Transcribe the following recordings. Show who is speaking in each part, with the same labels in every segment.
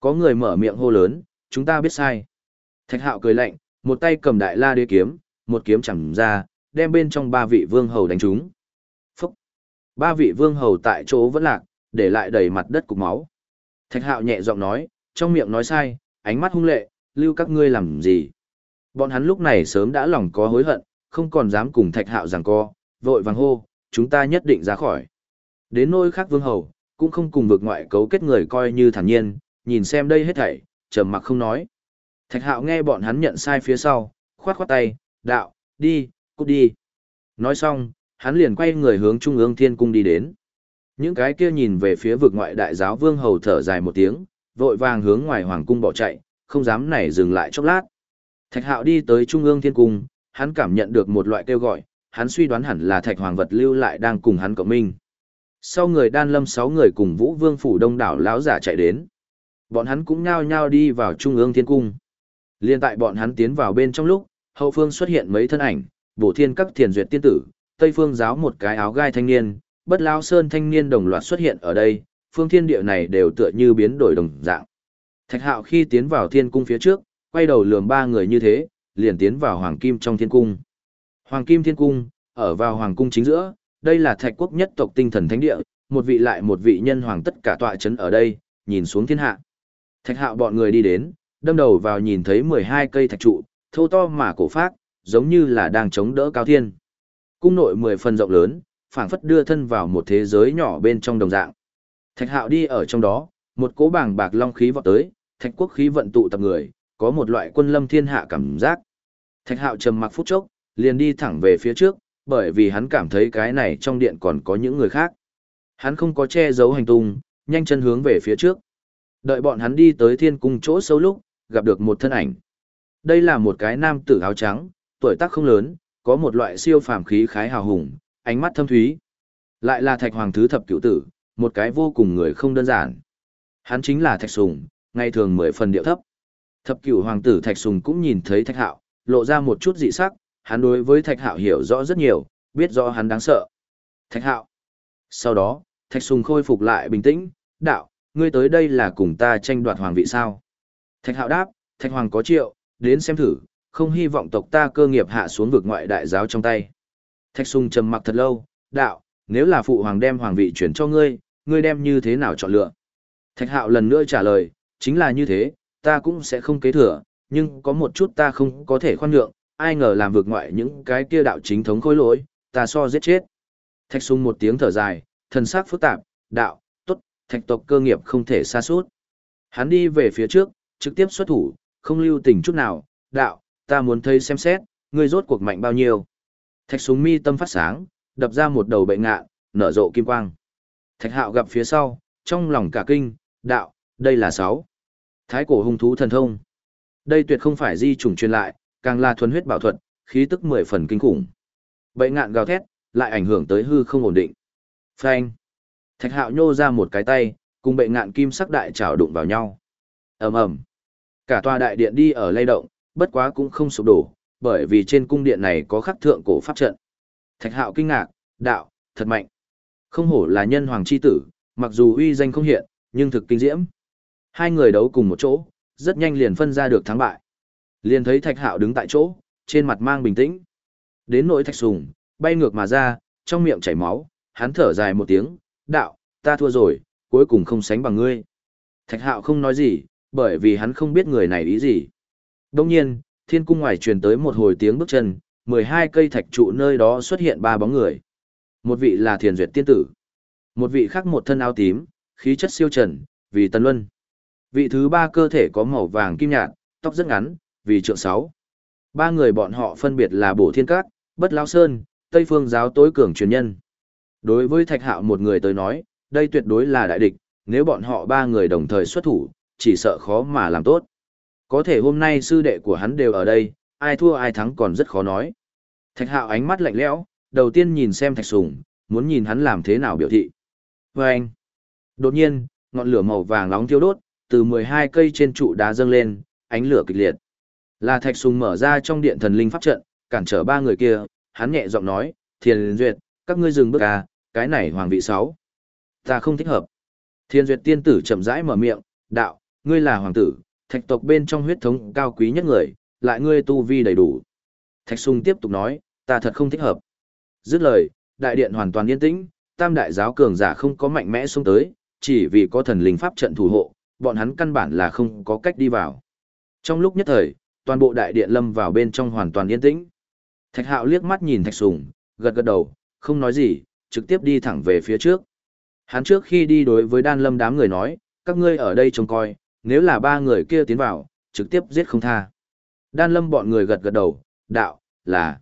Speaker 1: Có người mở miệng hô lớn, chúng ta biết sai. Thạch hạo cười lạnh, một tay cầm đại la đế kiếm, một kiếm chẳng ra, đem bên trong ba vị vương hầu đánh trúng. Phúc! Ba vị vương hầu tại chỗ vẫn lạc, để lại đầy mặt đất cục máu. Thạch hạo nhẹ giọng nói, trong miệng nói sai, ánh mắt hung lệ, lưu các ngươi làm gì. Bọn hắn lúc này sớm đã lòng có hối hận, không còn dám cùng thạch hạo giằng co, vội vàng hô, chúng ta nhất định ra khỏi. Đến nôi khác vương hầu, cũng không cùng vực ngoại cấu kết người coi như thản nhiên, nhìn xem đây hết thảy, trầm mặc không nói. Thạch hạo nghe bọn hắn nhận sai phía sau, khoát khoát tay, đạo, đi, cút đi. Nói xong, hắn liền quay người hướng trung ương thiên cung đi đến. Những cái kia nhìn về phía vực ngoại đại giáo vương hầu thở dài một tiếng, vội vàng hướng ngoài hoàng cung bỏ chạy, không dám nảy dừng lại chốc lát. Thạch hạo đi tới trung ương thiên cung, hắn cảm nhận được một loại kêu gọi, hắn suy đoán hẳn là thạch hoàng vật lưu lại đang cùng hắn cộng minh. Sau người đan lâm sáu người cùng vũ vương phủ đông đảo lão giả chạy đến. Bọn hắn cũng nhao nhao đi vào trung ương thiên cung. Liên tại bọn hắn tiến vào bên trong lúc, hậu phương xuất hiện mấy thân ảnh, bổ thiên các thiền duyệt tiên tử, tây phương giáo một cái áo gai thanh niên, bất lao sơn thanh niên đồng loạt xuất hiện ở đây, phương thiên địa này đều tựa như biến đổi đồng dạng. Thạch hạo khi tiến vào thiên cung phía trước, quay đầu lườm ba người như thế, liền tiến vào hoàng kim trong thiên cung. Hoàng kim thiên cung, ở vào hoàng cung chính giữa, đây là thạch quốc nhất tộc tinh thần thánh địa, một vị lại một vị nhân hoàng tất cả tọa chấn ở đây, nhìn xuống thiên hạ. Thạch hạo bọn người đi đến, đâm đầu vào nhìn thấy 12 cây thạch trụ, thô to mà cổ phát, giống như là đang chống đỡ cao thiên. Cung nội 10 phần rộng lớn, phảng phất đưa thân vào một thế giới nhỏ bên trong đồng dạng. Thạch hạo đi ở trong đó, một cỗ bảng bạc long khí vọt tới, thạch quốc khí vận tụ tập người, có một loại quân lâm thiên hạ cảm giác. Thạch hạo trầm mặc phút chốc, liền đi thẳng về phía trước, bởi vì hắn cảm thấy cái này trong điện còn có những người khác. Hắn không có che giấu hành tung, nhanh chân hướng về phía trước. Đợi bọn hắn đi tới thiên cung chỗ sâu lúc, gặp được một thân ảnh. Đây là một cái nam tử áo trắng, tuổi tác không lớn, có một loại siêu phàm khí khái hào hùng, ánh mắt thâm thúy. Lại là thạch hoàng thứ thập cửu tử, một cái vô cùng người không đơn giản. Hắn chính là thạch sùng, ngày thường mười phần điệu thấp. Thập cửu hoàng tử thạch sùng cũng nhìn thấy thạch hạo, lộ ra một chút dị sắc, hắn đối với thạch hạo hiểu rõ rất nhiều, biết rõ hắn đáng sợ. Thạch hạo. Sau đó, thạch sùng khôi phục lại bình tĩnh, đạo, ngươi tới đây là cùng ta tranh đoạt hoàng vị sao. Thạch hạo đáp, thạch hoàng có triệu, đến xem thử, không hy vọng tộc ta cơ nghiệp hạ xuống vực ngoại đại giáo trong tay. Thạch sùng trầm mặc thật lâu, đạo, nếu là phụ hoàng đem hoàng vị chuyển cho ngươi, ngươi đem như thế nào chọn lựa? Thạch hạo lần nữa trả lời, chính là như thế, ta cũng sẽ không kế thừa, nhưng có một chút ta không có thể khoan nhượng, ai ngờ làm vượt ngoại những cái kia đạo chính thống khối lỗi, ta so giết chết. Thạch sung một tiếng thở dài, thần sắc phức tạp, đạo, thạch tộc cơ nghiệp không thể xa suốt. Hắn đi về phía trước, trực tiếp xuất thủ, không lưu tình chút nào, đạo, ta muốn thấy xem xét, ngươi rốt cuộc mạnh bao nhiêu. Thạch súng mi tâm phát sáng, đập ra một đầu bệnh ngạ, nở rộ kim quang. Thạch hạo gặp phía sau, trong lòng cả kinh, đạo, đây là sáu. Thái cổ hung thú thần thông. Đây tuyệt không phải di chủng truyền lại, càng là thuần huyết bảo thuật, khí tức mười phần kinh khủng. Bệnh ngạn gào thét, lại ảnh hưởng tới hư không ổn định. Phanh. Thạch hạo nhô ra một cái tay, cùng Bệ ngạn kim sắc đại trảo đụng vào nhau. ầm ầm Cả tòa đại điện đi ở lay động, bất quá cũng không sụp đổ, bởi vì trên cung điện này có khắc thượng cổ pháp trận. Thạch hạo kinh ngạc, đạo, thật mạnh. Không hổ là nhân hoàng chi tử, mặc dù uy danh không hiện, nhưng thực kinh diễm. Hai người đấu cùng một chỗ, rất nhanh liền phân ra được thắng bại. Liền thấy Thạch Hạo đứng tại chỗ, trên mặt mang bình tĩnh. Đến nỗi Thạch Sùng, bay ngược mà ra, trong miệng chảy máu, hắn thở dài một tiếng, đạo, ta thua rồi, cuối cùng không sánh bằng ngươi. Thạch Hạo không nói gì, bởi vì hắn không biết người này ý gì. Đông nhiên, thiên cung ngoài truyền tới một hồi tiếng bước chân, 12 cây thạch trụ nơi đó xuất hiện ba bóng người. Một vị là thiền duyệt tiên tử. Một vị khác một thân áo tím, khí chất siêu trần, vì tần luân. Vị thứ ba cơ thể có màu vàng kim nhạt, tóc rất ngắn, vì trượng sáu. Ba người bọn họ phân biệt là Bổ Thiên Cát, Bất lao Sơn, Tây Phương giáo tối cường truyền nhân. Đối với Thạch Hạo một người tới nói, đây tuyệt đối là đại địch, nếu bọn họ ba người đồng thời xuất thủ, chỉ sợ khó mà làm tốt. Có thể hôm nay sư đệ của hắn đều ở đây, ai thua ai thắng còn rất khó nói. Thạch Hạo ánh mắt lạnh lẽo, đầu tiên nhìn xem Thạch Sùng, muốn nhìn hắn làm thế nào biểu thị. Và anh, đột nhiên, ngọn lửa màu vàng nóng thiêu đốt, từ 12 cây trên trụ đá dâng lên, ánh lửa kịch liệt. Là Thạch Sùng mở ra trong điện thần linh pháp trận, cản trở ba người kia, hắn nhẹ giọng nói, Thiên Duyệt, các ngươi dừng bước à, cái này hoàng vị sáu. Ta không thích hợp. Thiên Duyệt tiên tử chậm rãi mở miệng, đạo, ngươi là hoàng tử, thạch tộc bên trong huyết thống cao quý nhất người, lại ngươi tu vi đầy đủ. Thạch Sùng tiếp tục nói, ta thật không thích hợp. Dứt lời, đại điện hoàn toàn yên tĩnh, tam đại giáo cường giả không có mạnh mẽ xuống tới, chỉ vì có thần linh pháp trận thủ hộ, bọn hắn căn bản là không có cách đi vào. Trong lúc nhất thời, toàn bộ đại điện lâm vào bên trong hoàn toàn yên tĩnh. Thạch Hạo liếc mắt nhìn Thạch Sùng, gật gật đầu, không nói gì, trực tiếp đi thẳng về phía trước. Hắn trước khi đi đối với đan lâm đám người nói, các ngươi ở đây trông coi, nếu là ba người kia tiến vào, trực tiếp giết không tha. Đan lâm bọn người gật gật đầu, đạo, là.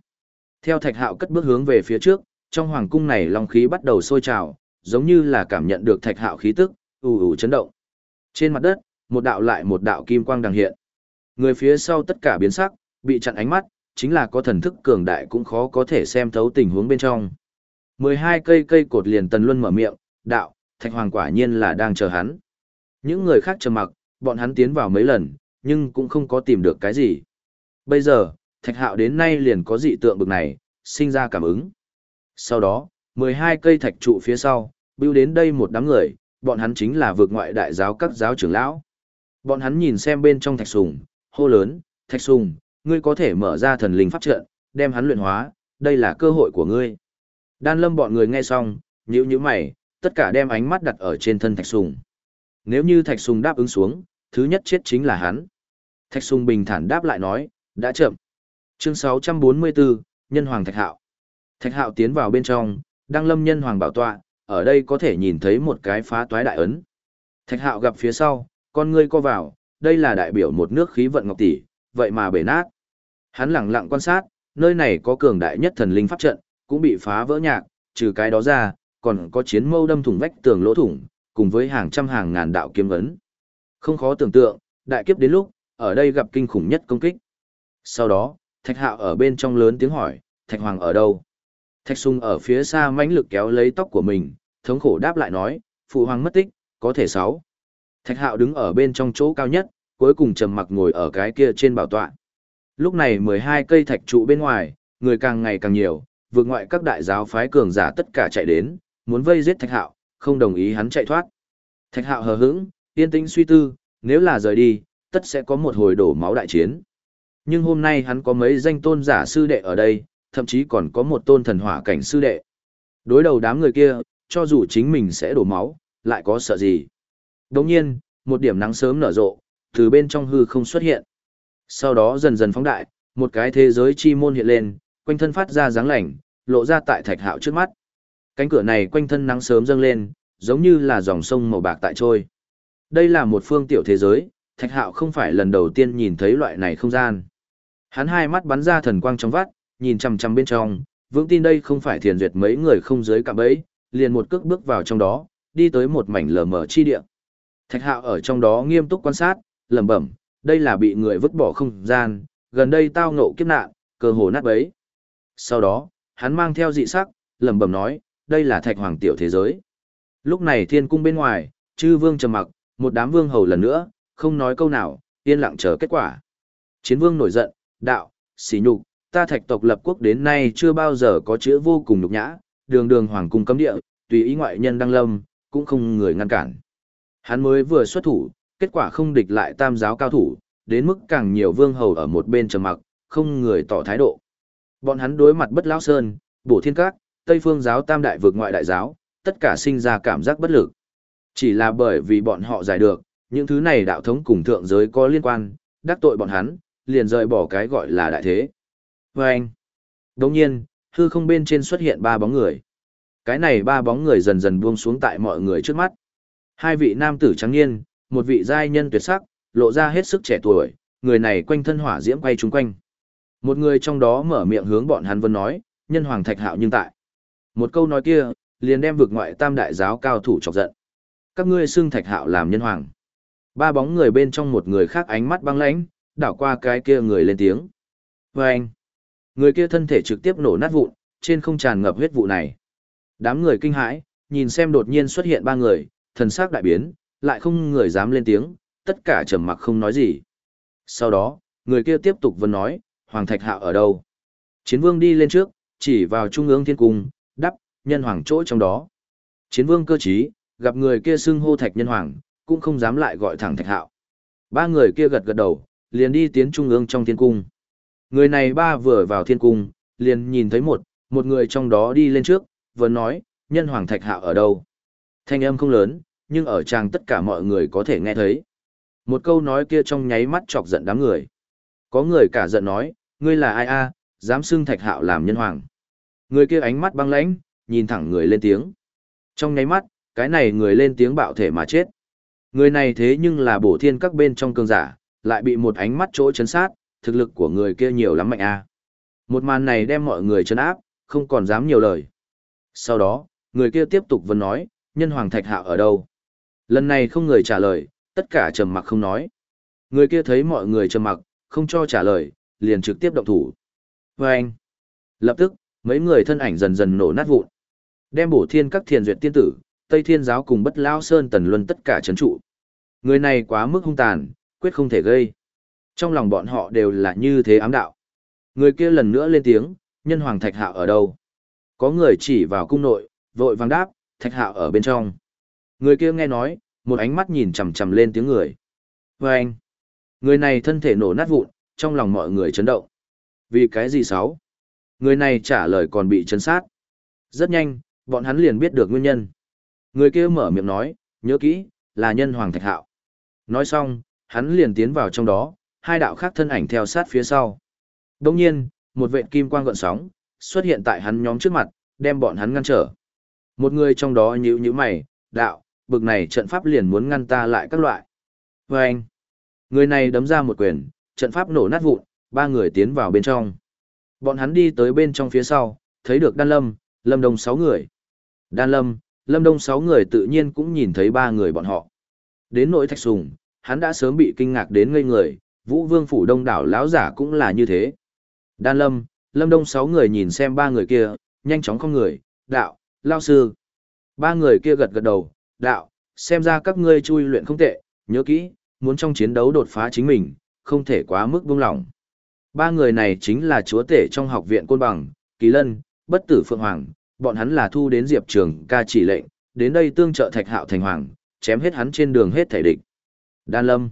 Speaker 1: Theo thạch hạo cất bước hướng về phía trước, trong hoàng cung này long khí bắt đầu sôi trào, giống như là cảm nhận được thạch hạo khí tức, ù ù chấn động. Trên mặt đất, một đạo lại một đạo kim quang đằng hiện. Người phía sau tất cả biến sắc, bị chặn ánh mắt, chính là có thần thức cường đại cũng khó có thể xem thấu tình huống bên trong. 12 cây cây cột liền tần luân mở miệng, đạo, thạch hoàng quả nhiên là đang chờ hắn. Những người khác trầm mặc, bọn hắn tiến vào mấy lần, nhưng cũng không có tìm được cái gì. Bây giờ, thạch hạo đến nay liền có dị tượng bực này, sinh ra cảm ứng. Sau đó, 12 cây thạch trụ phía sau, bưu đến đây một đám người, bọn hắn chính là vượt ngoại đại giáo các giáo trưởng lão. Bọn hắn nhìn xem bên trong thạch sùng, hô lớn, thạch sùng, ngươi có thể mở ra thần linh pháp trận, đem hắn luyện hóa, đây là cơ hội của ngươi. Đan lâm bọn người nghe xong, nhíu nhíu mày, tất cả đem ánh mắt đặt ở trên thân thạch sùng. Nếu như thạch sùng đáp ứng xuống, thứ nhất chết chính là hắn. Thạch sùng bình thản đáp lại nói, đã chậm. Chương 644, Nhân Hoàng Thạch Hạo. Thạch Hạo tiến vào bên trong, đang lâm Nhân Hoàng bảo tọa, ở đây có thể nhìn thấy một cái phá toái đại ấn. Thạch Hạo gặp phía sau, con ngươi co vào, đây là đại biểu một nước khí vận ngọc tỷ, vậy mà bể nát. Hắn lặng lặng quan sát, nơi này có cường đại nhất thần linh pháp trận, cũng bị phá vỡ nhạc, trừ cái đó ra, còn có chiến mâu đâm thủng vách tường lỗ thủng, cùng với hàng trăm hàng ngàn đạo kiếm ấn. Không khó tưởng tượng, đại kiếp đến lúc, ở đây gặp kinh khủng nhất công kích. Sau đó, Thạch Hạo ở bên trong lớn tiếng hỏi, Thạch Hoàng ở đâu? Thạch Sung ở phía xa mãnh lực kéo lấy tóc của mình, thống khổ đáp lại nói, Phụ Hoàng mất tích, có thể sáu. Thạch Hạo đứng ở bên trong chỗ cao nhất, cuối cùng trầm mặc ngồi ở cái kia trên bảo tọa. Lúc này 12 cây thạch trụ bên ngoài, người càng ngày càng nhiều, vượt ngoại các đại giáo phái cường giả tất cả chạy đến, muốn vây giết Thạch Hạo, không đồng ý hắn chạy thoát. Thạch Hạo hờ hững, yên tĩnh suy tư, nếu là rời đi, tất sẽ có một hồi đổ máu đại chiến. Nhưng hôm nay hắn có mấy danh tôn giả sư đệ ở đây, thậm chí còn có một tôn thần hỏa cảnh sư đệ. Đối đầu đám người kia, cho dù chính mình sẽ đổ máu, lại có sợ gì. Đồng nhiên, một điểm nắng sớm nở rộ, từ bên trong hư không xuất hiện. Sau đó dần dần phóng đại, một cái thế giới chi môn hiện lên, quanh thân phát ra dáng lạnh, lộ ra tại thạch hạo trước mắt. Cánh cửa này quanh thân nắng sớm dâng lên, giống như là dòng sông màu bạc tại trôi. Đây là một phương tiểu thế giới, thạch hạo không phải lần đầu tiên nhìn thấy loại này không gian. Hắn hai mắt bắn ra thần quang trong vắt, nhìn chằm chằm bên trong, vững tin đây không phải thiền duyệt mấy người không dưới cạm bẫy, liền một cước bước vào trong đó, đi tới một mảnh lờ mờ chi địa. Thạch Hạo ở trong đó nghiêm túc quan sát, lẩm bẩm, đây là bị người vứt bỏ không gian, gần đây tao ngộ kiếp nạn, cơ hồ nát bấy. Sau đó, hắn mang theo dị sắc, lẩm bẩm nói, đây là Thạch Hoàng tiểu thế giới. Lúc này thiên cung bên ngoài, chư vương trầm mặc, một đám vương hầu lần nữa, không nói câu nào, yên lặng chờ kết quả. Chiến vương nổi giận, đạo, xỉ nhục, ta thạch tộc lập quốc đến nay chưa bao giờ có chữ vô cùng nhục nhã, đường đường hoàng cung cấm địa, tùy ý ngoại nhân đăng lâm, cũng không người ngăn cản. Hắn mới vừa xuất thủ, kết quả không địch lại tam giáo cao thủ, đến mức càng nhiều vương hầu ở một bên trầm mặc, không người tỏ thái độ. Bọn hắn đối mặt bất lão sơn, bổ thiên các, tây phương giáo tam đại vực ngoại đại giáo, tất cả sinh ra cảm giác bất lực. Chỉ là bởi vì bọn họ giải được, những thứ này đạo thống cùng thượng giới có liên quan, đắc tội bọn hắn, liền rời bỏ cái gọi là đại thế. Vâng! anh, đồng nhiên, hư không bên trên xuất hiện ba bóng người. Cái này ba bóng người dần dần buông xuống tại mọi người trước mắt. Hai vị nam tử trắng niên, một vị giai nhân tuyệt sắc, lộ ra hết sức trẻ tuổi, người này quanh thân hỏa diễm quay chúng quanh. Một người trong đó mở miệng hướng bọn hắn vân nói, nhân hoàng thạch hạo nhưng tại. Một câu nói kia, liền đem vực ngoại tam đại giáo cao thủ chọc giận. Các ngươi xưng thạch hạo làm nhân hoàng. Ba bóng người bên trong một người khác ánh mắt băng lãnh, đảo qua cái kia người lên tiếng. Vâng! anh, người kia thân thể trực tiếp nổ nát vụn, trên không tràn ngập huyết vụ này. Đám người kinh hãi, nhìn xem đột nhiên xuất hiện ba người, thần sắc đại biến, lại không người dám lên tiếng, tất cả trầm mặc không nói gì. Sau đó, người kia tiếp tục vẫn nói, Hoàng Thạch Hạo ở đâu? Chiến vương đi lên trước, chỉ vào trung ương thiên cung, đắp, nhân hoàng chỗ trong đó. Chiến vương cơ trí, gặp người kia xưng hô Thạch nhân hoàng, cũng không dám lại gọi thẳng Thạch Hạo. Ba người kia gật gật đầu, liền đi tiến trung ương trong thiên cung. Người này ba vừa vào thiên cung, liền nhìn thấy một, một người trong đó đi lên trước, vừa nói, nhân hoàng thạch hạo ở đâu. Thanh âm không lớn, nhưng ở trang tất cả mọi người có thể nghe thấy. Một câu nói kia trong nháy mắt chọc giận đám người. Có người cả giận nói, ngươi là ai a, dám xưng thạch hạo làm nhân hoàng. Người kia ánh mắt băng lãnh, nhìn thẳng người lên tiếng. Trong nháy mắt, cái này người lên tiếng bạo thể mà chết. Người này thế nhưng là bổ thiên các bên trong cương giả, lại bị một ánh mắt chỗ chấn sát, thực lực của người kia nhiều lắm mạnh a. Một màn này đem mọi người chấn áp, không còn dám nhiều lời. Sau đó, người kia tiếp tục vấn nói, nhân hoàng thạch hạo ở đâu? Lần này không người trả lời, tất cả trầm mặc không nói. Người kia thấy mọi người trầm mặc, không cho trả lời, liền trực tiếp động thủ. Vâng! anh, lập tức, mấy người thân ảnh dần dần nổ nát vụn. Đem bổ thiên các thiền duyệt tiên tử, Tây Thiên giáo cùng bất lao sơn tần luân tất cả chấn trụ. Người này quá mức hung tàn, quyết không thể gây. Trong lòng bọn họ đều là như thế ám đạo. Người kia lần nữa lên tiếng, nhân hoàng thạch hạo ở đâu? Có người chỉ vào cung nội, vội vàng đáp, thạch hạo ở bên trong. Người kia nghe nói, một ánh mắt nhìn chằm chằm lên tiếng người. Vâng! anh, người này thân thể nổ nát vụn, trong lòng mọi người chấn động. Vì cái gì sáu? Người này trả lời còn bị chấn sát. Rất nhanh, bọn hắn liền biết được nguyên nhân. Người kia mở miệng nói, nhớ kỹ, là nhân hoàng thạch hạo. Nói xong, hắn liền tiến vào trong đó, hai đạo khác thân ảnh theo sát phía sau. Đồng nhiên, một vệ kim quang gợn sóng, xuất hiện tại hắn nhóm trước mặt, đem bọn hắn ngăn trở. Một người trong đó nhíu nhíu mày, đạo, bực này trận pháp liền muốn ngăn ta lại các loại. Vâng! anh, người này đấm ra một quyền, trận pháp nổ nát vụn, ba người tiến vào bên trong. Bọn hắn đi tới bên trong phía sau, thấy được Đan Lâm, Lâm Đông sáu người. Đan Lâm, Lâm Đông sáu người tự nhiên cũng nhìn thấy ba người bọn họ. Đến nỗi thạch sùng, hắn đã sớm bị kinh ngạc đến ngây người, Vũ Vương phủ đông đảo lão giả cũng là như thế. Đan Lâm, Lâm Đông sáu người nhìn xem ba người kia, nhanh chóng không người, đạo, lao sư. Ba người kia gật gật đầu, đạo, xem ra các ngươi chui luyện không tệ, nhớ kỹ, muốn trong chiến đấu đột phá chính mình, không thể quá mức buông lỏng. Ba người này chính là chúa tể trong học viện côn bằng, Kỳ Lân, Bất Tử Phượng Hoàng, bọn hắn là thu đến Diệp Trường ca chỉ lệnh, đến đây tương trợ Thạch Hạo thành hoàng, chém hết hắn trên đường hết thể địch. Đan Lâm.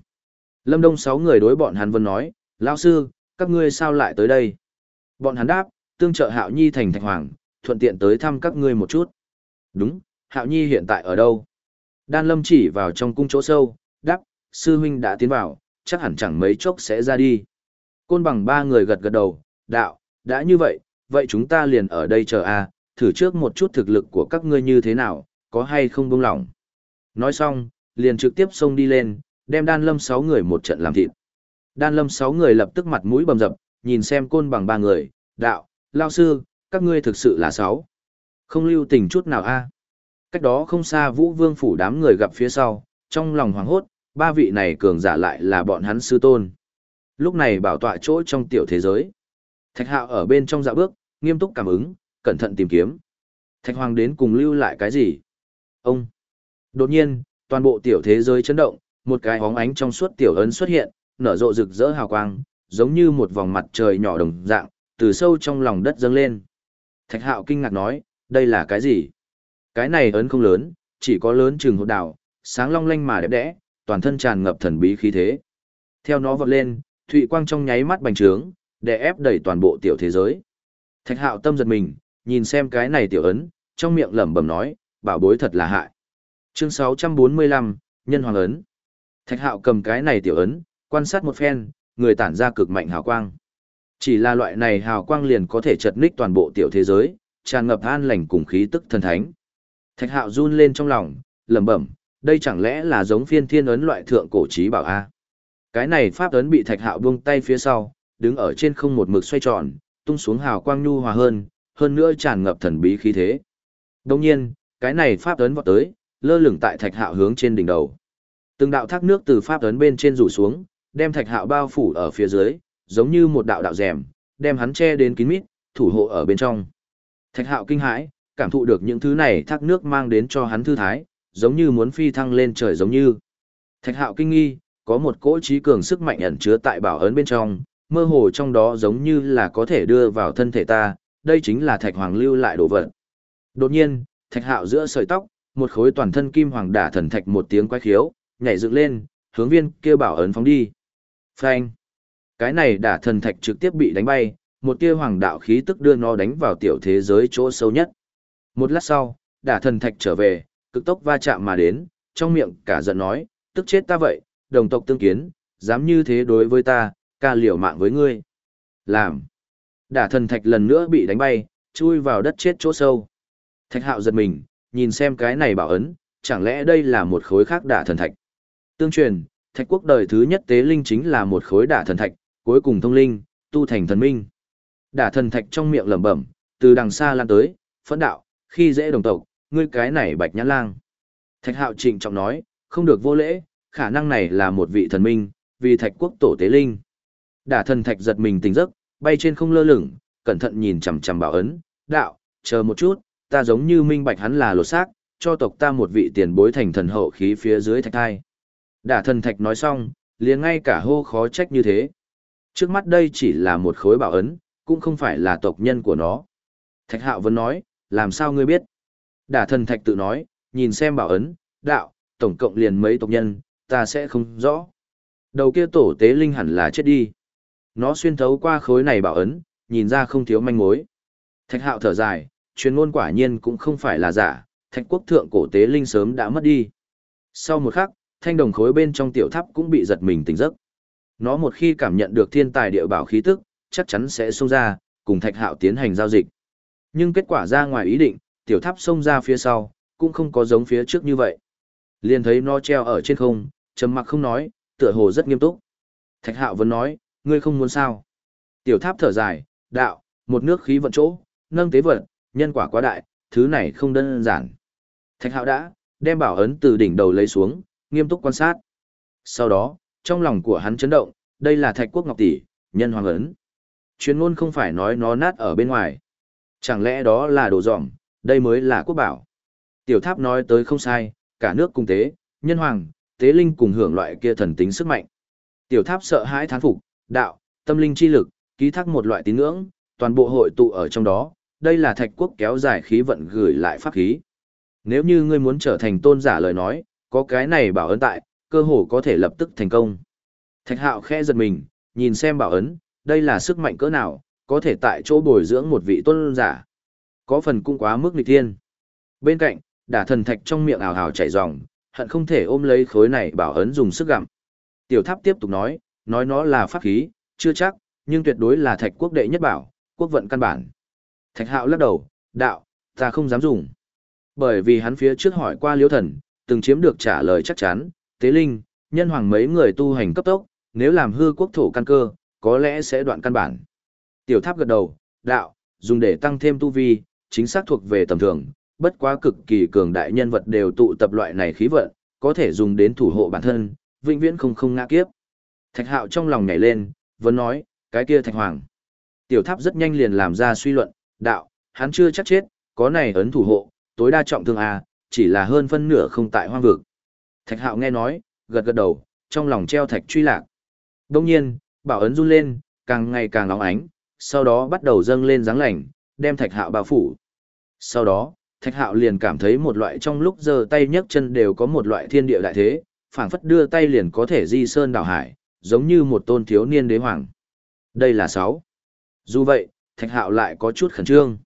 Speaker 1: Lâm Đông sáu người đối bọn hắn vân nói, lão sư, các ngươi sao lại tới đây? Bọn hắn đáp, tương trợ Hạo Nhi thành Thạch Hoàng, thuận tiện tới thăm các ngươi một chút. Đúng, Hạo Nhi hiện tại ở đâu? Đan Lâm chỉ vào trong cung chỗ sâu, đáp, sư huynh đã tiến vào, chắc hẳn chẳng mấy chốc sẽ ra đi. Côn bằng ba người gật gật đầu, đạo, đã như vậy, vậy chúng ta liền ở đây chờ a, à, thử trước một chút thực lực của các ngươi như thế nào, có hay không buông lỏng. Nói xong, liền trực tiếp xông đi lên, đem đan lâm sáu người một trận làm thịt. Đan lâm sáu người lập tức mặt mũi bầm dập, nhìn xem côn bằng ba người, đạo, lao sư, các ngươi thực sự là sáu. Không lưu tình chút nào a. Cách đó không xa vũ vương phủ đám người gặp phía sau, trong lòng hoảng hốt, ba vị này cường giả lại là bọn hắn sư tôn. Lúc này bảo tọa chỗ trong tiểu thế giới. Thạch hạo ở bên trong dạ bước, nghiêm túc cảm ứng, cẩn thận tìm kiếm. Thạch hoàng đến cùng lưu lại cái gì? Ông! Đột nhiên, toàn bộ tiểu thế giới chấn động, một cái hóng ánh trong suốt tiểu ấn xuất hiện, nở rộ rực rỡ hào quang, giống như một vòng mặt trời nhỏ đồng dạng, từ sâu trong lòng đất dâng lên. Thạch hạo kinh ngạc nói, đây là cái gì? Cái này ấn không lớn, chỉ có lớn chừng hột đảo, sáng long lanh mà đẹp đẽ, toàn thân tràn ngập thần bí khí thế. Theo nó vọt lên, thụy quang trong nháy mắt bành trướng, để ép đẩy toàn bộ tiểu thế giới. Thạch hạo tâm giật mình, nhìn xem cái này tiểu ấn, trong miệng lẩm bẩm nói, bảo bối thật là hại. Chương 645, Nhân Hoàng ấn. Thạch hạo cầm cái này tiểu ấn, quan sát một phen, người tản ra cực mạnh hào quang. Chỉ là loại này hào quang liền có thể chật ních toàn bộ tiểu thế giới, tràn ngập an lành cùng khí tức thần thánh. Thạch hạo run lên trong lòng, lẩm bẩm, đây chẳng lẽ là giống phiên thiên ấn loại thượng cổ trí bảo A. Cái này pháp ấn bị thạch hạo buông tay phía sau, đứng ở trên không một mực xoay tròn, tung xuống hào quang nhu hòa hơn, hơn nữa tràn ngập thần bí khí thế. Đồng nhiên, cái này pháp ấn vọt tới, lơ lửng tại thạch hạo hướng trên đỉnh đầu. Từng đạo thác nước từ pháp ấn bên trên rủ xuống, đem thạch hạo bao phủ ở phía dưới, giống như một đạo đạo rèm, đem hắn che đến kín mít, thủ hộ ở bên trong. Thạch hạo kinh hãi, cảm thụ được những thứ này thác nước mang đến cho hắn thư thái, giống như muốn phi thăng lên trời giống như. Thạch hạo kinh nghi, có một cỗ trí cường sức mạnh ẩn chứa tại bảo ấn bên trong, mơ hồ trong đó giống như là có thể đưa vào thân thể ta, đây chính là thạch hoàng lưu lại đồ vật. Đột nhiên, thạch hạo giữa sợi tóc, một khối toàn thân kim hoàng đả thần thạch một tiếng quái khiếu, nhảy dựng lên, hướng viên kia bảo ấn phóng đi. Phanh. Cái này đả thần thạch trực tiếp bị đánh bay, một tia hoàng đạo khí tức đưa nó đánh vào tiểu thế giới chỗ sâu nhất. Một lát sau, đả thần thạch trở về, cực tốc va chạm mà đến, trong miệng cả giận nói, tức chết ta vậy, đồng tộc tương kiến, dám như thế đối với ta, ca liều mạng với ngươi. Làm. Đả thần thạch lần nữa bị đánh bay, chui vào đất chết chỗ sâu. Thạch hạo giật mình, nhìn xem cái này bảo ấn, chẳng lẽ đây là một khối khác đả thần thạch. Tương truyền, thạch quốc đời thứ nhất tế linh chính là một khối đả thần thạch, cuối cùng thông linh, tu thành thần minh. Đả thần thạch trong miệng lẩm bẩm, từ đằng xa lan tới, phẫn đạo, khi dễ đồng tộc, ngươi cái này bạch nhãn lang. Thạch hạo trịnh trọng nói, không được vô lễ, khả năng này là một vị thần minh, vì thạch quốc tổ tế linh. Đả thần thạch giật mình tỉnh giấc, bay trên không lơ lửng, cẩn thận nhìn chằm chằm bảo ấn, đạo, chờ một chút, ta giống như minh bạch hắn là lột xác, cho tộc ta một vị tiền bối thành thần hậu khí phía dưới thạch thai. Đả thần thạch nói xong, liền ngay cả hô khó trách như thế. Trước mắt đây chỉ là một khối bảo ấn, cũng không phải là tộc nhân của nó. Thạch hạo vẫn nói, làm sao ngươi biết? Đả thần thạch tự nói, nhìn xem bảo ấn, đạo, tổng cộng liền mấy tộc nhân, ta sẽ không rõ. Đầu kia tổ tế linh hẳn là chết đi. Nó xuyên thấu qua khối này bảo ấn, nhìn ra không thiếu manh mối. Thạch hạo thở dài, truyền ngôn quả nhiên cũng không phải là giả, thạch quốc thượng cổ tế linh sớm đã mất đi. Sau một khắc, thanh đồng khối bên trong tiểu tháp cũng bị giật mình tỉnh giấc. Nó một khi cảm nhận được thiên tài địa bảo khí tức, chắc chắn sẽ xông ra, cùng thạch hạo tiến hành giao dịch. Nhưng kết quả ra ngoài ý định, tiểu tháp xông ra phía sau, cũng không có giống phía trước như vậy. Liền thấy nó treo ở trên không, trầm mặc không nói, tựa hồ rất nghiêm túc. Thạch hạo vẫn nói, ngươi không muốn sao. Tiểu tháp thở dài, đạo, một nước khí vận chỗ, nâng tế vận, nhân quả quá đại, thứ này không đơn giản. Thạch hạo đã, đem bảo ấn từ đỉnh đầu lấy xuống, nghiêm túc quan sát. Sau đó, trong lòng của hắn chấn động, đây là thạch quốc ngọc tỷ, nhân hoàng ấn. Chuyên ngôn không phải nói nó nát ở bên ngoài. Chẳng lẽ đó là đồ dỏng, đây mới là quốc bảo. Tiểu tháp nói tới không sai, cả nước cung tế, nhân hoàng, tế linh cùng hưởng loại kia thần tính sức mạnh. Tiểu tháp sợ hãi thán phục, đạo, tâm linh chi lực, ký thác một loại tín ngưỡng, toàn bộ hội tụ ở trong đó, đây là thạch quốc kéo dài khí vận gửi lại pháp khí. Nếu như ngươi muốn trở thành tôn giả lời nói, có cái này bảo ấn tại, cơ hồ có thể lập tức thành công. Thạch hạo khẽ giật mình, nhìn xem bảo ấn, đây là sức mạnh cỡ nào, có thể tại chỗ bồi dưỡng một vị tôn giả. Có phần cũng quá mức nghịch thiên. Bên cạnh, đả thần thạch trong miệng ảo ảo chảy ròng, hận không thể ôm lấy khối này bảo ấn dùng sức gặm. Tiểu tháp tiếp tục nói, nói nó là pháp khí, chưa chắc, nhưng tuyệt đối là thạch quốc đệ nhất bảo, quốc vận căn bản. Thạch hạo lắc đầu, đạo, ta không dám dùng. Bởi vì hắn phía trước hỏi qua liễu thần, từng chiếm được trả lời chắc chắn, tế linh, nhân hoàng mấy người tu hành cấp tốc, nếu làm hư quốc thổ căn cơ, có lẽ sẽ đoạn căn bản. Tiểu tháp gật đầu, đạo, dùng để tăng thêm tu vi, chính xác thuộc về tầm thường, bất quá cực kỳ cường đại nhân vật đều tụ tập loại này khí vận, có thể dùng đến thủ hộ bản thân, vĩnh viễn không không ngã kiếp. Thạch hạo trong lòng nhảy lên, vẫn nói, cái kia thạch hoàng. Tiểu tháp rất nhanh liền làm ra suy luận, đạo, hắn chưa chắc chết, có này ấn thủ hộ, tối đa trọng thương à, chỉ là hơn phân nửa không tại hoang vực. Thạch hạo nghe nói, gật gật đầu, trong lòng treo thạch truy lạc. Đông nhiên, bảo ấn run lên, càng ngày càng nóng ánh, sau đó bắt đầu dâng lên dáng lạnh, đem thạch hạo bao phủ. Sau đó, thạch hạo liền cảm thấy một loại trong lúc giơ tay nhấc chân đều có một loại thiên địa đại thế, phảng phất đưa tay liền có thể di sơn đảo hải, giống như một tôn thiếu niên đế hoàng. Đây là sáu. Dù vậy, thạch hạo lại có chút khẩn trương.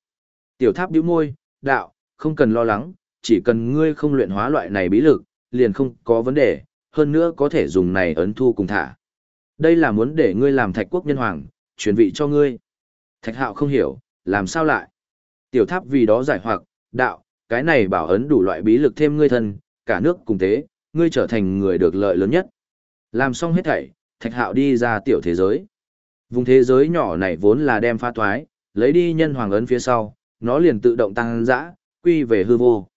Speaker 1: Tiểu tháp bĩu môi, đạo, không cần lo lắng, chỉ cần ngươi không luyện hóa loại này bí lực, liền không có vấn đề, hơn nữa có thể dùng này ấn thu cùng thả. Đây là muốn để ngươi làm thạch quốc nhân hoàng, truyền vị cho ngươi. Thạch hạo không hiểu, làm sao lại? Tiểu tháp vì đó giải hoặc, đạo, cái này bảo ấn đủ loại bí lực thêm ngươi thân, cả nước cùng thế, ngươi trở thành người được lợi lớn nhất. Làm xong hết thảy, thạch hạo đi ra tiểu thế giới. Vùng thế giới nhỏ này vốn là đem pha thoái, lấy đi nhân hoàng ấn phía sau, nó liền tự động tăng dã, quy về hư vô.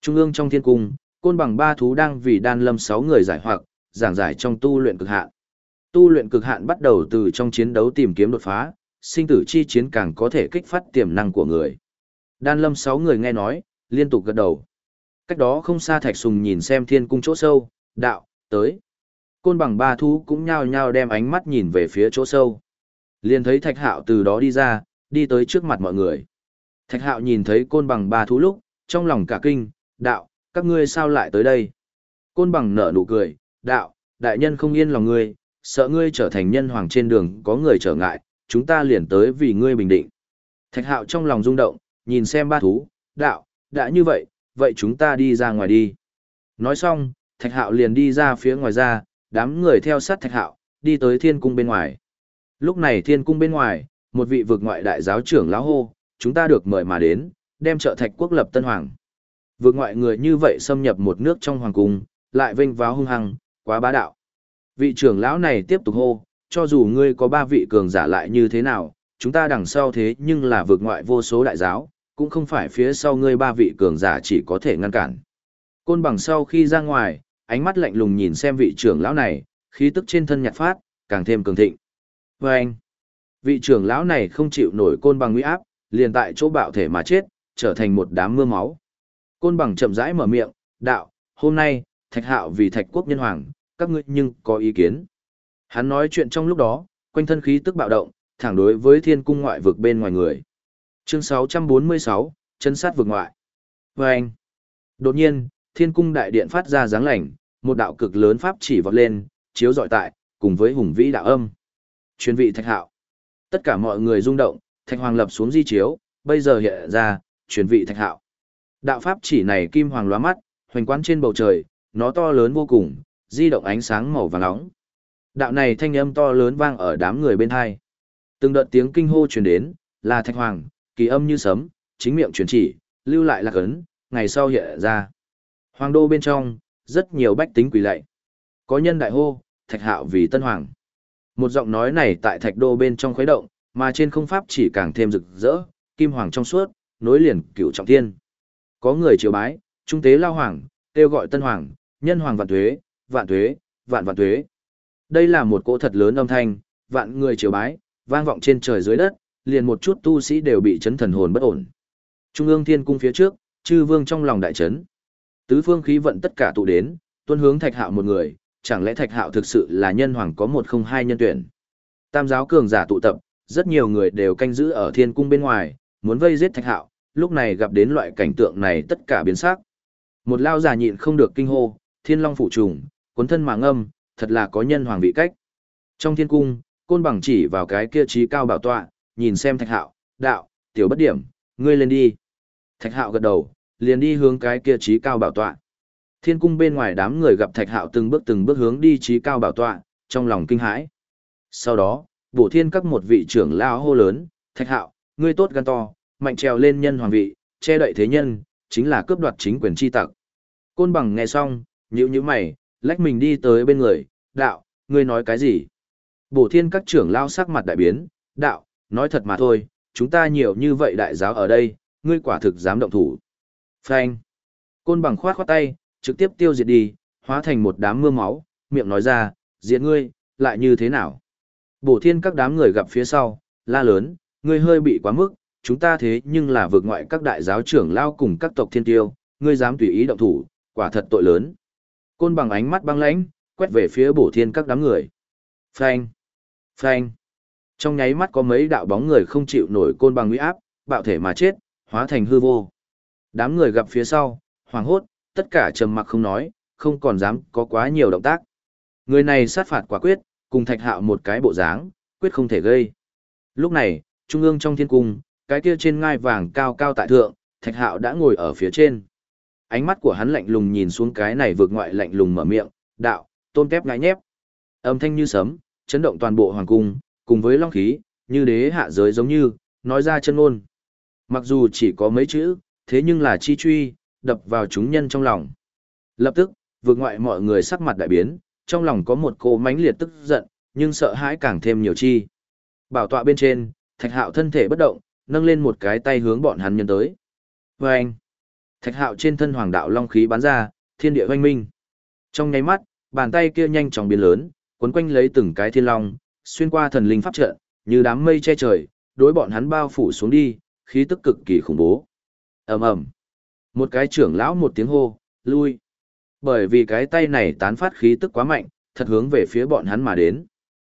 Speaker 1: Trung ương trong thiên cung, côn bằng ba thú đang vì đan lâm sáu người giải hoặc, giảng giải trong tu luyện cực hạn. Tu luyện cực hạn bắt đầu từ trong chiến đấu tìm kiếm đột phá, sinh tử chi chiến càng có thể kích phát tiềm năng của người. Đan lâm sáu người nghe nói, liên tục gật đầu. Cách đó không xa Thạch Sùng nhìn xem thiên cung chỗ sâu, đạo, tới. Côn bằng ba thú cũng nhao nhao đem ánh mắt nhìn về phía chỗ sâu. Liền thấy Thạch Hạo từ đó đi ra, đi tới trước mặt mọi người. Thạch Hạo nhìn thấy côn bằng ba thú lúc, trong lòng cả kinh, đạo, các ngươi sao lại tới đây? Côn bằng nở nụ cười, đạo, đại nhân không yên lòng ngươi, sợ ngươi trở thành nhân hoàng trên đường có người trở ngại, chúng ta liền tới vì ngươi bình định. Thạch hạo trong lòng rung động, nhìn xem ba thú, đạo, đã như vậy, vậy chúng ta đi ra ngoài đi. Nói xong, thạch hạo liền đi ra phía ngoài ra, đám người theo sát thạch hạo, đi tới thiên cung bên ngoài. Lúc này thiên cung bên ngoài, một vị vực ngoại đại giáo trưởng lão hô, chúng ta được mời mà đến, đem trợ thạch quốc lập tân hoàng. Vực ngoại người như vậy xâm nhập một nước trong hoàng cung, lại vênh váo hung hăng, quá bá đạo. Vị trưởng lão này tiếp tục hô, cho dù ngươi có ba vị cường giả lại như thế nào, chúng ta đằng sau thế nhưng là vực ngoại vô số đại giáo, cũng không phải phía sau ngươi ba vị cường giả chỉ có thể ngăn cản. Côn bằng sau khi ra ngoài, ánh mắt lạnh lùng nhìn xem vị trưởng lão này, khí tức trên thân nhạt phát, càng thêm cường thịnh. Và anh, vị trưởng lão này không chịu nổi côn bằng nguy áp, liền tại chỗ bạo thể mà chết, trở thành một đám mưa máu. Côn bằng chậm rãi mở miệng, đạo, hôm nay, thạch hạo vì thạch quốc nhân hoàng, các ngươi nhưng có ý kiến. Hắn nói chuyện trong lúc đó, quanh thân khí tức bạo động, thẳng đối với thiên cung ngoại vực bên ngoài người. Chương 646, chân sát vực ngoại. Và anh, đột nhiên, thiên cung đại điện phát ra dáng lành, một đạo cực lớn pháp chỉ vọt lên, chiếu dọi tại, cùng với hùng vĩ đạo âm. Chuyên vị thạch hạo. Tất cả mọi người rung động, thạch hoàng lập xuống di chiếu, bây giờ hiện ra, truyền vị thạch hạo. Đạo pháp chỉ này kim hoàng lóa mắt, hoành quán trên bầu trời, nó to lớn vô cùng, di động ánh sáng màu vàng nóng. Đạo này thanh âm to lớn vang ở đám người bên hai. Từng đợt tiếng kinh hô truyền đến, là thạch hoàng, kỳ âm như sấm, chính miệng truyền chỉ, lưu lại là gấn. ngày sau hiện ra. Hoàng đô bên trong, rất nhiều bách tính quỳ lạy. Có nhân đại hô, thạch hạo vì tân hoàng. Một giọng nói này tại thạch đô bên trong khuấy động, mà trên không pháp chỉ càng thêm rực rỡ, kim hoàng trong suốt, nối liền cửu trọng thiên. Có người triều bái, trung tế lao hoàng, kêu gọi tân hoàng, nhân hoàng vạn tuế, vạn tuế, vạn vạn tuế. Đây là một cỗ thật lớn âm thanh, vạn người triều bái, vang vọng trên trời dưới đất, liền một chút tu sĩ đều bị chấn thần hồn bất ổn. Trung ương thiên cung phía trước, chư vương trong lòng đại chấn. Tứ phương khí vận tất cả tụ đến, tuân hướng thạch hạo một người, chẳng lẽ thạch hạo thực sự là nhân hoàng có một không hai nhân tuyển. Tam giáo cường giả tụ tập, rất nhiều người đều canh giữ ở thiên cung bên ngoài, muốn vây giết thạch hạo, lúc này gặp đến loại cảnh tượng này tất cả biến sắc. Một lao giả nhịn không được kinh hô, thiên long phụ trùng, cuốn thân mà ngâm, thật là có nhân hoàng vị cách. Trong thiên cung, côn bằng chỉ vào cái kia trí cao bảo tọa, nhìn xem thạch hạo, đạo, tiểu bất điểm, ngươi lên đi. Thạch hạo gật đầu, liền đi hướng cái kia trí cao bảo tọa. Thiên cung bên ngoài đám người gặp thạch hạo từng bước từng bước hướng đi trí cao bảo tọa, trong lòng kinh hãi. Sau đó, bổ thiên các một vị trưởng lao hô lớn, thạch hạo, ngươi tốt gan to, mạnh trèo lên nhân hoàng vị, che đậy thế nhân, chính là cướp đoạt chính quyền chi tặc. Côn bằng nghe xong, nhíu nhíu mày, lách mình đi tới bên người, đạo, ngươi nói cái gì? Bổ thiên các trưởng lao sắc mặt đại biến, đạo, nói thật mà thôi, chúng ta nhiều như vậy đại giáo ở đây, ngươi quả thực dám động thủ. Phanh. Côn bằng khoát khoát tay, trực tiếp tiêu diệt đi, hóa thành một đám mưa máu, miệng nói ra, diệt ngươi, lại như thế nào? Bổ thiên các đám người gặp phía sau, la lớn, ngươi hơi bị quá mức, chúng ta thế nhưng là vượt ngoại các đại giáo trưởng lao cùng các tộc thiên tiêu, ngươi dám tùy ý động thủ, quả thật tội lớn. Côn bằng ánh mắt băng lãnh, quét về phía bổ thiên các đám người. Phanh! Phanh! Trong nháy mắt có mấy đạo bóng người không chịu nổi côn bằng uy áp, bạo thể mà chết, hóa thành hư vô. Đám người gặp phía sau, hoảng hốt, tất cả trầm mặc không nói, không còn dám có quá nhiều động tác. Người này sát phạt quả quyết, cùng thạch hạo một cái bộ dáng, quyết không thể gây. Lúc này, trung ương trong thiên cung, cái kia trên ngai vàng cao cao tại thượng, thạch hạo đã ngồi ở phía trên. Ánh mắt của hắn lạnh lùng nhìn xuống cái này vượt ngoại lạnh lùng mở miệng, đạo, tôn kép ngái nhép. Âm thanh như sấm, chấn động toàn bộ hoàng cung, cùng với long khí, như đế hạ giới giống như, nói ra chân ngôn Mặc dù chỉ có mấy chữ, thế nhưng là chi truy, đập vào chúng nhân trong lòng. Lập tức, vượt ngoại mọi người sắc mặt đại biến, trong lòng có một cô mãnh liệt tức giận, nhưng sợ hãi càng thêm nhiều chi. Bảo tọa bên trên, thạch hạo thân thể bất động, nâng lên một cái tay hướng bọn hắn nhân tới. Và anh, thạch hạo trên thân hoàng đạo long khí bắn ra, thiên địa hoanh minh. Trong nháy mắt, bàn tay kia nhanh chóng biến lớn, cuốn quanh lấy từng cái thiên long, xuyên qua thần linh pháp trận, như đám mây che trời, đối bọn hắn bao phủ xuống đi, khí tức cực kỳ khủng bố. ầm ầm, một cái trưởng lão một tiếng hô, lui. Bởi vì cái tay này tán phát khí tức quá mạnh, thật hướng về phía bọn hắn mà đến.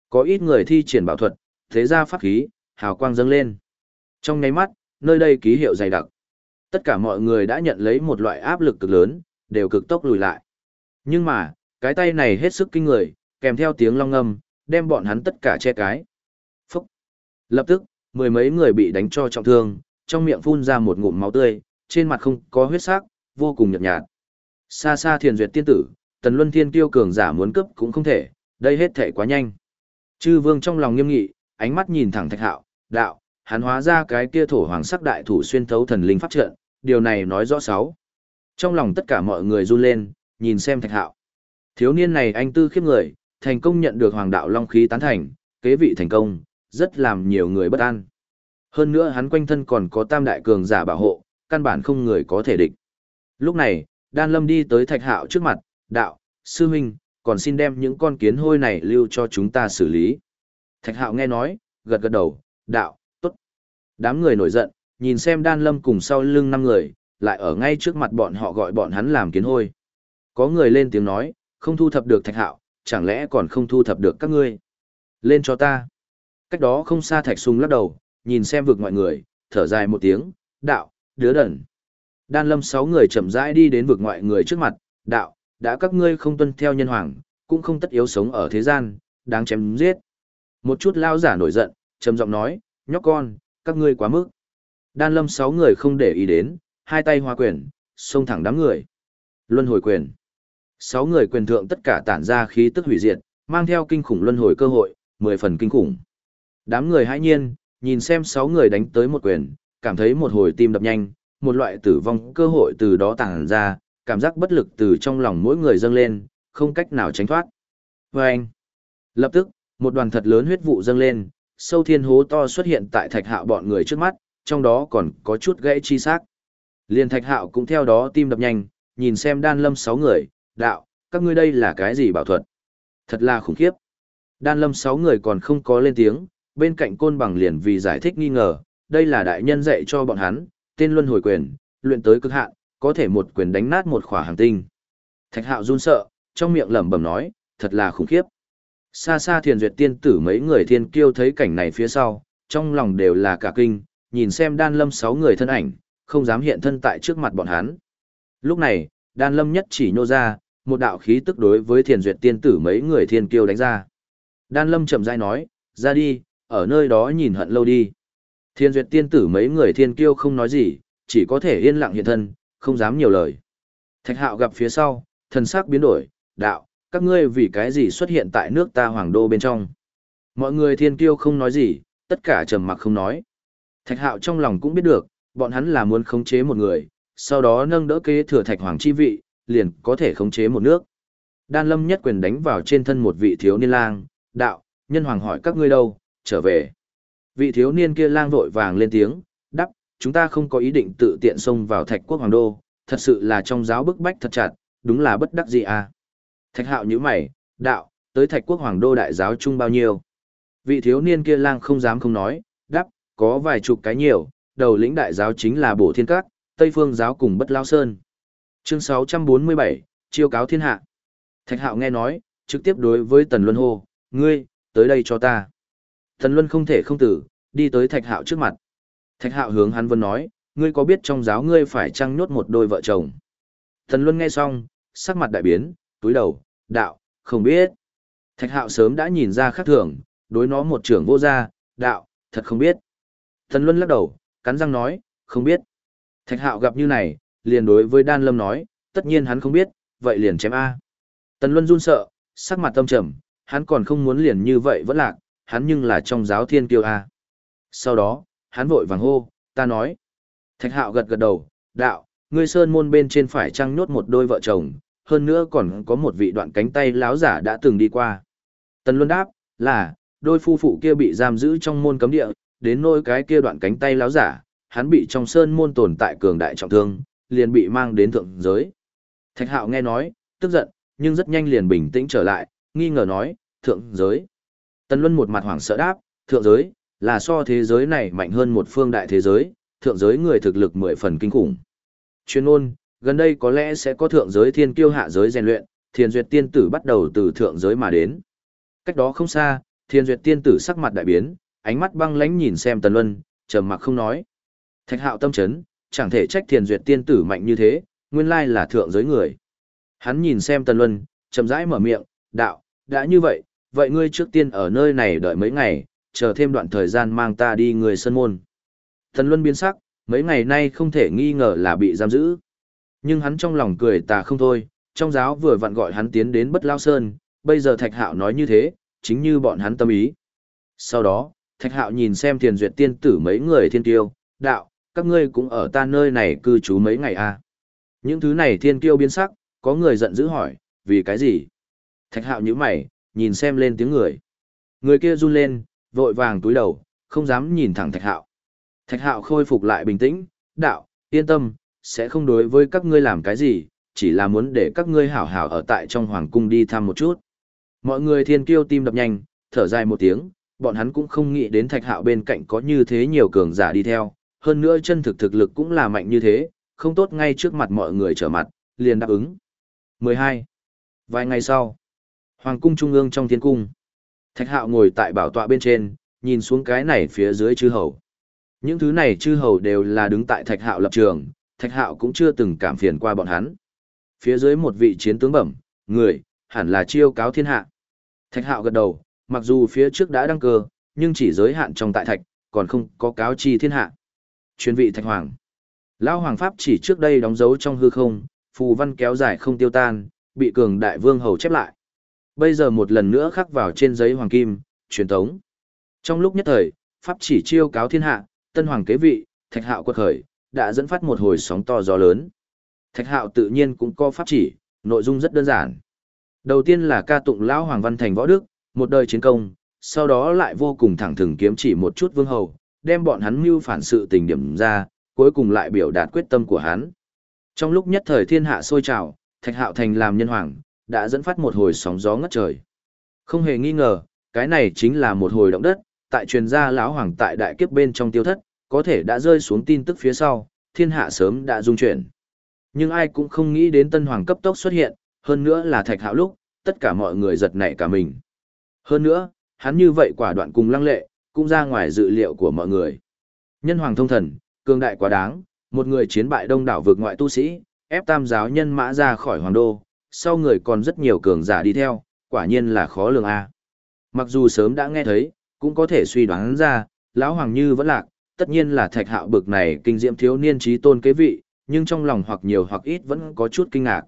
Speaker 1: Có ít người thi triển bảo thuật, thế ra pháp khí, hào quang dâng lên. Trong nháy mắt, nơi đây ký hiệu dày đặc. Tất cả mọi người đã nhận lấy một loại áp lực cực lớn, đều cực tốc lùi lại. Nhưng mà, Cái tay này hết sức kinh người, kèm theo tiếng long ngâm, đem bọn hắn tất cả che cái. Phúc! Lập tức, mười mấy người bị đánh cho trọng thương, trong miệng phun ra một ngụm máu tươi, trên mặt không có huyết sắc, vô cùng nhợt nhạt. Xa xa thiền duyệt tiên tử, tần luân thiên tiêu cường giả muốn cấp cũng không thể, đây hết thể quá nhanh. Chư vương trong lòng nghiêm nghị, ánh mắt nhìn thẳng thạch hạo, đạo, hắn hóa ra cái kia thổ hoàng sắc đại thủ xuyên thấu thần linh pháp trận, điều này nói rõ sáu. Trong lòng tất cả mọi người run lên, nhìn xem thạch hạo. Thiếu niên này anh tư khiếp người, thành công nhận được hoàng đạo long khí tán thành, kế vị thành công, rất làm nhiều người bất an. Hơn nữa hắn quanh thân còn có tam đại cường giả bảo hộ, căn bản không người có thể địch. Lúc này, Đan Lâm đi tới Thạch Hạo trước mặt, đạo, sư huynh, còn xin đem những con kiến hôi này lưu cho chúng ta xử lý. Thạch Hạo nghe nói, gật gật đầu, đạo, tốt. Đám người nổi giận, nhìn xem Đan Lâm cùng sau lưng năm người, lại ở ngay trước mặt bọn họ gọi bọn hắn làm kiến hôi. Có người lên tiếng nói, không thu thập được Thạch Hạo, chẳng lẽ còn không thu thập được các ngươi? Lên cho ta. Cách đó không xa Thạch Sùng lắc đầu, nhìn xem vực ngoại người, thở dài một tiếng, đạo, đứa đẩn. Đan lâm sáu người chậm rãi đi đến vực ngoại người trước mặt, đạo, đã các ngươi không tuân theo nhân hoàng, cũng không tất yếu sống ở thế gian, đáng chém giết. Một chút lao giả nổi giận, trầm giọng nói, nhóc con, các ngươi quá mức. Đan lâm sáu người không để ý đến, hai tay hoa quyền, xông thẳng đám người. Luân hồi quyền. Sáu người quyền thượng tất cả tản ra khí tức hủy diệt, mang theo kinh khủng luân hồi cơ hội, mười phần kinh khủng. Đám người hãi nhiên, nhìn xem sáu người đánh tới một quyền, cảm thấy một hồi tim đập nhanh, một loại tử vong cơ hội từ đó tàng ra, cảm giác bất lực từ trong lòng mỗi người dâng lên, không cách nào tránh thoát. Và anh, lập tức, một đoàn thật lớn huyết vụ dâng lên, sâu thiên hố to xuất hiện tại thạch hạo bọn người trước mắt, trong đó còn có chút gãy chi xác. Liên thạch hạo cũng theo đó tim đập nhanh, nhìn xem đan lâm sáu người, đạo, các ngươi đây là cái gì bảo thuật? Thật là khủng khiếp. Đan lâm sáu người còn không có lên tiếng, bên cạnh côn bằng liền vì giải thích nghi ngờ, đây là đại nhân dạy cho bọn hắn, tên luân hồi quyền, luyện tới cực hạn, có thể một quyền đánh nát một khỏa hành tinh. Thạch hạo run sợ, trong miệng lẩm bẩm nói, thật là khủng khiếp. Xa xa thiền duyệt tiên tử mấy người thiên kiêu thấy cảnh này phía sau, trong lòng đều là cả kinh, nhìn xem đan lâm sáu người thân ảnh, không dám hiện thân tại trước mặt bọn hắn. Lúc này, đan lâm nhất chỉ nhô ra, một đạo khí tức đối với thiền duyệt tiên tử mấy người thiên kiêu đánh ra. Đan lâm chậm rãi nói, ra đi, ở nơi đó nhìn hận lâu đi. Thiên duyệt tiên tử mấy người thiên kiêu không nói gì, chỉ có thể yên lặng hiện thân, không dám nhiều lời. Thạch hạo gặp phía sau, thần sắc biến đổi, đạo, các ngươi vì cái gì xuất hiện tại nước ta hoàng đô bên trong. Mọi người thiên kiêu không nói gì, tất cả trầm mặc không nói. Thạch hạo trong lòng cũng biết được, bọn hắn là muốn khống chế một người, sau đó nâng đỡ kế thừa thạch hoàng chi vị, liền có thể khống chế một nước. Đan lâm nhất quyền đánh vào trên thân một vị thiếu niên lang, đạo, nhân hoàng hỏi các ngươi đâu, trở về. Vị thiếu niên kia lang vội vàng lên tiếng, đắp, chúng ta không có ý định tự tiện xông vào thạch quốc hoàng đô, thật sự là trong giáo bức bách thật chặt, đúng là bất đắc gì à. Thạch hạo như mày, đạo, tới thạch quốc hoàng đô đại giáo chung bao nhiêu. Vị thiếu niên kia lang không dám không nói, đắp, có vài chục cái nhiều, đầu lĩnh đại giáo chính là bổ thiên các, tây phương giáo cùng bất lao sơn. Chương 647, chiêu cáo thiên hạ. Thạch hạo nghe nói, trực tiếp đối với tần luân hô, ngươi, tới đây cho ta. Tần Luân không thể không tử, đi tới Thạch Hạo trước mặt. Thạch Hạo hướng hắn vân nói, ngươi có biết trong giáo ngươi phải trăng nhốt một đôi vợ chồng? Tần Luân nghe xong, sắc mặt đại biến, túi đầu, đạo, không biết. Thạch Hạo sớm đã nhìn ra khác thường, đối nó một trưởng vô gia, đạo, thật không biết. Tần Luân lắc đầu, cắn răng nói, không biết. Thạch Hạo gặp như này, liền đối với Đan Lâm nói, tất nhiên hắn không biết, vậy liền chém A. Tần Luân run sợ, sắc mặt tâm trầm, hắn còn không muốn liền như vậy vẫn lạc, hắn nhưng là trong giáo thiên kiêu a. Sau đó, hắn vội vàng hô, ta nói. Thạch hạo gật gật đầu, đạo, ngươi sơn môn bên trên phải trăng nhốt một đôi vợ chồng, hơn nữa còn có một vị đoạn cánh tay láo giả đã từng đi qua. Tần Luân đáp, là, đôi phu phụ kia bị giam giữ trong môn cấm địa, đến nỗi cái kia đoạn cánh tay láo giả, hắn bị trong sơn môn tồn tại cường đại trọng thương, liền bị mang đến thượng giới. Thạch hạo nghe nói, tức giận, nhưng rất nhanh liền bình tĩnh trở lại, nghi ngờ nói, thượng giới. Tần Luân một mặt hoảng sợ đáp, thượng giới, là so thế giới này mạnh hơn một phương đại thế giới, thượng giới người thực lực mười phần kinh khủng. Chuyên ôn, gần đây có lẽ sẽ có thượng giới thiên kiêu hạ giới rèn luyện, thiên duyệt tiên tử bắt đầu từ thượng giới mà đến. Cách đó không xa, thiên duyệt tiên tử sắc mặt đại biến, ánh mắt băng lãnh nhìn xem Tần Luân, trầm mặc không nói. Thạch hạo tâm chấn, chẳng thể trách thiên duyệt tiên tử mạnh như thế, nguyên lai là thượng giới người. Hắn nhìn xem Tần Luân, chậm rãi mở miệng, đạo, đã như vậy, vậy ngươi trước tiên ở nơi này đợi mấy ngày, chờ thêm đoạn thời gian mang ta đi người sân môn. Tần Luân biến sắc, mấy ngày nay không thể nghi ngờ là bị giam giữ. Nhưng hắn trong lòng cười tà không thôi, trong giáo vừa vặn gọi hắn tiến đến bất lao sơn, bây giờ Thạch Hạo nói như thế, chính như bọn hắn tâm ý. Sau đó, Thạch Hạo nhìn xem thiền duyệt tiên tử mấy người thiên tiêu, đạo, các ngươi cũng ở ta nơi này cư trú mấy ngày à. Những thứ này thiên kiêu biến sắc, có người giận dữ hỏi, vì cái gì? Thạch Hạo như mày, nhìn xem lên tiếng người. Người kia run lên, vội vàng túi đầu, không dám nhìn thẳng Thạch Hạo. Thạch Hạo khôi phục lại bình tĩnh, đạo, yên tâm, sẽ không đối với các ngươi làm cái gì, chỉ là muốn để các ngươi hảo hảo ở tại trong hoàng cung đi thăm một chút. Mọi người thiên kiêu tim đập nhanh, thở dài một tiếng, bọn hắn cũng không nghĩ đến Thạch Hạo bên cạnh có như thế nhiều cường giả đi theo, hơn nữa chân thực thực lực cũng là mạnh như thế, không tốt ngay trước mặt mọi người trở mặt, liền đáp ứng. 12. Vài ngày sau, Hoàng cung trung ương trong thiên cung. Thạch hạo ngồi tại bảo tọa bên trên, nhìn xuống cái này phía dưới chư hầu. Những thứ này chư hầu đều là đứng tại thạch hạo lập trường, thạch hạo cũng chưa từng cảm phiền qua bọn hắn. Phía dưới một vị chiến tướng bẩm, người, hẳn là chiêu cáo thiên hạ. Thạch hạo gật đầu, mặc dù phía trước đã đăng cơ, nhưng chỉ giới hạn trong tại thạch, còn không có cáo chi thiên hạ. Chuyên vị thạch hoàng. Lão hoàng pháp chỉ trước đây đóng dấu trong hư không, phù văn kéo dài không tiêu tan, bị cường đại vương hầu chép lại. Bây giờ một lần nữa khắc vào trên giấy hoàng kim, truyền tống. Trong lúc nhất thời, pháp chỉ chiêu cáo thiên hạ, tân hoàng kế vị, thạch hạo quật khởi, đã dẫn phát một hồi sóng to gió lớn. Thạch hạo tự nhiên cũng có pháp chỉ, nội dung rất đơn giản. Đầu tiên là ca tụng lão hoàng văn thành võ đức, một đời chiến công, sau đó lại vô cùng thẳng thừng kiếm chỉ một chút vương hầu, đem bọn hắn mưu phản sự tình điểm ra, cuối cùng lại biểu đạt quyết tâm của hắn. Trong lúc nhất thời thiên hạ sôi trào, Thạch Hạo thành làm nhân hoàng, đã dẫn phát một hồi sóng gió ngất trời. Không hề nghi ngờ, cái này chính là một hồi động đất, tại truyền gia lão hoàng tại đại kiếp bên trong tiêu thất, có thể đã rơi xuống tin tức phía sau, thiên hạ sớm đã dung chuyển. Nhưng ai cũng không nghĩ đến tân hoàng cấp tốc xuất hiện, hơn nữa là thạch hạo lúc, tất cả mọi người giật nảy cả mình. Hơn nữa, hắn như vậy quả đoạn cùng lăng lệ, cũng ra ngoài dự liệu của mọi người. Nhân hoàng thông thần, cường đại quá đáng, một người chiến bại đông đảo vực ngoại tu sĩ, ép tam giáo nhân mã ra khỏi hoàng đô, sau người còn rất nhiều cường giả đi theo, quả nhiên là khó lường a. Mặc dù sớm đã nghe thấy, cũng có thể suy đoán ra, lão hoàng như vẫn lạc, tất nhiên là thạch hạo bực này kinh diễm thiếu niên trí tôn kế vị, nhưng trong lòng hoặc nhiều hoặc ít vẫn có chút kinh ngạc.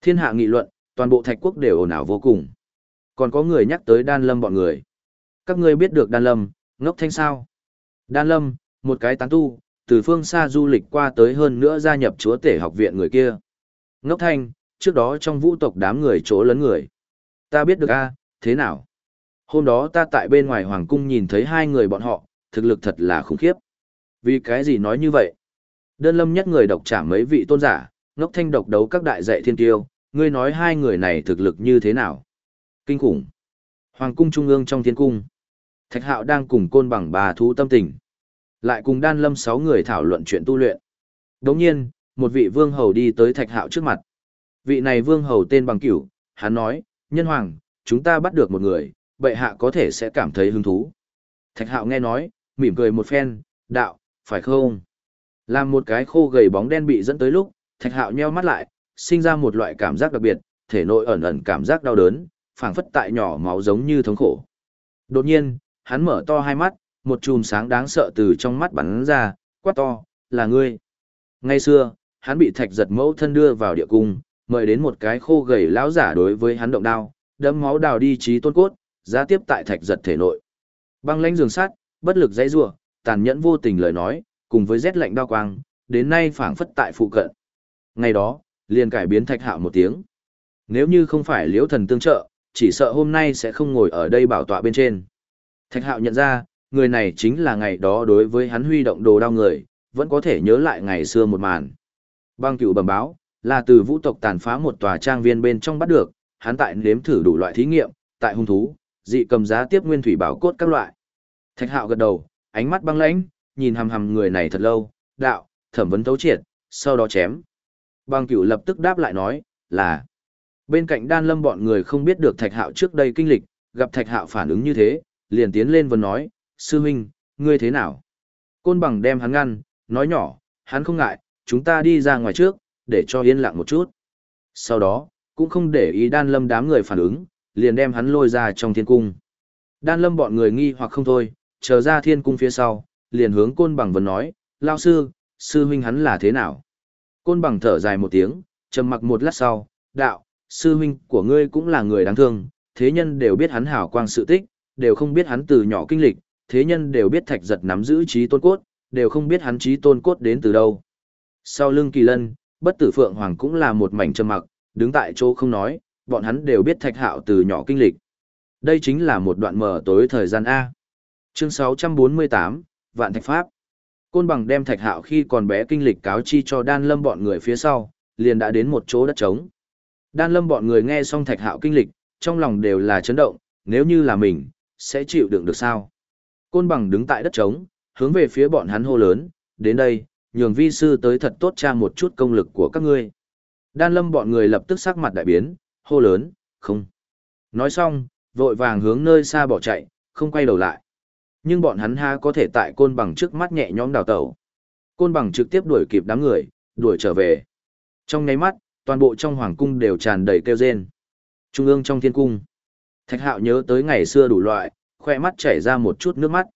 Speaker 1: Thiên hạ nghị luận, toàn bộ thạch quốc đều ồn ào vô cùng. Còn có người nhắc tới đan lâm bọn người. Các ngươi biết được đan lâm, ngốc thanh sao? Đan lâm, một cái tán tu, từ phương xa du lịch qua tới hơn nữa gia nhập chúa tể học viện người kia. Ngốc thanh, trước đó trong vũ tộc đám người chỗ lấn người. Ta biết được a, thế nào? Hôm đó ta tại bên ngoài hoàng cung nhìn thấy hai người bọn họ, thực lực thật là khủng khiếp. Vì cái gì nói như vậy? Đơn lâm nhất người độc trả mấy vị tôn giả, ngốc thanh độc đấu các đại dạy thiên tiêu, ngươi nói hai người này thực lực như thế nào? Kinh khủng. Hoàng cung trung ương trong thiên cung. Thạch hạo đang cùng côn bằng bà thú tâm tình. Lại cùng đan lâm sáu người thảo luận chuyện tu luyện. Đồng nhiên, một vị vương hầu đi tới thạch hạo trước mặt. Vị này vương hầu tên bằng cửu, hắn nói, nhân hoàng, chúng ta bắt được một người, bệ hạ có thể sẽ cảm thấy hứng thú. Thạch hạo nghe nói, mỉm cười một phen, đạo, phải không? Làm một cái khô gầy bóng đen bị dẫn tới lúc, thạch hạo nheo mắt lại, sinh ra một loại cảm giác đặc biệt, thể nội ẩn ẩn cảm giác đau đớn, phảng phất tại nhỏ máu giống như thống khổ. Đột nhiên, hắn mở to hai mắt, một chùm sáng đáng sợ từ trong mắt bắn ra, quát to, là ngươi. Ngay xưa, hắn bị thạch giật mẫu thân đưa vào địa cung, mời đến một cái khô gầy lão giả đối với hắn động đao, đấm máu đào đi trí tôn cốt, giá tiếp tại thạch giật thể nội. Băng lãnh giường sát, bất lực dãy rủa, tàn nhẫn vô tình lời nói, cùng với rét lạnh đao quang, đến nay phảng phất tại phụ cận. Ngày đó, liền cải biến thạch hạo một tiếng. Nếu như không phải liễu thần tương trợ, chỉ sợ hôm nay sẽ không ngồi ở đây bảo tọa bên trên. Thạch hạo nhận ra, người này chính là ngày đó đối với hắn huy động đồ đao người, vẫn có thể nhớ lại ngày xưa một màn. Bang cựu bẩm báo, là từ vũ tộc tàn phá một tòa trang viên bên trong bắt được, hắn tại nếm thử đủ loại thí nghiệm, tại hung thú, dị cầm giá tiếp nguyên thủy bảo cốt các loại. Thạch Hạo gật đầu, ánh mắt băng lãnh, nhìn hằm hằm người này thật lâu, đạo, thẩm vấn tấu triệt, sau đó chém. Bang Cửu lập tức đáp lại nói, là bên cạnh Đan Lâm bọn người không biết được Thạch Hạo trước đây kinh lịch, gặp Thạch Hạo phản ứng như thế, liền tiến lên và nói, sư huynh, ngươi thế nào? Côn bằng đem hắn ngăn, nói nhỏ, hắn không ngại, chúng ta đi ra ngoài trước, để cho yên lặng một chút. Sau đó, cũng không để ý đan lâm đám người phản ứng, liền đem hắn lôi ra trong thiên cung. Đan lâm bọn người nghi hoặc không thôi, chờ ra thiên cung phía sau, liền hướng côn bằng vấn nói, lao sư, sư huynh hắn là thế nào? Côn bằng thở dài một tiếng, trầm mặc một lát sau, đạo, sư huynh của ngươi cũng là người đáng thương, thế nhân đều biết hắn hảo quang sự tích, đều không biết hắn từ nhỏ kinh lịch, thế nhân đều biết thạch giật nắm giữ trí tôn cốt, đều không biết hắn trí tôn cốt đến từ đâu. Sau lưng kỳ lân, bất tử phượng hoàng cũng là một mảnh trầm mặc, đứng tại chỗ không nói, bọn hắn đều biết thạch hạo từ nhỏ kinh lịch. Đây chính là một đoạn mở tối thời gian A. Chương 648, Vạn Thạch Pháp. Côn bằng đem thạch hạo khi còn bé kinh lịch cáo chi cho đan lâm bọn người phía sau, liền đã đến một chỗ đất trống. Đan lâm bọn người nghe xong thạch hạo kinh lịch, trong lòng đều là chấn động, nếu như là mình, sẽ chịu đựng được sao? Côn bằng đứng tại đất trống, hướng về phía bọn hắn hô lớn, đến đây, nhường vi sư tới thật tốt tra một chút công lực của các ngươi. Đan lâm bọn người lập tức sắc mặt đại biến, hô lớn, không. Nói xong, vội vàng hướng nơi xa bỏ chạy, không quay đầu lại. Nhưng bọn hắn ha có thể tại côn bằng trước mắt nhẹ nhõm đào tẩu. Côn bằng trực tiếp đuổi kịp đám người, đuổi trở về. Trong nháy mắt, toàn bộ trong hoàng cung đều tràn đầy kêu rên. Trung ương trong thiên cung. Thạch hạo nhớ tới ngày xưa đủ loại, khoe mắt chảy ra một chút nước mắt.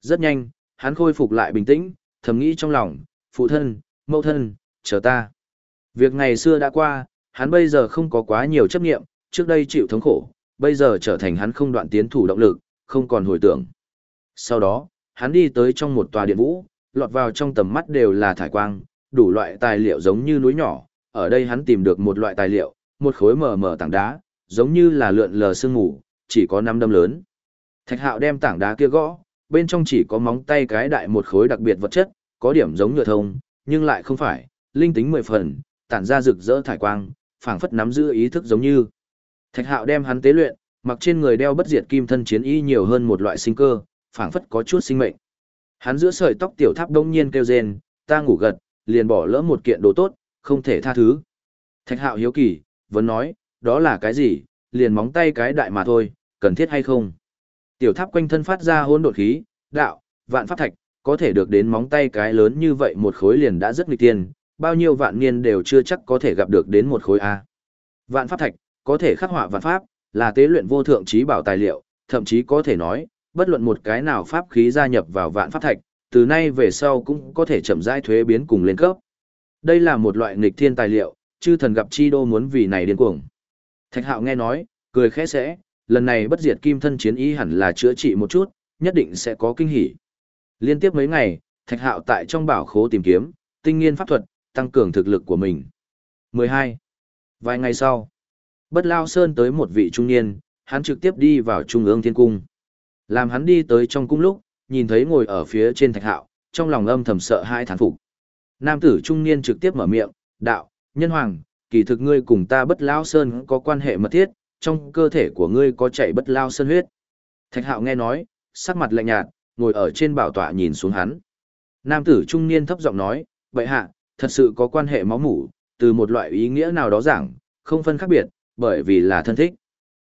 Speaker 1: Rất nhanh, hắn khôi phục lại bình tĩnh, thầm nghĩ trong lòng, phụ thân, mẫu thân, chờ ta. Việc ngày xưa đã qua, hắn bây giờ không có quá nhiều chấp nghiệm, trước đây chịu thống khổ, bây giờ trở thành hắn không đoạn tiến thủ động lực, không còn hồi tưởng. Sau đó, hắn đi tới trong một tòa điện vũ, lọt vào trong tầm mắt đều là thải quang, đủ loại tài liệu giống như núi nhỏ, ở đây hắn tìm được một loại tài liệu, một khối mờ mờ tảng đá, giống như là lượn lờ sương ngủ chỉ có năm đâm lớn. Thạch hạo đem tảng đá kia gõ, bên trong chỉ có móng tay cái đại một khối đặc biệt vật chất, có điểm giống nhựa thông, nhưng lại không phải, linh tính mười phần, tản ra rực rỡ thải quang, phảng phất nắm giữ ý thức giống như. Thạch hạo đem hắn tế luyện, mặc trên người đeo bất diệt kim thân chiến y nhiều hơn một loại sinh cơ, phảng phất có chút sinh mệnh. Hắn giữa sợi tóc tiểu tháp đông nhiên kêu rên, ta ngủ gật, liền bỏ lỡ một kiện đồ tốt, không thể tha thứ. Thạch hạo hiếu kỳ, vẫn nói, đó là cái gì, liền móng tay cái đại mà thôi, cần thiết hay không. Tiểu tháp quanh thân phát ra hỗn độn khí, đạo, vạn pháp thạch, có thể được đến móng tay cái lớn như vậy một khối liền đã rất nghịch tiên, bao nhiêu vạn niên đều chưa chắc có thể gặp được đến một khối A. Vạn pháp thạch, có thể khắc họa vạn pháp, là tế luyện vô thượng trí bảo tài liệu, thậm chí có thể nói, bất luận một cái nào pháp khí gia nhập vào vạn pháp thạch, từ nay về sau cũng có thể chậm rãi thuế biến cùng lên cấp. Đây là một loại nghịch thiên tài liệu, chư thần gặp chi đô muốn vì này điên cuồng. Thạch hạo nghe nói, cười khẽ sẽ, lần này bất diệt kim thân chiến ý hẳn là chữa trị một chút, nhất định sẽ có kinh hỉ. Liên tiếp mấy ngày, Thạch hạo tại trong bảo khố tìm kiếm, tinh nghiên pháp thuật, tăng cường thực lực của mình. 12. Vài ngày sau, Bất Lao Sơn tới một vị trung niên, hắn trực tiếp đi vào trung ương thiên cung. Làm hắn đi tới trong cung lúc, nhìn thấy ngồi ở phía trên thạch hạo, trong lòng âm thầm sợ hai thán phục. Nam tử trung niên trực tiếp mở miệng, đạo, nhân hoàng, kỳ thực ngươi cùng ta bất lao sơn có quan hệ mật thiết, trong cơ thể của ngươi có chảy bất lao sơn huyết. Thạch hạo nghe nói, sắc mặt lạnh nhạt, ngồi ở trên bảo tọa nhìn xuống hắn. Nam tử trung niên thấp giọng nói, vậy hạ, thật sự có quan hệ máu mủ, từ một loại ý nghĩa nào đó giảng, không phân khác biệt, bởi vì là thân thích.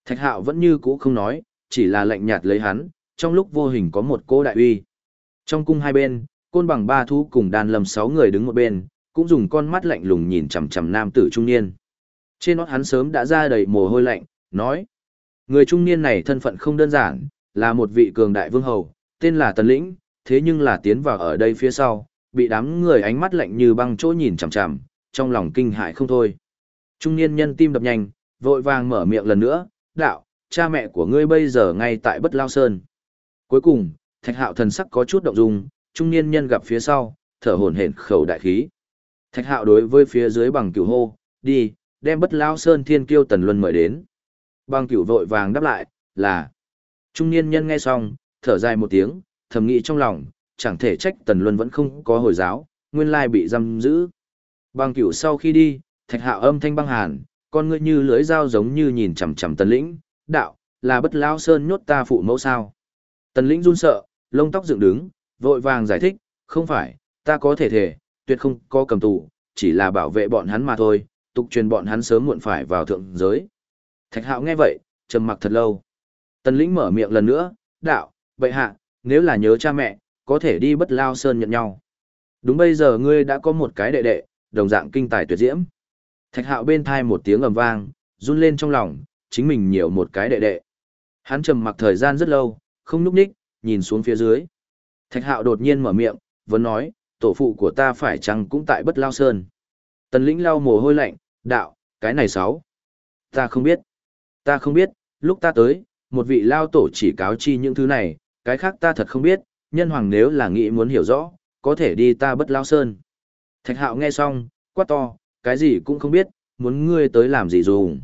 Speaker 1: Thạch hạo vẫn như cũ không nói, chỉ là lạnh nhạt lấy hắn, trong lúc vô hình có một cô đại uy. Trong cung hai bên, côn bằng ba thú cùng đàn lầm sáu người đứng một bên, cũng dùng con mắt lạnh lùng nhìn chằm chằm nam tử trung niên. Trên nót hắn sớm đã ra đầy mồ hôi lạnh, nói. Người trung niên này thân phận không đơn giản, là một vị cường đại vương hầu, tên là Tần Lĩnh, thế nhưng là tiến vào ở đây phía sau, bị đám người ánh mắt lạnh như băng chỗ nhìn chằm chằm, trong lòng kinh hãi không thôi. Trung niên nhân tim đập nhanh, vội vàng mở miệng lần nữa, đạo, cha mẹ của ngươi bây giờ ngay tại Bất Lao Sơn. Cuối cùng, Thạch Hạo thần sắc có chút động dung, trung niên nhân gặp phía sau, thở hổn hển khẩu đại khí. Thạch Hạo đối với phía dưới bằng cửu hô, đi, đem Bất Lao Sơn Thiên Kiêu Tần Luân mời đến. Bằng cửu vội vàng đáp lại, là. Trung niên nhân nghe xong, thở dài một tiếng, thầm nghĩ trong lòng, chẳng thể trách Tần Luân vẫn không có hồi giáo, nguyên lai bị giam giữ. Bằng cửu sau khi đi, Thạch Hạo âm thanh băng hàn, con ngươi như lưỡi dao giống như nhìn chằm chằm Tần Lĩnh, đạo, là bất lao sơn nhốt ta phụ mẫu sao. Tần lĩnh run sợ, lông tóc dựng đứng, vội vàng giải thích, không phải, ta có thể thể, tuyệt không có cầm tù, chỉ là bảo vệ bọn hắn mà thôi, tục truyền bọn hắn sớm muộn phải vào thượng giới. Thạch hạo nghe vậy, trầm mặc thật lâu. Tần lĩnh mở miệng lần nữa, đạo, vậy hạ, nếu là nhớ cha mẹ, có thể đi bất lao sơn nhận nhau. Đúng bây giờ ngươi đã có một cái đệ đệ, đồng dạng kinh tài tuyệt diễm. Thạch hạo bên thai một tiếng ầm vang, run lên trong lòng, chính mình nhiều một cái đệ đệ. Hắn trầm mặc thời gian rất lâu, không núp ních, nhìn xuống phía dưới. Thạch hạo đột nhiên mở miệng, vẫn nói, tổ phụ của ta phải chăng cũng tại bất lao sơn. Tần lĩnh lau mồ hôi lạnh, đạo, cái này sáu. Ta không biết. Ta không biết, lúc ta tới, một vị lao tổ chỉ cáo chi những thứ này, cái khác ta thật không biết, nhân hoàng nếu là nghĩ muốn hiểu rõ, có thể đi ta bất lao sơn. Thạch hạo nghe xong, quát to, cái gì cũng không biết, muốn ngươi tới làm gì dùng.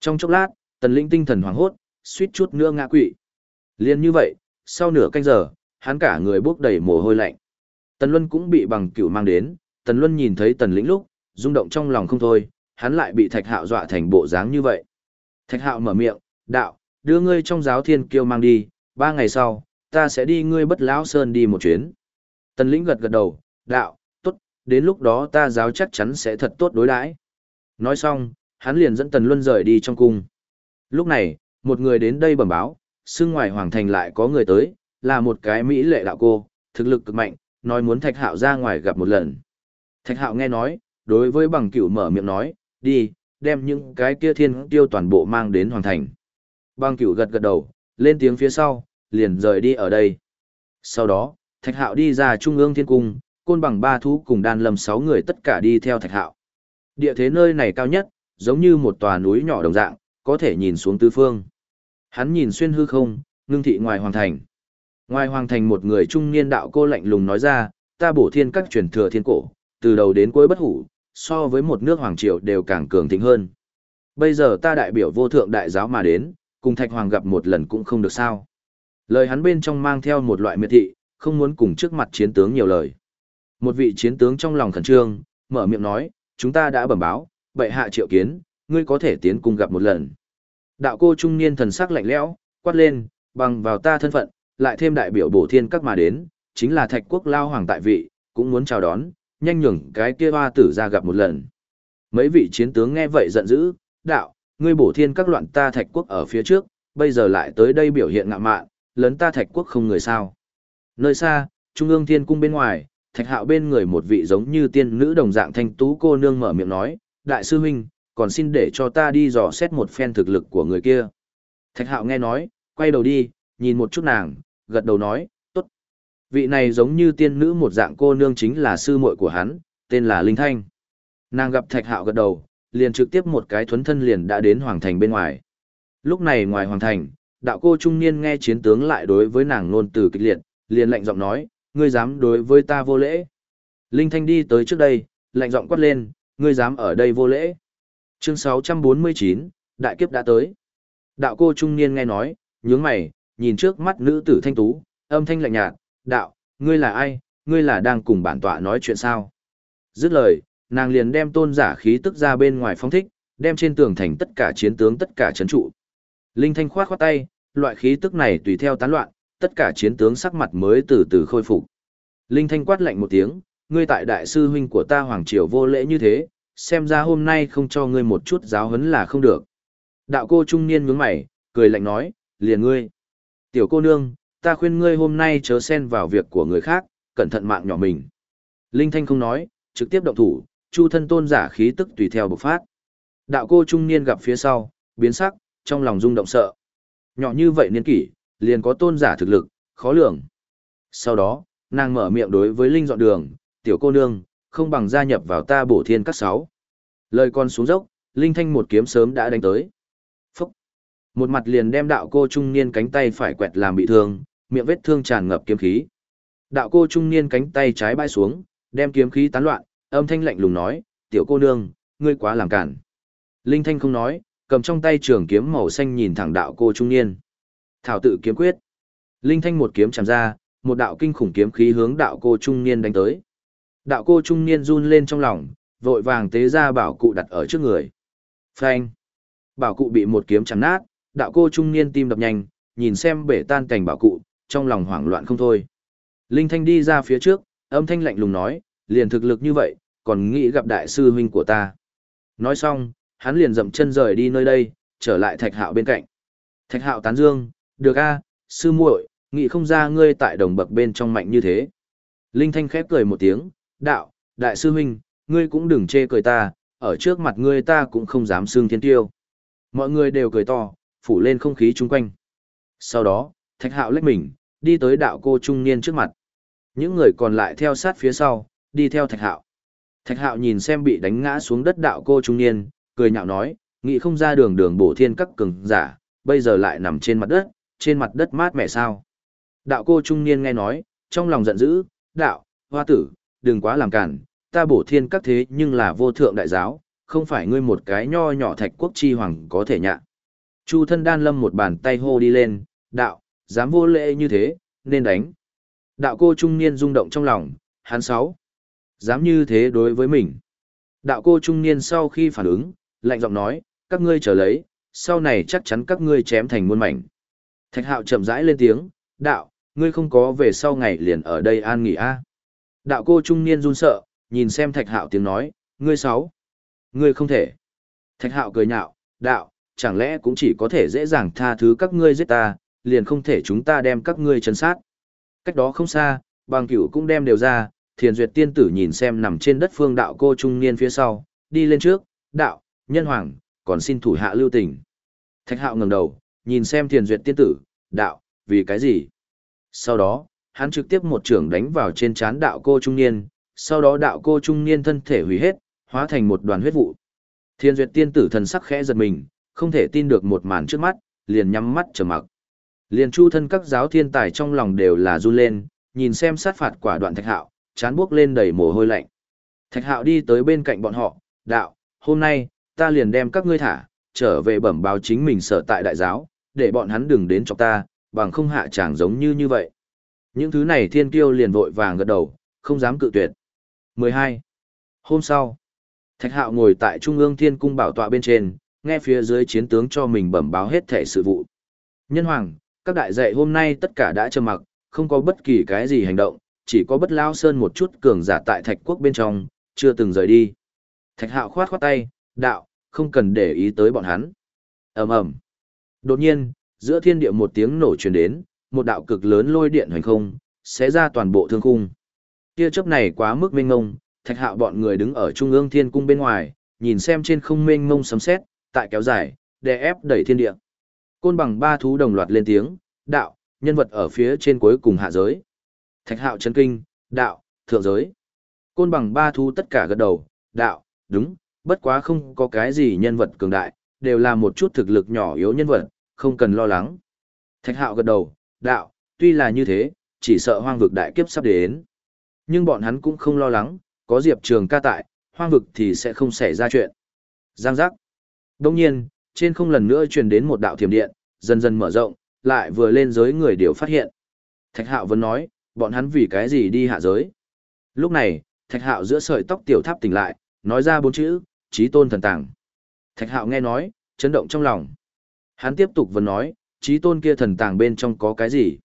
Speaker 1: Trong chốc lát, tần lĩnh tinh thần hoảng hốt, suýt chút nữa ngã quỵ. Liên như vậy, sau nửa canh giờ, hắn cả người bốc đầy mồ hôi lạnh. Tần Luân cũng bị bằng cửu mang đến, Tần Luân nhìn thấy Tần Lĩnh lúc, rung động trong lòng không thôi, hắn lại bị Thạch Hạo dọa thành bộ dáng như vậy. Thạch Hạo mở miệng, đạo, đưa ngươi trong giáo thiên kiêu mang đi, ba ngày sau, ta sẽ đi ngươi bất lão sơn đi một chuyến. Tần Lĩnh gật gật đầu, đạo, tốt, đến lúc đó ta giáo chắc chắn sẽ thật tốt đối đãi. Nói xong, hắn liền dẫn Tần Luân rời đi trong cung. Lúc này, một người đến đây bẩm báo, xưng ngoài hoàng thành lại có người tới, là một cái mỹ lệ đạo cô, thực lực cực mạnh, nói muốn Thạch Hạo ra ngoài gặp một lần. Thạch Hạo nghe nói, đối với bằng cửu mở miệng nói, đi, đem những cái kia thiên tiêu toàn bộ mang đến hoàng thành. Bằng cửu gật gật đầu, lên tiếng phía sau, liền rời đi ở đây. Sau đó, Thạch Hạo đi ra trung ương thiên cung, côn bằng ba thú cùng đan lầm sáu người tất cả đi theo Thạch Hạo. Địa thế nơi này cao nhất, giống như một tòa núi nhỏ đồng dạng, có thể nhìn xuống tứ phương. Hắn nhìn xuyên hư không, ngưng thị ngoài hoàng thành. Ngoài hoàng thành một người trung niên đạo cô lạnh lùng nói ra, ta bổ thiên các truyền thừa thiên cổ, từ đầu đến cuối bất hủ, so với một nước hoàng triều đều càng cường thịnh hơn. Bây giờ ta đại biểu vô thượng đại giáo mà đến, cùng thạch hoàng gặp một lần cũng không được sao. Lời hắn bên trong mang theo một loại miệt thị, không muốn cùng trước mặt chiến tướng nhiều lời. Một vị chiến tướng trong lòng khẩn trương, mở miệng nói, chúng ta đã bẩm báo, bệ hạ triệu kiến, ngươi có thể tiến cùng gặp một lần. Đạo cô trung niên thần sắc lạnh lẽo, quát lên, bằng vào ta thân phận, lại thêm đại biểu bổ thiên các mà đến, chính là thạch quốc lao hoàng tại vị, cũng muốn chào đón, nhanh nhường cái kia hoa tử ra gặp một lần. Mấy vị chiến tướng nghe vậy giận dữ, đạo, ngươi bổ thiên các loạn ta thạch quốc ở phía trước, bây giờ lại tới đây biểu hiện ngạ mạn, lấn ta thạch quốc không người sao. Nơi xa, trung ương thiên cung bên ngoài, thạch hạo bên người một vị giống như tiên nữ đồng dạng thanh tú cô nương mở miệng nói, đại sư huynh, còn xin để cho ta đi dò xét một phen thực lực của người kia. Thạch hạo nghe nói, quay đầu đi, nhìn một chút nàng, gật đầu nói, tốt. Vị này giống như tiên nữ một dạng cô nương chính là sư muội của hắn, tên là Linh Thanh. Nàng gặp Thạch Hạo gật đầu, liền trực tiếp một cái thuấn thân liền đã đến Hoàng Thành bên ngoài. Lúc này ngoài Hoàng Thành, đạo cô trung niên nghe chiến tướng lại đối với nàng nôn từ kịch liệt, liền lạnh giọng nói, ngươi dám đối với ta vô lễ. Linh Thanh đi tới trước đây, lạnh giọng quát lên, ngươi dám ở đây vô lễ. Chương 649, đại kiếp đã tới. Đạo cô trung niên nghe nói, nhướng mày, nhìn trước mắt nữ tử thanh tú, âm thanh lạnh nhạt, đạo, ngươi là ai, ngươi là đang cùng bản tọa nói chuyện sao? Dứt lời, nàng liền đem tôn giả khí tức ra bên ngoài phong thích, đem trên tường thành tất cả chiến tướng tất cả chấn trụ. Linh thanh khoát khoát tay, loại khí tức này tùy theo tán loạn, tất cả chiến tướng sắc mặt mới từ từ khôi phục. Linh thanh quát lạnh một tiếng, ngươi tại đại sư huynh của ta hoàng triều vô lễ như thế, xem ra hôm nay không cho ngươi một chút giáo huấn là không được. Đạo cô trung niên nhướng mày, cười lạnh nói, liền ngươi. Tiểu cô nương, ta khuyên ngươi hôm nay chớ xen vào việc của người khác, cẩn thận mạng nhỏ mình. Linh Thanh không nói, trực tiếp động thủ, chu thân tôn giả khí tức tùy theo bộc phát. Đạo cô trung niên gặp phía sau, biến sắc, trong lòng rung động sợ. Nhỏ như vậy niên kỷ, liền có tôn giả thực lực, khó lường. Sau đó, nàng mở miệng đối với Linh dọn đường, tiểu cô nương, không bằng gia nhập vào ta bổ thiên các sáu. Lời con xuống dốc, Linh Thanh một kiếm sớm đã đánh tới. Một mặt liền đem đạo cô trung niên cánh tay phải quẹt làm bị thương, miệng vết thương tràn ngập kiếm khí. Đạo cô trung niên cánh tay trái bay xuống, đem kiếm khí tán loạn, âm thanh lạnh lùng nói, tiểu cô nương, ngươi quá làm cản. Linh thanh không nói, cầm trong tay trường kiếm màu xanh nhìn thẳng đạo cô trung niên. Thảo tự kiếm quyết. Linh thanh một kiếm chạm ra, một đạo kinh khủng kiếm khí hướng đạo cô trung niên đánh tới. Đạo cô trung niên run lên trong lòng, vội vàng tế ra bảo cụ đặt ở trước người. Phanh. Bảo cụ bị một kiếm chém nát, đạo cô trung niên tim đập nhanh, nhìn xem bể tan cảnh bảo cụ, trong lòng hoảng loạn không thôi. Linh Thanh đi ra phía trước, âm thanh lạnh lùng nói, liền thực lực như vậy, còn nghĩ gặp đại sư huynh của ta. Nói xong, hắn liền dậm chân rời đi nơi đây, trở lại thạch hạo bên cạnh. Thạch hạo tán dương, được a, sư muội, nghĩ không ra ngươi tại đồng bậc bên trong mạnh như thế. Linh Thanh khép cười một tiếng, đạo, đại sư huynh, ngươi cũng đừng chê cười ta, ở trước mặt ngươi ta cũng không dám xương thiên tiêu. Mọi người đều cười to, phủ lên không khí chung quanh. Sau đó, thạch hạo lách mình, đi tới đạo cô trung niên trước mặt. Những người còn lại theo sát phía sau, đi theo thạch hạo. Thạch hạo nhìn xem bị đánh ngã xuống đất đạo cô trung niên, cười nhạo nói, nghĩ không ra đường đường bổ thiên các cường giả, bây giờ lại nằm trên mặt đất, trên mặt đất mát mẻ sao. Đạo cô trung niên nghe nói, trong lòng giận dữ, đạo, hoa tử, đừng quá làm cản, ta bổ thiên các thế nhưng là vô thượng đại giáo, không phải ngươi một cái nho nhỏ thạch quốc chi hoàng có thể nhạ. Chu thân đan lâm một bàn tay hô đi lên, đạo, dám vô lễ như thế, nên đánh. Đạo cô trung niên rung động trong lòng, hắn sáu. Dám như thế đối với mình. Đạo cô trung niên sau khi phản ứng, lạnh giọng nói, các ngươi chờ lấy, sau này chắc chắn các ngươi chém thành muôn mảnh. Thạch hạo chậm rãi lên tiếng, đạo, ngươi không có về sau ngày liền ở đây an nghỉ a Đạo cô trung niên run sợ, nhìn xem thạch hạo tiếng nói, ngươi sáu. Ngươi không thể. Thạch hạo cười nhạo, đạo, chẳng lẽ cũng chỉ có thể dễ dàng tha thứ các ngươi giết ta, liền không thể chúng ta đem các ngươi chấn sát. Cách đó không xa, bằng cửu cũng đem đều ra, thiền duyệt tiên tử nhìn xem nằm trên đất phương đạo cô trung niên phía sau, đi lên trước, đạo, nhân hoàng, còn xin thủ hạ lưu tình. Thạch hạo ngẩng đầu, nhìn xem thiền duyệt tiên tử, đạo, vì cái gì? Sau đó, hắn trực tiếp một trưởng đánh vào trên trán đạo cô trung niên, sau đó đạo cô trung niên thân thể hủy hết, hóa thành một đoàn huyết vụ. Thiên duyệt tiên tử thần sắc khẽ giật mình, không thể tin được một màn trước mắt, liền nhắm mắt trầm mặc. Liền chu thân các giáo thiên tài trong lòng đều là run lên, nhìn xem sát phạt quả đoạn thạch hạo, chán buốc lên đầy mồ hôi lạnh. Thạch hạo đi tới bên cạnh bọn họ, đạo, hôm nay, ta liền đem các ngươi thả, trở về bẩm báo chính mình sở tại đại giáo, để bọn hắn đừng đến chọc ta, bằng không hạ chẳng giống như như vậy. Những thứ này thiên kiêu liền vội vàng gật đầu, không dám cự tuyệt. 12. Hôm sau, Thạch Hạo ngồi tại Trung ương Thiên Cung bảo tọa bên trên, nghe phía dưới chiến tướng cho mình bẩm báo hết thể sự vụ. Nhân hoàng, các đại dạy hôm nay tất cả đã trầm mặc, không có bất kỳ cái gì hành động, chỉ có bất lao sơn một chút cường giả tại Thạch Quốc bên trong, chưa từng rời đi. Thạch Hạo khoát khoát tay, đạo, không cần để ý tới bọn hắn. ầm ầm. Đột nhiên, giữa thiên địa một tiếng nổ truyền đến, một đạo cực lớn lôi điện hoành không, xé ra toàn bộ thương khung. Tia chớp này quá mức mênh mông, thạch hạo bọn người đứng ở trung ương thiên cung bên ngoài, nhìn xem trên không mênh mông sấm sét, tại kéo dài, đè ép đẩy thiên địa. Côn bằng ba thú đồng loạt lên tiếng, đạo, nhân vật ở phía trên cuối cùng hạ giới. Thạch hạo chấn kinh, đạo, thượng giới. Côn bằng ba thú tất cả gật đầu, đạo, đúng, bất quá không có cái gì nhân vật cường đại, đều là một chút thực lực nhỏ yếu nhân vật, không cần lo lắng. Thạch hạo gật đầu, đạo, tuy là như thế, chỉ sợ hoang vực đại kiếp sắp đến. Nhưng bọn hắn cũng không lo lắng, có Diệp Trường ca tại, hoang vực thì sẽ không xảy ra chuyện. Giang giác. Đông nhiên, trên không lần nữa truyền đến một đạo thiểm điện, dần dần mở rộng, lại vừa lên giới người đều phát hiện. Thạch Hạo vẫn nói, bọn hắn vì cái gì đi hạ giới. Lúc này, Thạch Hạo giữa sợi tóc tiểu tháp tỉnh lại, nói ra bốn chữ, trí tôn thần tàng. Thạch Hạo nghe nói, chấn động trong lòng. Hắn tiếp tục vẫn nói, trí tôn kia thần tàng bên trong có cái gì?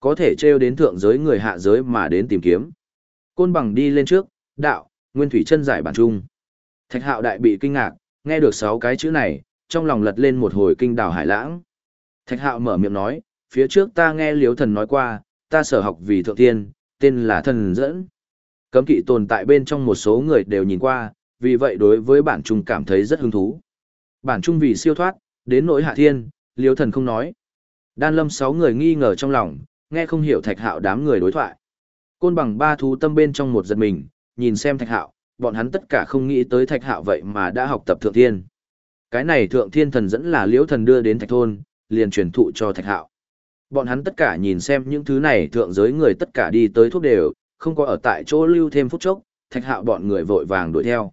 Speaker 1: Có thể treo đến thượng giới người hạ giới mà đến tìm kiếm. Côn bằng đi lên trước, đạo, nguyên thủy chân giải bản trung. Thạch hạo đại bị kinh ngạc, nghe được sáu cái chữ này, trong lòng lật lên một hồi kinh đảo hải lãng. Thạch hạo mở miệng nói, phía trước ta nghe liếu thần nói qua, ta sở học vì thượng tiên, tên là thần dẫn. Cấm kỵ tồn tại bên trong một số người đều nhìn qua, vì vậy đối với bản trung cảm thấy rất hứng thú. Bản trung vì siêu thoát, đến nỗi hạ thiên, liếu thần không nói. Đan lâm sáu người nghi ngờ trong lòng, nghe không hiểu thạch hạo đám người đối thoại. Côn bằng ba thú tâm bên trong một giật mình, nhìn xem thạch hạo, bọn hắn tất cả không nghĩ tới thạch hạo vậy mà đã học tập thượng thiên. Cái này thượng thiên thần dẫn là liễu thần đưa đến thạch thôn, liền truyền thụ cho thạch hạo. Bọn hắn tất cả nhìn xem những thứ này thượng giới người tất cả đi tới thuốc đều, không có ở tại chỗ lưu thêm phút chốc, thạch hạo bọn người vội vàng đuổi theo.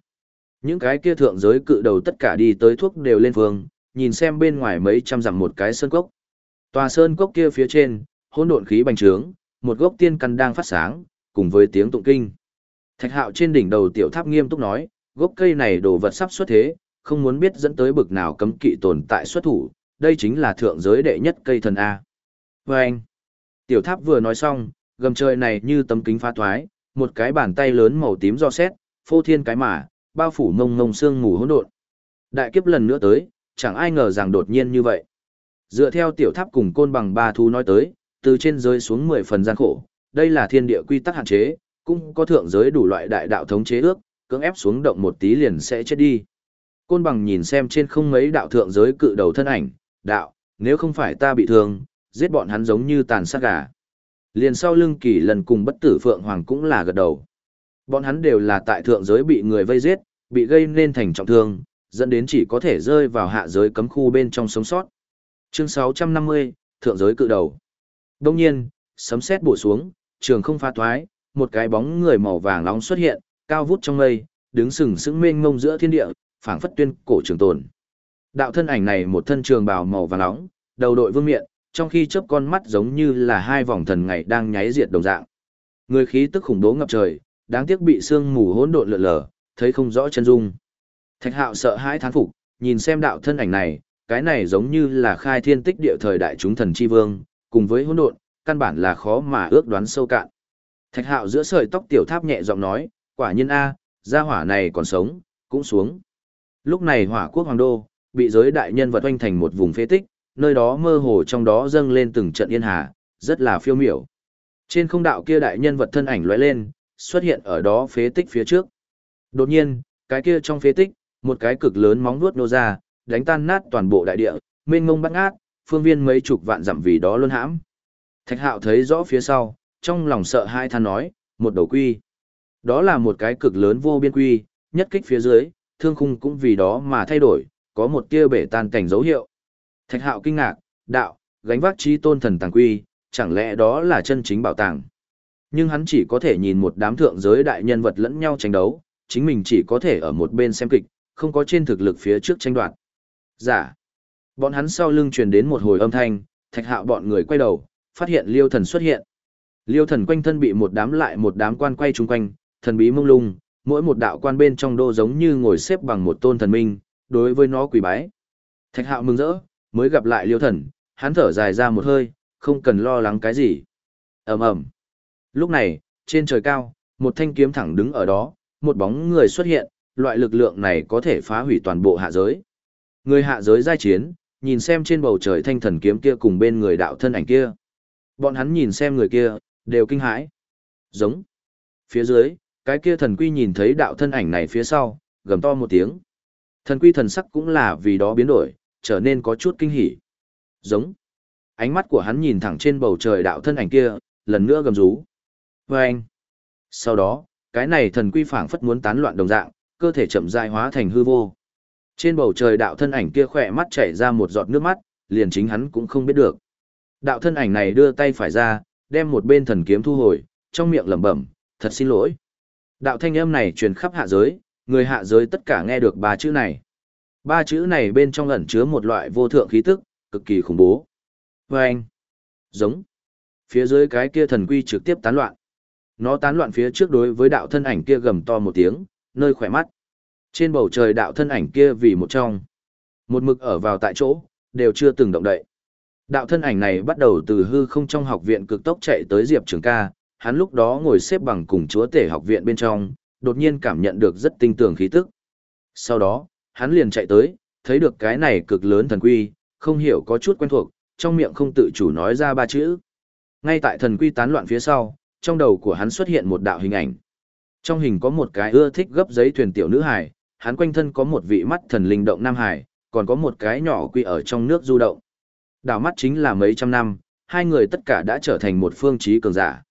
Speaker 1: Những cái kia thượng giới cự đầu tất cả đi tới thuốc đều lên phương, nhìn xem bên ngoài mấy trăm dặm một cái sơn cốc. Tòa sơn cốc kia phía trên, hỗn độn khí bành trướng, một gốc tiên căn đang phát sáng, cùng với tiếng tụng kinh. Thạch hạo trên đỉnh đầu tiểu tháp nghiêm túc nói, gốc cây này đồ vật sắp xuất thế, không muốn biết dẫn tới bực nào cấm kỵ tồn tại xuất thủ, đây chính là thượng giới đệ nhất cây thần A. Và anh, tiểu tháp vừa nói xong, gầm trời này như tấm kính phá thoái, một cái bàn tay lớn màu tím do xét, phô thiên cái mà, bao phủ mông mông sương mù hỗn độn. Đại kiếp lần nữa tới, chẳng ai ngờ rằng đột nhiên như vậy. Dựa theo tiểu tháp cùng côn bằng ba thú nói tới, từ trên rơi xuống 10 phần gian khổ, đây là thiên địa quy tắc hạn chế, cũng có thượng giới đủ loại đại đạo thống chế ước, cưỡng ép xuống động một tí liền sẽ chết đi. Côn bằng nhìn xem trên không mấy đạo thượng giới cự đầu thân ảnh, đạo, nếu không phải ta bị thương, giết bọn hắn giống như tàn sát gà. Liền sau lưng kỳ lần cùng bất tử Phượng Hoàng cũng là gật đầu. Bọn hắn đều là tại thượng giới bị người vây giết, bị gây nên thành trọng thương, dẫn đến chỉ có thể rơi vào hạ giới cấm khu bên trong sống sót. Chương 650, Thượng giới cự đầu. Đông nhiên, sấm sét bổ xuống, trường không pha thoái, một cái bóng người màu vàng nóng xuất hiện, cao vút trong mây, đứng sừng sững mênh mông giữa thiên địa, phảng phất tuyên cổ trường tồn. Đạo thân ảnh này một thân trường bào màu vàng nóng, đầu đội vương miện, trong khi chớp con mắt giống như là hai vòng thần ngày đang nháy diệt đồng dạng. Người khí tức khủng bố ngập trời, đáng tiếc bị sương mù hỗn độn lượn lờ, thấy không rõ chân dung. Thạch Hạo sợ hãi thán phục, nhìn xem đạo thân ảnh này, cái này giống như là khai thiên tích địa thời đại chúng thần chi vương, cùng với hỗn độn, căn bản là khó mà ước đoán sâu cạn. Thạch Hạo giữa sợi tóc tiểu tháp nhẹ giọng nói, quả nhiên a, gia hỏa này còn sống, cũng xuống. Lúc này Hỏa Quốc hoàng đô bị giới đại nhân vật oanh thành một vùng phế tích, nơi đó mơ hồ trong đó dâng lên từng trận yên hà, rất là phiêu miểu. Trên không đạo kia đại nhân vật thân ảnh lóe lên, xuất hiện ở đó phế tích phía trước. Đột nhiên, cái kia trong phế tích, một cái cực lớn móng vuốt nô ra, đánh tan nát toàn bộ đại địa, mênh mông bắt ngát, phương viên mấy chục vạn dặm vì đó luôn hãm. Thạch Hạo thấy rõ phía sau, trong lòng sợ hai than nói, một đầu quy. Đó là một cái cực lớn vô biên quy, nhất kích phía dưới, thương khung cũng vì đó mà thay đổi, có một tia bể tan cảnh dấu hiệu. Thạch Hạo kinh ngạc, đạo, gánh vác trí tôn thần tàng quy, chẳng lẽ đó là chân chính bảo tàng. Nhưng hắn chỉ có thể nhìn một đám thượng giới đại nhân vật lẫn nhau tranh đấu, chính mình chỉ có thể ở một bên xem kịch, không có trên thực lực phía trước tranh đoạt. Giả. Dạ. Bọn hắn sau lưng truyền đến một hồi âm thanh, thạch hạo bọn người quay đầu, phát hiện liêu thần xuất hiện. Liêu thần quanh thân bị một đám lại một đám quan quay chung quanh, thần bí mông lung, mỗi một đạo quan bên trong đô giống như ngồi xếp bằng một tôn thần minh, đối với nó quỳ bái. Thạch hạo mừng rỡ, mới gặp lại liêu thần, hắn thở dài ra một hơi, không cần lo lắng cái gì. ầm ầm Lúc này, trên trời cao, một thanh kiếm thẳng đứng ở đó, một bóng người xuất hiện, loại lực lượng này có thể phá hủy toàn bộ hạ giới. Người hạ giới giai chiến, nhìn xem trên bầu trời thanh thần kiếm kia cùng bên người đạo thân ảnh kia. Bọn hắn nhìn xem người kia, đều kinh hãi. Giống. Phía dưới, cái kia thần quy nhìn thấy đạo thân ảnh này phía sau, gầm to một tiếng. Thần quy thần sắc cũng là vì đó biến đổi, trở nên có chút kinh hỉ. Giống. Ánh mắt của hắn nhìn thẳng trên bầu trời đạo thân ảnh kia, lần nữa gầm rú. Vâng. anh. Sau đó, cái này thần quy phảng phất muốn tán loạn đồng dạng, cơ thể chậm rãi hóa thành hư vô. Trên bầu trời đạo thân ảnh kia khỏe mắt chảy ra một giọt nước mắt, liền chính hắn cũng không biết được. Đạo thân ảnh này đưa tay phải ra, đem một bên thần kiếm thu hồi, trong miệng lẩm bẩm, thật xin lỗi. Đạo thanh âm này truyền khắp hạ giới, người hạ giới tất cả nghe được ba chữ này. Ba chữ này bên trong ẩn chứa một loại vô thượng khí tức, cực kỳ khủng bố. Và anh, giống, phía dưới cái kia thần quy trực tiếp tán loạn. Nó tán loạn phía trước đối với đạo thân ảnh kia gầm to một tiếng, nơi khỏe mắt. Trên bầu trời đạo thân ảnh kia vì một trong. Một mực ở vào tại chỗ, đều chưa từng động đậy. Đạo thân ảnh này bắt đầu từ hư không trong học viện cực tốc chạy tới Diệp Trường ca, hắn lúc đó ngồi xếp bằng cùng chúa tể học viện bên trong, đột nhiên cảm nhận được rất tinh tường khí tức. Sau đó, hắn liền chạy tới, thấy được cái này cực lớn thần quy, không hiểu có chút quen thuộc, trong miệng không tự chủ nói ra ba chữ. Ngay tại thần quy tán loạn phía sau, trong đầu của hắn xuất hiện một đạo hình ảnh. Trong hình có một cái ưa thích gấp giấy thuyền tiểu nữ hải, hắn quanh thân có một vị mắt thần linh động nam hải, còn có một cái nhỏ quy ở trong nước du động. Đảo mắt chính là mấy trăm năm, hai người tất cả đã trở thành một phương trí cường giả.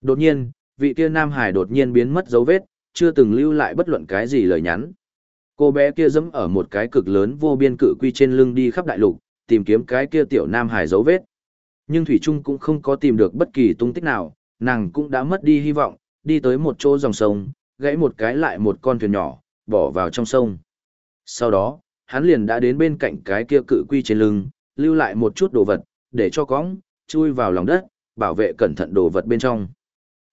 Speaker 1: Đột nhiên, vị kia nam hải đột nhiên biến mất dấu vết, chưa từng lưu lại bất luận cái gì lời nhắn. Cô bé kia dẫm ở một cái cực lớn vô biên cự quy trên lưng đi khắp đại lục, tìm kiếm cái kia tiểu nam hải dấu vết. Nhưng Thủy Trung cũng không có tìm được bất kỳ tung tích nào, nàng cũng đã mất đi hy vọng, đi tới một chỗ dòng sông, gãy một cái lại một con thuyền nhỏ, bỏ vào trong sông. Sau đó, hắn liền đã đến bên cạnh cái kia cự quy trên lưng, lưu lại một chút đồ vật, để cho cóng, chui vào lòng đất, bảo vệ cẩn thận đồ vật bên trong.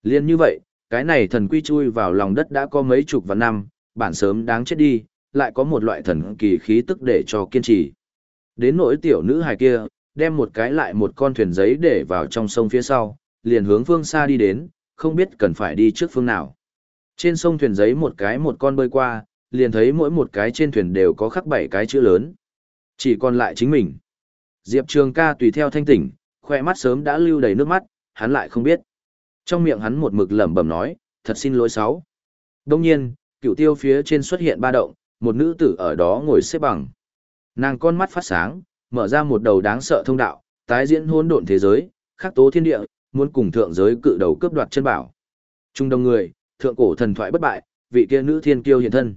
Speaker 1: Liên như vậy, cái này thần quy chui vào lòng đất đã có mấy chục vạn năm, bản sớm đáng chết đi, lại có một loại thần kỳ khí tức để cho kiên trì. Đến nỗi tiểu nữ hài kia, đem một cái lại một con thuyền giấy để vào trong sông phía sau, liền hướng phương xa đi đến, không biết cần phải đi trước phương nào. Trên sông thuyền giấy một cái một con bơi qua, liền thấy mỗi một cái trên thuyền đều có khắc bảy cái chữ lớn. Chỉ còn lại chính mình. Diệp Trường ca tùy theo thanh tỉnh, khoe mắt sớm đã lưu đầy nước mắt, hắn lại không biết. Trong miệng hắn một mực lẩm bẩm nói, thật xin lỗi sáu. Đông nhiên, cựu tiêu phía trên xuất hiện ba động, một nữ tử ở đó ngồi xếp bằng. Nàng con mắt phát sáng, mở ra một đầu đáng sợ thông đạo, tái diễn hỗn độn thế giới, khắc tố thiên địa, muốn cùng thượng giới cự đầu cướp đoạt chân bảo. Trung đông người, thượng cổ thần thoại bất bại, vị kia nữ thiên kiêu hiện thân.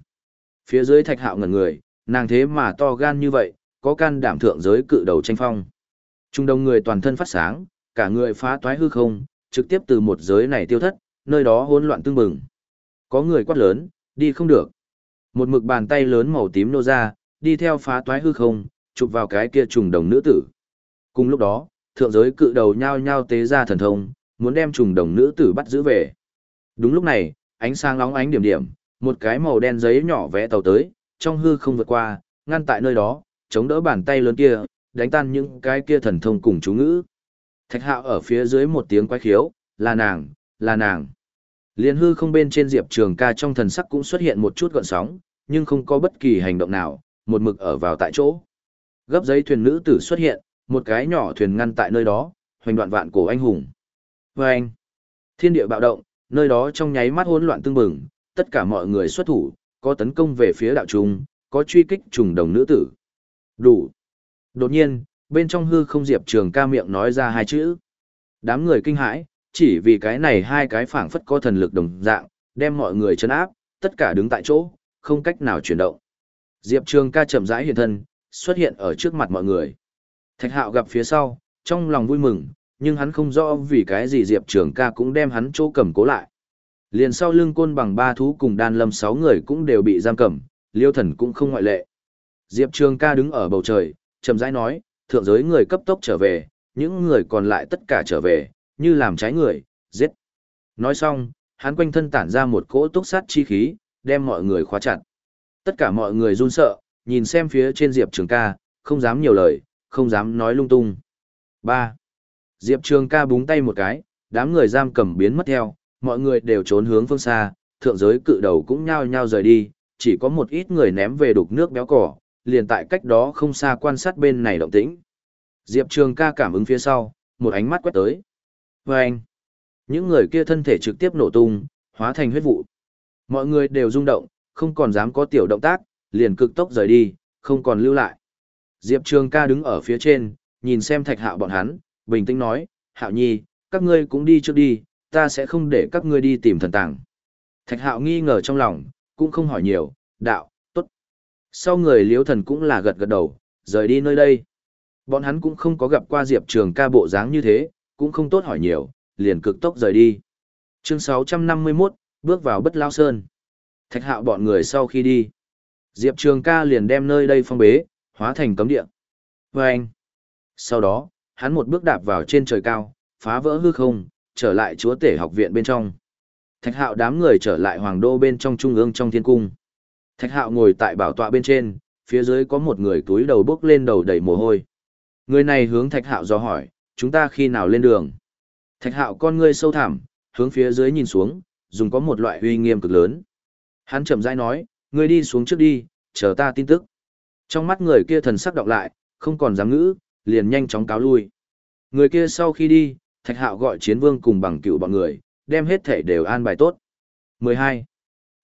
Speaker 1: Phía dưới thạch hạo ngẩn người, nàng thế mà to gan như vậy, có can đảm thượng giới cự đầu tranh phong. Trung đông người toàn thân phát sáng, cả người phá toái hư không, trực tiếp từ một giới này tiêu thất, nơi đó hỗn loạn tương bừng. Có người quát lớn, đi không được. Một mực bàn tay lớn màu tím nô ra, đi theo phá toái hư không, chụp vào cái kia trùng đồng nữ tử. Cùng lúc đó, thượng giới cự đầu nhao nhao tế ra thần thông, muốn đem trùng đồng nữ tử bắt giữ về. Đúng lúc này, ánh sáng lóng ánh điểm điểm, một cái màu đen giấy nhỏ vẽ tàu tới, trong hư không vượt qua, ngăn tại nơi đó, chống đỡ bàn tay lớn kia, đánh tan những cái kia thần thông cùng chú ngữ. Thạch hạo ở phía dưới một tiếng quái khiếu, là nàng, là nàng. Liên hư không bên trên diệp trường ca trong thần sắc cũng xuất hiện một chút gọn sóng, nhưng không có bất kỳ hành động nào, một mực ở vào tại chỗ. Gấp giấy thuyền nữ tử xuất hiện, một cái nhỏ thuyền ngăn tại nơi đó, hoành đoạn vạn cổ anh hùng. Và anh, thiên địa bạo động, nơi đó trong nháy mắt hỗn loạn tương bừng, tất cả mọi người xuất thủ, có tấn công về phía đạo trung, có truy kích trùng đồng nữ tử. Đủ. Đột nhiên, bên trong hư không diệp trường ca miệng nói ra hai chữ. Đám người kinh hãi, chỉ vì cái này hai cái phảng phất có thần lực đồng dạng, đem mọi người chấn áp, tất cả đứng tại chỗ, không cách nào chuyển động. Diệp Trường ca chậm rãi hiện thân, xuất hiện ở trước mặt mọi người. Thạch Hạo gặp phía sau, trong lòng vui mừng, nhưng hắn không rõ vì cái gì Diệp Trường ca cũng đem hắn chỗ cầm cố lại. Liền sau lưng côn bằng ba thú cùng đan lâm sáu người cũng đều bị giam cầm, liêu thần cũng không ngoại lệ. Diệp Trường ca đứng ở bầu trời, chậm rãi nói, thượng giới người cấp tốc trở về, những người còn lại tất cả trở về, như làm trái người, giết. Nói xong, hắn quanh thân tản ra một cỗ túc sát chi khí, đem mọi người khóa chặt. Tất cả mọi người run sợ, nhìn xem phía trên Diệp Trường ca, không dám nhiều lời, không dám nói lung tung. 3. Diệp Trường ca búng tay một cái, đám người giam cầm biến mất theo, mọi người đều trốn hướng phương xa, thượng giới cự đầu cũng nhao nhao rời đi, chỉ có một ít người ném về đục nước béo cỏ, liền tại cách đó không xa quan sát bên này động tĩnh. Diệp Trường ca cảm ứng phía sau, một ánh mắt quét tới. Và anh, những người kia thân thể trực tiếp nổ tung, hóa thành huyết vụ. Mọi người đều rung động, không còn dám có tiểu động tác, liền cực tốc rời đi, không còn lưu lại. Diệp Trường ca đứng ở phía trên, nhìn xem thạch hạo bọn hắn, bình tĩnh nói, hạo nhi, các ngươi cũng đi trước đi, ta sẽ không để các ngươi đi tìm thần tàng. Thạch hạo nghi ngờ trong lòng, cũng không hỏi nhiều, đạo. Sau người liếu thần cũng là gật gật đầu, rời đi nơi đây. Bọn hắn cũng không có gặp qua Diệp Trường ca bộ dáng như thế, cũng không tốt hỏi nhiều, liền cực tốc rời đi. Chương 651, bước vào bất lao sơn. Thạch hạo bọn người sau khi đi. Diệp Trường ca liền đem nơi đây phong bế, hóa thành cấm địa. Và anh. Sau đó, hắn một bước đạp vào trên trời cao, phá vỡ hư không, trở lại chúa tể học viện bên trong. Thạch hạo đám người trở lại hoàng đô bên trong trung ương trong thiên cung. Thạch hạo ngồi tại bảo tọa bên trên, phía dưới có một người túi đầu bước lên đầu đầy mồ hôi. Người này hướng thạch hạo do hỏi, chúng ta khi nào lên đường? Thạch hạo con ngươi sâu thẳm, hướng phía dưới nhìn xuống, dùng có một loại uy nghiêm cực lớn. Hắn chậm rãi nói, ngươi đi xuống trước đi, chờ ta tin tức. Trong mắt người kia thần sắc đọc lại, không còn dám ngữ, liền nhanh chóng cáo lui. Người kia sau khi đi, Thạch Hạo gọi chiến vương cùng bằng cựu bọn người, đem hết thể đều an bài tốt. 12.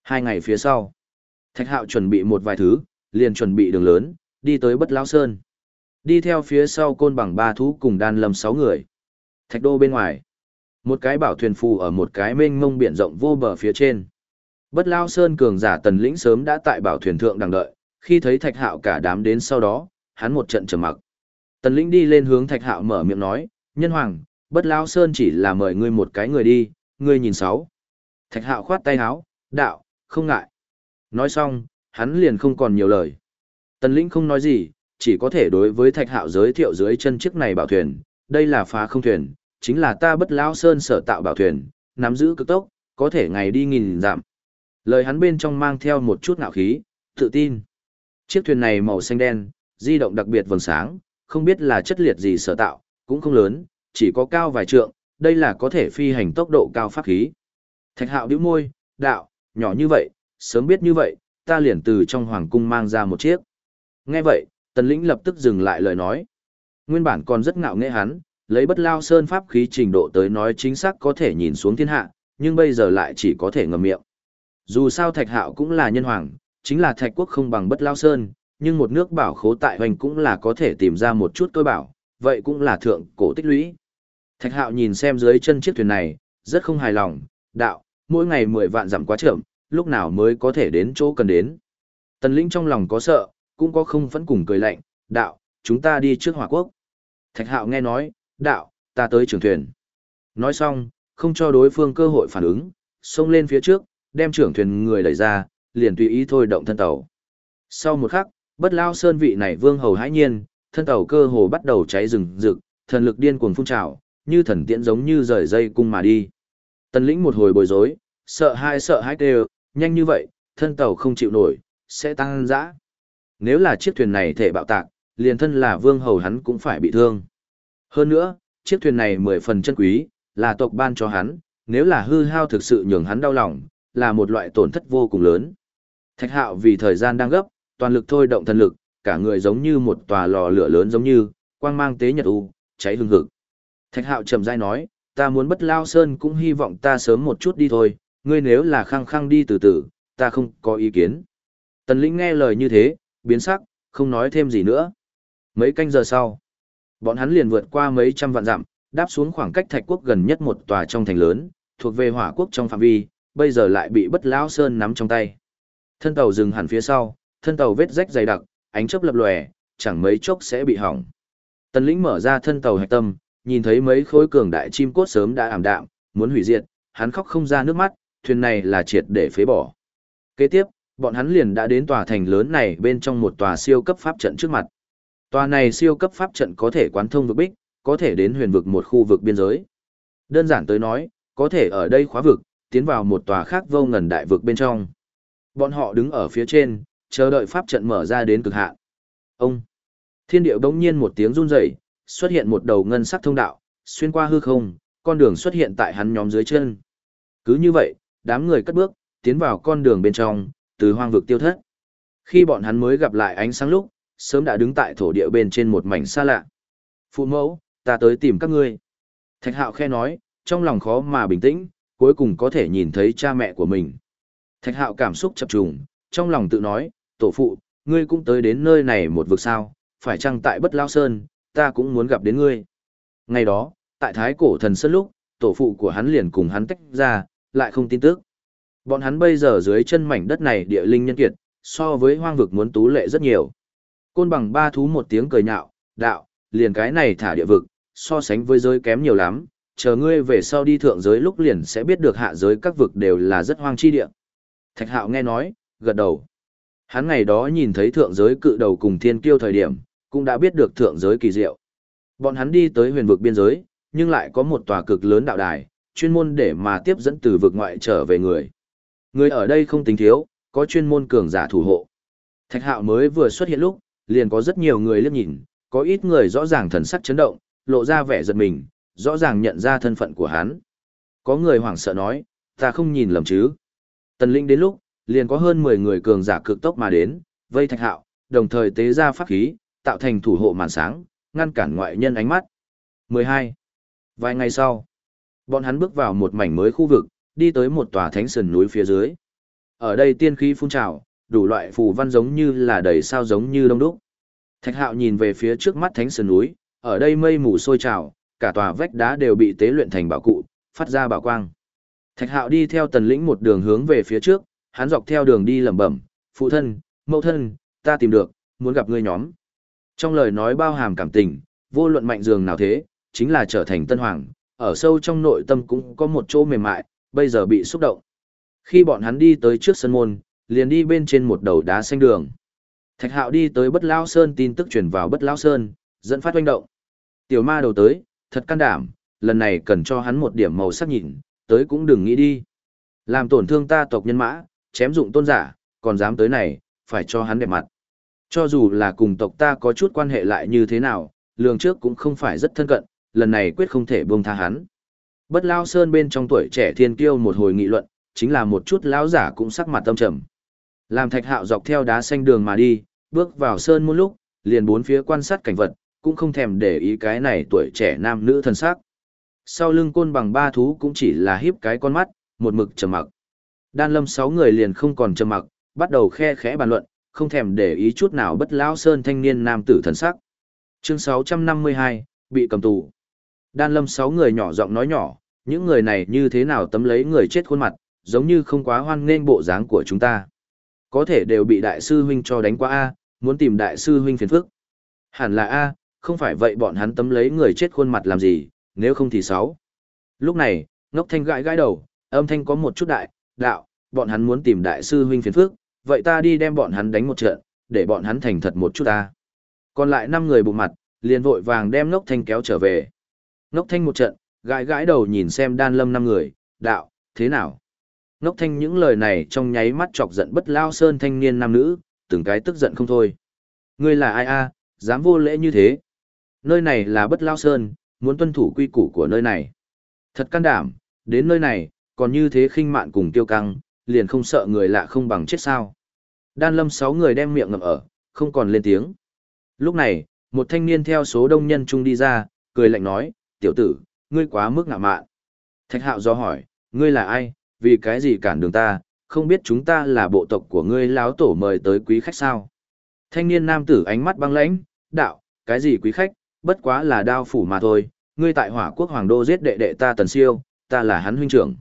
Speaker 1: Hai ngày phía sau, Thạch Hạo chuẩn bị một vài thứ, liền chuẩn bị đường lớn, đi tới Bất Lão Sơn. Đi theo phía sau côn bằng ba thú cùng đan lâm sáu người. Thạch đô bên ngoài. Một cái bảo thuyền phù ở một cái mênh mông biển rộng vô bờ phía trên. Bất Lao Sơn cường giả tần lĩnh sớm đã tại bảo thuyền thượng đang đợi, khi thấy Thạch Hạo cả đám đến sau đó, hắn một trận trầm mặc. Tần lĩnh đi lên hướng Thạch Hạo mở miệng nói, nhân hoàng, Bất Lao Sơn chỉ là mời ngươi một cái người đi, ngươi nhìn sáu. Thạch Hạo khoát tay áo, đạo, không ngại. Nói xong, hắn liền không còn nhiều lời. Tần lĩnh không nói gì, chỉ có thể đối với Thạch Hạo giới thiệu dưới chân chiếc này bảo thuyền, đây là phá không thuyền, chính là ta Bất lão Sơn sở tạo bảo thuyền, nắm giữ cực tốc, có thể ngày đi nghìn dặm. Lời hắn bên trong mang theo một chút ngạo khí, tự tin. Chiếc thuyền này màu xanh đen, di động đặc biệt vầng sáng, không biết là chất liệt gì sở tạo, cũng không lớn, chỉ có cao vài trượng, đây là có thể phi hành tốc độ cao pháp khí. Thạch hạo bĩu môi, đạo, nhỏ như vậy, sớm biết như vậy, ta liền từ trong hoàng cung mang ra một chiếc. Nghe vậy, tần lĩnh lập tức dừng lại lời nói. Nguyên bản còn rất ngạo nghễ hắn, lấy bất lao sơn pháp khí trình độ tới nói chính xác có thể nhìn xuống thiên hạ, nhưng bây giờ lại chỉ có thể ngầm miệng. Dù sao Thạch Hạo cũng là nhân hoàng, chính là Thạch Quốc không bằng Bất Lao Sơn, nhưng một nước bảo khố tại hoành cũng là có thể tìm ra một chút tôi bảo, vậy cũng là thượng cổ tích lũy. Thạch Hạo nhìn xem dưới chân chiếc thuyền này, rất không hài lòng, đạo, mỗi ngày 10 vạn giảm quá chậm, lúc nào mới có thể đến chỗ cần đến. Tần lĩnh trong lòng có sợ, cũng có không vẫn cùng cười lạnh, đạo, chúng ta đi trước hỏa quốc. Thạch Hạo nghe nói, đạo, ta tới trưởng thuyền. Nói xong, không cho đối phương cơ hội phản ứng, xông lên phía trước, đem trưởng thuyền người đẩy ra, liền tùy ý thôi động thân tàu. Sau một khắc, bất lao sơn vị này vương hầu hãi nhiên, thân tàu cơ hồ bắt đầu cháy rừng rực, thần lực điên cuồng phun trào, như thần tiễn giống như rời dây cung mà đi. Tần lĩnh một hồi bối rối, sợ hai sợ hai kêu, nhanh như vậy, thân tàu không chịu nổi, sẽ tăng dã. Nếu là chiếc thuyền này thể bạo tạc, liền thân là vương hầu hắn cũng phải bị thương. Hơn nữa, chiếc thuyền này mười phần chân quý, là tộc ban cho hắn, nếu là hư hao thực sự nhường hắn đau lòng, là một loại tổn thất vô cùng lớn. Thạch hạo vì thời gian đang gấp, toàn lực thôi động thần lực, cả người giống như một tòa lò lửa lớn giống như, quang mang tế nhật u, cháy hừng hực. Thạch hạo trầm dai nói, ta muốn bất lao sơn cũng hy vọng ta sớm một chút đi thôi, ngươi nếu là khăng khăng đi từ từ, ta không có ý kiến. Tần lĩnh nghe lời như thế, biến sắc, không nói thêm gì nữa. Mấy canh giờ sau, bọn hắn liền vượt qua mấy trăm vạn dặm, đáp xuống khoảng cách thạch quốc gần nhất một tòa trong thành lớn, thuộc về hỏa quốc trong phạm vi, bây giờ lại bị bất lão sơn nắm trong tay. Thân tàu dừng hẳn phía sau, thân tàu vết rách dày đặc, ánh chớp lập lòe, chẳng mấy chốc sẽ bị hỏng. Tần lĩnh mở ra thân tàu hạch tâm, nhìn thấy mấy khối cường đại chim cốt sớm đã ảm đạm, muốn hủy diệt, hắn khóc không ra nước mắt, thuyền này là triệt để phế bỏ. Kế tiếp, bọn hắn liền đã đến tòa thành lớn này bên trong một tòa siêu cấp pháp trận trước mặt. Tòa này siêu cấp pháp trận có thể quán thông vực bích, có thể đến huyền vực một khu vực biên giới. Đơn giản tới nói, có thể ở đây khóa vực, tiến vào một tòa khác vô ngần đại vực bên trong. Bọn họ đứng ở phía trên, chờ đợi pháp trận mở ra đến cực hạn. Ông! Thiên điệu đống nhiên một tiếng run rẩy, xuất hiện một đầu ngân sắc thông đạo, xuyên qua hư không, con đường xuất hiện tại hắn nhóm dưới chân. Cứ như vậy, đám người cất bước, tiến vào con đường bên trong, từ hoang vực tiêu thất. Khi bọn hắn mới gặp lại ánh sáng lúc, sớm đã đứng tại thổ địa bên trên một mảnh xa lạ. Phụ mẫu, ta tới tìm các ngươi. Thạch hạo khe nói, trong lòng khó mà bình tĩnh, cuối cùng có thể nhìn thấy cha mẹ của mình. Thạch hạo cảm xúc chập trùng, trong lòng tự nói, tổ phụ, ngươi cũng tới đến nơi này một vực sao, phải chăng tại bất lao sơn, ta cũng muốn gặp đến ngươi. Ngày đó, tại thái cổ thần sơn lúc, tổ phụ của hắn liền cùng hắn tách ra, lại không tin tức. Bọn hắn bây giờ dưới chân mảnh đất này địa linh nhân kiệt, so với hoang vực muốn tú lệ rất nhiều. Côn bằng ba thú một tiếng cười nhạo, đạo, liền cái này thả địa vực, so sánh với giới kém nhiều lắm, chờ ngươi về sau đi thượng giới lúc liền sẽ biết được hạ giới các vực đều là rất hoang chi địa. Thạch hạo nghe nói, gật đầu. Hắn ngày đó nhìn thấy thượng giới cự đầu cùng thiên kiêu thời điểm, cũng đã biết được thượng giới kỳ diệu. Bọn hắn đi tới huyền vực biên giới, nhưng lại có một tòa cực lớn đạo đài, chuyên môn để mà tiếp dẫn từ vực ngoại trở về người. Người ở đây không tính thiếu, có chuyên môn cường giả thủ hộ. Thạch hạo mới vừa xuất hiện lúc, liền có rất nhiều người liếc nhìn, có ít người rõ ràng thần sắc chấn động, lộ ra vẻ giật mình, rõ ràng nhận ra thân phận của hắn. Có người hoảng sợ nói, ta không nhìn lầm chứ. Tần linh đến lúc, liền có hơn 10 người cường giả cực tốc mà đến, vây thạch hạo, đồng thời tế ra pháp khí, tạo thành thủ hộ màn sáng, ngăn cản ngoại nhân ánh mắt. 12. Vài ngày sau, bọn hắn bước vào một mảnh mới khu vực, đi tới một tòa thánh sườn núi phía dưới. Ở đây tiên khí phun trào, đủ loại phù văn giống như là đầy sao giống như đông đúc. Thạch Hạo nhìn về phía trước mắt thánh sườn núi, ở đây mây mù sôi trào, cả tòa vách đá đều bị tế luyện thành bảo cụ, phát ra bảo quang. Thạch Hạo đi theo Tần Lĩnh một đường hướng về phía trước, hắn dọc theo đường đi lẩm bẩm, "Phụ thân, mẫu thân, ta tìm được, muốn gặp ngươi nhóm." Trong lời nói bao hàm cảm tình, vô luận mạnh dường nào thế, chính là trở thành tân hoàng, ở sâu trong nội tâm cũng có một chỗ mềm mại, bây giờ bị xúc động. Khi bọn hắn đi tới trước sân môn, liền đi bên trên một đầu đá xanh đường. Thạch Hạo đi tới Bất Lão Sơn tin tức truyền vào Bất Lão Sơn, dẫn phát hoành động. Tiểu ma đầu tới, thật can đảm, lần này cần cho hắn một điểm màu sắc nhìn, tới cũng đừng nghĩ đi. Làm tổn thương ta tộc nhân mã, chém dụng tôn giả, còn dám tới này, phải cho hắn đẹp mặt. Cho dù là cùng tộc ta có chút quan hệ lại như thế nào, lường trước cũng không phải rất thân cận, lần này quyết không thể buông tha hắn. Bất Lao Sơn bên trong tuổi trẻ thiên kiêu một hồi nghị luận, chính là một chút lão giả cũng sắc mặt tâm trầm. Làm Thạch Hạo dọc theo đá xanh đường mà đi, bước vào sơn một lúc, liền bốn phía quan sát cảnh vật, cũng không thèm để ý cái này tuổi trẻ nam nữ thân sắc. Sau lưng côn bằng ba thú cũng chỉ là hiếp cái con mắt, một mực trầm mặc. Đan lâm sáu người liền không còn trầm mặc, bắt đầu khe khẽ bàn luận, không thèm để ý chút nào bất lão sơn thanh niên nam tử thần sắc. Chương 652, bị cầm tù. Đan lâm sáu người nhỏ giọng nói nhỏ, những người này như thế nào tấm lấy người chết khuôn mặt, giống như không quá hoan nghênh bộ dáng của chúng ta. Có thể đều bị đại sư huynh cho đánh qua A, muốn tìm đại sư huynh phiền phức. Hẳn là A, không phải vậy bọn hắn tấm lấy người chết khuôn mặt làm gì, nếu không thì sáu. Lúc này, ngốc thanh gãi gãi đầu, âm thanh có một chút đại, đạo, bọn hắn muốn tìm đại sư huynh phiền phức, vậy ta đi đem bọn hắn đánh một trận, để bọn hắn thành thật một chút ta. Còn lại năm người bụng mặt, liền vội vàng đem ngốc thanh kéo trở về. Ngốc thanh một trận, gãi gãi đầu nhìn xem đan lâm năm người, đạo, thế nào? Ngốc thanh những lời này trong nháy mắt chọc giận bất lao sơn thanh niên nam nữ, từng cái tức giận không thôi. Ngươi là ai a, dám vô lễ như thế? Nơi này là bất lao sơn, muốn tuân thủ quy củ của nơi này. Thật can đảm, đến nơi này, còn như thế khinh mạn cùng tiêu căng, liền không sợ người lạ không bằng chết sao. Đan lâm sáu người đem miệng ngậm ở, không còn lên tiếng. Lúc này, một thanh niên theo số đông nhân trung đi ra, cười lạnh nói, tiểu tử, ngươi quá mức ngạ mạn. Thạch hạo do hỏi, ngươi là ai, vì cái gì cản đường ta, không biết chúng ta là bộ tộc của ngươi láo tổ mời tới quý khách sao. Thanh niên nam tử ánh mắt băng lãnh, đạo, cái gì quý khách, bất quá là đao phủ mà thôi, ngươi tại hỏa quốc hoàng đô giết đệ đệ ta tần siêu, ta là hắn huynh trưởng.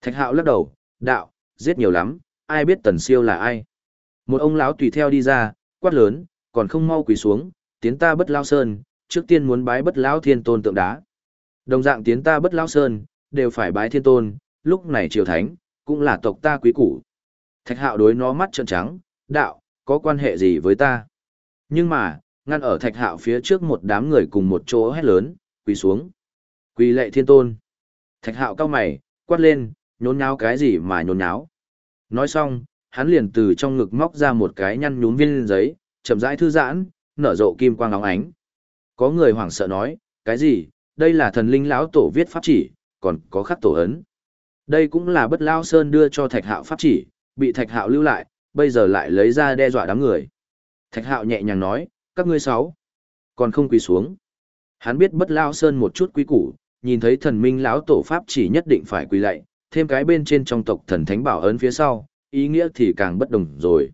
Speaker 1: Thạch hạo lắc đầu, đạo, giết nhiều lắm, ai biết tần siêu là ai. Một ông lão tùy theo đi ra, quát lớn, còn không mau quỳ xuống, tiến ta bất lao sơn, trước tiên muốn bái bất lão thiên tôn tượng đá. Đồng dạng tiến ta bất lão sơn, đều phải bái thiên tôn, lúc này triều thánh, cũng là tộc ta quý củ. Thạch hạo đối nó mắt trợn trắng, đạo, có quan hệ gì với ta? Nhưng mà, ngăn ở thạch hạo phía trước một đám người cùng một chỗ hét lớn, quỳ xuống. Quỳ lệ thiên tôn. Thạch hạo cao mày, quát lên, nhốn nháo cái gì mà nhốn nháo. Nói xong, hắn liền từ trong ngực móc ra một cái nhăn nhúm viên giấy, chậm rãi thư giãn, nở rộ kim quang óng ánh. Có người hoảng sợ nói, cái gì, đây là thần linh lão tổ viết pháp chỉ, còn có khắc tổ ấn. Đây cũng là bất lao sơn đưa cho thạch hạo pháp chỉ, bị thạch hạo lưu lại, bây giờ lại lấy ra đe dọa đám người. Thạch hạo nhẹ nhàng nói, các ngươi sáu, còn không quỳ xuống. Hắn biết bất lao sơn một chút quý củ, nhìn thấy thần minh lão tổ pháp chỉ nhất định phải quỳ lạy, thêm cái bên trên trong tộc thần thánh bảo ấn phía sau, ý nghĩa thì càng bất đồng rồi.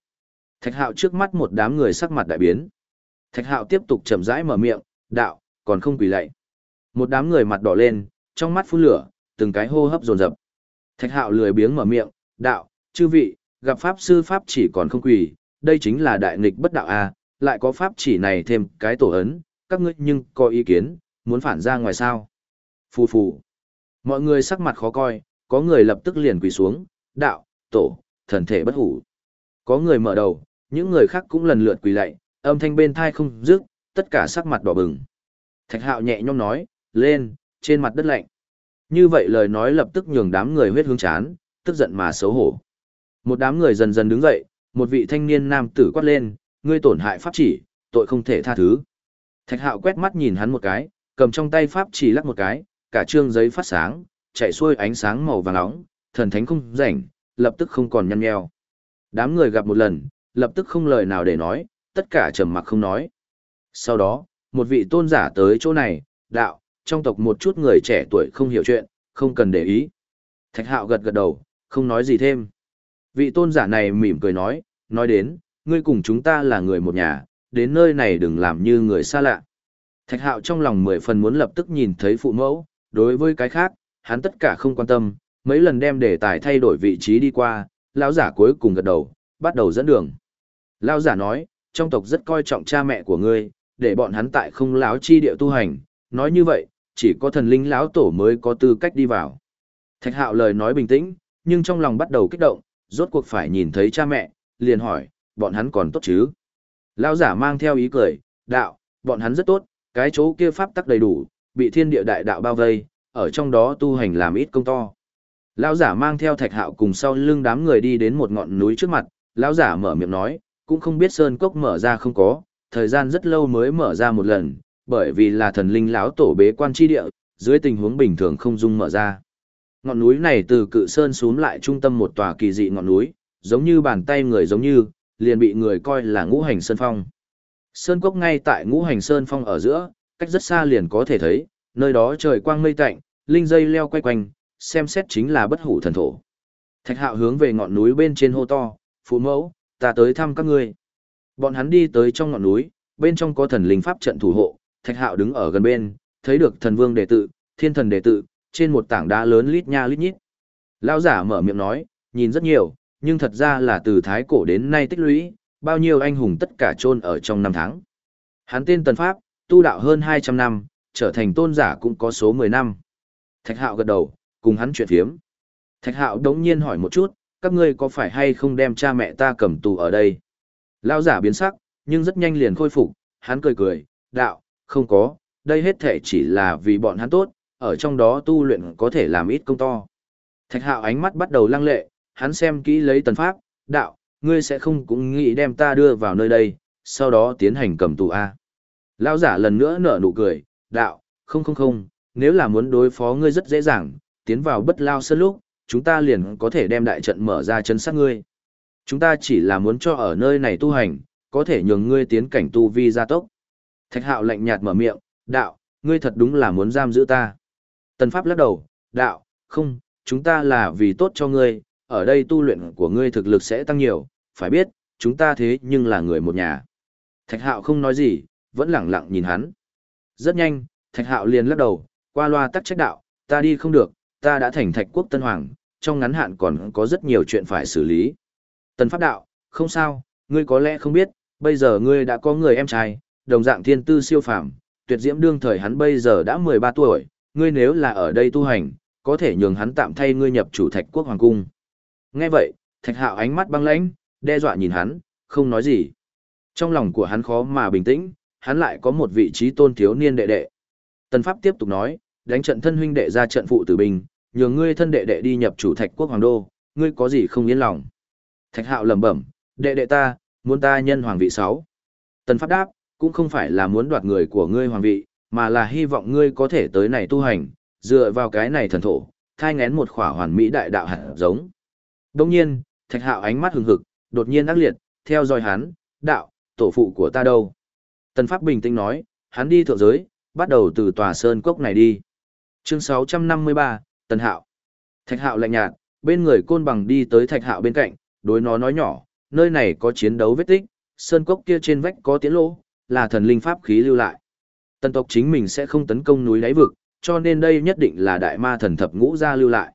Speaker 1: Thạch hạo trước mắt một đám người sắc mặt đại biến. Thạch hạo tiếp tục chậm rãi mở miệng, đạo, còn không quỳ lạy. Một đám người mặt đỏ lên, trong mắt phun lửa, từng cái hô hấp dồn dập. Thạch hạo lười biếng mở miệng, đạo, chư vị, gặp pháp sư pháp chỉ còn không quỳ, đây chính là đại nghịch bất đạo a, à, lại có pháp chỉ này thêm cái tổ ấn, các ngươi nhưng có ý kiến, muốn phản ra ngoài sao? Phù phù. Mọi người sắc mặt khó coi, có người lập tức liền quỳ xuống, đạo, tổ, thần thể bất hủ. Có người mở đầu, những người khác cũng lần lượt quỳ lạy, âm thanh bên thai không dứt, tất cả sắc mặt đỏ bừng. Thạch hạo nhẹ nhõm nói, lên, trên mặt đất lạnh. Như vậy lời nói lập tức nhường đám người huyết hướng chán, tức giận mà xấu hổ. Một đám người dần dần đứng dậy, một vị thanh niên nam tử quát lên, ngươi tổn hại pháp chỉ, tội không thể tha thứ. Thạch hạo quét mắt nhìn hắn một cái, cầm trong tay pháp chỉ lắc một cái, cả trương giấy phát sáng, chạy xuôi ánh sáng màu vàng nóng, thần thánh không rảnh, lập tức không còn nhăn nheo. Đám người gặp một lần, lập tức không lời nào để nói, tất cả trầm mặc không nói. Sau đó, một vị tôn giả tới chỗ này, đạo, trong tộc một chút người trẻ tuổi không hiểu chuyện, không cần để ý. Thạch hạo gật gật đầu, không nói gì thêm. Vị tôn giả này mỉm cười nói, nói đến, ngươi cùng chúng ta là người một nhà, đến nơi này đừng làm như người xa lạ. Thạch hạo trong lòng mười phần muốn lập tức nhìn thấy phụ mẫu, đối với cái khác, hắn tất cả không quan tâm, mấy lần đem đề tài thay đổi vị trí đi qua, lão giả cuối cùng gật đầu, bắt đầu dẫn đường. Lão giả nói, trong tộc rất coi trọng cha mẹ của ngươi, để bọn hắn tại không láo chi địa tu hành, nói như vậy, chỉ có thần linh láo tổ mới có tư cách đi vào. Thạch hạo lời nói bình tĩnh, nhưng trong lòng bắt đầu kích động, rốt cuộc phải nhìn thấy cha mẹ, liền hỏi, bọn hắn còn tốt chứ? Lão giả mang theo ý cười, đạo, bọn hắn rất tốt, cái chỗ kia pháp tắc đầy đủ, bị thiên địa đại đạo bao vây, ở trong đó tu hành làm ít công to. Lão giả mang theo thạch hạo cùng sau lưng đám người đi đến một ngọn núi trước mặt, lão giả mở miệng nói, cũng không biết sơn cốc mở ra không có, thời gian rất lâu mới mở ra một lần, bởi vì là thần linh lão tổ bế quan chi địa, dưới tình huống bình thường không dung mở ra. Ngọn núi này từ cự sơn xuống lại trung tâm một tòa kỳ dị ngọn núi, giống như bàn tay người giống như, liền bị người coi là ngũ hành sơn phong. Sơn cốc ngay tại ngũ hành sơn phong ở giữa, cách rất xa liền có thể thấy, nơi đó trời quang mây tạnh, linh dây leo quay quanh, xem xét chính là bất hủ thần thổ. Thạch hạo hướng về ngọn núi bên trên hô to, phụ mẫu, ta tới thăm các ngươi. Bọn hắn đi tới trong ngọn núi, bên trong có thần linh pháp trận thủ hộ, thạch hạo đứng ở gần bên, thấy được thần vương đệ tự, thiên thần đệ tự, trên một tảng đá lớn lít nha lít nhít. Lão giả mở miệng nói, nhìn rất nhiều, nhưng thật ra là từ thái cổ đến nay tích lũy, bao nhiêu anh hùng tất cả chôn ở trong năm tháng. Hắn tên Tần Pháp, tu đạo hơn 200 năm, trở thành tôn giả cũng có số 10 năm. Thạch Hạo gật đầu, cùng hắn chuyện phiếm. Thạch Hạo đống nhiên hỏi một chút, các ngươi có phải hay không đem cha mẹ ta cầm tù ở đây? Lão giả biến sắc, nhưng rất nhanh liền khôi phục, hắn cười cười, đạo, không có, đây hết thể chỉ là vì bọn hắn tốt, ở trong đó tu luyện có thể làm ít công to. Thạch Hạo ánh mắt bắt đầu lăng lệ, hắn xem kỹ lấy tần pháp, đạo, ngươi sẽ không cũng nghĩ đem ta đưa vào nơi đây, sau đó tiến hành cầm tù A. Lão giả lần nữa nở nụ cười, đạo, không không không, nếu là muốn đối phó ngươi rất dễ dàng, tiến vào bất lao sơn lúc, chúng ta liền có thể đem đại trận mở ra chân sát ngươi. Chúng ta chỉ là muốn cho ở nơi này tu hành, có thể nhường ngươi tiến cảnh tu vi gia tốc. Thạch hạo lạnh nhạt mở miệng, đạo, ngươi thật đúng là muốn giam giữ ta. Tần Pháp lắc đầu, đạo, không, chúng ta là vì tốt cho ngươi, ở đây tu luyện của ngươi thực lực sẽ tăng nhiều, phải biết, chúng ta thế nhưng là người một nhà. Thạch hạo không nói gì, vẫn lẳng lặng nhìn hắn. Rất nhanh, Thạch hạo liền lắc đầu, qua loa tắc trách đạo, ta đi không được, ta đã thành Thạch quốc tân hoàng, trong ngắn hạn còn có rất nhiều chuyện phải xử lý. Tần Pháp đạo, không sao, ngươi có lẽ không biết, bây giờ ngươi đã có người em trai, đồng dạng thiên tư siêu phàm, tuyệt diễm đương thời hắn bây giờ đã 13 tuổi, ngươi nếu là ở đây tu hành, có thể nhường hắn tạm thay ngươi nhập chủ Thạch quốc hoàng cung. Nghe vậy, Thạch Hạo ánh mắt băng lãnh, đe dọa nhìn hắn, không nói gì. Trong lòng của hắn khó mà bình tĩnh, hắn lại có một vị trí tôn thiếu niên đệ đệ. Tần Pháp tiếp tục nói, đánh trận thân huynh đệ ra trận phụ tử bình, nhường ngươi thân đệ đệ đi nhập chủ Thạch quốc hoàng đô, ngươi có gì không yên lòng. Thạch Hạo lẩm bẩm, đệ đệ ta, muốn ta nhân hoàng vị sáu. Tần Pháp đáp, cũng không phải là muốn đoạt người của ngươi hoàng vị, mà là hy vọng ngươi có thể tới này tu hành, dựa vào cái này thần thổ, thai ngén một khỏa hoàn mỹ đại đạo hạt giống. Đông nhiên, thạch hạo ánh mắt hừng hực, đột nhiên ác liệt, theo dõi hắn, đạo, tổ phụ của ta đâu. Tần Pháp bình tĩnh nói, hắn đi thượng giới, bắt đầu từ tòa sơn cốc này đi. Chương 653, Tần Hạo. Thạch Hạo lạnh nhạt, bên người côn bằng đi tới Thạch Hạo bên cạnh, đối nó nói nhỏ, nơi này có chiến đấu vết tích, sơn cốc kia trên vách có tiến lỗ, là thần linh pháp khí lưu lại. Tần tộc chính mình sẽ không tấn công núi đáy vực, cho nên đây nhất định là đại ma thần thập ngũ gia lưu lại.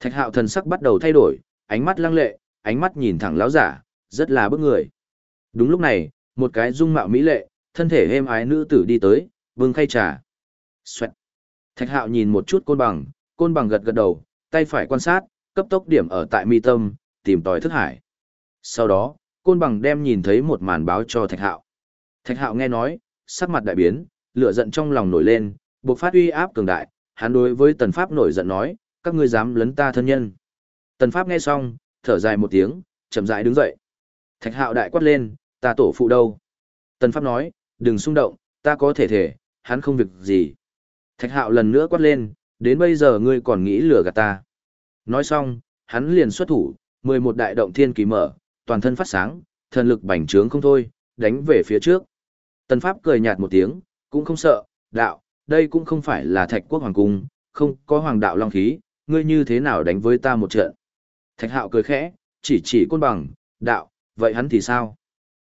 Speaker 1: Thạch Hạo thần sắc bắt đầu thay đổi, ánh mắt lăng lệ, ánh mắt nhìn thẳng lão giả, rất là bức người. Đúng lúc này, một cái dung mạo mỹ lệ, thân thể êm ái nữ tử đi tới, vương khay trà. Xoẹt. Thạch hạo nhìn một chút côn bằng, côn bằng gật gật đầu, tay phải quan sát, cấp tốc điểm ở tại mi tâm, tìm tòi thức hải. Sau đó, côn bằng đem nhìn thấy một màn báo cho thạch hạo. Thạch hạo nghe nói, sắc mặt đại biến, lửa giận trong lòng nổi lên, buộc phát uy áp cường đại, hắn đối với tần pháp nổi giận nói, các ngươi dám lấn ta thân nhân. Tần Pháp nghe xong, thở dài một tiếng, chậm rãi đứng dậy. Thạch hạo đại quát lên, ta tổ phụ đâu? Tần Pháp nói, đừng xung động, ta có thể thể, hắn không việc gì. Thạch hạo lần nữa quát lên, đến bây giờ ngươi còn nghĩ lừa gạt ta. Nói xong, hắn liền xuất thủ, 11 đại động thiên kỳ mở, toàn thân phát sáng, thần lực bành trướng không thôi, đánh về phía trước. Tần Pháp cười nhạt một tiếng, cũng không sợ, đạo, đây cũng không phải là thạch quốc hoàng cung, không có hoàng đạo long khí, ngươi như thế nào đánh với ta một trận. Thạch hạo cười khẽ, chỉ chỉ côn bằng, đạo, vậy hắn thì sao?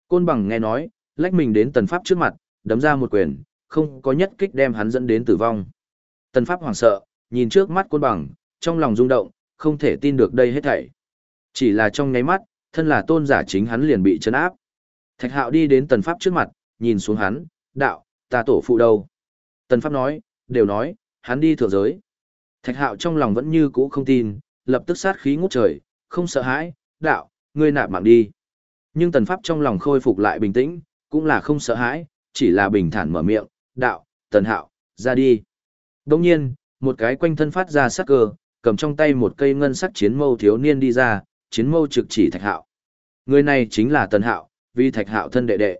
Speaker 1: Côn bằng nghe nói, lách mình đến tần pháp trước mặt, đấm ra một quyền, không có nhất kích đem hắn dẫn đến tử vong. Tần pháp hoảng sợ, nhìn trước mắt côn bằng, trong lòng rung động, không thể tin được đây hết thảy. Chỉ là trong nháy mắt, thân là tôn giả chính hắn liền bị chấn áp. Thạch hạo đi đến tần pháp trước mặt, nhìn xuống hắn, đạo, ta tổ phụ đâu? Tần pháp nói, đều nói, hắn đi thượng giới. Thạch hạo trong lòng vẫn như cũ không tin, lập tức sát khí ngút trời, không sợ hãi, đạo, ngươi nạp mạng đi. Nhưng tần pháp trong lòng khôi phục lại bình tĩnh, cũng là không sợ hãi, chỉ là bình thản mở miệng, đạo, tần hạo, ra đi. Đồng nhiên, một cái quanh thân phát ra sắc cơ, cầm trong tay một cây ngân sắc chiến mâu thiếu niên đi ra, chiến mâu trực chỉ thạch hạo. Người này chính là tần hạo, vì thạch hạo thân đệ đệ.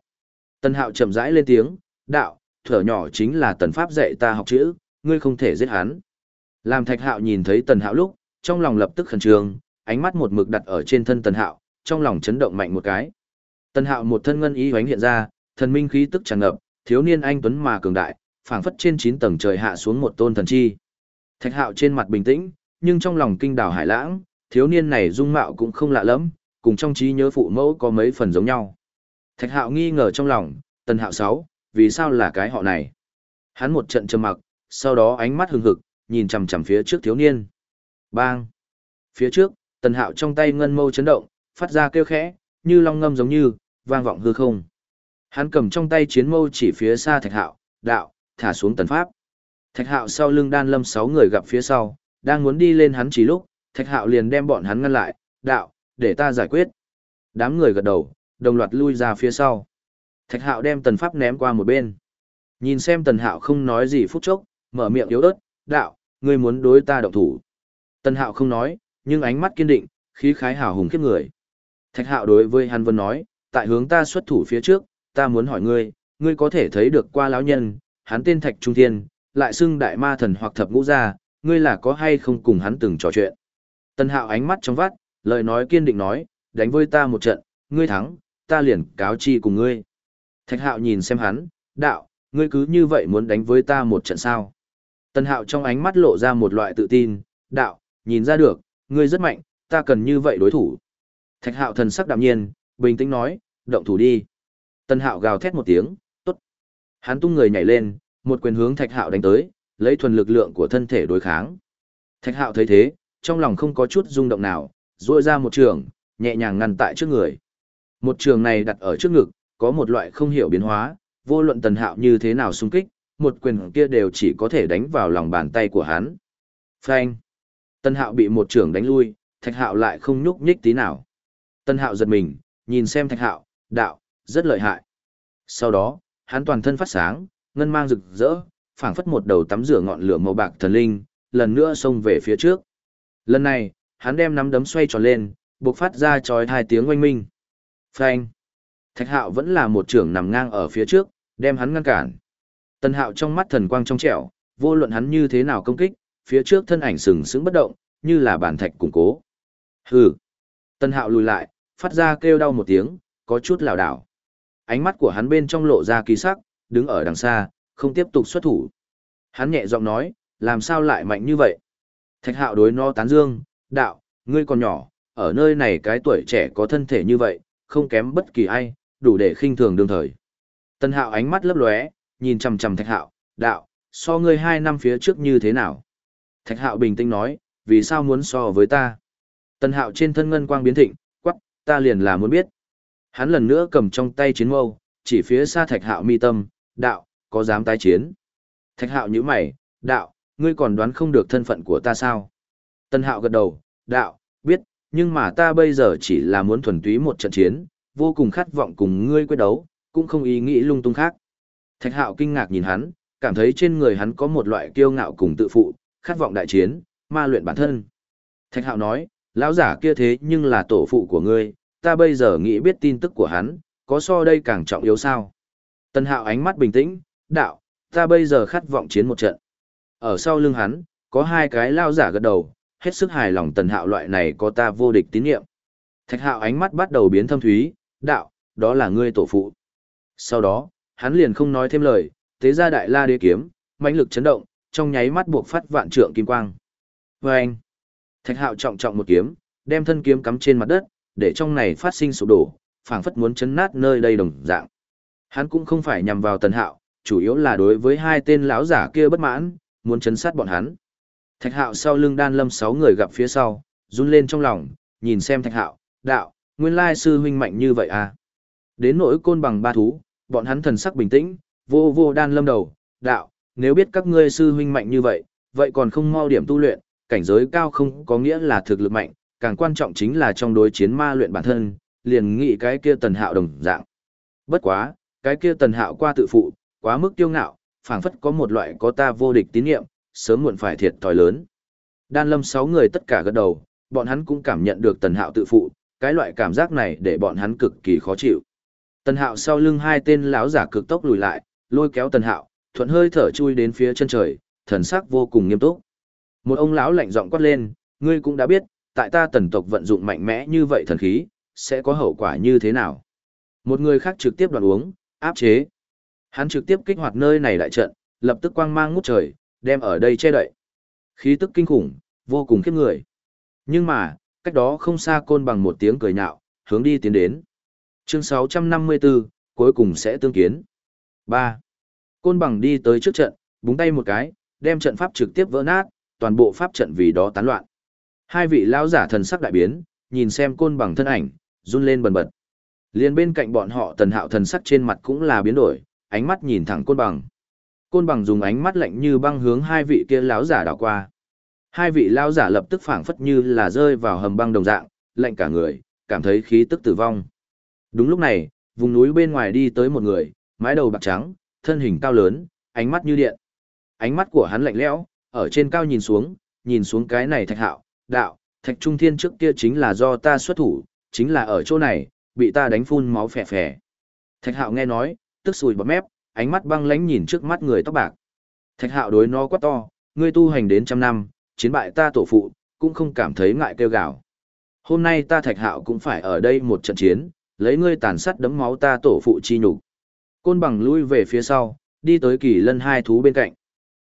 Speaker 1: Tần hạo chậm rãi lên tiếng, đạo, thở nhỏ chính là tần pháp dạy ta học chữ, ngươi không thể giết hắn. Làm thạch hạo nhìn thấy tần hạo lúc, trong lòng lập tức khẩn trương, ánh mắt một mực đặt ở trên thân Tần Hạo, trong lòng chấn động mạnh một cái. Tần Hạo một thân ngân ý hoánh hiện ra, thần minh khí tức tràn ngập, thiếu niên anh tuấn mà cường đại, phảng phất trên 9 tầng trời hạ xuống một tôn thần chi. Thạch Hạo trên mặt bình tĩnh, nhưng trong lòng kinh đảo hải lãng, thiếu niên này dung mạo cũng không lạ lắm, cùng trong trí nhớ phụ mẫu có mấy phần giống nhau. Thạch hạo nghi ngờ trong lòng, tần hạo sáu, vì sao là cái họ này? Hắn một trận trầm mặc, sau đó ánh mắt hừng hực, nhìn chằm chằm phía trước thiếu niên. Bang! Phía trước, tần hạo trong tay ngân mâu chấn động, phát ra kêu khẽ, như long ngâm giống như, vang vọng hư không. Hắn cầm trong tay chiến mâu chỉ phía xa thạch hạo, đạo, thả xuống tần pháp. Thạch hạo sau lưng đan lâm sáu người gặp phía sau, đang muốn đi lên hắn chỉ lúc, thạch hạo liền đem bọn hắn ngăn lại, đạo, để ta giải quyết. Đám người gật đầu, đồng loạt lui ra phía sau. Thạch hạo đem tần pháp ném qua một bên. Nhìn xem tần hạo không nói gì phút chốc, mở miệng yếu ớt, đạo, ngươi muốn đối ta động thủ. Tần hạo không nói, nhưng ánh mắt kiên định, khí khái hào hùng khiếp người. Thạch hạo đối với hắn vân nói, tại hướng ta xuất thủ phía trước, ta muốn hỏi ngươi, ngươi có thể thấy được qua lão nhân, hắn tên Thạch Trung Thiên, lại xưng đại ma thần hoặc thập ngũ gia, ngươi là có hay không cùng hắn từng trò chuyện. Tần hạo ánh mắt trong vắt, lời nói kiên định nói, đánh với ta một trận, ngươi thắng, ta liền cáo chi cùng ngươi. Thạch hạo nhìn xem hắn, đạo, ngươi cứ như vậy muốn đánh với ta một trận sao. Tần hạo trong ánh mắt lộ ra một loại tự tin, đạo, nhìn ra được, ngươi rất mạnh, ta cần như vậy đối thủ. Thạch hạo thần sắc đạm nhiên, bình tĩnh nói, động thủ đi. Tần hạo gào thét một tiếng, tốt. Hắn tung người nhảy lên, một quyền hướng thạch hạo đánh tới, lấy thuần lực lượng của thân thể đối kháng. Thạch hạo thấy thế, trong lòng không có chút rung động nào, duỗi ra một trường, nhẹ nhàng ngăn tại trước người. Một trường này đặt ở trước ngực, có một loại không hiểu biến hóa, vô luận tần hạo như thế nào xung kích, một quyền kia đều chỉ có thể đánh vào lòng bàn tay của hắn. Phanh! Tần hạo bị một trường đánh lui, thạch hạo lại không nhúc nhích tí nào. Tần hạo giật mình, nhìn xem thạch hạo, đạo, rất lợi hại. Sau đó, hắn toàn thân phát sáng, ngân mang rực rỡ, phảng phất một đầu tắm rửa ngọn lửa màu bạc thần linh, lần nữa xông về phía trước. Lần này, hắn đem nắm đấm xoay tròn lên, buộc phát ra chói hai tiếng oanh minh. Phanh! Thạch hạo vẫn là một trưởng nằm ngang ở phía trước, đem hắn ngăn cản. Tần hạo trong mắt thần quang trong trẻo, vô luận hắn như thế nào công kích, phía trước thân ảnh sừng sững bất động, như là bản thạch củng cố. Hừ! Tần hạo lùi lại, phát ra kêu đau một tiếng, có chút lảo đảo. Ánh mắt của hắn bên trong lộ ra kỳ sắc, đứng ở đằng xa, không tiếp tục xuất thủ. Hắn nhẹ giọng nói, làm sao lại mạnh như vậy? Thạch hạo đối nó tán dương, đạo, ngươi còn nhỏ, ở nơi này cái tuổi trẻ có thân thể như vậy, không kém bất kỳ ai, đủ để khinh thường đương thời. Tân hạo ánh mắt lấp lóe, nhìn chầm chầm thạch hạo, đạo, so ngươi hai năm phía trước như thế nào? Thạch hạo bình tĩnh nói, vì sao muốn so với ta? Tân hạo trên thân ngân quang biến thịnh, quắc, ta liền là muốn biết. Hắn lần nữa cầm trong tay chiến mâu, chỉ phía xa thạch hạo mi tâm, đạo, có dám tái chiến? Thạch hạo nhíu mày, đạo, ngươi còn đoán không được thân phận của ta sao? Tân hạo gật đầu, đạo, biết, nhưng mà ta bây giờ chỉ là muốn thuần túy một trận chiến, vô cùng khát vọng cùng ngươi quyết đấu, cũng không ý nghĩ lung tung khác. Thạch hạo kinh ngạc nhìn hắn, cảm thấy trên người hắn có một loại kiêu ngạo cùng tự phụ, khát vọng đại chiến, ma luyện bản thân. Thạch hạo nói, lão giả kia thế nhưng là tổ phụ của ngươi, ta bây giờ nghĩ biết tin tức của hắn, có so đây càng trọng yếu sao? Tân hạo ánh mắt bình tĩnh, đạo, ta bây giờ khát vọng chiến một trận. Ở sau lưng hắn, có hai cái lao giả gật đầu, hết sức hài lòng tần hạo loại này có ta vô địch tín nhiệm. Thạch hạo ánh mắt bắt đầu biến thâm thúy, đạo, đó là ngươi tổ phụ. Sau đó, hắn liền không nói thêm lời, tế ra đại la đế kiếm, mãnh lực chấn động, trong nháy mắt buộc phát vạn trượng kim quang. Và anh, thạch hạo trọng trọng một kiếm, đem thân kiếm cắm trên mặt đất, để trong này phát sinh sụp đổ, phảng phất muốn chấn nát nơi đây đồng dạng. Hắn cũng không phải nhằm vào tần hạo, chủ yếu là đối với hai tên lão giả kia bất mãn, muốn chấn sát bọn hắn. Thạch hạo sau lưng đan lâm sáu người gặp phía sau, run lên trong lòng, nhìn xem thạch hạo, đạo, nguyên lai sư huynh mạnh như vậy à. Đến nỗi côn bằng ba thú, bọn hắn thần sắc bình tĩnh, vô vô đan lâm đầu, đạo, nếu biết các ngươi sư huynh mạnh như vậy, vậy còn không mau điểm tu luyện, cảnh giới cao không có nghĩa là thực lực mạnh, càng quan trọng chính là trong đối chiến ma luyện bản thân, liền nghĩ cái kia tần hạo đồng dạng. Bất quá, cái kia tần hạo qua tự phụ, quá mức tiêu ngạo, phảng phất có một loại có ta vô địch tín nhiệm, sớm muộn phải thiệt thòi lớn. Đan lâm sáu người tất cả gật đầu, bọn hắn cũng cảm nhận được tần hạo tự phụ, cái loại cảm giác này để bọn hắn cực kỳ khó chịu. Tần hạo sau lưng hai tên lão giả cực tốc lùi lại, lôi kéo tần hạo, thuận hơi thở chui đến phía chân trời, thần sắc vô cùng nghiêm túc. Một ông lão lạnh giọng quát lên, ngươi cũng đã biết, tại ta tần tộc vận dụng mạnh mẽ như vậy thần khí, sẽ có hậu quả như thế nào. Một người khác trực tiếp đoạt uống, áp chế. Hắn trực tiếp kích hoạt nơi này đại trận, lập tức quang mang ngút trời, đem ở đây che đậy. Khí tức kinh khủng, vô cùng khiếp người. Nhưng mà, cách đó không xa côn bằng một tiếng cười nhạo, hướng đi tiến đến. Chương 654, cuối cùng sẽ tương kiến. 3. Côn bằng đi tới trước trận, búng tay một cái, đem trận pháp trực tiếp vỡ nát, toàn bộ pháp trận vì đó tán loạn. Hai vị lão giả thần sắc đại biến, nhìn xem côn bằng thân ảnh, run lên bần bật. Liên bên cạnh bọn họ tần hạo thần sắc trên mặt cũng là biến đổi, ánh mắt nhìn thẳng côn bằng. Côn bằng dùng ánh mắt lạnh như băng hướng hai vị kia lão giả đảo qua. Hai vị lão giả lập tức phảng phất như là rơi vào hầm băng đồng dạng, lạnh cả người, cảm thấy khí tức tử vong. Đúng lúc này, vùng núi bên ngoài đi tới một người, mái đầu bạc trắng, thân hình cao lớn, ánh mắt như điện. Ánh mắt của hắn lạnh lẽo, ở trên cao nhìn xuống, nhìn xuống cái này thạch hạo, đạo, thạch trung thiên trước kia chính là do ta xuất thủ, chính là ở chỗ này, bị ta đánh phun máu phè phè. Thạch hạo nghe nói, tức sùi bọt mép, ánh mắt băng lãnh nhìn trước mắt người tóc bạc. Thạch hạo đối nó quá to, ngươi tu hành đến trăm năm, chiến bại ta tổ phụ, cũng không cảm thấy ngại kêu gào. Hôm nay ta thạch hạo cũng phải ở đây một trận chiến, lấy ngươi tàn sát đấm máu ta tổ phụ chi nhục. Côn bằng lui về phía sau, đi tới kỳ lân hai thú bên cạnh.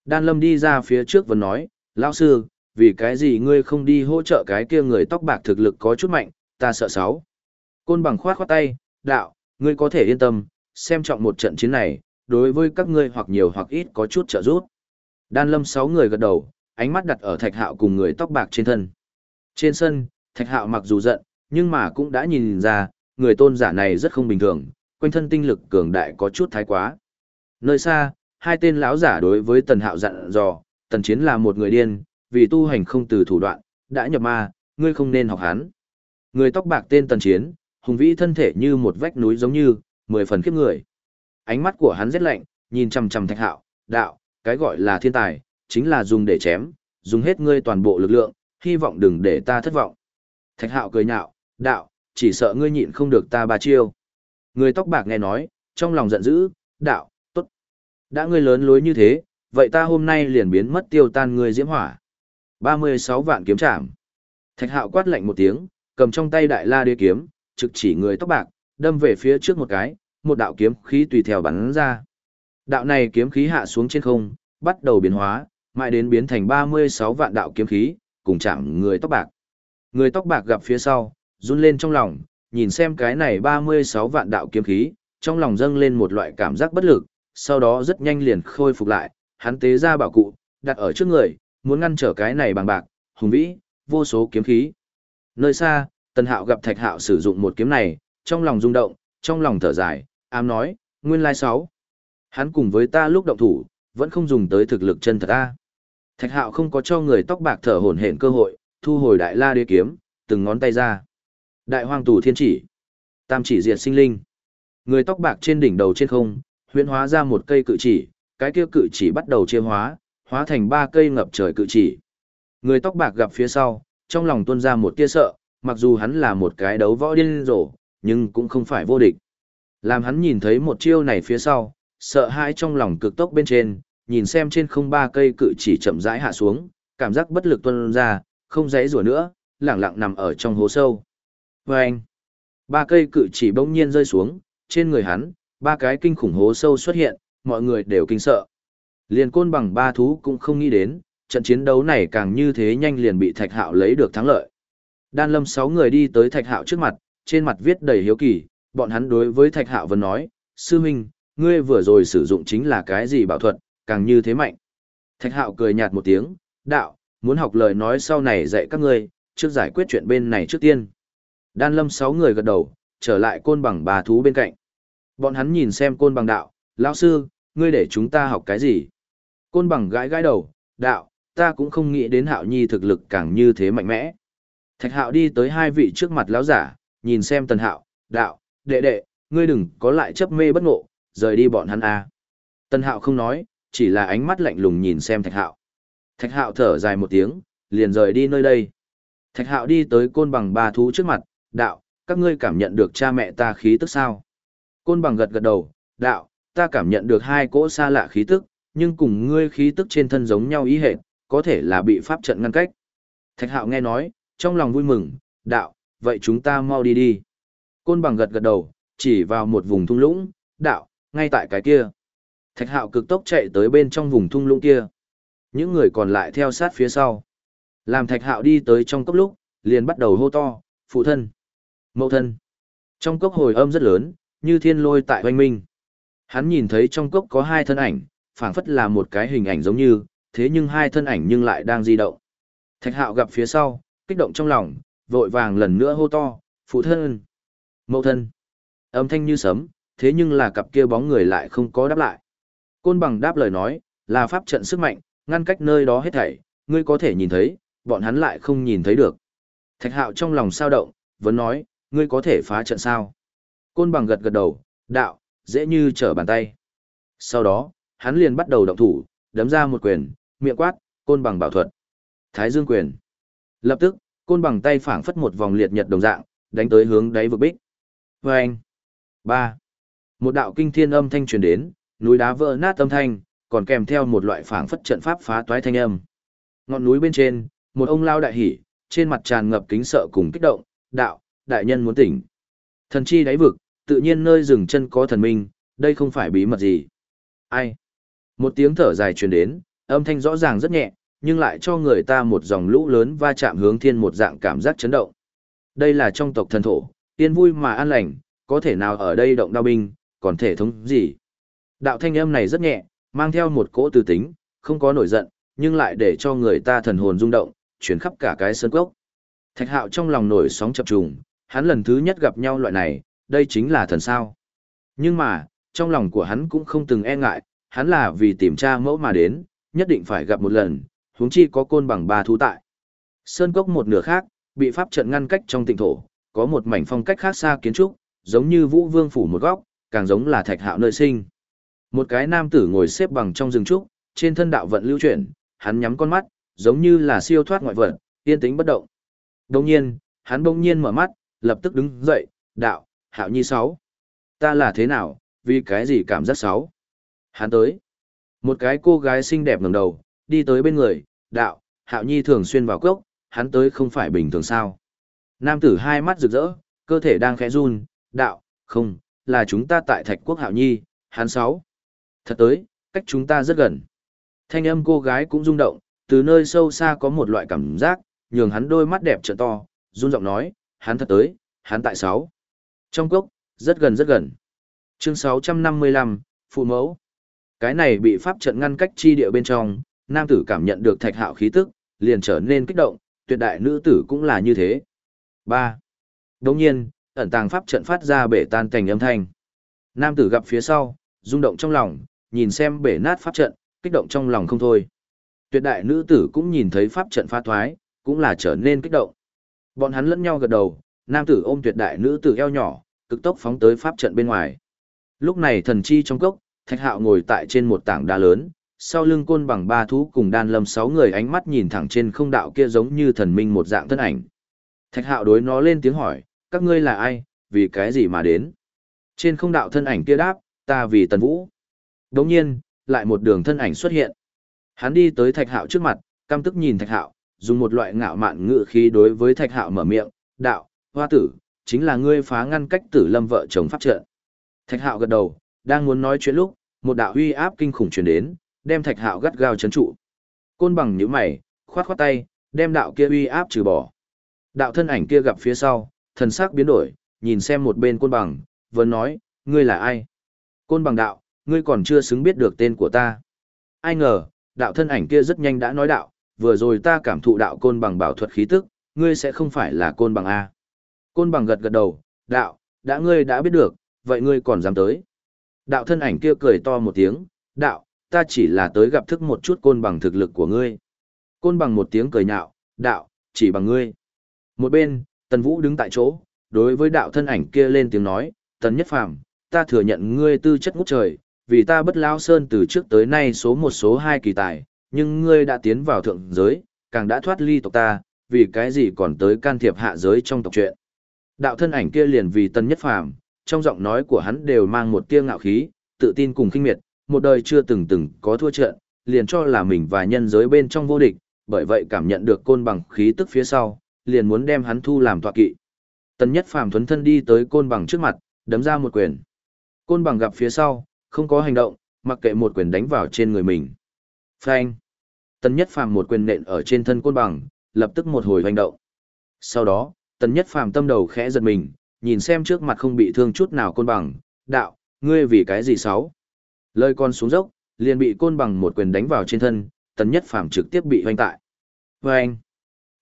Speaker 1: Đan lâm đi ra phía trước và nói, lão sư, vì cái gì ngươi không đi hỗ trợ cái kia người tóc bạc thực lực có chút mạnh, ta sợ sáu. Côn bằng khoát khoát tay, đạo, ngươi có thể yên tâm, xem trọng một trận chiến này, đối với các ngươi hoặc nhiều hoặc ít có chút trợ giúp. Đan lâm sáu người gật đầu, ánh mắt đặt ở thạch hạo cùng người tóc bạc trên thân. Trên sân, thạch hạo mặc dù giận, nhưng mà cũng đã nhìn ra, người tôn giả này rất không bình thường, quanh thân tinh lực cường đại có chút thái quá. Nơi xa, hai tên lão giả đối với tần hạo dặn dò, tần chiến là một người điên, vì tu hành không từ thủ đoạn, đã nhập ma, ngươi không nên học hắn. Người tóc bạc tên tần chiến, hùng vĩ thân thể như một vách núi giống như, mười phần khiếp người. Ánh mắt của hắn rất lạnh, nhìn chằm chằm thạch hạo, đạo, cái gọi là thiên tài, chính là dùng để chém, dùng hết ngươi toàn bộ lực lượng, hy vọng đừng để ta thất vọng. Thạch hạo cười nhạo, đạo, chỉ sợ ngươi nhịn không được ta ba chiêu. Người tóc bạc nghe nói, trong lòng giận dữ, đạo, tốt. Đã ngươi lớn lối như thế, vậy ta hôm nay liền biến mất tiêu tan ngươi diễm hỏa. 36 vạn kiếm trảm. Thạch hạo quát lạnh một tiếng, cầm trong tay đại la đế kiếm, trực chỉ người tóc bạc, đâm về phía trước một cái, một đạo kiếm khí tùy theo bắn ra. Đạo này kiếm khí hạ xuống trên không, bắt đầu biến hóa, mãi đến biến thành 36 vạn đạo kiếm khí, cùng chạm người tóc bạc. Người tóc bạc gặp phía sau, run lên trong lòng, nhìn xem cái này 36 vạn đạo kiếm khí, trong lòng dâng lên một loại cảm giác bất lực, sau đó rất nhanh liền khôi phục lại, hắn tế ra bảo cụ, đặt ở trước người, muốn ngăn trở cái này bằng bạc, hùng vĩ, vô số kiếm khí. Nơi xa, Tần Hạo gặp Thạch Hạo sử dụng một kiếm này, trong lòng rung động, trong lòng thở dài, ám nói, nguyên lai sáu. Hắn cùng với ta lúc động thủ, vẫn không dùng tới thực lực chân thật ta. Thạch Hạo không có cho người tóc bạc thở hổn hển cơ hội, thu hồi đại la đế kiếm, từng ngón tay ra. Đại hoang tù thiên chỉ. Tam chỉ diệt sinh linh. Người tóc bạc trên đỉnh đầu trên không, huyễn hóa ra một cây cự chỉ, cái kia cự chỉ bắt đầu chia hóa, hóa thành ba cây ngập trời cự chỉ. Người tóc bạc gặp phía sau, trong lòng tuôn ra một tia sợ, mặc dù hắn là một cái đấu võ điên rồ, nhưng cũng không phải vô địch. Làm hắn nhìn thấy một chiêu này phía sau, sợ hãi trong lòng cực tốc bên trên, nhìn xem trên không ba cây cự chỉ chậm rãi hạ xuống, cảm giác bất lực tuôn ra, không dãy rủa nữa, lẳng lặng nằm ở trong hố sâu. Và anh, ba cây cự chỉ bỗng nhiên rơi xuống, trên người hắn, ba cái kinh khủng hố sâu xuất hiện, mọi người đều kinh sợ. Liền côn bằng ba thú cũng không nghĩ đến, trận chiến đấu này càng như thế nhanh liền bị Thạch Hạo lấy được thắng lợi. Đan Lâm sáu người đi tới Thạch Hạo trước mặt, trên mặt viết đầy hiếu kỳ, bọn hắn đối với Thạch Hạo Vân nói, sư huynh, ngươi vừa rồi sử dụng chính là cái gì bảo thuật, càng như thế mạnh. Thạch Hạo cười nhạt một tiếng, đạo, muốn học lời nói sau này dạy các ngươi, trước giải quyết chuyện bên này trước tiên. Đan Lâm sáu người gật đầu, trở lại côn bằng bà thú bên cạnh. Bọn hắn nhìn xem côn bằng đạo, lão sư, ngươi để chúng ta học cái gì? Côn bằng gãi gãi đầu, đạo, ta cũng không nghĩ đến hạo nhi thực lực càng như thế mạnh mẽ. Thạch hạo đi tới hai vị trước mặt lão giả, nhìn xem tần hạo, đạo, đệ đệ, ngươi đừng có lại chấp mê bất ngộ, rời đi bọn hắn a. À. Tần hạo không nói, chỉ là ánh mắt lạnh lùng nhìn xem thạch hạo. Thạch hạo thở dài một tiếng, liền rời đi nơi đây. Thạch hạo đi tới côn bằng ba thú trước mặt, đạo, các ngươi cảm nhận được cha mẹ ta khí tức sao? Côn bằng gật gật đầu, đạo, ta cảm nhận được hai cỗ xa lạ khí tức, nhưng cùng ngươi khí tức trên thân giống nhau ý hệt, có thể là bị pháp trận ngăn cách. Thạch hạo nghe nói, trong lòng vui mừng, đạo, vậy chúng ta mau đi đi. Côn bằng gật gật đầu, chỉ vào một vùng thung lũng, đạo, ngay tại cái kia. Thạch hạo cực tốc chạy tới bên trong vùng thung lũng kia. Những người còn lại theo sát phía sau. Làm thạch hạo đi tới trong cốc lúc, liền bắt đầu hô to, phụ thân, mẫu thân. Trong cốc hồi âm rất lớn, như thiên lôi tại hoanh minh. Hắn nhìn thấy trong cốc có hai thân ảnh, phảng phất là một cái hình ảnh giống như, thế nhưng hai thân ảnh nhưng lại đang di động. Thạch hạo gặp phía sau, kích động trong lòng, vội vàng lần nữa hô to, phụ thân, mẫu thân. Âm thanh như sấm, thế nhưng là cặp kia bóng người lại không có đáp lại. Côn bằng đáp lời nói, là pháp trận sức mạnh, ngăn cách nơi đó hết thảy, ngươi có thể nhìn thấy, bọn hắn lại không nhìn thấy được. Thạch hạo trong lòng sao động, vẫn nói, ngươi có thể phá trận sao? Côn bằng gật gật đầu, đạo, dễ như trở bàn tay. Sau đó, hắn liền bắt đầu động thủ, đấm ra một quyền, miệng quát, côn bằng bảo thuật. Thái dương quyền. Lập tức, côn bằng tay phảng phất một vòng liệt nhật đồng dạng, đánh tới hướng đáy vực bích. Vâng! ba Một đạo kinh thiên âm thanh truyền đến, núi đá vỡ nát âm thanh, còn kèm theo một loại phảng phất trận pháp phá toái thanh âm. Ngọn núi bên trên, một ông lao đại hỉ, trên mặt tràn ngập kính sợ cùng kích động, đạo, đại nhân muốn tỉnh. Thần chi đáy vực, tự nhiên nơi dừng chân có thần minh, đây không phải bí mật gì. Ai? Một tiếng thở dài truyền đến, âm thanh rõ ràng rất nhẹ, nhưng lại cho người ta một dòng lũ lớn va chạm hướng thiên một dạng cảm giác chấn động. Đây là trong tộc thần thổ, yên vui mà an lành, có thể nào ở đây động đao binh, còn thể thống gì. Đạo thanh âm này rất nhẹ, mang theo một cỗ từ tính, không có nổi giận, nhưng lại để cho người ta thần hồn rung động, chuyển khắp cả cái sơn cốc. Thạch hạo trong lòng nổi sóng chập trùng, hắn lần thứ nhất gặp nhau loại này, đây chính là thần sao. Nhưng mà, trong lòng của hắn cũng không từng e ngại, hắn là vì tìm tra mẫu mà đến, nhất định phải gặp một lần, huống chi có côn bằng ba thú tại. Sơn cốc một nửa khác, bị pháp trận ngăn cách trong tịnh thổ, có một mảnh phong cách khác xa kiến trúc, giống như vũ vương phủ một góc, càng giống là thạch hạo nơi sinh. Một cái nam tử ngồi xếp bằng trong rừng trúc, trên thân đạo vận lưu chuyển, hắn nhắm con mắt, giống như là siêu thoát ngoại vật, yên tĩnh bất động. Đồng nhiên, hắn bỗng nhiên mở mắt, lập tức đứng dậy, đạo, hạo nhi sáu. Ta là thế nào, vì cái gì cảm giác sáu. Hắn tới. Một cái cô gái xinh đẹp ngẩng đầu, đi tới bên người, đạo, hạo nhi thường xuyên vào cốc, hắn tới không phải bình thường sao. Nam tử hai mắt rực rỡ, cơ thể đang khẽ run, đạo, không, là chúng ta tại thạch quốc hạo nhi, hắn sáu. Thật tới, cách chúng ta rất gần. Thanh âm cô gái cũng rung động, từ nơi sâu xa có một loại cảm giác, nhường hắn đôi mắt đẹp trợ to, run giọng nói, hắn thật tới, hắn tại sáu. Trong cốc, rất gần rất gần. Chương 655, Phụ mẫu. Cái này bị pháp trận ngăn cách chi địa bên trong, nam tử cảm nhận được thạch hạo khí tức, liền trở nên kích động, tuyệt đại nữ tử cũng là như thế. 3. Đồng nhiên, ẩn tàng pháp trận phát ra bể tan cảnh âm thanh. Nam tử gặp phía sau, rung động trong lòng, nhìn xem bể nát pháp trận, kích động trong lòng không thôi. Tuyệt đại nữ tử cũng nhìn thấy pháp trận phá thoái, cũng là trở nên kích động. Bọn hắn lẫn nhau gật đầu, nam tử ôm tuyệt đại nữ tử eo nhỏ, cực tốc phóng tới pháp trận bên ngoài. Lúc này thần chi trong cốc, Thạch Hạo ngồi tại trên một tảng đá lớn, sau lưng côn bằng ba thú cùng đan lâm sáu người ánh mắt nhìn thẳng trên không đạo kia giống như thần minh một dạng thân ảnh. Thạch Hạo đối nó lên tiếng hỏi, các ngươi là ai, vì cái gì mà đến? Trên không đạo thân ảnh kia đáp, ta vì Tần Vũ. Đồng nhiên, lại một đường thân ảnh xuất hiện. Hắn đi tới Thạch Hạo trước mặt, căm tức nhìn Thạch Hạo, dùng một loại ngạo mạn ngự khí đối với Thạch Hạo mở miệng, đạo, hoa tử, chính là ngươi phá ngăn cách tử lâm vợ chồng pháp trận. Thạch Hạo gật đầu, đang muốn nói chuyện lúc, một đạo uy áp kinh khủng truyền đến, đem Thạch Hạo gắt gao chấn trụ. Côn bằng nhíu mày, khoát khoát tay, đem đạo kia uy áp trừ bỏ. Đạo thân ảnh kia gặp phía sau, thần sắc biến đổi, nhìn xem một bên côn bằng, vẫn nói, ngươi là ai? Côn bằng đạo, ngươi còn chưa xứng biết được tên của ta. Ai ngờ, đạo thân ảnh kia rất nhanh đã nói đạo, vừa rồi ta cảm thụ đạo côn bằng bảo thuật khí tức, ngươi sẽ không phải là côn bằng A. Côn bằng gật gật đầu, đạo, đã ngươi đã biết được, vậy ngươi còn dám tới. Đạo thân ảnh kia cười to một tiếng, đạo, ta chỉ là tới gặp thức một chút côn bằng thực lực của ngươi. Côn bằng một tiếng cười nhạo, đạo, chỉ bằng ngươi. Một bên, Tần Vũ đứng tại chỗ, đối với đạo thân ảnh kia lên tiếng nói, Tần Nhất Phàm, ta thừa nhận ngươi tư chất ngút trời, vì ta bất lao sơn từ trước tới nay số một số hai kỳ tài, nhưng ngươi đã tiến vào thượng giới, càng đã thoát ly tộc ta, vì cái gì còn tới can thiệp hạ giới trong tộc chuyện. Đạo thân ảnh kia liền vì Tần Nhất Phàm, trong giọng nói của hắn đều mang một tia ngạo khí, tự tin cùng kinh miệt, một đời chưa từng từng có thua trận, liền cho là mình và nhân giới bên trong vô địch, bởi vậy cảm nhận được côn bằng khí tức phía sau, liền muốn đem hắn thu làm tọa kỵ. Tần Nhất Phàm thuấn thân đi tới côn bằng trước mặt, đấm ra một quyền. Côn bằng gặp phía sau, không có hành động, mặc kệ một quyền đánh vào trên người mình. Phanh. Tần Nhất Phàm một quyền nện ở trên thân côn bằng, lập tức một hồi hành động. Sau đó, tần nhất phàm tâm đầu khẽ giật mình, nhìn xem trước mặt không bị thương chút nào côn bằng, đạo, ngươi vì cái gì sáu? Lời con xuống dốc, liền bị côn bằng một quyền đánh vào trên thân, tần nhất phàm trực tiếp bị hoành tại. Vâng!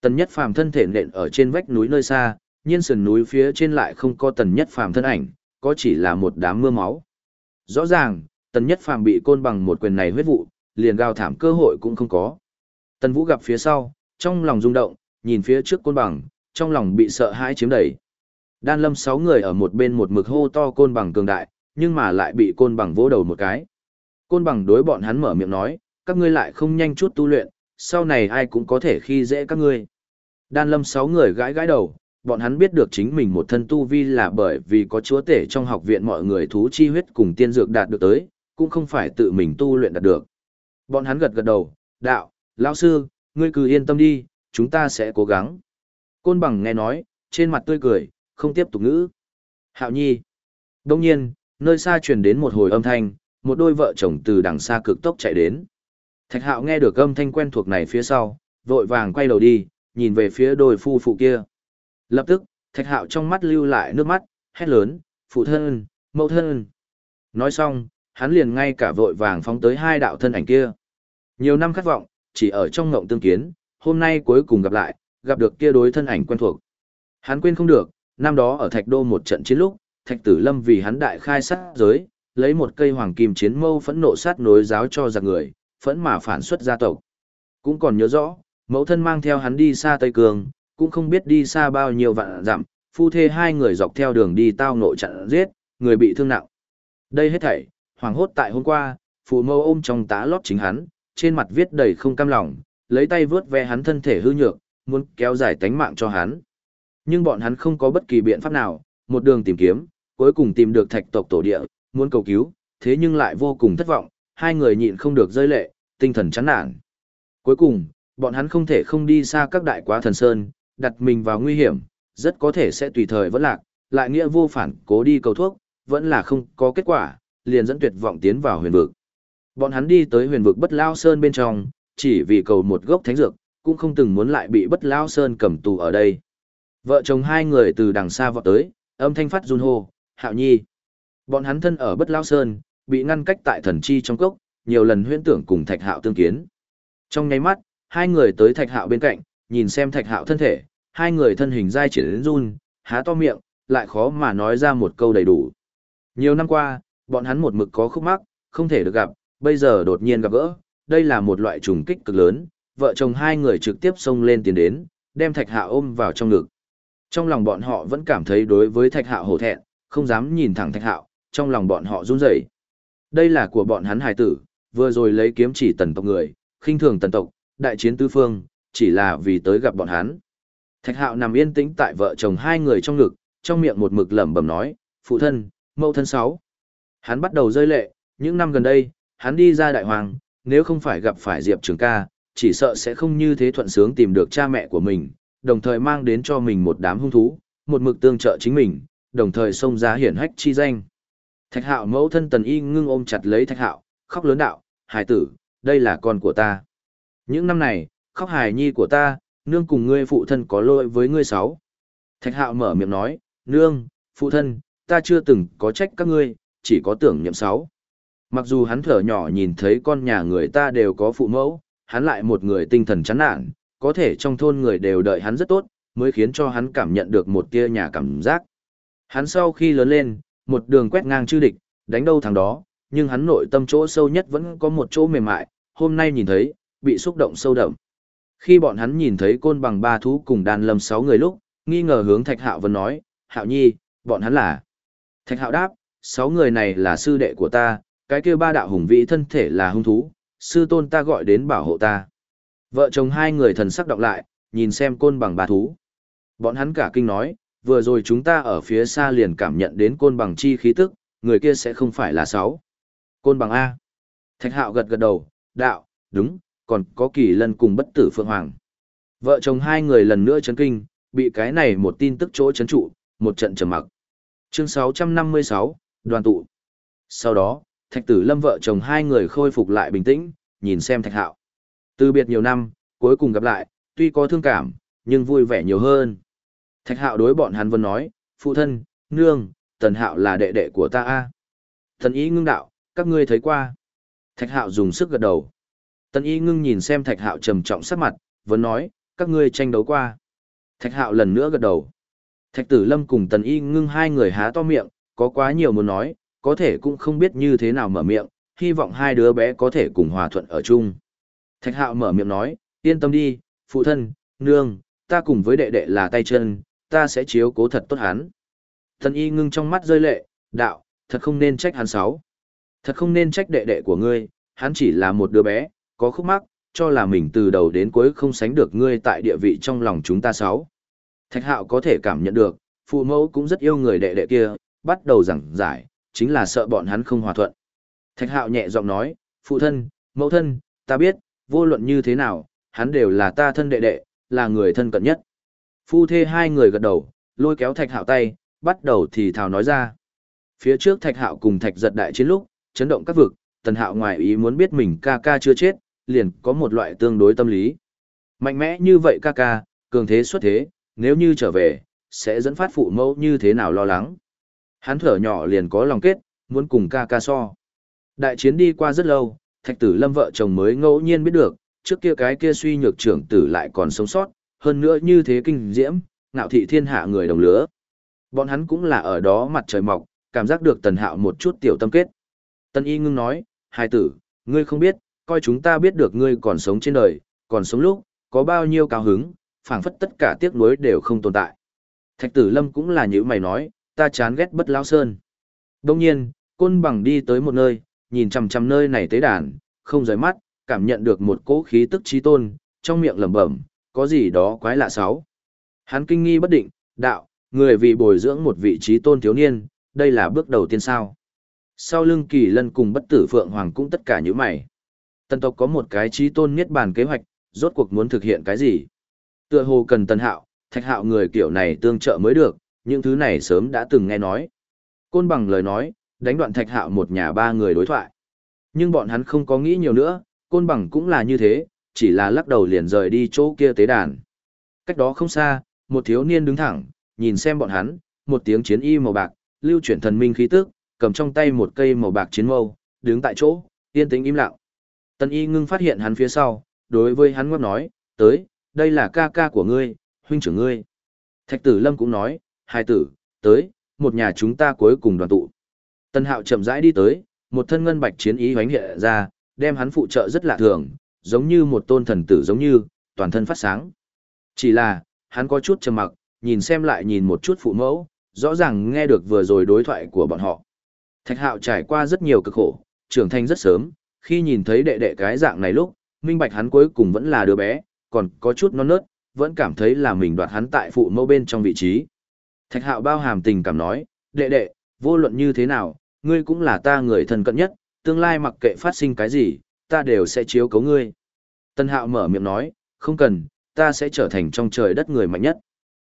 Speaker 1: Tần nhất phàm thân thể nện ở trên vách núi nơi xa, nhiên sườn núi phía trên lại không có tần nhất phàm thân ảnh, có chỉ là một đám mưa máu. Rõ ràng, tần nhất phàm bị côn bằng một quyền này huyết vụ, liền gào thảm cơ hội cũng không có. Tần vũ gặp phía sau, trong lòng rung động, nhìn phía trước côn bằng, trong lòng bị sợ hãi chiếm đầy. Đan lâm sáu người ở một bên một mực hô to côn bằng cường đại, nhưng mà lại bị côn bằng vỗ đầu một cái. Côn bằng đối bọn hắn mở miệng nói, các ngươi lại không nhanh chút tu luyện, sau này ai cũng có thể khi dễ các ngươi. Đan lâm sáu người gãi gãi đầu, bọn hắn biết được chính mình một thân tu vi là bởi vì có chúa tể trong học viện mọi người thú chi huyết cùng tiên dược đạt được tới, cũng không phải tự mình tu luyện đạt được. Bọn hắn gật gật đầu, đạo, lão sư, ngươi cứ yên tâm đi, chúng ta sẽ cố gắng. Côn bằng nghe nói, trên mặt tươi cười, không tiếp tục ngữ. Hạo nhi. Đông nhiên, nơi xa truyền đến một hồi âm thanh, một đôi vợ chồng từ đằng xa cực tốc chạy đến. Thạch hạo nghe được âm thanh quen thuộc này phía sau, vội vàng quay đầu đi, nhìn về phía đôi phu phụ kia. Lập tức, thạch hạo trong mắt lưu lại nước mắt, hét lớn, phụ thân, mẫu thân. Nói xong, hắn liền ngay cả vội vàng phóng tới hai đạo thân ảnh kia. Nhiều năm khát vọng, chỉ ở trong ngộng tương kiến, hôm nay cuối cùng gặp lại, gặp được kia đối thân ảnh quen thuộc. Hắn quên không được, năm đó ở Thạch Đô một trận chiến lúc, Thạch Tử Lâm vì hắn đại khai sát giới, lấy một cây hoàng kim chiến mâu phẫn nộ sát nối giáo cho giặc người, phẫn mà phản xuất gia tộc. Cũng còn nhớ rõ, mẫu thân mang theo hắn đi xa Tây Cường, cũng không biết đi xa bao nhiêu vạn dặm, phu thê hai người dọc theo đường đi tao nội chặn giết, người bị thương nặng. Đây hết thảy, hoàng hốt tại hôm qua, phụ mâu ôm trong tá lót chính hắn, trên mặt viết đầy không cam lòng, lấy tay vướt ve hắn thân thể hư nhược, muốn kéo dài tánh mạng cho hắn. Nhưng bọn hắn không có bất kỳ biện pháp nào, một đường tìm kiếm, cuối cùng tìm được thạch tộc tổ địa, muốn cầu cứu, thế nhưng lại vô cùng thất vọng, hai người nhịn không được rơi lệ, tinh thần chán nản. Cuối cùng, bọn hắn không thể không đi xa các đại quá thần sơn, đặt mình vào nguy hiểm, rất có thể sẽ tùy thời vẫn lạc, lại nghĩa vô phản cố đi cầu thuốc, vẫn là không có kết quả, liền dẫn tuyệt vọng tiến vào huyền vực. Bọn hắn đi tới huyền vực bất lao sơn bên trong, chỉ vì cầu một gốc thánh dược, cũng không từng muốn lại bị bất lao sơn cầm tù ở đây. Vợ chồng hai người từ đằng xa vọt tới, âm thanh phát run hô, hạo nhi. Bọn hắn thân ở bất lao sơn, bị ngăn cách tại thần chi trong cốc, nhiều lần huyễn tưởng cùng thạch hạo tương kiến. Trong nháy mắt, hai người tới thạch hạo bên cạnh, nhìn xem thạch hạo thân thể, hai người thân hình dai chỉ đến run, há to miệng, lại khó mà nói ra một câu đầy đủ. Nhiều năm qua, bọn hắn một mực có khúc mắc, không thể được gặp, bây giờ đột nhiên gặp gỡ, đây là một loại trùng kích cực lớn, vợ chồng hai người trực tiếp xông lên tiến đến, đem thạch hạo ôm vào trong ngực. Trong lòng bọn họ vẫn cảm thấy đối với thạch hạo hổ thẹn, không dám nhìn thẳng thạch hạo, trong lòng bọn họ run rẩy. Đây là của bọn hắn hài tử, vừa rồi lấy kiếm chỉ tần tộc người, khinh thường tần tộc, đại chiến tứ phương, chỉ là vì tới gặp bọn hắn. Thạch hạo nằm yên tĩnh tại vợ chồng hai người trong ngực, trong miệng một mực lẩm bẩm nói, phụ thân, mẫu thân sáu. Hắn bắt đầu rơi lệ, những năm gần đây, hắn đi ra đại hoàng, nếu không phải gặp phải Diệp Trường ca, chỉ sợ sẽ không như thế thuận sướng tìm được cha mẹ của mình, đồng thời mang đến cho mình một đám hung thú, một mực tương trợ chính mình, đồng thời xông ra hiển hách chi danh. Thạch hạo mẫu thân tần y ngưng ôm chặt lấy thạch hạo, khóc lớn đạo, hài tử, đây là con của ta. Những năm này, khóc hài nhi của ta, nương cùng ngươi phụ thân có lỗi với ngươi sáu. Thạch hạo mở miệng nói, nương, phụ thân, ta chưa từng có trách các ngươi, chỉ có tưởng niệm sáu. Mặc dù hắn thở nhỏ nhìn thấy con nhà người ta đều có phụ mẫu, hắn lại một người tinh thần chán nản, có thể trong thôn người đều đợi hắn rất tốt, mới khiến cho hắn cảm nhận được một tia nhà cảm giác. Hắn sau khi lớn lên, một đường quét ngang chư địch, đánh đâu thằng đó, nhưng hắn nội tâm chỗ sâu nhất vẫn có một chỗ mềm mại, hôm nay nhìn thấy, bị xúc động sâu đậm. Khi bọn hắn nhìn thấy côn bằng ba thú cùng đàn lâm sáu người lúc, nghi ngờ hướng Thạch Hạo vẫn nói, Hạo Nhi, bọn hắn là. Thạch Hạo đáp, sáu người này là sư đệ của ta, cái kia ba đạo hùng vĩ thân thể là hung thú, sư tôn ta gọi đến bảo hộ ta. Vợ chồng hai người thần sắc đọc lại, nhìn xem côn bằng bà thú. Bọn hắn cả kinh nói, vừa rồi chúng ta ở phía xa liền cảm nhận đến côn bằng chi khí tức, người kia sẽ không phải là sáu. Côn bằng A. Thạch hạo gật gật đầu, đạo, đúng, còn có kỳ lân cùng bất tử phượng hoàng. Vợ chồng hai người lần nữa chấn kinh, bị cái này một tin tức chỗ chấn trụ, một trận trầm mặc. Chương 656, đoàn tụ. Sau đó, thạch tử lâm vợ chồng hai người khôi phục lại bình tĩnh, nhìn xem thạch hạo. Từ biệt nhiều năm, cuối cùng gặp lại, tuy có thương cảm, nhưng vui vẻ nhiều hơn. Thạch hạo đối bọn hắn vân nói, phụ thân, nương, tần hạo là đệ đệ của ta a Thần ý ngưng đạo, các ngươi thấy qua. Thạch hạo dùng sức gật đầu. Tần y ngưng nhìn xem thạch hạo trầm trọng sắc mặt, vẫn nói, các ngươi tranh đấu qua. Thạch hạo lần nữa gật đầu. Thạch tử lâm cùng tần y ngưng hai người há to miệng, có quá nhiều muốn nói, có thể cũng không biết như thế nào mở miệng, hy vọng hai đứa bé có thể cùng hòa thuận ở chung. Thạch hạo mở miệng nói, yên tâm đi, phụ thân, nương, ta cùng với đệ đệ là tay chân, ta sẽ chiếu cố thật tốt hắn. Thần y ngưng trong mắt rơi lệ, đạo, thật không nên trách hắn sáu. Thật không nên trách đệ đệ của ngươi, hắn chỉ là một đứa bé, có khúc mắc, cho là mình từ đầu đến cuối không sánh được ngươi tại địa vị trong lòng chúng ta sáu. Thạch hạo có thể cảm nhận được, phụ mẫu cũng rất yêu người đệ đệ kia, bắt đầu giảng giải, chính là sợ bọn hắn không hòa thuận. Thạch hạo nhẹ giọng nói, phụ thân, mẫu thân, ta biết, vô luận như thế nào, hắn đều là ta thân đệ đệ, là người thân cận nhất. Phu thê hai người gật đầu, lôi kéo thạch hạo tay, bắt đầu thì thào nói ra. Phía trước thạch hạo cùng thạch giật đại chiến lúc, chấn động các vực, tần hạo ngoài ý muốn biết mình ca ca chưa chết, liền có một loại tương đối tâm lý. Mạnh mẽ như vậy ca ca, cường thế xuất thế, nếu như trở về, sẽ dẫn phát phụ mẫu như thế nào lo lắng. Hắn thở nhỏ liền có lòng kết, muốn cùng ca ca so. Đại chiến đi qua rất lâu, thạch tử lâm vợ chồng mới ngẫu nhiên biết được, trước kia cái kia suy nhược trưởng tử lại còn sống sót, hơn nữa như thế kinh diễm, ngạo thị thiên hạ người đồng lứa. Bọn hắn cũng là ở đó mặt trời mọc, cảm giác được tần hạo một chút tiểu tâm kết. Tân y ngưng nói, hai tử, ngươi không biết, coi chúng ta biết được ngươi còn sống trên đời, còn sống lúc, có bao nhiêu cao hứng, phảng phất tất cả tiếc nuối đều không tồn tại. Thạch tử lâm cũng là như mày nói, ta chán ghét bất lão sơn. Đông nhiên, côn bằng đi tới một nơi, nhìn chằm chằm nơi này tế đàn, không rời mắt, cảm nhận được một cỗ khí tức trí tôn, trong miệng lẩm bẩm, có gì đó quái lạ sáu. Hắn kinh nghi bất định, đạo, người vì bồi dưỡng một vị trí tôn thiếu niên, đây là bước đầu tiên sao. Sau lưng kỳ lân cùng bất tử phượng hoàng cũng tất cả những mày. Tần tộc có một cái trí tôn niết bàn kế hoạch, rốt cuộc muốn thực hiện cái gì? Tựa hồ cần tần hạo, thạch hạo người kiểu này tương trợ mới được, những thứ này sớm đã từng nghe nói. Côn bằng lời nói, đánh đoạn thạch hạo một nhà ba người đối thoại. Nhưng bọn hắn không có nghĩ nhiều nữa, côn bằng cũng là như thế, chỉ là lắc đầu liền rời đi chỗ kia tế đàn. Cách đó không xa, một thiếu niên đứng thẳng, nhìn xem bọn hắn, một tiếng chiến y màu bạc, lưu chuyển thần minh khí tức, cầm trong tay một cây màu bạc chiến mâu, đứng tại chỗ, yên tĩnh im lặng. Tần y ngưng phát hiện hắn phía sau, đối với hắn ngoắc nói, tới, đây là ca ca của ngươi, huynh trưởng ngươi. Thạch tử lâm cũng nói, hai tử, tới, một nhà chúng ta cuối cùng đoàn tụ. Tần hạo chậm rãi đi tới, một thân ngân bạch chiến ý hoánh hiện ra, đem hắn phụ trợ rất lạ thường, giống như một tôn thần tử giống như, toàn thân phát sáng. Chỉ là, hắn có chút trầm mặc, nhìn xem lại nhìn một chút phụ mẫu, rõ ràng nghe được vừa rồi đối thoại của bọn họ. Thạch hạo trải qua rất nhiều cực khổ, trưởng thành rất sớm, khi nhìn thấy đệ đệ cái dạng này lúc, minh bạch hắn cuối cùng vẫn là đứa bé, còn có chút non nớt, vẫn cảm thấy là mình đoạt hắn tại phụ mẫu bên trong vị trí. Thạch hạo bao hàm tình cảm nói, đệ đệ, vô luận như thế nào, ngươi cũng là ta người thân cận nhất, tương lai mặc kệ phát sinh cái gì, ta đều sẽ chiếu cấu ngươi. Tân hạo mở miệng nói, không cần, ta sẽ trở thành trong trời đất người mạnh nhất.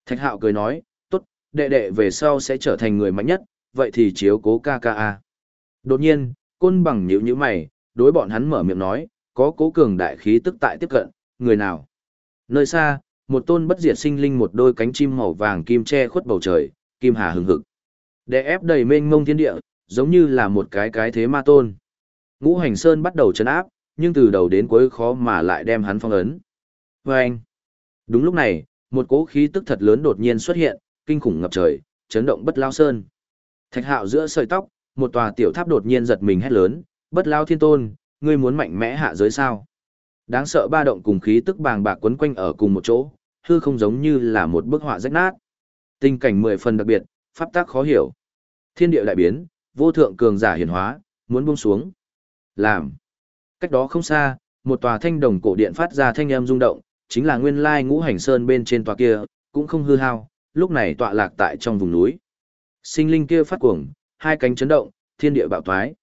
Speaker 1: Thạch hạo cười nói, tốt, đệ đệ về sau sẽ trở thành người mạnh nhất, vậy thì chiếu cố ca ca a. Đột nhiên, côn bằng nhữ như mày, đối bọn hắn mở miệng nói, có cố cường đại khí tức tại tiếp cận, người nào? Nơi xa, một tôn bất diệt sinh linh một đôi cánh chim màu vàng kim che khuất bầu trời, kim hà hừng hực. Đè ép đầy mênh mông thiên địa, giống như là một cái cái thế ma tôn. Ngũ hành sơn bắt đầu chấn áp, nhưng từ đầu đến cuối khó mà lại đem hắn phong ấn. Và anh, đúng lúc này, một cỗ khí tức thật lớn đột nhiên xuất hiện, kinh khủng ngập trời, chấn động bất lao sơn. Thạch hạo giữa sợi tóc, một tòa tiểu tháp đột nhiên giật mình hét lớn, bất lao thiên tôn, ngươi muốn mạnh mẽ hạ giới sao. Đáng sợ ba động cùng khí tức bàng bạc quấn quanh ở cùng một chỗ, hư không giống như là một bức họa rách nát. Tình cảnh mười phần đặc biệt, pháp tác khó hiểu. Thiên địa đại biến, vô thượng cường giả hiển hóa, muốn buông xuống. Làm. Cách đó không xa, một tòa thanh đồng cổ điện phát ra thanh âm rung động, chính là nguyên lai ngũ hành sơn bên trên tòa kia, cũng không hư hao, lúc này tọa lạc tại trong vùng núi. Sinh linh kia phát cuồng, hai cánh chấn động, thiên địa bạo thoái.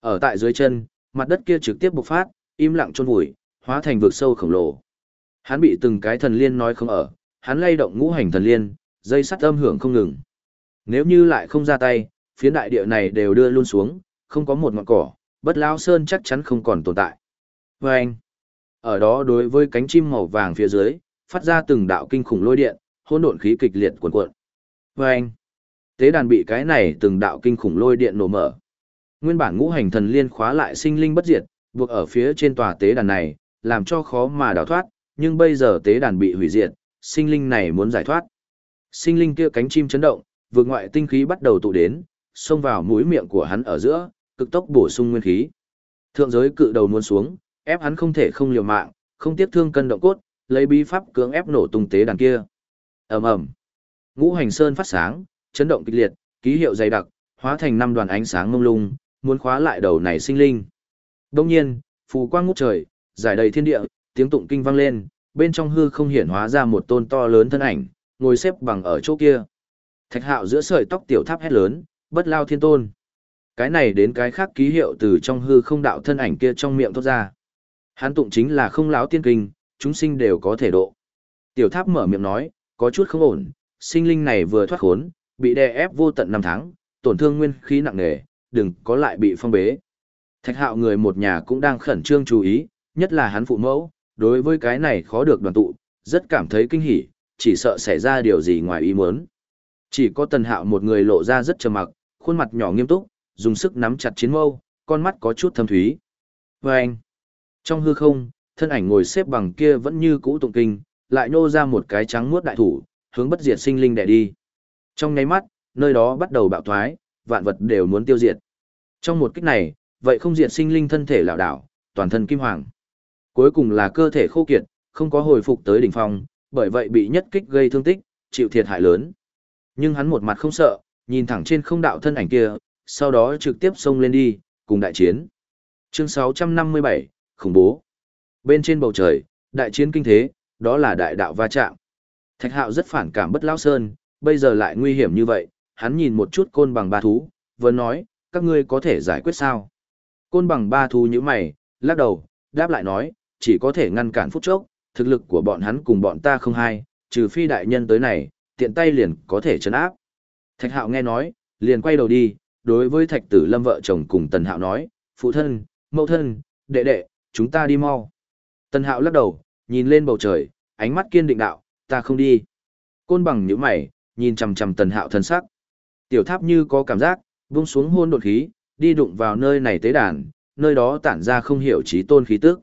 Speaker 1: Ở tại dưới chân, mặt đất kia trực tiếp bộc phát, im lặng chôn vùi, hóa thành vực sâu khổng lồ. Hắn bị từng cái thần liên nói không ở, hắn lay động ngũ hành thần liên, dây sắt âm hưởng không ngừng. Nếu như lại không ra tay, phiến đại địa này đều đưa luôn xuống, không có một ngọn cỏ, bất lao sơn chắc chắn không còn tồn tại. Và anh, ở đó đối với cánh chim màu vàng phía dưới, phát ra từng đạo kinh khủng lôi điện, hỗn độn khí kịch liệt cuồn cuộn. Vâng! Tế đàn bị cái này từng đạo kinh khủng lôi điện nổ mở. Nguyên bản ngũ hành thần liên khóa lại sinh linh bất diệt, buộc ở phía trên tòa tế đàn này, làm cho khó mà đào thoát, nhưng bây giờ tế đàn bị hủy diệt, sinh linh này muốn giải thoát. Sinh linh kia cánh chim chấn động, vượt ngoại tinh khí bắt đầu tụ đến, xông vào mũi miệng của hắn ở giữa, cực tốc bổ sung nguyên khí. Thượng giới cự đầu muốn xuống, ép hắn không thể không liều mạng, không tiếc thương cân động cốt, lấy bí pháp cưỡng ép nổ tung tế đàn kia. Ầm ầm. Ngũ hành sơn phát sáng, chấn động kịch liệt, ký hiệu dày đặc, hóa thành năm đoàn ánh sáng mông lung, muốn khóa lại đầu này sinh linh. Đương nhiên, phù quang ngút trời, giải đầy thiên địa, tiếng tụng kinh vang lên, bên trong hư không hiển hóa ra một tôn to lớn thân ảnh, ngồi xếp bằng ở chỗ kia. Thạch hạo giữa sợi tóc tiểu tháp hét lớn, bất lao thiên tôn. Cái này đến cái khác ký hiệu từ trong hư không đạo thân ảnh kia trong miệng thốt ra. Hán tụng chính là không láo tiên kinh, chúng sinh đều có thể độ. Tiểu tháp mở miệng nói, có chút không ổn, sinh linh này vừa thoát khốn, bị đè ép vô tận năm tháng, tổn thương nguyên khí nặng nề, đừng có lại bị phong bế. Thạch hạo người một nhà cũng đang khẩn trương chú ý, nhất là hắn phụ mẫu, đối với cái này khó được đoàn tụ, rất cảm thấy kinh hỉ, chỉ sợ xảy ra điều gì ngoài ý muốn. Chỉ có tần hạo một người lộ ra rất trầm mặc, khuôn mặt nhỏ nghiêm túc, dùng sức nắm chặt chiến mâu, con mắt có chút thâm thúy. Và anh, trong hư không, thân ảnh ngồi xếp bằng kia vẫn như cũ tụng kinh, lại nô ra một cái trắng muốt đại thủ, hướng bất diệt sinh linh đè đi. Trong nháy mắt, nơi đó bắt đầu bạo thoái, vạn vật đều muốn tiêu diệt. Trong một kích này, vậy không diệt sinh linh thân thể lão đảo, toàn thân kim hoàng. Cuối cùng là cơ thể khô kiệt, không có hồi phục tới đỉnh phong, bởi vậy bị nhất kích gây thương tích, chịu thiệt hại lớn. Nhưng hắn một mặt không sợ, nhìn thẳng trên không đạo thân ảnh kia, sau đó trực tiếp xông lên đi, cùng đại chiến. Chương 657, khủng bố. Bên trên bầu trời, đại chiến kinh thế, đó là đại đạo va chạm. Thạch Hạo rất phản cảm bất lão sơn, bây giờ lại nguy hiểm như vậy, hắn nhìn một chút côn bằng ba thú, vừa nói, các ngươi có thể giải quyết sao? Côn bằng ba thú như mày, lắc đầu, đáp lại nói, chỉ có thể ngăn cản phút chốc, thực lực của bọn hắn cùng bọn ta không hay, trừ phi đại nhân tới này, tiện tay liền có thể chấn áp. Thạch Hạo nghe nói, liền quay đầu đi, đối với Thạch Tử Lâm vợ chồng cùng Tần Hạo nói, phụ thân, mẫu thân, đệ đệ, chúng ta đi mau. Tần Hạo lắc đầu, nhìn lên bầu trời, ánh mắt kiên định đạo, ta không đi. Côn bằng nhíu mày, nhìn chầm chầm Tần Hạo thân sắc. Tiểu tháp như có cảm giác, vung xuống hôn đột khí, đi đụng vào nơi này tế đàn, nơi đó tản ra không hiểu trí tôn khí tức.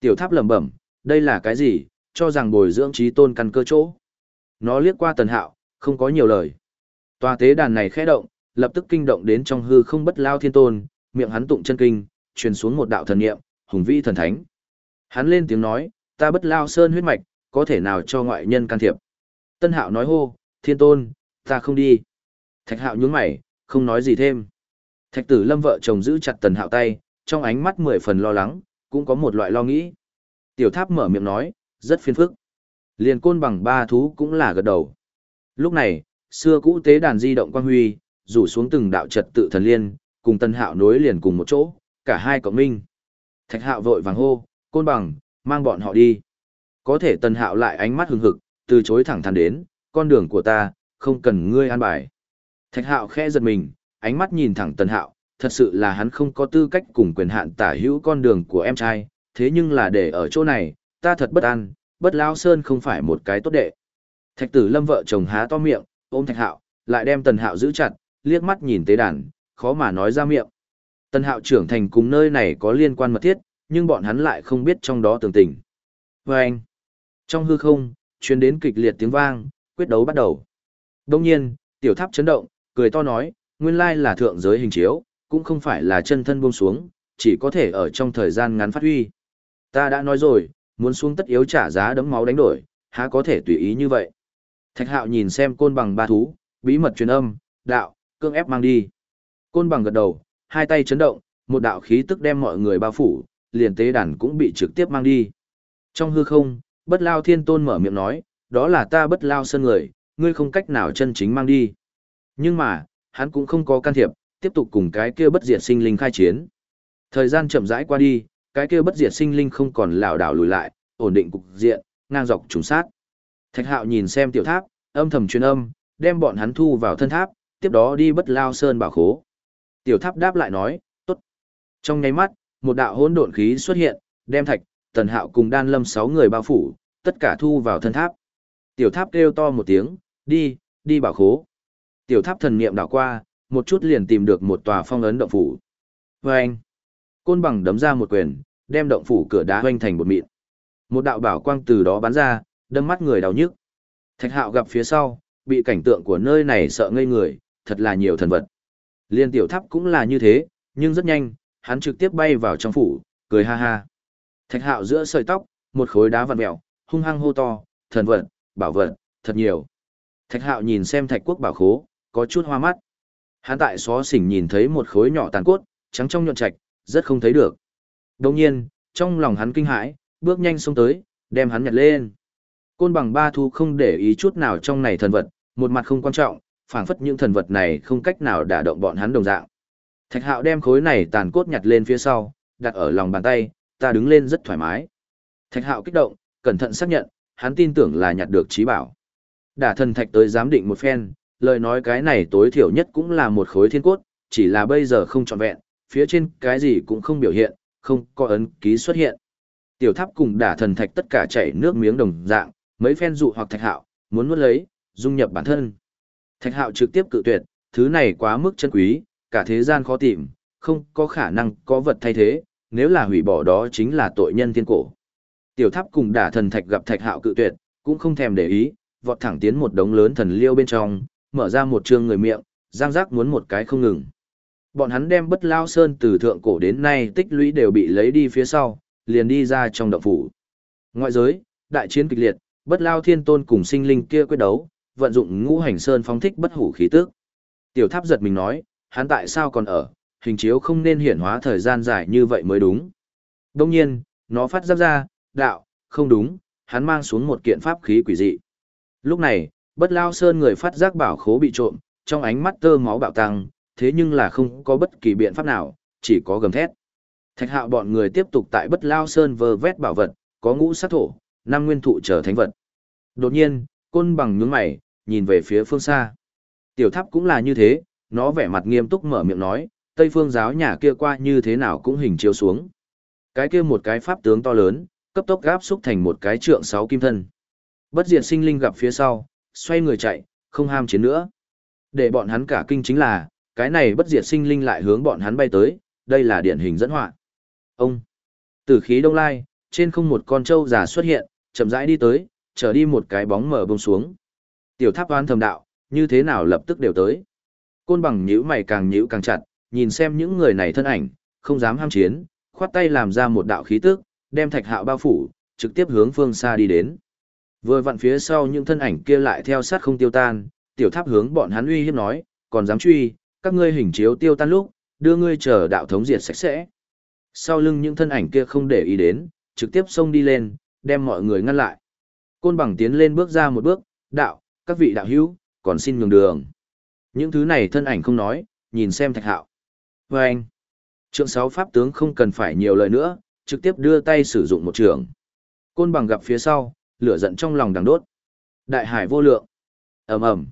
Speaker 1: Tiểu tháp lẩm bẩm, đây là cái gì, cho rằng bồi dưỡng trí tôn căn cơ chỗ. Nó liếc qua tần hạo, không có nhiều lời. Tòa tế đàn này khẽ động, lập tức kinh động đến trong hư không bất lao thiên tôn, miệng hắn tụng chân kinh, truyền xuống một đạo thần niệm, hùng vĩ thần thánh. Hắn lên tiếng nói, ta bất lao sơn huyết mạch, có thể nào cho ngoại nhân can thiệp. Tân hạo nói hô, thiên tôn, ta không đi. Thạch hạo nhướng mày, không nói gì thêm. Thạch tử lâm vợ chồng giữ chặt tần hạo tay, trong ánh mắt mười phần lo lắng, cũng có một loại lo nghĩ. Tiểu tháp mở miệng nói, rất phiền phức. Liền côn bằng ba thú cũng là gật đầu. Lúc này, xưa cũ tế đàn di động quang huy, rủ xuống từng đạo trật tự thần liên, cùng tân hạo nối liền cùng một chỗ, cả hai cộng minh. Thạch hạo vội vàng hô, côn bằng, mang bọn họ đi. Có thể tân hạo lại ánh mắt hừng hực, từ chối thẳng thắn đến, con đường của ta, không cần ngươi an bài. Thạch hạo khẽ giật mình, ánh mắt nhìn thẳng tân hạo, thật sự là hắn không có tư cách cùng quyền hạn tả hữu con đường của em trai, thế nhưng là để ở chỗ này, ta thật bất an, bất lao sơn không phải một cái tốt đệ. Thạch tử lâm vợ chồng há to miệng, ôm thạch hạo, lại đem tần hạo giữ chặt, liếc mắt nhìn tế đàn, khó mà nói ra miệng. Tần hạo trưởng thành cùng nơi này có liên quan mật thiết, nhưng bọn hắn lại không biết trong đó tường tình. Và anh, trong hư không, chuyến đến kịch liệt tiếng vang, quyết đấu bắt đầu. Đông nhiên, tiểu tháp chấn động, cười to nói, nguyên lai là thượng giới hình chiếu, cũng không phải là chân thân buông xuống, chỉ có thể ở trong thời gian ngắn phát huy. Ta đã nói rồi, muốn xuống tất yếu trả giá đấm máu đánh đổi, há có thể tùy ý như vậy. Thạch hạo nhìn xem côn bằng ba thú, bí mật truyền âm, đạo, cương ép mang đi. Côn bằng gật đầu, hai tay chấn động, một đạo khí tức đem mọi người bao phủ, liền tế đàn cũng bị trực tiếp mang đi. Trong hư không, bất lao thiên tôn mở miệng nói, đó là ta bất lao sân người, ngươi không cách nào chân chính mang đi. Nhưng mà, hắn cũng không có can thiệp, tiếp tục cùng cái kia bất diệt sinh linh khai chiến. Thời gian chậm rãi qua đi, cái kia bất diệt sinh linh không còn lảo đảo lùi lại, ổn định cục diện, ngang dọc trùng sát. Thạch Hạo nhìn xem tiểu tháp, âm thầm truyền âm, đem bọn hắn thu vào thân tháp, tiếp đó đi bất lao sơn bảo khố. Tiểu tháp đáp lại nói, tốt. Trong nháy mắt, một đạo hỗn độn khí xuất hiện, đem Thạch, Tần Hạo cùng Đan Lâm sáu người bao phủ, tất cả thu vào thân tháp. Tiểu tháp kêu to một tiếng, đi, đi bảo khố. Tiểu tháp thần niệm đảo qua, một chút liền tìm được một tòa phong ấn động phủ. Vâng! anh, côn bằng đấm ra một quyền, đem động phủ cửa đá hoanh thành một mịn. Một đạo bảo quang từ đó bắn ra, đâm mắt người đau nhức. Thạch hạo gặp phía sau, bị cảnh tượng của nơi này sợ ngây người, thật là nhiều thần vật. Liên tiểu tháp cũng là như thế, nhưng rất nhanh, hắn trực tiếp bay vào trong phủ, cười ha ha. Thạch hạo giữa sợi tóc, một khối đá vằn mẹo, hung hăng hô to, thần vật, bảo vật, thật nhiều. Thạch hạo nhìn xem thạch quốc bảo khố, có chút hoa mắt. Hắn tại xó xỉnh nhìn thấy một khối nhỏ tàn cốt, trắng trong nhuận trạch, rất không thấy được. Đồng nhiên, trong lòng hắn kinh hãi, bước nhanh xông tới, đem hắn nhặt lên. Côn bằng ba thu không để ý chút nào trong này thần vật, một mặt không quan trọng, phảng phất những thần vật này không cách nào đả động bọn hắn đồng dạng. Thạch hạo đem khối này tàn cốt nhặt lên phía sau, đặt ở lòng bàn tay, ta đứng lên rất thoải mái. Thạch hạo kích động, cẩn thận xác nhận, hắn tin tưởng là nhặt được trí bảo. Đả thần thạch tới giám định một phen, lời nói cái này tối thiểu nhất cũng là một khối thiên cốt, chỉ là bây giờ không trọn vẹn, phía trên cái gì cũng không biểu hiện, không có ấn ký xuất hiện. Tiểu tháp cùng đả thần thạch tất cả chảy nước miếng đồng dạng, mấy phen dụ hoặc thạch hạo, muốn nuốt lấy, dung nhập bản thân. Thạch hạo trực tiếp cự tuyệt, thứ này quá mức chân quý, cả thế gian khó tìm, không có khả năng có vật thay thế, nếu là hủy bỏ đó chính là tội nhân thiên cổ. Tiểu tháp cùng đả thần thạch gặp thạch hạo cự tuyệt, cũng không thèm để ý, vọt thẳng tiến một đống lớn thần liêu bên trong, mở ra một trương người miệng, giang giác muốn một cái không ngừng. Bọn hắn đem bất lao sơn từ thượng cổ đến nay tích lũy đều bị lấy đi phía sau, liền đi ra trong động phủ. Ngoại giới, đại chiến kịch liệt, bất lao thiên tôn cùng sinh linh kia quyết đấu, vận dụng ngũ hành sơn phóng thích bất hủ khí tức. Tiểu tháp giật mình nói, hắn tại sao còn ở, hình chiếu không nên hiển hóa thời gian dài như vậy mới đúng. Đông nhiên, nó phát giáp ra, đạo, không đúng, hắn mang xuống một kiện pháp khí quỷ dị. Lúc này, bất lao sơn người phát giác bảo khố bị trộm, trong ánh mắt tơ máu bạo tăng, thế nhưng là không có bất kỳ biện pháp nào, chỉ có gầm thét. Thạch hạo bọn người tiếp tục tại bất lao sơn vơ vét bảo vật, có ngũ sát thổ, năm nguyên thụ trở thánh vật. Đột nhiên, côn bằng nhướng mày, nhìn về phía phương xa. Tiểu tháp cũng là như thế, nó vẻ mặt nghiêm túc mở miệng nói, Tây phương giáo nhà kia qua như thế nào cũng hình chiếu xuống. Cái kia một cái pháp tướng to lớn, cấp tốc gáp xúc thành một cái trượng sáu kim thân. Bất diệt sinh linh gặp phía sau, xoay người chạy, không ham chiến nữa. Để bọn hắn cả kinh chính là, cái này bất diệt sinh linh lại hướng bọn hắn bay tới, đây là điển hình dẫn họa. Ông, từ khí đông lai, trên không một con trâu già xuất hiện, chậm rãi đi tới, trở đi một cái bóng mở bông xuống. Tiểu tháp oan thầm đạo, như thế nào lập tức đều tới. Côn bằng nhíu mày càng nhíu càng chặt, nhìn xem những người này thân ảnh, không dám ham chiến, khoát tay làm ra một đạo khí tức, đem thạch hạo bao phủ, trực tiếp hướng phương xa đi đến. Vừa vặn phía sau những thân ảnh kia lại theo sát không tiêu tan, tiểu tháp hướng bọn hắn uy hiếp nói, còn dám truy, các ngươi hình chiếu tiêu tan lúc, đưa ngươi chờ đạo thống diệt sạch sẽ. Sau lưng những thân ảnh kia không để ý đến, trực tiếp xông đi lên, đem mọi người ngăn lại. Côn bằng tiến lên bước ra một bước, đạo, các vị đạo hữu, còn xin nhường đường. Những thứ này thân ảnh không nói, nhìn xem thạch hạo. Và anh, trượng sáu pháp tướng không cần phải nhiều lời nữa, trực tiếp đưa tay sử dụng một trường. Côn bằng gặp phía sau, lửa giận trong lòng đằng đốt. Đại hải vô lượng. ầm ầm.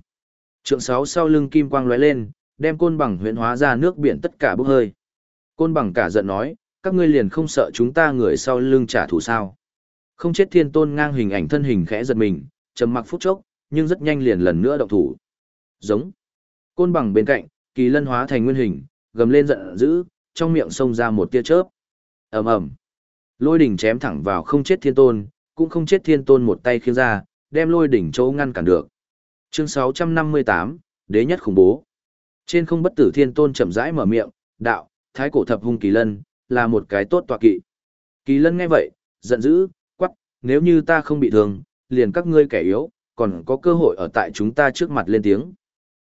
Speaker 1: Trượng sáu sau lưng kim quang lóe lên, đem côn bằng huyễn hóa ra nước biển tất cả bốc hơi. Côn bằng cả giận nói, các ngươi liền không sợ chúng ta người sau lưng trả thù sao. Không chết thiên tôn ngang hình ảnh thân hình khẽ giật mình, trầm mặc phút chốc, nhưng rất nhanh liền lần nữa động thủ. Giống. Côn bằng bên cạnh, kỳ lân hóa thành nguyên hình, gầm lên giận dữ, trong miệng xông ra một tia chớp. ầm ầm, lôi đỉnh chém thẳng vào không chết thiên tôn, cũng không chết thiên tôn một tay khiêng ra, đem lôi đỉnh chỗ ngăn cản được. Chương 658, đế nhất khủng bố. Trên không bất tử thiên tôn chậm rãi mở miệng, đạo, thái cổ thập hung kỳ lân, là một cái tốt tọa kỵ. Kỳ lân nghe vậy, giận dữ, quắc, nếu như ta không bị thương, liền các ngươi kẻ yếu, còn có cơ hội ở tại chúng ta trước mặt lên tiếng.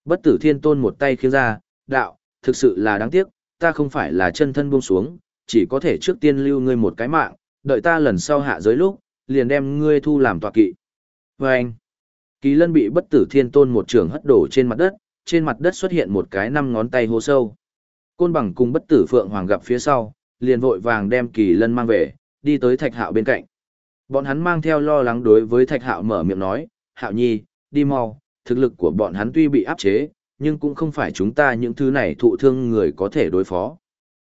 Speaker 1: Bất tử thiên tôn một tay khiêng ra, đạo, thực sự là đáng tiếc, ta không phải là chân thân buông xuống, chỉ có thể trước tiên lưu ngươi một cái mạng, đợi ta lần sau hạ giới lúc, liền đem ngươi thu làm tọa kỵ. Và anh, kỳ lân bị bất tử thiên tôn một trường hất đổ trên mặt đất, trên mặt đất xuất hiện một cái năm ngón tay hô sâu. Côn bằng cùng bất tử phượng hoàng gặp phía sau, liền vội vàng đem kỳ lân mang về, đi tới thạch hạo bên cạnh. Bọn hắn mang theo lo lắng đối với thạch hạo mở miệng nói, hạo nhi, đi mau, thực lực của bọn hắn tuy bị áp chế, nhưng cũng không phải chúng ta những thứ này thụ thương người có thể đối phó.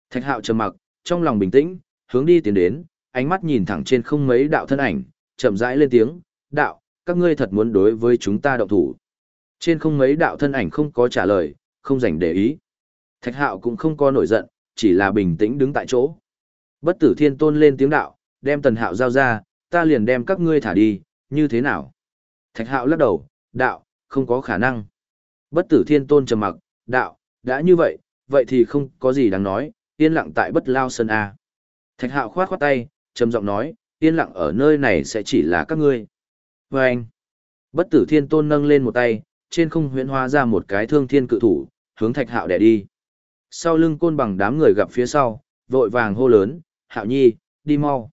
Speaker 1: Thạch hạo trầm mặc, trong lòng bình tĩnh, hướng đi tiến đến, ánh mắt nhìn thẳng trên không mấy đạo thân ảnh, chậm rãi lên tiếng, đạo, các ngươi thật muốn đối với chúng ta động thủ. Trên không mấy đạo thân ảnh không có trả lời, không dành để ý. Thạch hạo cũng không có nổi giận, chỉ là bình tĩnh đứng tại chỗ. Bất tử thiên tôn lên tiếng đạo, đem tần hạo giao ra, ta liền đem các ngươi thả đi, như thế nào? Thạch hạo lắc đầu, đạo, không có khả năng. Bất tử thiên tôn trầm mặc, đạo, đã như vậy, vậy thì không có gì đáng nói, yên lặng tại bất lao sơn A. Thạch hạo khoát khoát tay, trầm giọng nói, yên lặng ở nơi này sẽ chỉ là các ngươi. Và anh, bất tử thiên tôn nâng lên một tay, trên không huyễn hóa ra một cái thương thiên cự thủ, hướng thạch hạo đè đi. Sau lưng côn bằng đám người gặp phía sau, vội vàng hô lớn, hạo nhi, đi mau.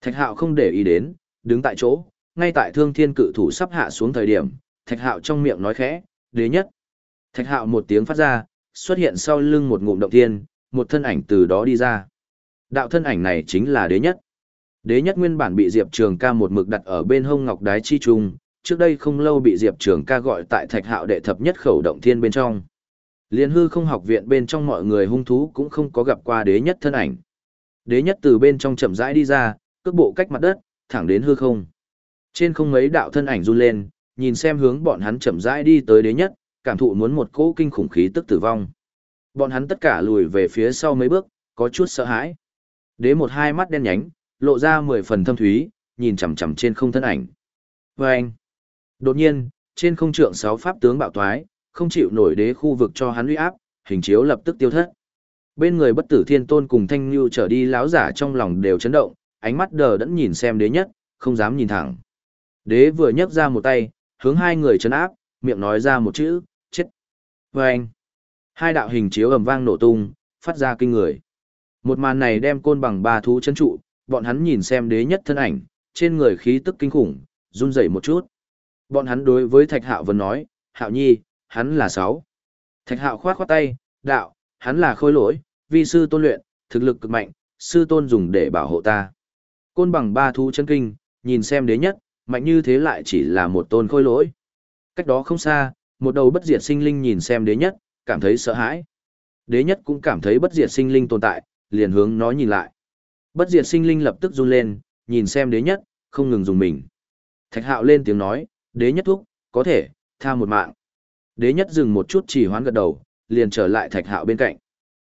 Speaker 1: Thạch hạo không để ý đến, đứng tại chỗ, ngay tại thương thiên cự thủ sắp hạ xuống thời điểm, thạch hạo trong miệng nói khẽ, đế nhất. Thạch hạo một tiếng phát ra, xuất hiện sau lưng một ngụm động thiên, một thân ảnh từ đó đi ra. Đạo thân ảnh này chính là đế nhất. Đế nhất nguyên bản bị Diệp Trường ca một mực đặt ở bên hông ngọc đái chi trung, trước đây không lâu bị Diệp Trường ca gọi tại thạch hạo đệ thập nhất khẩu động thiên bên trong. Liên hư không học viện bên trong mọi người hung thú cũng không có gặp qua đế nhất thân ảnh. Đế nhất từ bên trong chậm rãi đi ra, cước bộ cách mặt đất, thẳng đến hư không. Trên không mấy đạo thân ảnh run lên, nhìn xem hướng bọn hắn chậm rãi đi tới đế nhất, cảm thụ muốn một cỗ kinh khủng khí tức tử vong. Bọn hắn tất cả lùi về phía sau mấy bước, có chút sợ hãi. Đế một hai mắt đen nhánh, lộ ra mười phần thâm thúy, nhìn chằm chằm trên không thân ảnh. Và anh, đột nhiên, trên không trượng sáu pháp tướng bạo thoái, không chịu nổi đế khu vực cho hắn uy áp, hình chiếu lập tức tiêu thất. Bên người bất tử thiên tôn cùng thanh lưu trở đi láo giả trong lòng đều chấn động, ánh mắt đờ đẫn nhìn xem đế nhất, không dám nhìn thẳng. Đế vừa nhấc ra một tay, hướng hai người chấn áp, miệng nói ra một chữ, chết. Và anh, hai đạo hình chiếu ầm vang nổ tung, phát ra kinh người. Một màn này đem côn bằng ba thú chấn trụ, bọn hắn nhìn xem đế nhất thân ảnh, trên người khí tức kinh khủng, run rẩy một chút. Bọn hắn đối với Thạch Hạo vẫn nói, Hạo Nhi, hắn là sáu. Thạch Hạo khoát khoát tay, đạo, hắn là khôi lỗi, vi sư tôn luyện, thực lực cực mạnh, sư tôn dùng để bảo hộ ta. Côn bằng ba thú chân kinh, nhìn xem đế nhất, mạnh như thế lại chỉ là một tôn khôi lỗi. Cách đó không xa, một đầu bất diệt sinh linh nhìn xem đế nhất, cảm thấy sợ hãi. Đế nhất cũng cảm thấy bất diệt sinh linh tồn tại, liền hướng nó nhìn lại. Bất diệt sinh linh lập tức run lên, nhìn xem đế nhất, không ngừng dùng mình. Thạch hạo lên tiếng nói, đế nhất thúc, có thể, tha một mạng. Đế nhất dừng một chút chỉ hoán gật đầu, liền trở lại thạch hạo bên cạnh.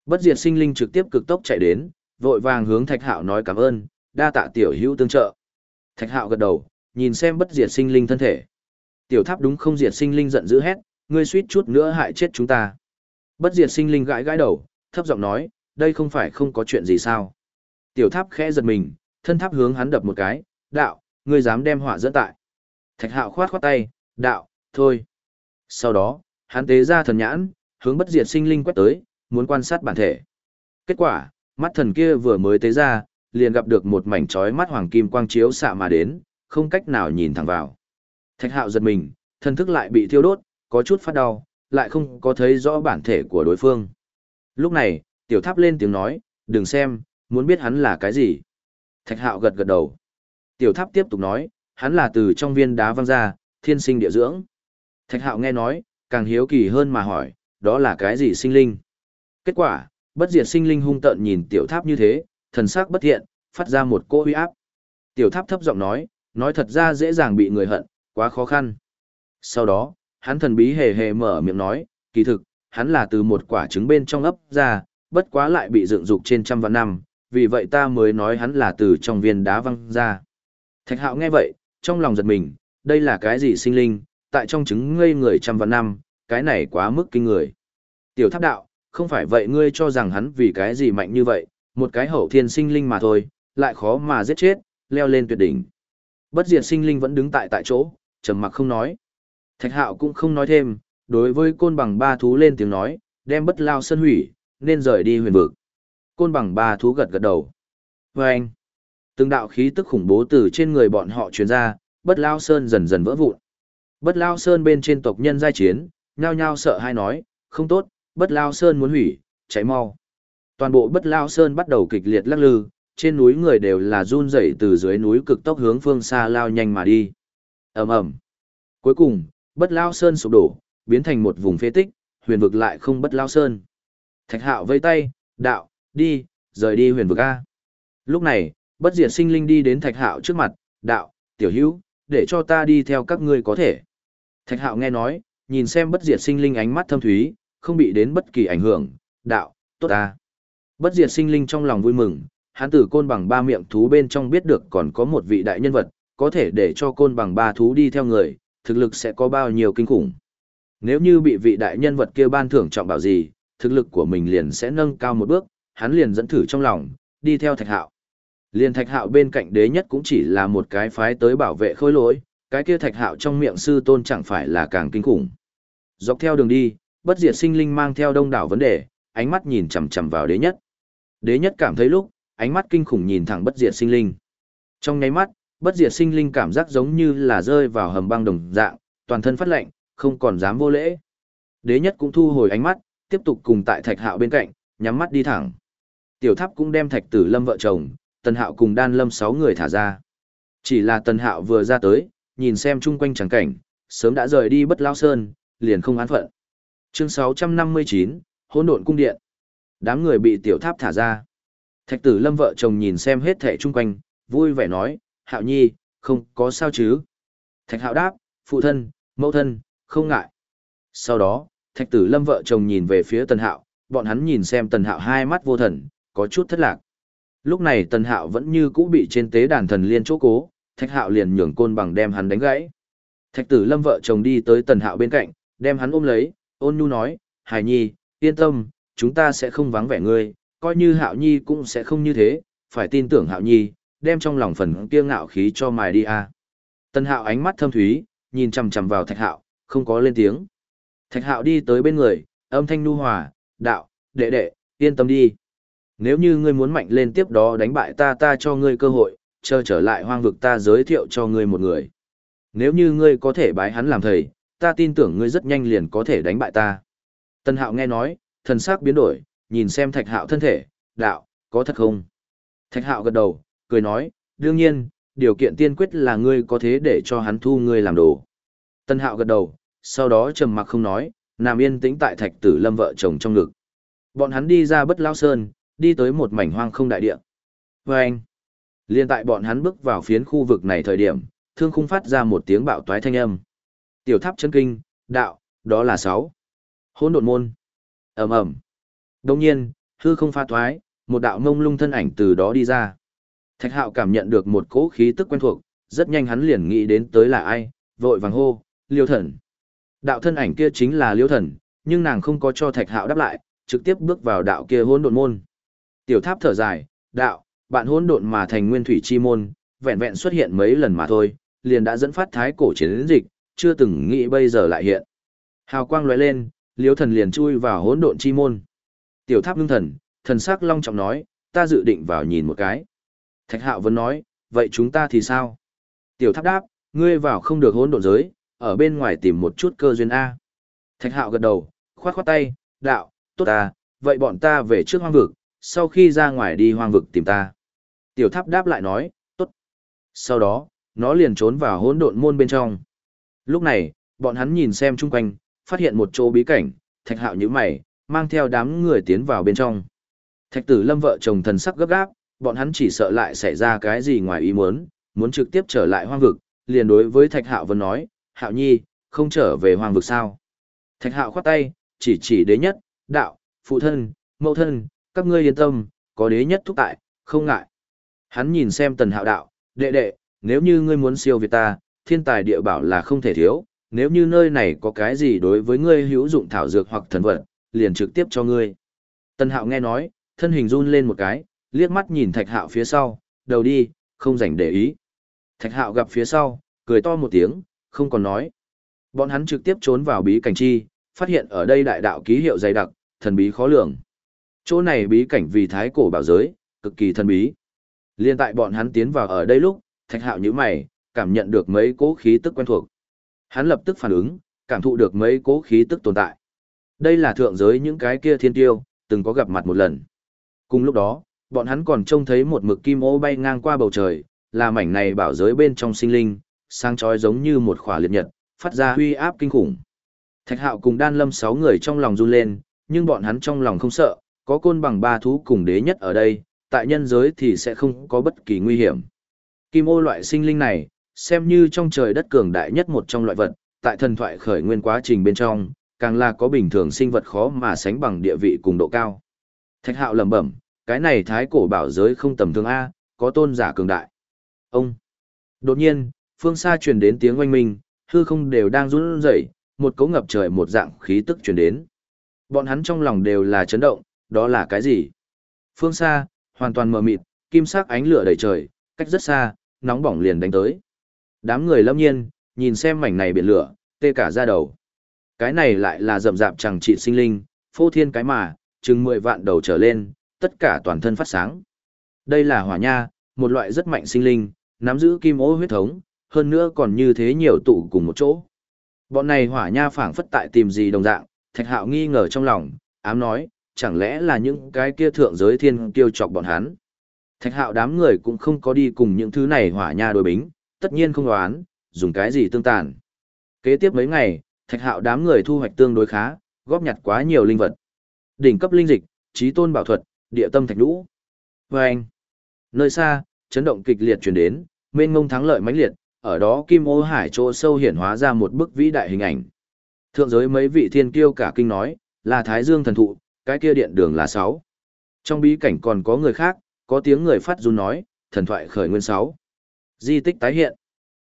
Speaker 1: Bất diệt sinh linh trực tiếp cực tốc chạy đến, vội vàng hướng thạch hạo nói cảm ơn, đa tạ tiểu hữu tương trợ. Thạch hạo gật đầu, nhìn xem bất diệt sinh linh thân thể. Tiểu tháp đúng không diệt sinh linh giận dữ hét, ngươi suýt chút nữa hại chết chúng ta. Bất diệt sinh linh gãi gãi đầu, thấp giọng nói, đây không phải không có chuyện gì sao. Tiểu tháp khẽ giật mình, thân tháp hướng hắn đập một cái, đạo, ngươi dám đem họa dẫn tại. Thạch hạo khoát khoát tay, đạo, thôi. Sau đó, hắn tế ra thần nhãn, hướng bất diệt sinh linh quét tới, muốn quan sát bản thể. Kết quả, mắt thần kia vừa mới tế ra, liền gặp được một mảnh chói mắt hoàng kim quang chiếu xạ mà đến, không cách nào nhìn thẳng vào. Thạch hạo giật mình, thân thức lại bị thiêu đốt, có chút phát đau, lại không có thấy rõ bản thể của đối phương. Lúc này, tiểu tháp lên tiếng nói, đừng xem, muốn biết hắn là cái gì. Thạch hạo gật gật đầu. Tiểu tháp tiếp tục nói, hắn là từ trong viên đá văng ra, thiên sinh địa dưỡng. Thạch hạo nghe nói, càng hiếu kỳ hơn mà hỏi, đó là cái gì sinh linh? Kết quả, bất diệt sinh linh hung tợn nhìn tiểu tháp như thế, thần sắc bất thiện, phát ra một cỗ uy áp. Tiểu tháp thấp giọng nói, nói thật ra dễ dàng bị người hận, quá khó khăn. Sau đó, hắn thần bí hề hề mở miệng nói, kỳ thực, hắn là từ một quả trứng bên trong ấp ra, bất quá lại bị dựng dục trên trăm vạn năm, vì vậy ta mới nói hắn là từ trong viên đá văng ra. Thạch hạo nghe vậy, trong lòng giật mình, đây là cái gì sinh linh, tại trong trứng ngây người trăm vạn năm, cái này quá mức kinh người. Tiểu tháp đạo, không phải vậy ngươi cho rằng hắn vì cái gì mạnh như vậy, một cái hậu thiên sinh linh mà thôi, lại khó mà giết chết, leo lên tuyệt đỉnh. Bất diệt sinh linh vẫn đứng tại tại chỗ, trầm mặc không nói. Thạch hạo cũng không nói thêm, đối với côn bằng ba thú lên tiếng nói, đem bất lao sân hủy, nên rời đi huyền vực. Côn bằng ba thú gật gật đầu. Vâng! anh, từng đạo khí tức khủng bố từ trên người bọn họ truyền ra, bất lao sơn dần dần vỡ vụn. Bất lao sơn bên trên tộc nhân giai chiến, nhao nhao sợ hai nói, không tốt, bất lao sơn muốn hủy, cháy mau. Toàn bộ bất lao sơn bắt đầu kịch liệt lắc lư, trên núi người đều là run rẩy từ dưới núi cực tốc hướng phương xa lao nhanh mà đi. ầm ầm Cuối cùng, bất lao sơn sụp đổ, biến thành một vùng phế tích, huyền vực lại không bất lao sơn. Thạch hạo vây tay, đạo, đi, rời đi huyền vực A. Lúc này, bất diệt sinh linh đi đến thạch hạo trước mặt, đạo, tiểu hữu, để cho ta đi theo các ngươi có thể. Thạch hạo nghe nói, nhìn xem bất diệt sinh linh ánh mắt thâm thúy, không bị đến bất kỳ ảnh hưởng, đạo, tốt ta. Bất diệt sinh linh trong lòng vui mừng, hắn từ côn bằng ba miệng thú bên trong biết được còn có một vị đại nhân vật, có thể để cho côn bằng ba thú đi theo người, thực lực sẽ có bao nhiêu kinh khủng. Nếu như bị vị đại nhân vật kia ban thưởng trọng bảo gì, thực lực của mình liền sẽ nâng cao một bước, hắn liền dẫn thử trong lòng, đi theo thạch hạo. Liền thạch hạo bên cạnh đế nhất cũng chỉ là một cái phái tới bảo vệ khôi lỗi, cái kia thạch hạo trong miệng sư tôn chẳng phải là càng kinh khủng. Dọc theo đường đi, bất diệt sinh linh mang theo đông đảo vấn đề, ánh mắt nhìn chằm chằm vào đế nhất. Đế nhất cảm thấy lúc, ánh mắt kinh khủng nhìn thẳng bất diệt sinh linh. Trong nháy mắt, bất diệt sinh linh cảm giác giống như là rơi vào hầm băng đồng dạng, toàn thân phát lạnh, không còn dám vô lễ. Đế nhất cũng thu hồi ánh mắt, tiếp tục cùng tại thạch hạo bên cạnh, nhắm mắt đi thẳng. Tiểu tháp cũng đem thạch tử lâm vợ chồng, tần hạo cùng đan lâm sáu người thả ra. Chỉ là tần hạo vừa ra tới, nhìn xem chung quanh chẳng cảnh, sớm đã rời đi bất lao sơn, liền không án phận. Chương 659, hỗn độn cung điện. Đám người bị tiểu tháp thả ra. Thạch tử lâm vợ chồng nhìn xem hết thẻ chung quanh, vui vẻ nói, hạo nhi, không có sao chứ. Thạch hạo đáp, phụ thân, mẫu thân, không ngại. Sau đó, thạch tử lâm vợ chồng nhìn về phía tần hạo, bọn hắn nhìn xem tần hạo hai mắt vô thần, có chút thất lạc. Lúc này tần hạo vẫn như cũ bị trên tế đàn thần liên chỗ cố, thạch hạo liền nhường côn bằng đem hắn đánh gãy. Thạch tử lâm vợ chồng đi tới tần hạo bên cạnh, đem hắn ôm lấy, ôn nhu nói, hải nhi, yên tâm, chúng ta sẽ không vắng vẻ ngươi, coi như hạo nhi cũng sẽ không như thế, phải tin tưởng hạo nhi, đem trong lòng phần kia ngạo khí cho mài đi a. À. Tần hạo ánh mắt thâm thúy, nhìn chằm chằm vào thạch hạo, không có lên tiếng. Thạch hạo đi tới bên người, âm thanh nhu hòa, đạo, đệ đệ, yên tâm đi. Nếu như ngươi muốn mạnh lên tiếp đó đánh bại ta ta cho ngươi cơ hội, chờ trở lại hoang vực ta giới thiệu cho ngươi một người. Nếu như ngươi có thể bái hắn làm thầy, ta tin tưởng ngươi rất nhanh liền có thể đánh bại ta. Tân hạo nghe nói, thần sắc biến đổi, nhìn xem thạch hạo thân thể, đạo, có thật không? Thạch hạo gật đầu, cười nói, đương nhiên, điều kiện tiên quyết là ngươi có thế để cho hắn thu ngươi làm đồ. Tân hạo gật đầu, sau đó trầm mặc không nói, nằm yên tĩnh tại thạch tử lâm vợ chồng trong ngực. Bọn hắn đi ra bất lao sơn, đi tới một mảnh hoang không đại địa. Và anh, liên tại bọn hắn bước vào phiến khu vực này thời điểm, thương khung phát ra một tiếng bạo toái thanh âm. Tiểu tháp chân kinh, đạo, đó là sáu. Hỗn độn môn. ầm ầm. Đồng nhiên, hư không pha toái một đạo ngông lung thân ảnh từ đó đi ra. Thạch hạo cảm nhận được một cỗ khí tức quen thuộc, rất nhanh hắn liền nghĩ đến tới là ai, vội vàng hô, liêu thần. Đạo thân ảnh kia chính là liêu thần, nhưng nàng không có cho thạch hạo đáp lại, trực tiếp bước vào đạo kia hỗn độn môn. Tiểu tháp thở dài, đạo, bạn hỗn độn mà thành nguyên thủy chi môn, vẹn vẹn xuất hiện mấy lần mà thôi, liền đã dẫn phát thái cổ chiến dịch, chưa từng nghĩ bây giờ lại hiện. Hào quang lóe lên, liếu thần liền chui vào hỗn độn chi môn. Tiểu tháp ngưng thần, thần sắc long trọng nói, ta dự định vào nhìn một cái. Thạch hạo vẫn nói, vậy chúng ta thì sao? Tiểu tháp đáp, ngươi vào không được hỗn độn giới, ở bên ngoài tìm một chút cơ duyên A. Thạch hạo gật đầu, khoát khoát tay, đạo, tốt ta, vậy bọn ta về trước hoang vực, sau khi ra ngoài đi hoang vực tìm ta. Tiểu tháp đáp lại nói, tốt. Sau đó, nó liền trốn vào hỗn độn môn bên trong. Lúc này, bọn hắn nhìn xem chung quanh, phát hiện một chỗ bí cảnh, thạch hạo như mày, mang theo đám người tiến vào bên trong. Thạch tử lâm vợ chồng thần sắc gấp gáp, bọn hắn chỉ sợ lại xảy ra cái gì ngoài ý muốn, muốn trực tiếp trở lại hoang vực, liền đối với thạch hạo vẫn nói, hạo nhi, không trở về hoang vực sao. Thạch hạo khoát tay, chỉ chỉ đế nhất, đạo, phụ thân, mẫu thân, các ngươi yên tâm, có đế nhất thúc tại, không ngại. Hắn nhìn xem tần hạo đạo, đệ đệ, nếu như ngươi muốn siêu việt ta, thiên tài địa bảo là không thể thiếu, nếu như nơi này có cái gì đối với ngươi hữu dụng thảo dược hoặc thần vật, liền trực tiếp cho ngươi. Tần hạo nghe nói, thân hình run lên một cái, liếc mắt nhìn thạch hạo phía sau, đầu đi, không rảnh để ý. Thạch hạo gặp phía sau, cười to một tiếng, không còn nói. Bọn hắn trực tiếp trốn vào bí cảnh chi, phát hiện ở đây đại đạo ký hiệu dày đặc, thần bí khó lường. Chỗ này bí cảnh vì thái cổ bảo giới, cực kỳ thần bí. Liên tại bọn hắn tiến vào ở đây lúc, thạch hạo như mày, cảm nhận được mấy cố khí tức quen thuộc. Hắn lập tức phản ứng, cảm thụ được mấy cố khí tức tồn tại. Đây là thượng giới những cái kia thiên tiêu, từng có gặp mặt một lần. Cùng lúc đó, bọn hắn còn trông thấy một mực kim ô bay ngang qua bầu trời, là mảnh này bảo giới bên trong sinh linh, sáng chói giống như một khỏa liệt nhật, phát ra huy áp kinh khủng. Thạch hạo cùng đan lâm sáu người trong lòng run lên, nhưng bọn hắn trong lòng không sợ, có côn bằng ba thú cùng đế nhất ở đây, tại nhân giới thì sẽ không có bất kỳ nguy hiểm. Kim ô loại sinh linh này, xem như trong trời đất cường đại nhất một trong loại vật, tại thần thoại khởi nguyên quá trình bên trong, càng là có bình thường sinh vật khó mà sánh bằng địa vị cùng độ cao. Thạch hạo lẩm bẩm, cái này thái cổ bảo giới không tầm thường A, có tôn giả cường đại. Ông! Đột nhiên, phương xa truyền đến tiếng oanh minh, hư không đều đang run rẩy, một cấu ngập trời một dạng khí tức truyền đến. Bọn hắn trong lòng đều là chấn động, đó là cái gì? Phương xa, hoàn toàn mờ mịt, kim sắc ánh lửa đầy trời, cách rất xa, nóng bỏng liền đánh tới. Đám người lâm nhiên, nhìn xem mảnh này biển lửa, tê cả da đầu. Cái này lại là rậm rạp chẳng trị sinh linh, phô thiên cái mà, chừng 10 vạn đầu trở lên, tất cả toàn thân phát sáng. Đây là hỏa nha, một loại rất mạnh sinh linh, nắm giữ kim ô huyết thống, hơn nữa còn như thế nhiều tụ cùng một chỗ. Bọn này hỏa nha phảng phất tại tìm gì đồng dạng, thạch hạo nghi ngờ trong lòng, ám nói, chẳng lẽ là những cái kia thượng giới thiên kiêu chọc bọn hắn. Thạch hạo đám người cũng không có đi cùng những thứ này hỏa nha đối bính, tất nhiên không đoán, dùng cái gì tương tàn. Kế tiếp mấy ngày, thạch hạo đám người thu hoạch tương đối khá, góp nhặt quá nhiều linh vật. Đỉnh cấp linh dịch, trí tôn bảo thuật, địa tâm thạch lũ. Vâng! nơi xa, chấn động kịch liệt chuyển đến, mênh ngông thắng lợi mãnh liệt, ở đó kim ô hải chỗ sâu hiển hóa ra một bức vĩ đại hình ảnh. Thượng giới mấy vị thiên kiêu cả kinh nói, là Thái Dương thần thụ, cái kia điện đường là sáu. Trong bí cảnh còn có người khác, có tiếng người phát run nói, thần thoại khởi nguyên sáu. Di tích tái hiện.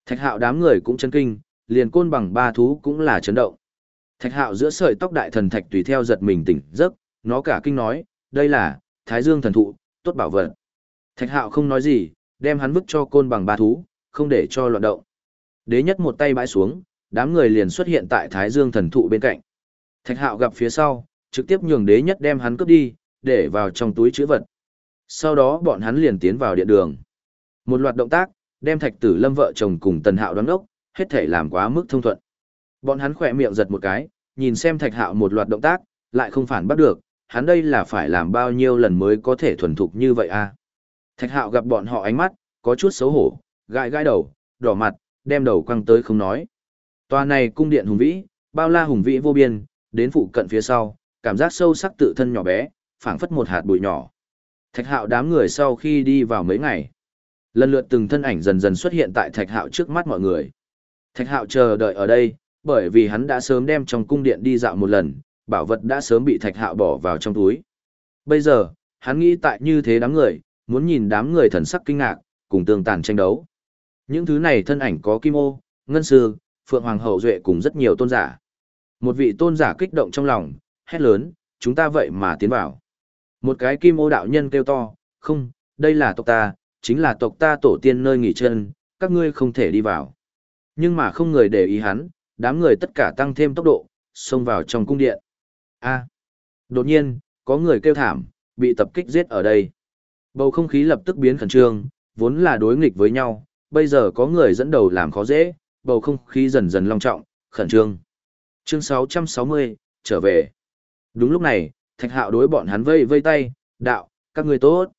Speaker 1: Thạch hạo đám người cũng chấn kinh, liền côn bằng ba thú cũng là chấn động. Thạch hạo giữa sợi tóc đại thần thạch tùy theo giật mình tỉnh giấc, nó cả kinh nói, đây là, Thái Dương thần thụ, tốt bảo vật. Thạch hạo không nói gì, đem hắn vứt cho côn bằng ba thú, không để cho loạn động. Đế nhất một tay bãi xuống, đám người liền xuất hiện tại Thái Dương thần thụ bên cạnh. Thạch hạo gặp phía sau, trực tiếp nhường đế nhất đem hắn cướp đi, để vào trong túi chữ vật. Sau đó bọn hắn liền tiến vào điện đường. Một loạt động tác, đem thạch tử lâm vợ chồng cùng tần hạo đoán đốc, hết thể làm quá mức thông thuận. Bọn hắn khỏe miệng giật một cái, nhìn xem thạch hạo một loạt động tác, lại không phản bắt được, hắn đây là phải làm bao nhiêu lần mới có thể thuần thục như vậy à. Thạch hạo gặp bọn họ ánh mắt, có chút xấu hổ, gãi gãi đầu, đỏ mặt, đem đầu quăng tới không nói. Tòa này cung điện hùng vĩ, bao la hùng vĩ vô biên, đến phụ cận phía sau, cảm giác sâu sắc tự thân nhỏ bé, phảng phất một hạt bụi nhỏ. Thạch hạo đám người sau khi đi vào mấy ngày. Lần lượt từng thân ảnh dần dần xuất hiện tại thạch hạo trước mắt mọi người. Thạch hạo chờ đợi ở đây, bởi vì hắn đã sớm đem trong cung điện đi dạo một lần, bảo vật đã sớm bị thạch hạo bỏ vào trong túi. Bây giờ, hắn nghĩ tại như thế đám người, muốn nhìn đám người thần sắc kinh ngạc, cùng tương tàn tranh đấu. Những thứ này thân ảnh có Kim Ô, Ngân Sư, Phượng Hoàng Hậu Duệ cùng rất nhiều tôn giả. Một vị tôn giả kích động trong lòng, hét lớn, chúng ta vậy mà tiến vào. Một cái Kim Ô đạo nhân kêu to, không, đây là tộc ta, chính là tộc ta tổ tiên nơi nghỉ chân, các ngươi không thể đi vào. Nhưng mà không người để ý hắn, đám người tất cả tăng thêm tốc độ, xông vào trong cung điện. A. đột nhiên, có người kêu thảm, bị tập kích giết ở đây. Bầu không khí lập tức biến khẩn trương, vốn là đối nghịch với nhau, bây giờ có người dẫn đầu làm khó dễ, bầu không khí dần dần long trọng, khẩn trương. Chương 660, trở về. Đúng lúc này, Thạch Hạo đối bọn hắn vây vây tay, đạo, các người tốt.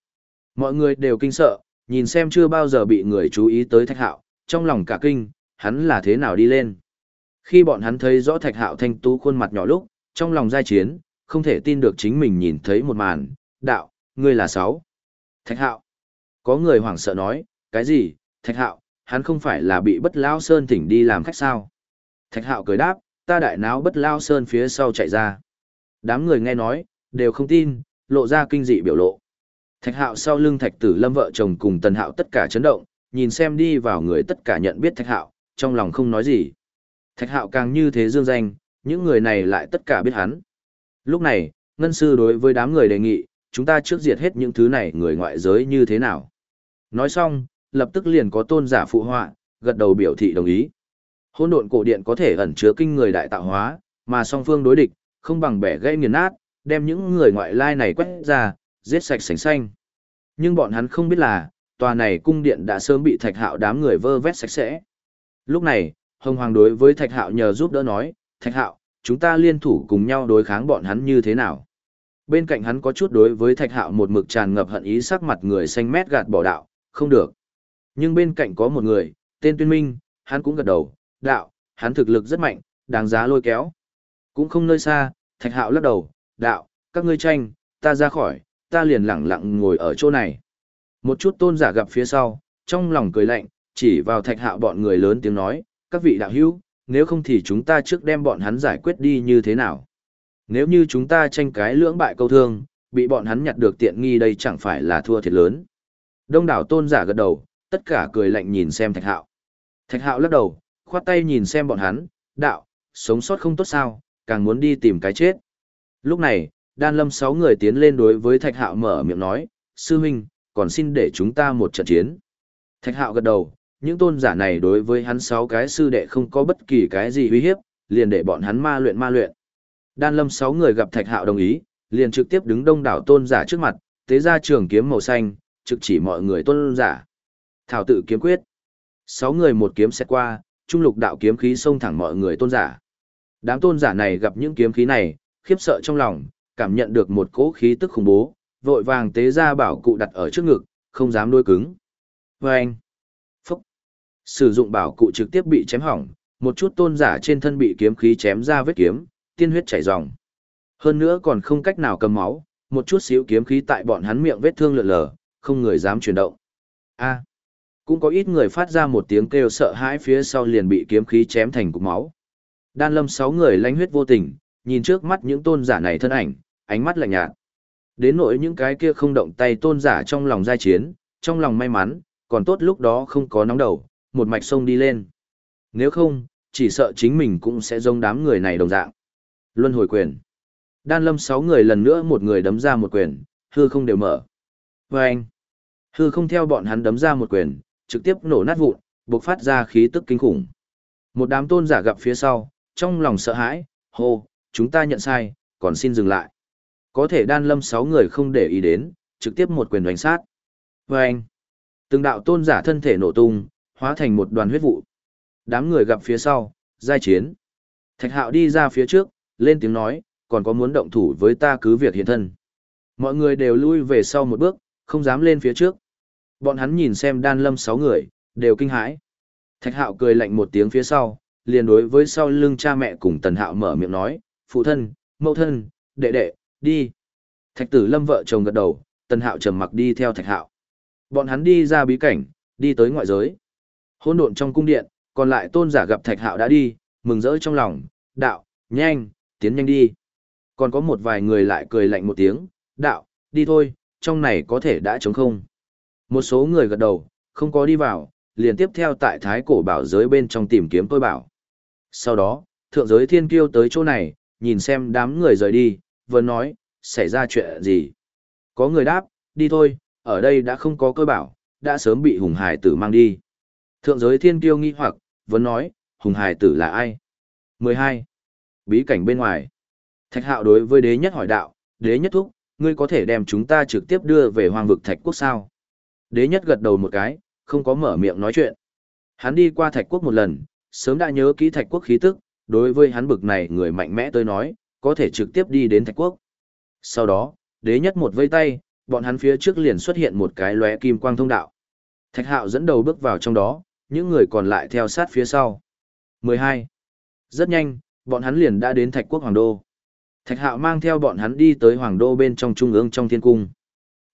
Speaker 1: Mọi người đều kinh sợ, nhìn xem chưa bao giờ bị người chú ý tới Thạch Hạo, trong lòng cả kinh, hắn là thế nào đi lên. Khi bọn hắn thấy rõ Thạch Hạo thanh tú khuôn mặt nhỏ lúc, trong lòng giai chiến, không thể tin được chính mình nhìn thấy một màn, đạo, ngươi là sáu. Thạch Hạo. Có người hoảng sợ nói, cái gì, Thạch Hạo, hắn không phải là bị bất lao sơn thỉnh đi làm khách sao. Thạch Hạo cười đáp, ta đại náo bất lao sơn phía sau chạy ra. Đám người nghe nói, đều không tin, lộ ra kinh dị biểu lộ. Thạch Hạo sau lưng Thạch Tử Lâm vợ chồng cùng Tần Hạo tất cả chấn động, nhìn xem đi vào người tất cả nhận biết Thạch Hạo, trong lòng không nói gì. Thạch Hạo càng như thế dương danh, những người này lại tất cả biết hắn. Lúc này, Ngân Sư đối với đám người đề nghị, chúng ta trước diệt hết những thứ này người ngoại giới như thế nào. Nói xong, lập tức liền có tôn giả phụ họa, gật đầu biểu thị đồng ý. Hôn độn cổ điện có thể ẩn chứa kinh người đại tạo hóa, mà song phương đối địch, không bằng bẻ gây nghiền nát, đem những người ngoại lai này quét ra, giết sạch sành xanh. Nhưng bọn hắn không biết là, tòa này cung điện đã sớm bị thạch hạo đám người vơ vét sạch sẽ. Lúc này, Hồng Hoàng đối với thạch hạo nhờ giúp đỡ nói, thạch hạo, chúng ta liên thủ cùng nhau đối kháng bọn hắn như thế nào. Bên cạnh hắn có chút đối với thạch hạo một mực tràn ngập hận ý sắc mặt người xanh mét gạt bỏ đạo, không được. Nhưng bên cạnh có một người, tên tuyên minh, hắn cũng gật đầu, đạo, hắn thực lực rất mạnh, đáng giá lôi kéo. Cũng không nơi xa, thạch hạo lắc đầu, đạo, các ngươi tranh, ta ra khỏi, ta liền lẳng lặng ngồi ở chỗ này. Một chút tôn giả gặp phía sau, trong lòng cười lạnh, chỉ vào thạch hạo bọn người lớn tiếng nói, các vị đạo hữu, nếu không thì chúng ta trước đem bọn hắn giải quyết đi như thế nào. Nếu như chúng ta tranh cái lưỡng bại câu thương, bị bọn hắn nhặt được tiện nghi đây chẳng phải là thua thiệt lớn. Đông đảo tôn giả gật đầu, tất cả cười lạnh nhìn xem thạch hạo. Thạch hạo lắc đầu, khoát tay nhìn xem bọn hắn, đạo, sống sót không tốt sao, càng muốn đi tìm cái chết. Lúc này, đan lâm sáu người tiến lên đối với thạch hạo mở miệng nói, sư huynh, còn xin để chúng ta một trận chiến. Thạch hạo gật đầu, những tôn giả này đối với hắn sáu cái sư đệ không có bất kỳ cái gì uy hiếp, liền để bọn hắn ma luyện ma luyện. Đan lâm sáu người gặp thạch hạo đồng ý, liền trực tiếp đứng đông đảo tôn giả trước mặt, tế ra trường kiếm màu xanh, trực chỉ mọi người tôn giả. Thảo tự kiếm quyết. Sáu người một kiếm xét qua, trung lục đạo kiếm khí xông thẳng mọi người tôn giả. Đám tôn giả này gặp những kiếm khí này, khiếp sợ trong lòng, cảm nhận được một cỗ khí tức khủng bố, vội vàng tế ra bảo cụ đặt ở trước ngực, không dám đối cứng. Vâng! Phúc! Sử dụng bảo cụ trực tiếp bị chém hỏng, một chút tôn giả trên thân bị kiếm khí chém ra vết kiếm, tiên huyết chảy ròng. Hơn nữa còn không cách nào cầm máu, một chút xíu kiếm khí tại bọn hắn miệng vết thương lượn lờ, không người dám chuyển động. A! Cũng có ít người phát ra một tiếng kêu sợ hãi phía sau liền bị kiếm khí chém thành cục máu. Đan lâm sáu người lánh huyết vô tình, nhìn trước mắt những tôn giả này thân ảnh, ánh mắt lạnh nhạt. Đến nỗi những cái kia không động tay tôn giả trong lòng giai chiến, trong lòng may mắn, còn tốt lúc đó không có nóng đầu, một mạch sông đi lên. Nếu không, chỉ sợ chính mình cũng sẽ giống đám người này đồng dạng. Luân hồi quyền. Đan lâm sáu người lần nữa một người đấm ra một quyền, hư không đều mở. Và anh. Hư không theo bọn hắn đấm ra một quyền, trực tiếp nổ nát vụn, bộc phát ra khí tức kinh khủng. Một đám tôn giả gặp phía sau, trong lòng sợ hãi, hô, chúng ta nhận sai, còn xin dừng lại. Có thể đan lâm sáu người không để ý đến, trực tiếp một quyền đánh sát. Và anh, từng đạo tôn giả thân thể nổ tung, hóa thành một đoàn huyết vụ. Đám người gặp phía sau, giai chiến. Thạch hạo đi ra phía trước, lên tiếng nói, còn có muốn động thủ với ta cứ việc hiện thân. Mọi người đều lui về sau một bước, không dám lên phía trước. Bọn hắn nhìn xem đan lâm sáu người, đều kinh hãi. Thạch hạo cười lạnh một tiếng phía sau, liền đối với sau lưng cha mẹ cùng tần hạo mở miệng nói, phụ thân, mẫu thân, đệ đệ, đi. Thạch tử lâm vợ chồng gật đầu, tần hạo trầm mặc đi theo thạch hạo. Bọn hắn đi ra bí cảnh, đi tới ngoại giới. Hôn độn trong cung điện, còn lại tôn giả gặp thạch hạo đã đi, mừng rỡ trong lòng, đạo, nhanh, tiến nhanh đi. Còn có một vài người lại cười lạnh một tiếng, đạo, đi thôi, trong này có thể đã trống không. Một số người gật đầu, không có đi vào, liền tiếp theo tại thái cổ bảo giới bên trong tìm kiếm tôi bảo. Sau đó, thượng giới thiên kiêu tới chỗ này, nhìn xem đám người rời đi, vừa nói, xảy ra chuyện gì. Có người đáp, đi thôi, ở đây đã không có cơ bảo, đã sớm bị hùng hải tử mang đi. Thượng giới thiên kiêu nghi hoặc, vẫn nói, hùng hải tử là ai? 12. Bí cảnh bên ngoài. Thạch hạo đối với đế nhất hỏi đạo, đế nhất thúc, ngươi có thể đem chúng ta trực tiếp đưa về hoàng vực thạch quốc sao? Đế nhất gật đầu một cái, không có mở miệng nói chuyện. Hắn đi qua thạch quốc một lần, sớm đã nhớ kỹ thạch quốc khí tức, đối với hắn bực này người mạnh mẽ tới nói, có thể trực tiếp đi đến thạch quốc. Sau đó, đế nhất một vây tay, bọn hắn phía trước liền xuất hiện một cái lóe kim quang thông đạo. Thạch hạo dẫn đầu bước vào trong đó, những người còn lại theo sát phía sau. 12. Rất nhanh, bọn hắn liền đã đến thạch quốc hoàng đô. Thạch hạo mang theo bọn hắn đi tới hoàng đô bên trong trung ương trong thiên cung.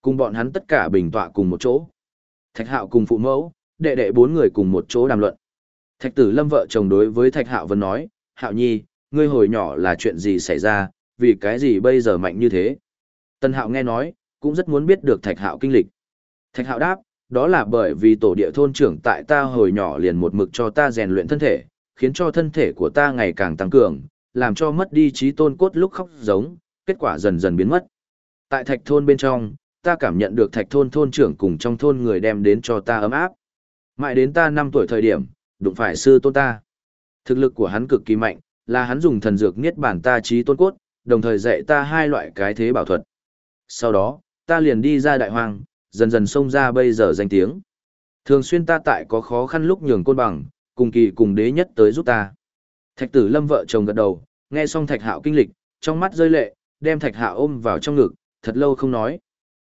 Speaker 1: Cùng bọn hắn tất cả bình tọa cùng một chỗ. Thạch hạo cùng phụ mẫu, đệ đệ bốn người cùng một chỗ đàm luận. Thạch tử lâm vợ chồng đối với thạch hạo Vân nói, hạo nhi, ngươi hồi nhỏ là chuyện gì xảy ra, vì cái gì bây giờ mạnh như thế. Tân hạo nghe nói, cũng rất muốn biết được thạch hạo kinh lịch. Thạch hạo đáp, đó là bởi vì tổ địa thôn trưởng tại ta hồi nhỏ liền một mực cho ta rèn luyện thân thể, khiến cho thân thể của ta ngày càng tăng cường, làm cho mất đi trí tôn cốt lúc khóc giống, kết quả dần dần biến mất. Tại thạch thôn bên trong, ta cảm nhận được thạch thôn thôn trưởng cùng trong thôn người đem đến cho ta ấm áp. Mãi đến ta 5 tuổi thời điểm, đụng phải sư tôn ta. Thực lực của hắn cực kỳ mạnh, là hắn dùng thần dược niết bản ta trí tôn cốt, đồng thời dạy ta hai loại cái thế bảo thuật. Sau đó, ta liền đi ra đại hoang, dần dần xông ra bây giờ danh tiếng. Thường xuyên ta tại có khó khăn lúc nhường côn bằng, cùng kỳ cùng đế nhất tới giúp ta. Thạch tử lâm vợ chồng gật đầu, nghe xong thạch hạo kinh lịch, trong mắt rơi lệ, đem thạch hạo ôm vào trong ngực, thật lâu không nói.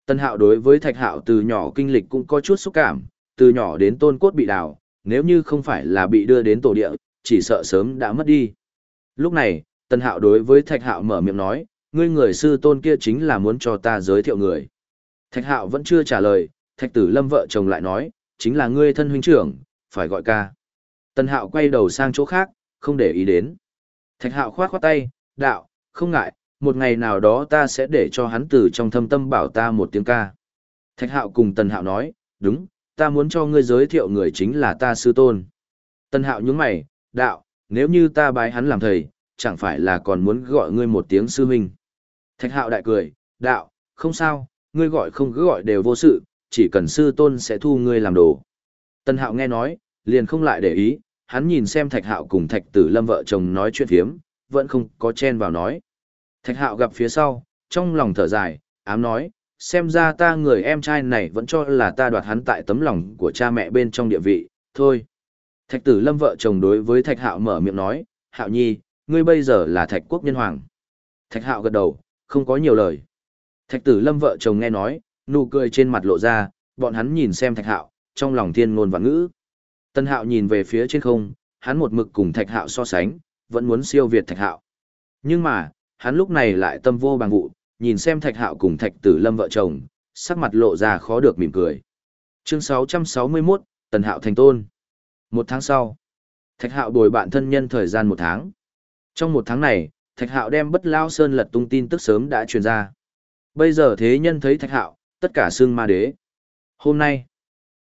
Speaker 1: Tân hạo đối với thạch hạo từ nhỏ kinh lịch cũng có chút xúc cảm, từ nhỏ đến tôn cốt bị đào, nếu như không phải là bị đưa đến tổ địa, chỉ sợ sớm đã mất đi. Lúc này, tân hạo đối với thạch hạo mở miệng nói, ngươi người sư tôn kia chính là muốn cho ta giới thiệu người. Thạch hạo vẫn chưa trả lời, thạch tử lâm vợ chồng lại nói, chính là ngươi thân huynh trưởng, phải gọi ca. Tần hạo quay đầu sang chỗ khác, không để ý đến. Thạch hạo khoát khoát tay, đạo, không ngại, một ngày nào đó ta sẽ để cho hắn từ trong thâm tâm bảo ta một tiếng ca. Thạch hạo cùng tần hạo nói, đúng, ta muốn cho ngươi giới thiệu người chính là ta sư tôn. tân hạo nhướng mày, đạo, nếu như ta bái hắn làm thầy, chẳng phải là còn muốn gọi ngươi một tiếng sư huynh. Thạch hạo đại cười, đạo, không sao, ngươi gọi không cứ gọi đều vô sự, chỉ cần sư tôn sẽ thu ngươi làm đồ. tân hạo nghe nói, liền không lại để ý, hắn nhìn xem thạch hạo cùng thạch tử lâm vợ chồng nói chuyện phiếm, vẫn không có chen vào nói. Thạch hạo gặp phía sau, trong lòng thở dài, ám nói, xem ra ta người em trai này vẫn cho là ta đoạt hắn tại tấm lòng của cha mẹ bên trong địa vị, thôi. Thạch tử lâm vợ chồng đối với thạch hạo mở miệng nói, hạo nhi, ngươi bây giờ là thạch quốc nhân hoàng. Thạch hạo gật đầu, không có nhiều lời. Thạch tử lâm vợ chồng nghe nói, nụ cười trên mặt lộ ra, bọn hắn nhìn xem thạch hạo, trong lòng thiên ngôn và ngữ. Tân hạo nhìn về phía trên không, hắn một mực cùng thạch hạo so sánh, vẫn muốn siêu việt thạch hạo. Nhưng mà, hắn lúc này lại tâm vô bằng vụ, nhìn xem thạch hạo cùng thạch tử lâm vợ chồng, sắc mặt lộ ra khó được mỉm cười. Chương 661, Tần Hạo thành tôn. Một tháng sau, Thạch Hạo đổi bạn thân nhân thời gian một tháng. Trong một tháng này, Thạch Hạo đem bất lao sơn lật tung tin tức sớm đã truyền ra. Bây giờ thế nhân thấy Thạch Hạo, tất cả xương ma đế. Hôm nay,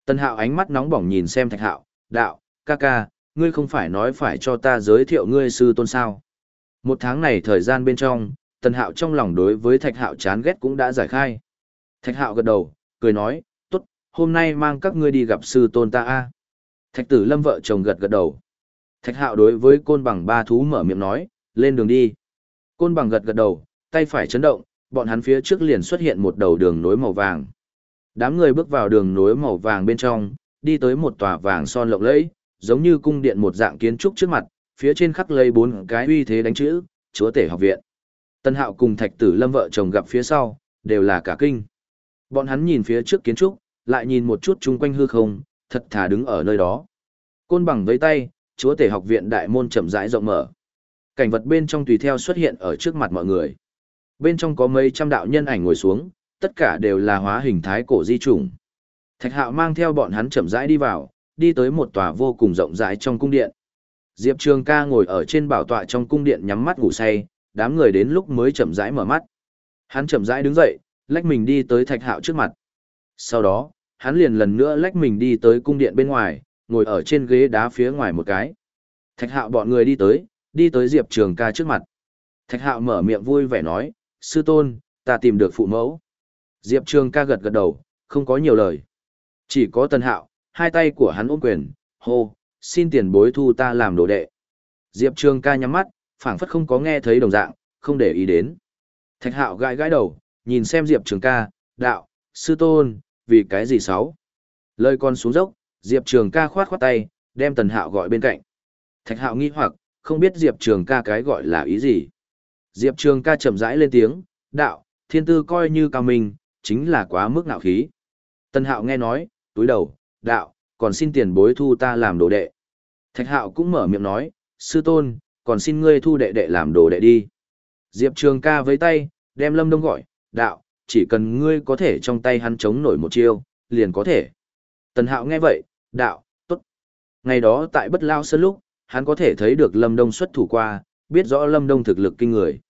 Speaker 1: Tần Hạo ánh mắt nóng bỏng nhìn xem Thạch Hạo, đạo, ca ca, ngươi không phải nói phải cho ta giới thiệu ngươi sư tôn sao. Một tháng này thời gian bên trong, Tần Hạo trong lòng đối với Thạch Hạo chán ghét cũng đã giải khai. Thạch Hạo gật đầu, cười nói, tốt, hôm nay mang các ngươi đi gặp sư tôn ta a. Thạch Tử Lâm vợ chồng gật gật đầu. Thạch Hạo đối với côn bằng ba thú mở miệng nói, lên đường đi. Côn bằng gật gật đầu, tay phải chấn động, bọn hắn phía trước liền xuất hiện một đầu đường nối màu vàng. Đám người bước vào đường nối màu vàng bên trong, đi tới một tòa vàng son lộng lẫy, giống như cung điện một dạng kiến trúc trước mặt, phía trên khắc lây bốn cái uy thế đánh chữ, chúa tể học viện. Tân Hạo cùng Thạch Tử Lâm vợ chồng gặp phía sau, đều là cả kinh. Bọn hắn nhìn phía trước kiến trúc, lại nhìn một chút chung quanh hư không, thật thà đứng ở nơi đó. Côn bằng với tay, chúa tể học viện đại môn chậm rãi rộng mở. Cảnh vật bên trong tùy theo xuất hiện ở trước mặt mọi người. Bên trong có mấy trăm đạo nhân ảnh ngồi xuống, tất cả đều là hóa hình thái cổ di trùng. Thạch Hạo mang theo bọn hắn chậm rãi đi vào, đi tới một tòa vô cùng rộng rãi trong cung điện. Diệp Trường ca ngồi ở trên bảo tọa trong cung điện nhắm mắt ngủ say, đám người đến lúc mới chậm rãi mở mắt. Hắn chậm rãi đứng dậy, lách mình đi tới Thạch Hạo trước mặt. Sau đó, hắn liền lần nữa lách mình đi tới cung điện bên ngoài, ngồi ở trên ghế đá phía ngoài một cái. Thạch Hạo bọn người đi tới, đi tới Diệp Trường ca trước mặt. Thạch Hạo mở miệng vui vẻ nói, sư tôn, ta tìm được phụ mẫu. Diệp Trường ca gật gật đầu, không có nhiều lời. Chỉ có Tần Hạo, hai tay của hắn ôm quyền, hô, xin tiền bối thu ta làm đồ đệ. Diệp Trường ca nhắm mắt, phảng phất không có nghe thấy đồng dạng, không để ý đến. Thạch Hạo gãi gãi đầu, nhìn xem Diệp Trường ca, đạo, sư tôn, vì cái gì xấu? Lời con xuống dốc, Diệp Trường ca khoát khoát tay, đem Tần Hạo gọi bên cạnh. Thạch Hạo nghi hoặc, không biết Diệp Trường ca cái gọi là ý gì. Diệp Trường ca chậm rãi lên tiếng, đạo, thiên tư coi như cao minh, chính là quá mức nạo khí. Tần Hạo nghe nói, túi đầu, đạo, còn xin tiền bối thu ta làm đồ đệ. Thạch Hạo cũng mở miệng nói, sư tôn, còn xin ngươi thu đệ đệ làm đồ đệ đi. Diệp Trường ca với tay, đem Lâm Đông gọi, đạo, chỉ cần ngươi có thể trong tay hắn chống nổi một chiêu, liền có thể. Tần Hạo nghe vậy, đạo, tốt. Ngày đó tại Bất Lao Sơn lúc, hắn có thể thấy được Lâm Đông xuất thủ qua, biết rõ Lâm Đông thực lực kinh người.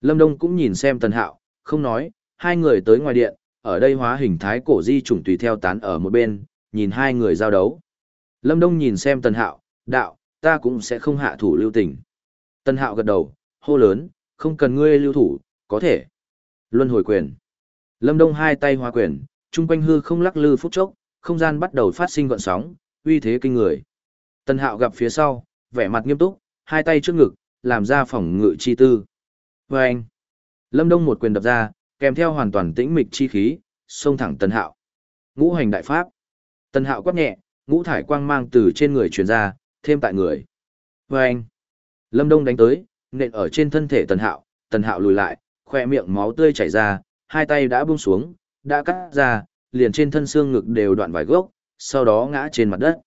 Speaker 1: Lâm Đông cũng nhìn xem Tần Hạo, không nói, hai người tới ngoài điện, ở đây hóa hình thái cổ di chủng tùy theo tán ở một bên, nhìn hai người giao đấu. Lâm Đông nhìn xem Tần Hạo, đạo, ta cũng sẽ không hạ thủ lưu tình. Tân Hạo gật đầu, hô lớn, không cần ngươi lưu thủ, có thể. Luân hồi quyền. Lâm Đông hai tay hóa quyền, trung quanh hư không lắc lư phút chốc, không gian bắt đầu phát sinh gọn sóng, uy thế kinh người. Tân Hạo gặp phía sau, vẻ mặt nghiêm túc, hai tay trước ngực, làm ra phòng ngự chi tư. Và anh, Lâm Đông một quyền đập ra, kèm theo hoàn toàn tĩnh mịch chi khí, xông thẳng Tân Hạo. Ngũ hành đại pháp. Tân Hạo quát nhẹ, ngũ thải quang mang từ trên người truyền ra, thêm tại người. Và anh, Lâm Đông đánh tới, nện ở trên thân thể Tần Hạo, Tần Hạo lùi lại, khoe miệng máu tươi chảy ra, hai tay đã buông xuống, đã cắt ra, liền trên thân xương ngực đều đoạn vài gốc, sau đó ngã trên mặt đất.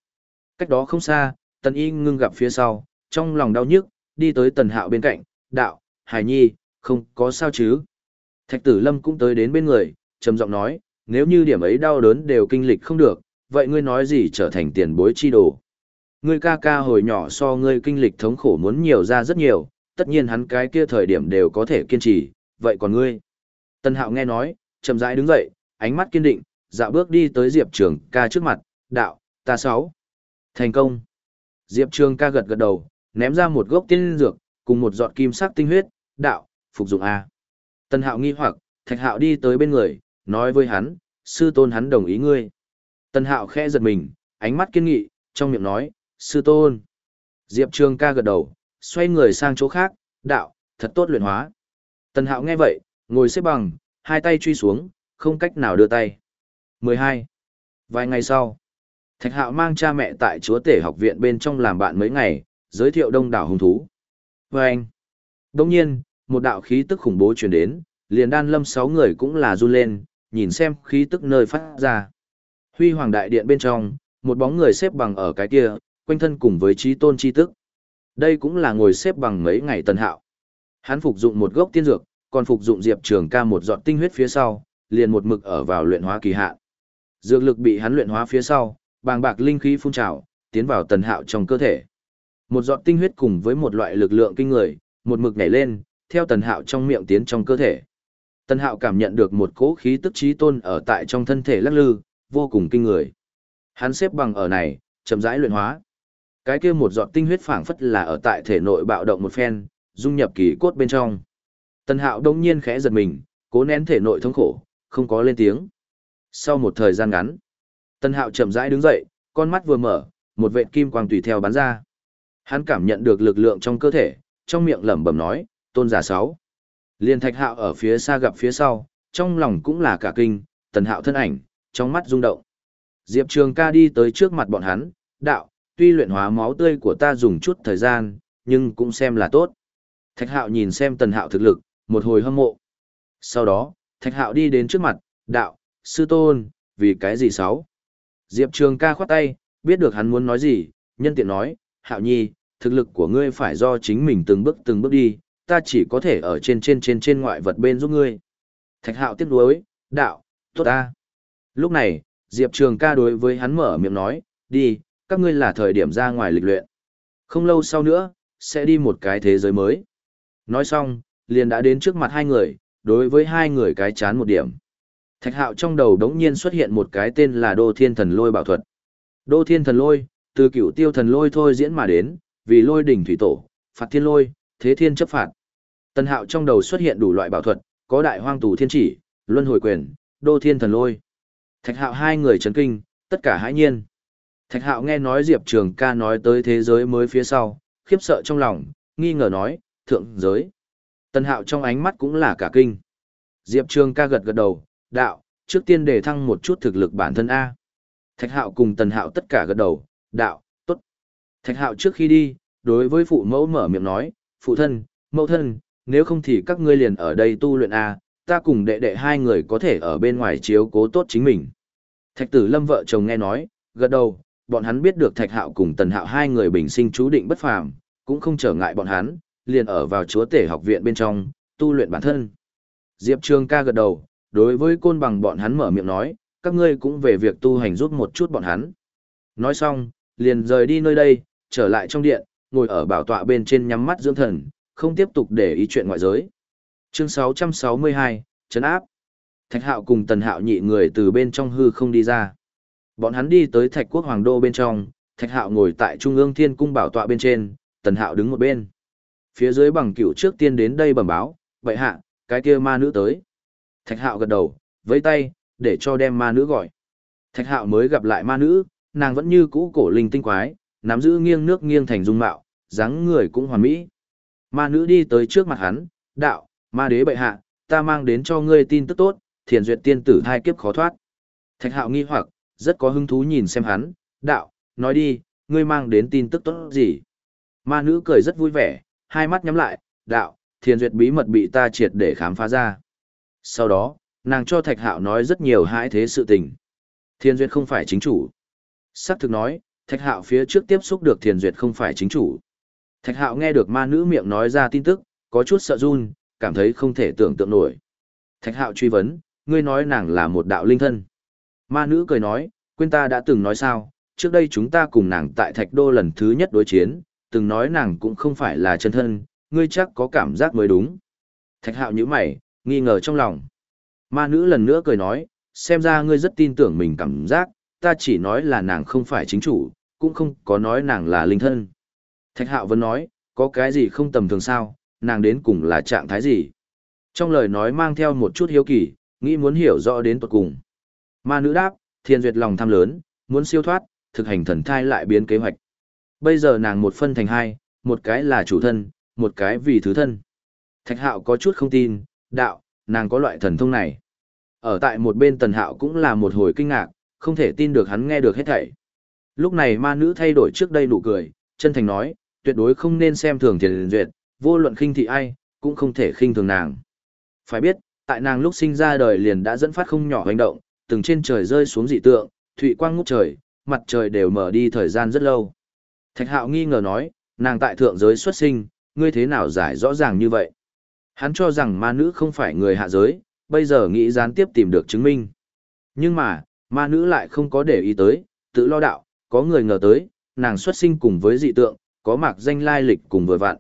Speaker 1: Cách đó không xa, Tần Y ngưng gặp phía sau, trong lòng đau nhức, đi tới Tần Hạo bên cạnh, đạo, Hải Nhi, không có sao chứ. Thạch Tử Lâm cũng tới đến bên người, trầm giọng nói, nếu như điểm ấy đau đớn đều kinh lịch không được, vậy ngươi nói gì trở thành tiền bối chi đồ, Ngươi ca ca hồi nhỏ so ngươi kinh lịch thống khổ muốn nhiều ra rất nhiều, tất nhiên hắn cái kia thời điểm đều có thể kiên trì, vậy còn ngươi? Tân Hạo nghe nói, chậm rãi đứng dậy, ánh mắt kiên định, dạo bước đi tới Diệp Trường ca trước mặt, đạo, ta sáu. Thành công. Diệp Trường ca gật gật đầu, ném ra một gốc tiên dược, cùng một giọt kim sắc tinh huyết, đạo, phục dụng A. Tân Hạo nghi hoặc, Thạch Hạo đi tới bên người, nói với hắn, sư tôn hắn đồng ý ngươi. Tân Hạo khẽ giật mình, ánh mắt kiên nghị, trong miệng nói, sư tôn. Diệp Trường ca gật đầu, xoay người sang chỗ khác, đạo, thật tốt luyện hóa. Tần Hạo nghe vậy, ngồi xếp bằng, hai tay truy xuống, không cách nào đưa tay. 12. Vài ngày sau, Thạch Hạo mang cha mẹ tại chúa tể học viện bên trong làm bạn mấy ngày, giới thiệu đông đảo hung thú. Và anh, đông nhiên, một đạo khí tức khủng bố truyền đến, liền đan lâm sáu người cũng là run lên, nhìn xem khí tức nơi phát ra. Huy hoàng đại điện bên trong, một bóng người xếp bằng ở cái kia, quanh thân cùng với trí tôn chi tức. Đây cũng là ngồi xếp bằng mấy ngày tần hạo. Hắn phục dụng một gốc tiên dược, còn phục dụng diệp trường ca một giọt tinh huyết phía sau, liền một mực ở vào luyện hóa kỳ hạn. Dược lực bị hắn luyện hóa phía sau, bàng bạc linh khí phun trào, tiến vào tần hạo trong cơ thể. Một giọt tinh huyết cùng với một loại lực lượng kinh người, một mực nhảy lên, theo tần hạo trong miệng tiến trong cơ thể. Tần hạo cảm nhận được một cỗ khí tức trí tôn ở tại trong thân thể lắc lư, vô cùng kinh người. Hắn xếp bằng ở này, chậm rãi luyện hóa. Cái kia một giọt tinh huyết phảng phất là ở tại thể nội bạo động một phen, dung nhập kỳ cốt bên trong. Tần Hạo đông nhiên khẽ giật mình, cố nén thể nội thống khổ, không có lên tiếng. Sau một thời gian ngắn, Tần Hạo chậm rãi đứng dậy, con mắt vừa mở, một vệt kim quang tùy theo bắn ra. Hắn cảm nhận được lực lượng trong cơ thể, trong miệng lẩm bẩm nói, "Tôn giả sáu." Liên Thạch Hạo ở phía xa gặp phía sau, trong lòng cũng là cả kinh, Tần Hạo thân ảnh, trong mắt rung động. Diệp Trường Ca đi tới trước mặt bọn hắn, "Đạo, tuy luyện hóa máu tươi của ta dùng chút thời gian, nhưng cũng xem là tốt." Thạch Hạo nhìn xem Tần Hạo thực lực, một hồi hâm mộ. Sau đó, Thạch Hạo đi đến trước mặt, đạo, sư tôn, vì cái gì sáu? Diệp Trường ca khoát tay, biết được hắn muốn nói gì, nhân tiện nói, Hạo Nhi, thực lực của ngươi phải do chính mình từng bước từng bước đi, ta chỉ có thể ở trên trên trên trên ngoại vật bên giúp ngươi. Thạch Hạo tiếp đối, đạo, tốt ta. Lúc này, Diệp Trường ca đối với hắn mở miệng nói, đi, các ngươi là thời điểm ra ngoài lịch luyện. Không lâu sau nữa, sẽ đi một cái thế giới mới. Nói xong, liền đã đến trước mặt hai người, đối với hai người cái chán một điểm. Thạch hạo trong đầu đống nhiên xuất hiện một cái tên là Đô Thiên Thần Lôi Bảo Thuật. Đô Thiên Thần Lôi, từ cựu tiêu thần lôi thôi diễn mà đến, vì lôi đỉnh thủy tổ, phạt thiên lôi, thế thiên chấp phạt. Tần hạo trong đầu xuất hiện đủ loại bảo thuật, có đại hoang tù thiên chỉ, luân hồi quyền, đô thiên thần lôi. Thạch hạo hai người chấn kinh, tất cả hãi nhiên. Thạch hạo nghe nói Diệp Trường ca nói tới thế giới mới phía sau, khiếp sợ trong lòng, nghi ngờ nói, thượng giới. Tần Hạo trong ánh mắt cũng là cả kinh. Diệp Trường ca gật gật đầu, đạo, trước tiên để thăng một chút thực lực bản thân A. Thạch Hạo cùng Tần Hạo tất cả gật đầu, đạo, tốt. Thạch Hạo trước khi đi, đối với phụ mẫu mở miệng nói, phụ thân, mẫu thân, nếu không thì các ngươi liền ở đây tu luyện A, ta cùng đệ đệ hai người có thể ở bên ngoài chiếu cố tốt chính mình. Thạch tử lâm vợ chồng nghe nói, gật đầu, bọn hắn biết được Thạch Hạo cùng Tần Hạo hai người bình sinh chú định bất phàm, cũng không trở ngại bọn hắn, liền ở vào chúa tể học viện bên trong, tu luyện bản thân. Diệp Trường ca gật đầu, đối với côn bằng bọn hắn mở miệng nói, các ngươi cũng về việc tu hành giúp một chút bọn hắn. Nói xong, liền rời đi nơi đây, trở lại trong điện, ngồi ở bảo tọa bên trên nhắm mắt dưỡng thần, không tiếp tục để ý chuyện ngoại giới. Chương 662, Trấn áp. Thạch hạo cùng tần hạo nhị người từ bên trong hư không đi ra. Bọn hắn đi tới thạch quốc hoàng đô bên trong, thạch hạo ngồi tại trung ương thiên cung bảo tọa bên trên, tần hạo đứng một bên. Phía dưới bằng cựu trước tiên đến đây bẩm báo, vậy hạ, cái kia ma nữ tới. Thạch hạo gật đầu, với tay, để cho đem ma nữ gọi. Thạch hạo mới gặp lại ma nữ, nàng vẫn như cũ cổ linh tinh quái, nắm giữ nghiêng nước nghiêng thành dung mạo, dáng người cũng hoàn mỹ. Ma nữ đi tới trước mặt hắn, đạo, ma đế bệ hạ, ta mang đến cho ngươi tin tức tốt, thiền duyệt tiên tử hai kiếp khó thoát. Thạch hạo nghi hoặc, rất có hứng thú nhìn xem hắn, đạo, nói đi, ngươi mang đến tin tức tốt gì. Ma nữ cười rất vui vẻ, hai mắt nhắm lại, đạo, thiền duyệt bí mật bị ta triệt để khám phá ra. Sau đó, nàng cho Thạch Hạo nói rất nhiều hãi thế sự tình. Thiền duyệt không phải chính chủ. Sắc thực nói, Thạch Hạo phía trước tiếp xúc được thiền duyệt không phải chính chủ. Thạch Hạo nghe được ma nữ miệng nói ra tin tức, có chút sợ run, cảm thấy không thể tưởng tượng nổi. Thạch Hạo truy vấn, ngươi nói nàng là một đạo linh thân. Ma nữ cười nói, quên ta đã từng nói sao, trước đây chúng ta cùng nàng tại thạch đô lần thứ nhất đối chiến, từng nói nàng cũng không phải là chân thân, ngươi chắc có cảm giác mới đúng. Thạch hạo như mày, nghi ngờ trong lòng. Ma nữ lần nữa cười nói, xem ra ngươi rất tin tưởng mình cảm giác, ta chỉ nói là nàng không phải chính chủ, cũng không có nói nàng là linh thân. Thạch hạo vẫn nói, có cái gì không tầm thường sao, nàng đến cùng là trạng thái gì. Trong lời nói mang theo một chút hiếu kỳ, nghĩ muốn hiểu rõ đến tuật cùng. Ma nữ đáp, thiên duyệt lòng tham lớn, muốn siêu thoát, thực hành thần thai lại biến kế hoạch. Bây giờ nàng một phân thành hai, một cái là chủ thân, một cái vì thứ thân. Thạch hạo có chút không tin, đạo, nàng có loại thần thông này. Ở tại một bên tần hạo cũng là một hồi kinh ngạc, không thể tin được hắn nghe được hết thảy. Lúc này ma nữ thay đổi trước đây nụ cười, chân thành nói, tuyệt đối không nên xem thường thiền duyệt, vô luận khinh thị ai, cũng không thể khinh thường nàng. Phải biết, tại nàng lúc sinh ra đời liền đã dẫn phát không nhỏ hành động, từng trên trời rơi xuống dị tượng, thụy quang ngút trời, mặt trời đều mở đi thời gian rất lâu. Thạch hạo nghi ngờ nói, nàng tại thượng giới xuất sinh, ngươi thế nào giải rõ ràng như vậy? Hắn cho rằng ma nữ không phải người hạ giới, bây giờ nghĩ gián tiếp tìm được chứng minh. Nhưng mà, ma nữ lại không có để ý tới, tự lo đạo, có người ngờ tới, nàng xuất sinh cùng với dị tượng, có mạc danh lai lịch cùng vừa vặn.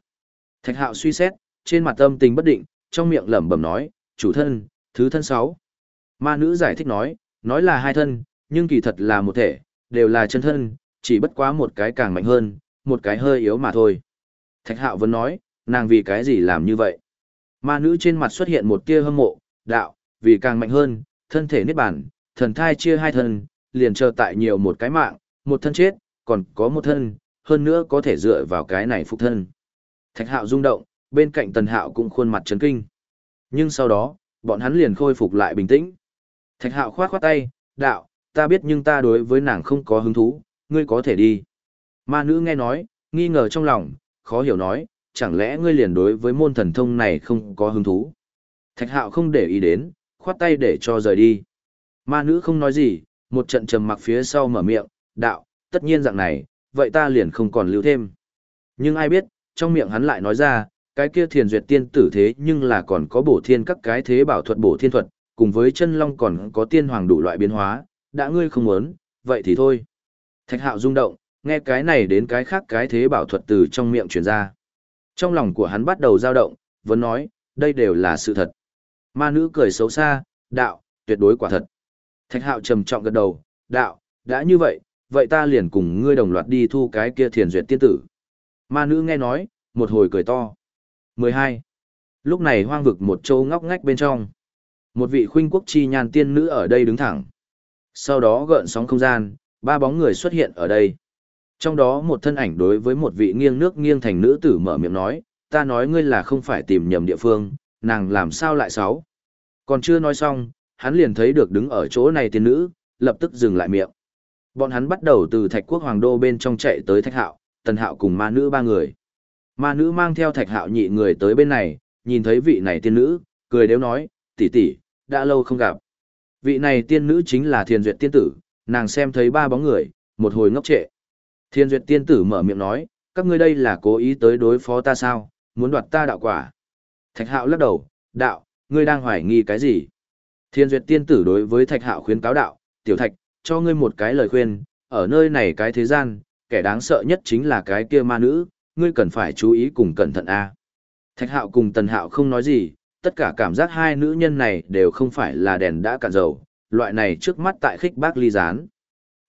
Speaker 1: Thạch hạo suy xét, trên mặt tâm tình bất định, trong miệng lẩm bẩm nói, chủ thân, thứ thân sáu. Ma nữ giải thích nói, nói là hai thân, nhưng kỳ thật là một thể, đều là chân thân, chỉ bất quá một cái càng mạnh hơn, một cái hơi yếu mà thôi. Thạch hạo vẫn nói, nàng vì cái gì làm như vậy? Ma nữ trên mặt xuất hiện một tia hâm mộ, đạo, vì càng mạnh hơn, thân thể niết bản, thần thai chia hai thân, liền chờ tại nhiều một cái mạng, một thân chết, còn có một thân, hơn nữa có thể dựa vào cái này phục thân. Thạch hạo rung động, bên cạnh tần hạo cũng khuôn mặt chấn kinh. Nhưng sau đó, bọn hắn liền khôi phục lại bình tĩnh. Thạch hạo khoát khoát tay, đạo, ta biết nhưng ta đối với nàng không có hứng thú, ngươi có thể đi. Ma nữ nghe nói, nghi ngờ trong lòng, khó hiểu nói, chẳng lẽ ngươi liền đối với môn thần thông này không có hứng thú. Thạch hạo không để ý đến, khoát tay để cho rời đi. Ma nữ không nói gì, một trận trầm mặc phía sau mở miệng, đạo, tất nhiên dạng này, vậy ta liền không còn lưu thêm. Nhưng ai biết, trong miệng hắn lại nói ra, cái kia thiền duyệt tiên tử thế nhưng là còn có bổ thiên các cái thế bảo thuật bổ thiên thuật, cùng với chân long còn có tiên hoàng đủ loại biến hóa, đã ngươi không muốn, vậy thì thôi. Thạch hạo rung động, nghe cái này đến cái khác cái thế bảo thuật từ trong miệng truyền ra. Trong lòng của hắn bắt đầu dao động, vẫn nói, đây đều là sự thật. Ma nữ cười xấu xa, đạo, tuyệt đối quả thật. Thạch hạo trầm trọng gật đầu, đạo, đã như vậy, vậy ta liền cùng ngươi đồng loạt đi thu cái kia thiền duyệt tiên tử. Ma nữ nghe nói, một hồi cười to. 12. Lúc này hoang vực một châu ngóc ngách bên trong. Một vị khuynh quốc chi nhan tiên nữ ở đây đứng thẳng. Sau đó gợn sóng không gian, ba bóng người xuất hiện ở đây. Trong đó một thân ảnh đối với một vị nghiêng nước nghiêng thành nữ tử mở miệng nói, ta nói ngươi là không phải tìm nhầm địa phương, nàng làm sao lại sáu. Còn chưa nói xong, hắn liền thấy được đứng ở chỗ này tiên nữ, lập tức dừng lại miệng. Bọn hắn bắt đầu từ thạch quốc hoàng đô bên trong chạy tới thạch hạo, tần hạo cùng ma nữ ba người. Ma nữ mang theo thạch hạo nhị người tới bên này, nhìn thấy vị này tiên nữ, cười đếu nói, tỷ tỷ, đã lâu không gặp. Vị này tiên nữ chính là thiền duyệt tiên tử, nàng xem thấy ba bóng người, một hồi ngốc trệ. Thiên duyệt tiên tử mở miệng nói, các ngươi đây là cố ý tới đối phó ta sao, muốn đoạt ta đạo quả. Thạch hạo lắc đầu, đạo, ngươi đang hoài nghi cái gì? Thiên duyệt tiên tử đối với thạch hạo khuyến cáo đạo, tiểu thạch, cho ngươi một cái lời khuyên, ở nơi này cái thế gian, kẻ đáng sợ nhất chính là cái kia ma nữ, ngươi cần phải chú ý cùng cẩn thận a. Thạch hạo cùng tần hạo không nói gì, tất cả cảm giác hai nữ nhân này đều không phải là đèn đã cạn dầu, loại này trước mắt tại khích bác ly gián.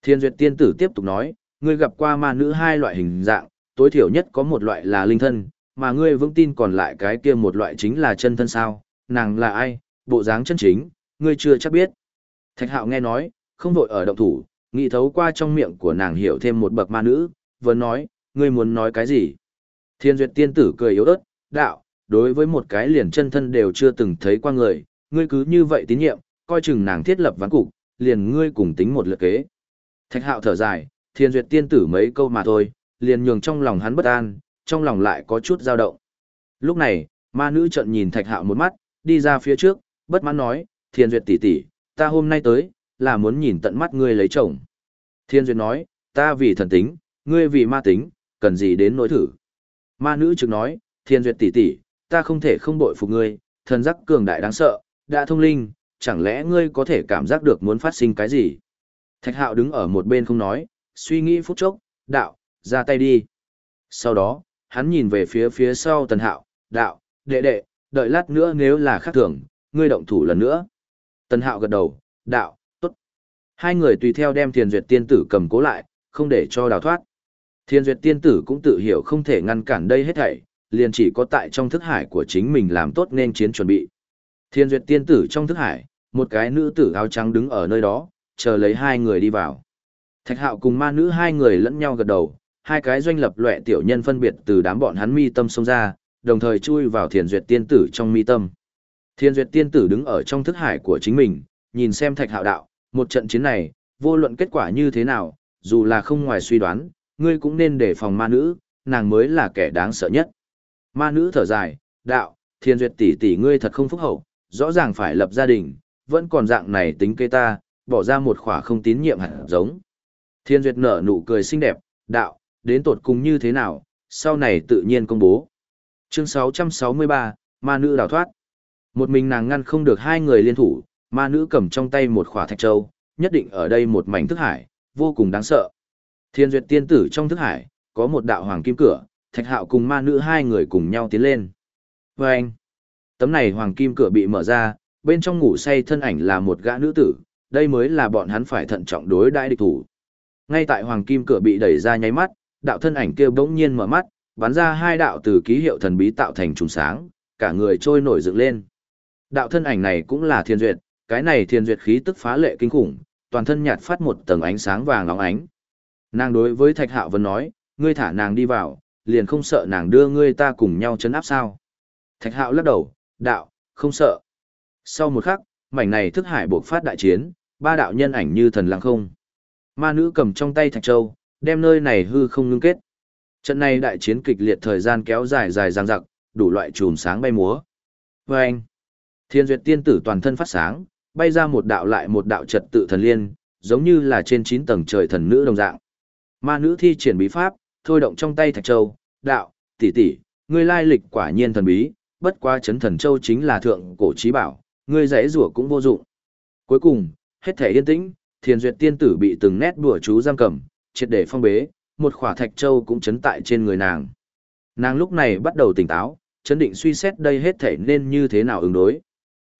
Speaker 1: Thiên duyệt tiên tử tiếp tục nói, ngươi gặp qua ma nữ hai loại hình dạng, tối thiểu nhất có một loại là linh thân, mà ngươi vững tin còn lại cái kia một loại chính là chân thân sao, nàng là ai, bộ dáng chân chính, ngươi chưa chắc biết. Thạch hạo nghe nói, không vội ở động thủ, nghĩ thấu qua trong miệng của nàng hiểu thêm một bậc ma nữ, vừa nói, ngươi muốn nói cái gì? Thiên duyệt tiên tử cười yếu ớt, đạo, đối với một cái liền chân thân đều chưa từng thấy qua người, ngươi cứ như vậy tín nhiệm, coi chừng nàng thiết lập ván cục, liền ngươi cùng tính một lượt kế. Thạch hạo thở dài, thiên duyệt tiên tử mấy câu mà thôi, liền nhường trong lòng hắn bất an, trong lòng lại có chút dao động. Lúc này, ma nữ trận nhìn thạch hạo một mắt, đi ra phía trước, bất mãn nói, thiên duyệt tỷ tỷ, ta hôm nay tới, là muốn nhìn tận mắt ngươi lấy chồng. Thiên duyệt nói, ta vì thần tính, ngươi vì ma tính, cần gì đến nỗi thử. Ma nữ trực nói, thiên duyệt tỷ tỷ, ta không thể không bội phục ngươi, thần giác cường đại đáng sợ, đã thông linh, chẳng lẽ ngươi có thể cảm giác được muốn phát sinh cái gì? Thạch hạo đứng ở một bên không nói, suy nghĩ phút chốc, đạo, ra tay đi. Sau đó, hắn nhìn về phía phía sau tần hạo, đạo, đệ đệ, đợi lát nữa nếu là khác thường, ngươi động thủ lần nữa. Tần hạo gật đầu, đạo, tốt. Hai người tùy theo đem thiền duyệt tiên tử cầm cố lại, không để cho đào thoát. Thiên duyệt tiên tử cũng tự hiểu không thể ngăn cản đây hết thảy, liền chỉ có tại trong thức hải của chính mình làm tốt nên chiến chuẩn bị. Thiên duyệt tiên tử trong thức hải, một cái nữ tử áo trắng đứng ở nơi đó, chờ lấy hai người đi vào. Thạch hạo cùng ma nữ hai người lẫn nhau gật đầu, hai cái doanh lập lệ tiểu nhân phân biệt từ đám bọn hắn mi tâm xông ra, đồng thời chui vào thiền duyệt tiên tử trong mi tâm. Thiên duyệt tiên tử đứng ở trong thức hải của chính mình, nhìn xem thạch hạo đạo, một trận chiến này, vô luận kết quả như thế nào, dù là không ngoài suy đoán, ngươi cũng nên đề phòng ma nữ, nàng mới là kẻ đáng sợ nhất. Ma nữ thở dài, đạo, thiên duyệt tỷ tỷ ngươi thật không phúc hậu, rõ ràng phải lập gia đình, vẫn còn dạng này tính kê ta, bỏ ra một khỏa không tín nhiệm hẳn giống. Thiên duyệt nở nụ cười xinh đẹp, đạo, đến tột cùng như thế nào, sau này tự nhiên công bố. Chương 663, ma nữ đào thoát. Một mình nàng ngăn không được hai người liên thủ, ma nữ cầm trong tay một khỏa thạch châu, nhất định ở đây một mảnh thức hải, vô cùng đáng sợ. Thiên duyệt tiên tử trong thức hải, có một đạo hoàng kim cửa, thạch hạo cùng ma nữ hai người cùng nhau tiến lên. vê anh, tấm này hoàng kim cửa bị mở ra, bên trong ngủ say thân ảnh là một gã nữ tử, đây mới là bọn hắn phải thận trọng đối đãi địch thủ. Ngay tại hoàng kim cửa bị đẩy ra nháy mắt, đạo thân ảnh kia bỗng nhiên mở mắt, bắn ra hai đạo từ ký hiệu thần bí tạo thành trùng sáng, cả người trôi nổi dựng lên. Đạo thân ảnh này cũng là thiên duyệt, cái này thiên duyệt khí tức phá lệ kinh khủng, toàn thân nhạt phát một tầng ánh sáng vàng óng ánh. Nàng đối với Thạch Hạo Vân nói, ngươi thả nàng đi vào, liền không sợ nàng đưa ngươi ta cùng nhau chấn áp sao. Thạch Hạo lắc đầu, đạo, không sợ. Sau một khắc, mảnh này thức hải buộc phát đại chiến, ba đạo nhân ảnh như thần lăng không. Ma nữ cầm trong tay Thạch Châu, đem nơi này hư không ngưng kết. Trận này đại chiến kịch liệt thời gian kéo dài dài dằng dặc, đủ loại chùm sáng bay múa. Và anh, thiên duyệt tiên tử toàn thân phát sáng, bay ra một đạo lại một đạo trật tự thần liên, giống như là trên 9 tầng trời thần nữ đồng dạng. Ma nữ thi triển bí pháp, thôi động trong tay thạch châu, đạo, tỷ tỷ, ngươi lai lịch quả nhiên thần bí, bất quá chấn thần châu chính là thượng cổ trí bảo, ngươi dãy rủa cũng vô dụng. Cuối cùng, hết thể yên tĩnh, thiền duyệt tiên tử bị từng nét đùa chú giam cầm, triệt để phong bế, một khỏa thạch châu cũng chấn tại trên người nàng. Nàng lúc này bắt đầu tỉnh táo, chấn định suy xét đây hết thể nên như thế nào ứng đối.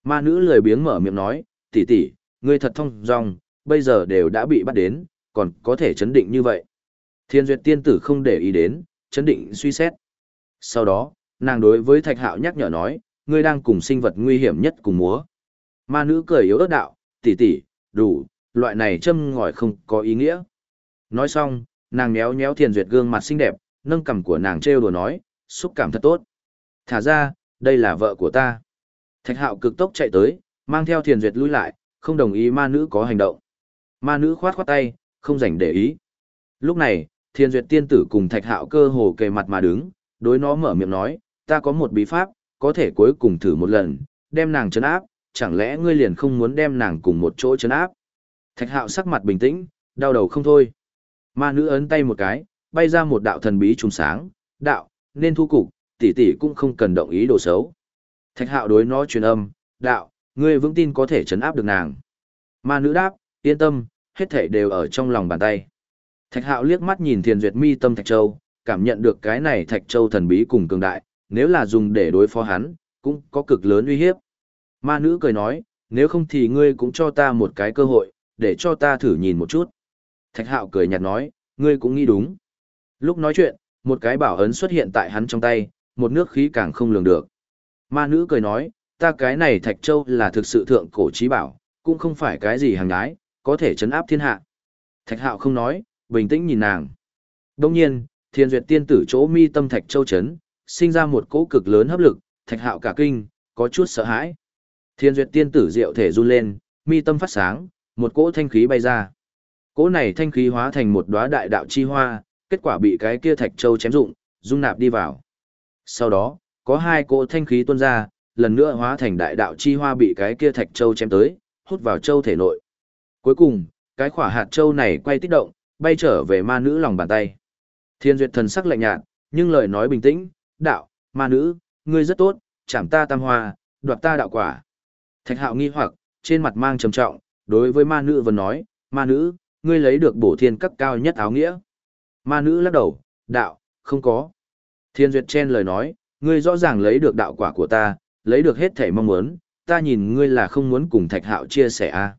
Speaker 1: Ma nữ lười biếng mở miệng nói, tỷ tỷ, ngươi thật thông dong, bây giờ đều đã bị bắt đến, còn có thể chấn định như vậy. Thiên duyệt tiên tử không để ý đến, chấn định suy xét. Sau đó, nàng đối với thạch hạo nhắc nhở nói, ngươi đang cùng sinh vật nguy hiểm nhất cùng múa. Ma nữ cười yếu ớt đạo, tỷ tỷ, đủ, loại này châm ngòi không có ý nghĩa. Nói xong, nàng méo méo thiền duyệt gương mặt xinh đẹp, nâng cằm của nàng trêu đùa nói, xúc cảm thật tốt. Thả ra, đây là vợ của ta. Thạch hạo cực tốc chạy tới, mang theo thiền duyệt lui lại, không đồng ý ma nữ có hành động. Ma nữ khoát khoát tay, không dành để ý. Lúc này, thiên duyệt tiên tử cùng thạch hạo cơ hồ kề mặt mà đứng, đối nó mở miệng nói, ta có một bí pháp, có thể cuối cùng thử một lần, đem nàng chấn áp, chẳng lẽ ngươi liền không muốn đem nàng cùng một chỗ chấn áp? Thạch hạo sắc mặt bình tĩnh, đau đầu không thôi. Ma nữ ấn tay một cái, bay ra một đạo thần bí trùng sáng, đạo, nên thu cục, tỷ tỷ cũng không cần động ý đồ xấu. Thạch hạo đối nó truyền âm, đạo, ngươi vững tin có thể chấn áp được nàng. Ma nữ đáp, yên tâm, hết thể đều ở trong lòng bàn tay. Thạch hạo liếc mắt nhìn thiền duyệt mi tâm Thạch Châu, cảm nhận được cái này Thạch Châu thần bí cùng cường đại, nếu là dùng để đối phó hắn, cũng có cực lớn uy hiếp. Ma nữ cười nói, nếu không thì ngươi cũng cho ta một cái cơ hội, để cho ta thử nhìn một chút. Thạch hạo cười nhạt nói, ngươi cũng nghĩ đúng. Lúc nói chuyện, một cái bảo ấn xuất hiện tại hắn trong tay, một nước khí càng không lường được. Ma nữ cười nói, ta cái này Thạch Châu là thực sự thượng cổ trí bảo, cũng không phải cái gì hàng ái, có thể chấn áp thiên hạ. Thạch hạo không nói, bình tĩnh nhìn nàng. Đông nhiên, thiên duyệt tiên tử chỗ mi tâm Thạch Châu chấn, sinh ra một cỗ cực lớn hấp lực, Thạch hạo cả kinh, có chút sợ hãi. Thiên duyệt tiên tử diệu thể run lên, mi tâm phát sáng, một cỗ thanh khí bay ra. Cỗ này thanh khí hóa thành một đóa đại đạo chi hoa, kết quả bị cái kia Thạch Châu chém dụng, dung nạp đi vào. Sau đó, có hai cỗ thanh khí tuôn ra, lần nữa hóa thành đại đạo chi hoa bị cái kia Thạch Châu chém tới, hút vào châu thể nội. Cuối cùng, cái khỏa hạt châu này quay tích động, bay trở về ma nữ lòng bàn tay. Thiên duyệt thần sắc lạnh nhạt, nhưng lời nói bình tĩnh, đạo, ma nữ, ngươi rất tốt, chảm ta tam hoa, đoạt ta đạo quả. Thạch hạo nghi hoặc, trên mặt mang trầm trọng, đối với ma nữ vẫn nói, ma nữ, ngươi lấy được bổ thiên cấp cao nhất áo nghĩa. Ma nữ lắc đầu, đạo, không có. Thiên duyệt chen lời nói, ngươi rõ ràng lấy được đạo quả của ta, lấy được hết thể mong muốn, ta nhìn ngươi là không muốn cùng thạch hạo chia sẻ a à.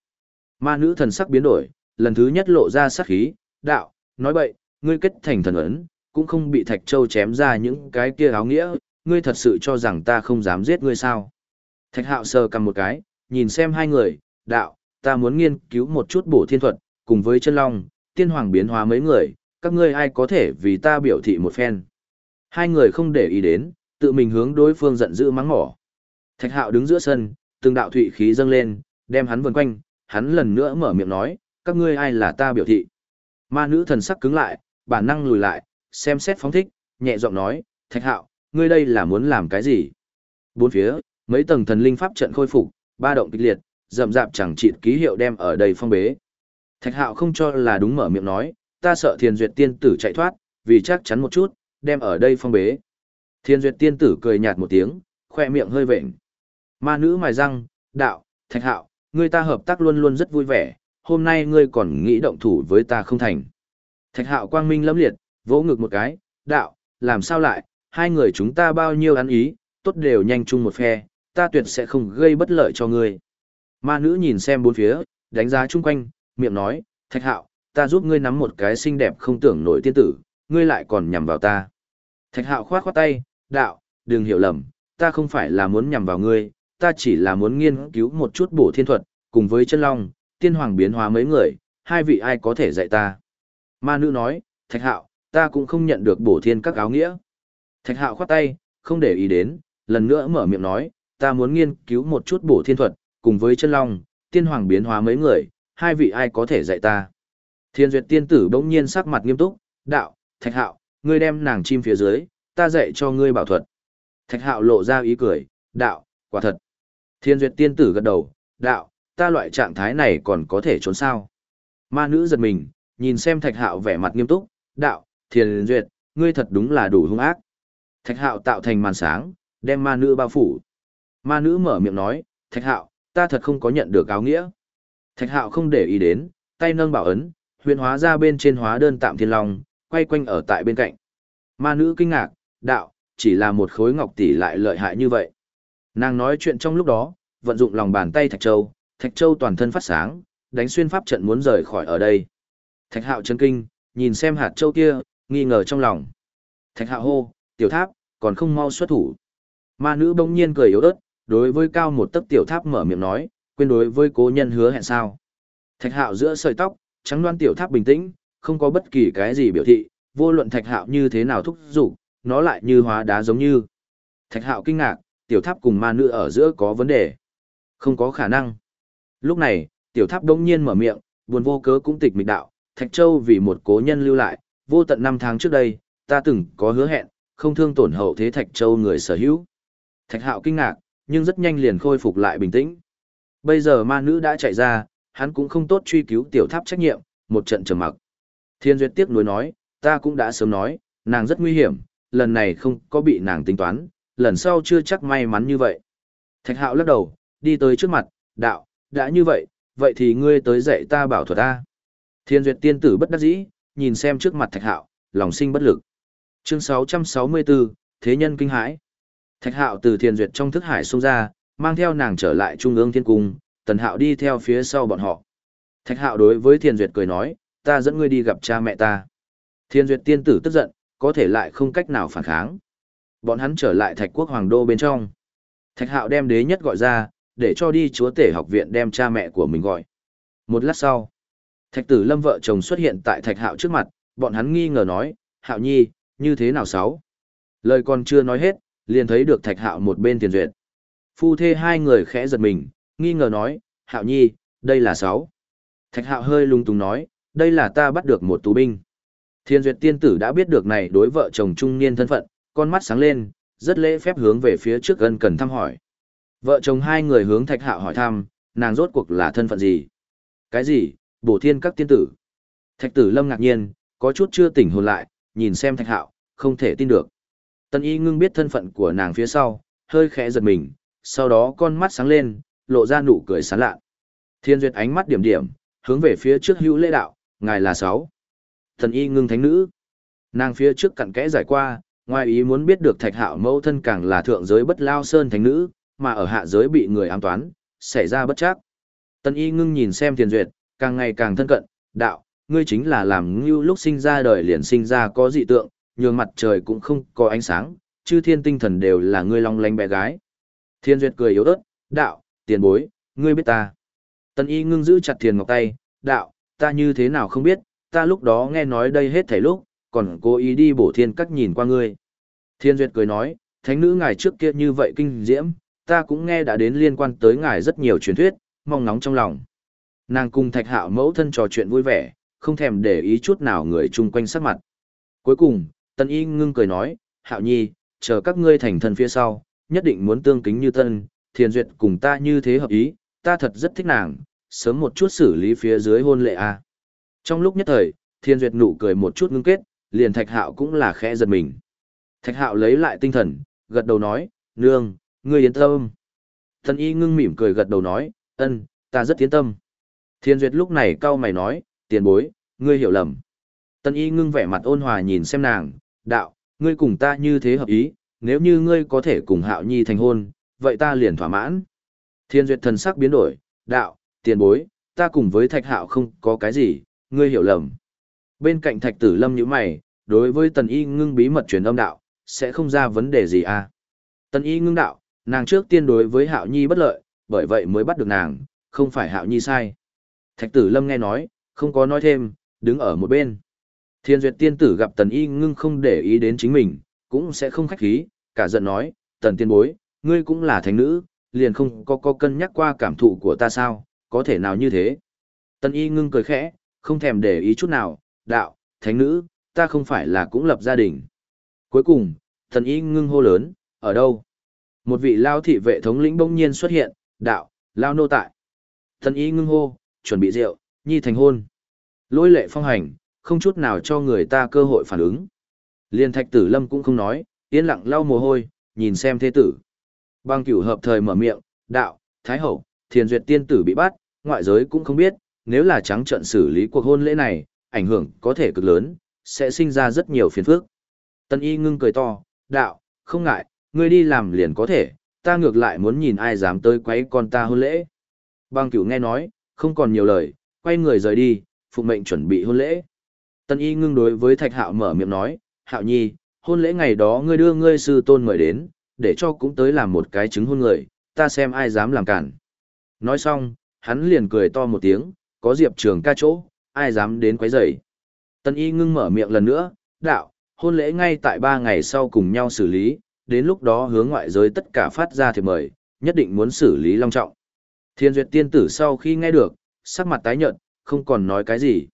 Speaker 1: Ma nữ thần sắc biến đổi, lần thứ nhất lộ ra sát khí, đạo, nói bậy, ngươi kết thành thần ấn, cũng không bị thạch châu chém ra những cái kia áo nghĩa, ngươi thật sự cho rằng ta không dám giết ngươi sao. Thạch hạo sờ cầm một cái, nhìn xem hai người, đạo, ta muốn nghiên cứu một chút bổ thiên thuật, cùng với chân long, tiên hoàng biến hóa mấy người, các ngươi ai có thể vì ta biểu thị một phen. Hai người không để ý đến, tự mình hướng đối phương giận dữ mắng mỏ. Thạch hạo đứng giữa sân, từng đạo thụy khí dâng lên, đem hắn vần quanh, hắn lần nữa mở miệng nói, các ngươi ai là ta biểu thị. Ma nữ thần sắc cứng lại, bản năng lùi lại, xem xét phóng thích, nhẹ giọng nói, thạch hạo, ngươi đây là muốn làm cái gì? Bốn phía, mấy tầng thần linh pháp trận khôi phục, ba động kịch liệt, rậm rạp chẳng chịt ký hiệu đem ở đây phong bế. Thạch hạo không cho là đúng mở miệng nói, ta sợ thiền duyệt tiên tử chạy thoát, vì chắc chắn một chút, đem ở đây phong bế. Thiên duyệt tiên tử cười nhạt một tiếng, khoe miệng hơi vểnh. Ma nữ mài răng, đạo, thạch hạo, ngươi ta hợp tác luôn luôn rất vui vẻ, hôm nay ngươi còn nghĩ động thủ với ta không thành. Thạch hạo quang minh lâm liệt, vỗ ngực một cái, đạo, làm sao lại, hai người chúng ta bao nhiêu ăn ý, tốt đều nhanh chung một phe, ta tuyệt sẽ không gây bất lợi cho ngươi. Ma nữ nhìn xem bốn phía, đánh giá chung quanh, miệng nói, thạch hạo, ta giúp ngươi nắm một cái xinh đẹp không tưởng nổi tiên tử, ngươi lại còn nhằm vào ta. Thạch hạo khoát khoát tay, đạo, đừng hiểu lầm, ta không phải là muốn nhằm vào ngươi, ta chỉ là muốn nghiên cứu một chút bổ thiên thuật, cùng với chân long, tiên hoàng biến hóa mấy người, hai vị ai có thể dạy ta. Ma nữ nói, thạch hạo, ta cũng không nhận được bổ thiên các áo nghĩa. Thạch hạo khoát tay, không để ý đến, lần nữa mở miệng nói, ta muốn nghiên cứu một chút bổ thiên thuật, cùng với chân long, tiên hoàng biến hóa mấy người, hai vị ai có thể dạy ta. Thiên duyệt tiên tử bỗng nhiên sắc mặt nghiêm túc, đạo, thạch hạo, ngươi đem nàng chim phía dưới, ta dạy cho ngươi bảo thuật. Thạch hạo lộ ra ý cười, đạo, quả thật. Thiên duyệt tiên tử gật đầu, đạo, ta loại trạng thái này còn có thể trốn sao. Ma nữ giật mình, nhìn xem thạch hạo vẻ mặt nghiêm túc, đạo, thiên duyệt, ngươi thật đúng là đủ hung ác. Thạch hạo tạo thành màn sáng, đem ma nữ bao phủ. Ma nữ mở miệng nói, thạch hạo, ta thật không có nhận được áo nghĩa. Thạch hạo không để ý đến, tay nâng bảo ấn, huyền hóa ra bên trên hóa đơn tạm thiên long, quay quanh ở tại bên cạnh. Ma nữ kinh ngạc, đạo, chỉ là một khối ngọc tỷ lại lợi hại như vậy. Nàng nói chuyện trong lúc đó, vận dụng lòng bàn tay Thạch Châu, Thạch Châu toàn thân phát sáng, đánh xuyên pháp trận muốn rời khỏi ở đây. Thạch Hạo chấn kinh, nhìn xem hạt châu kia, nghi ngờ trong lòng. Thạch Hạo hô, tiểu tháp, còn không mau xuất thủ. Ma nữ bỗng nhiên cười yếu ớt, đối với cao một tấc tiểu tháp mở miệng nói, quên đối với cố nhân hứa hẹn sao. Thạch Hạo giữa sợi tóc, trắng đoan tiểu tháp bình tĩnh, không có bất kỳ cái gì biểu thị, vô luận Thạch Hạo như thế nào thúc giục, nó lại như hóa đá giống như. Thạch Hạo kinh ngạc, tiểu tháp cùng ma nữ ở giữa có vấn đề. Không có khả năng. Lúc này, tiểu tháp đông nhiên mở miệng, buồn vô cớ cũng tịch mịch đạo, Thạch Châu vì một cố nhân lưu lại, vô tận năm tháng trước đây, ta từng có hứa hẹn, không thương tổn hậu thế Thạch Châu người sở hữu. Thạch Hạo kinh ngạc, nhưng rất nhanh liền khôi phục lại bình tĩnh. Bây giờ ma nữ đã chạy ra, hắn cũng không tốt truy cứu tiểu tháp trách nhiệm, một trận trầm mặc. Thiên Duyệt tiếc nuối nói, ta cũng đã sớm nói, nàng rất nguy hiểm, lần này không có bị nàng tính toán, lần sau chưa chắc may mắn như vậy. Thạch hạo lắc đầu, đi tới trước mặt, đạo, đã như vậy, vậy thì ngươi tới dạy ta bảo thuật ta. Thiên duyệt tiên tử bất đắc dĩ, nhìn xem trước mặt thạch hạo, lòng sinh bất lực. Chương 664, Thế nhân kinh hãi. Thạch hạo từ thiên duyệt trong thức hải xông ra, mang theo nàng trở lại trung ương thiên cung, tần hạo đi theo phía sau bọn họ. Thạch hạo đối với thiên duyệt cười nói, ta dẫn ngươi đi gặp cha mẹ ta. Thiên duyệt tiên tử tức giận, có thể lại không cách nào phản kháng. Bọn hắn trở lại thạch quốc hoàng đô bên trong. Thạch hạo đem đế nhất gọi ra, để cho đi chúa tể học viện đem cha mẹ của mình gọi. Một lát sau, thạch tử lâm vợ chồng xuất hiện tại thạch hạo trước mặt, bọn hắn nghi ngờ nói, hạo nhi, như thế nào sáu? Lời còn chưa nói hết, liền thấy được thạch hạo một bên tiền duyệt. Phu thê hai người khẽ giật mình, nghi ngờ nói, hạo nhi, đây là sáu. Thạch hạo hơi lung tung nói, đây là ta bắt được một tù binh. Thiên duyệt tiên tử đã biết được này đối vợ chồng trung niên thân phận, con mắt sáng lên, rất lễ phép hướng về phía trước gần cần thăm hỏi. Vợ chồng hai người hướng thạch hạo hỏi thăm, nàng rốt cuộc là thân phận gì? Cái gì? Bổ thiên các tiên tử. Thạch tử lâm ngạc nhiên, có chút chưa tỉnh hồn lại, nhìn xem thạch hạo, không thể tin được. Tân y ngưng biết thân phận của nàng phía sau, hơi khẽ giật mình, sau đó con mắt sáng lên, lộ ra nụ cười sán lạ. Thiên duyệt ánh mắt điểm điểm, hướng về phía trước hữu lễ đạo, ngài là sáu. Thần y ngưng thánh nữ. Nàng phía trước cặn kẽ giải qua, ngoài ý muốn biết được thạch hạo mẫu thân càng là thượng giới bất lao sơn thánh nữ, mà ở hạ giới bị người ám toán, xảy ra bất chắc. tân y ngưng nhìn xem thiền duyệt, càng ngày càng thân cận, đạo, ngươi chính là làm như lúc sinh ra đời liền sinh ra có dị tượng, nhường mặt trời cũng không có ánh sáng, chư thiên tinh thần đều là ngươi long lanh bé gái. Thiên duyệt cười yếu ớt, đạo, tiền bối, ngươi biết ta. tân y ngưng giữ chặt thiền ngọc tay, đạo, ta như thế nào không biết, ta lúc đó nghe nói đây hết thảy lúc, còn cố ý đi bổ thiên các nhìn qua ngươi. Thiên duyệt cười nói, thánh nữ ngài trước kia như vậy kinh diễm, ta cũng nghe đã đến liên quan tới ngài rất nhiều truyền thuyết, mong nóng trong lòng. Nàng cùng thạch hạo mẫu thân trò chuyện vui vẻ, không thèm để ý chút nào người chung quanh sắc mặt. Cuối cùng, Tân Y ngưng cười nói, hạo nhi, chờ các ngươi thành thân phía sau, nhất định muốn tương kính như tân, thiền duyệt cùng ta như thế hợp ý, ta thật rất thích nàng, sớm một chút xử lý phía dưới hôn lệ a. Trong lúc nhất thời, thiên duyệt nụ cười một chút ngưng kết, liền thạch hạo cũng là khẽ giật mình. Thạch hạo lấy lại tinh thần, gật đầu nói, nương, ngươi yên tâm. Tân y ngưng mỉm cười gật đầu nói, ân, ta rất yên tâm. Thiên duyệt lúc này cau mày nói, tiền bối, ngươi hiểu lầm. Tân y ngưng vẻ mặt ôn hòa nhìn xem nàng, đạo, ngươi cùng ta như thế hợp ý, nếu như ngươi có thể cùng hạo nhi thành hôn, vậy ta liền thỏa mãn. Thiên duyệt thần sắc biến đổi, đạo, tiền bối, ta cùng với thạch hạo không có cái gì, ngươi hiểu lầm. Bên cạnh thạch tử lâm như mày, đối với tần y ngưng bí mật truyền âm đạo, sẽ không ra vấn đề gì à. Tần y ngưng đạo, nàng trước tiên đối với hạo nhi bất lợi, bởi vậy mới bắt được nàng, không phải hạo nhi sai. Thạch tử lâm nghe nói, không có nói thêm, đứng ở một bên. Thiên duyệt tiên tử gặp tần y ngưng không để ý đến chính mình, cũng sẽ không khách khí, cả giận nói, tần tiên bối, ngươi cũng là thánh nữ, liền không có có cân nhắc qua cảm thụ của ta sao, có thể nào như thế. Tần y ngưng cười khẽ, không thèm để ý chút nào, đạo, thánh nữ, ta không phải là cũng lập gia đình. Cuối cùng, tần y ngưng hô lớn, ở đâu? Một vị lao thị vệ thống lĩnh bỗng nhiên xuất hiện, đạo, lao nô tại. Tần y ngưng hô, chuẩn bị rượu, nhi thành hôn. Lôi lệ phong hành, không chút nào cho người ta cơ hội phản ứng. Liên thạch tử lâm cũng không nói, yên lặng lau mồ hôi, nhìn xem thế tử. Bang cửu hợp thời mở miệng, đạo, thái hậu, thiền duyệt tiên tử bị bắt, ngoại giới cũng không biết, nếu là trắng trận xử lý cuộc hôn lễ này, ảnh hưởng có thể cực lớn, sẽ sinh ra rất nhiều phiền phức. Tân y ngưng cười to, đạo, không ngại, ngươi đi làm liền có thể, ta ngược lại muốn nhìn ai dám tới quấy con ta hôn lễ. Bang cửu nghe nói, không còn nhiều lời, quay người rời đi, phụ mệnh chuẩn bị hôn lễ. Tân y ngưng đối với thạch hạo mở miệng nói, hạo nhi, hôn lễ ngày đó ngươi đưa ngươi sư tôn mời đến, để cho cũng tới làm một cái chứng hôn người, ta xem ai dám làm cản. Nói xong, hắn liền cười to một tiếng, có diệp trường ca chỗ, ai dám đến quấy rầy. Tân y ngưng mở miệng lần nữa, đạo, hôn lễ ngay tại ba ngày sau cùng nhau xử lý, đến lúc đó hướng ngoại giới tất cả phát ra thì mời, nhất định muốn xử lý long trọng. Thiên duyệt tiên tử sau khi nghe được, sắc mặt tái nhợt, không còn nói cái gì.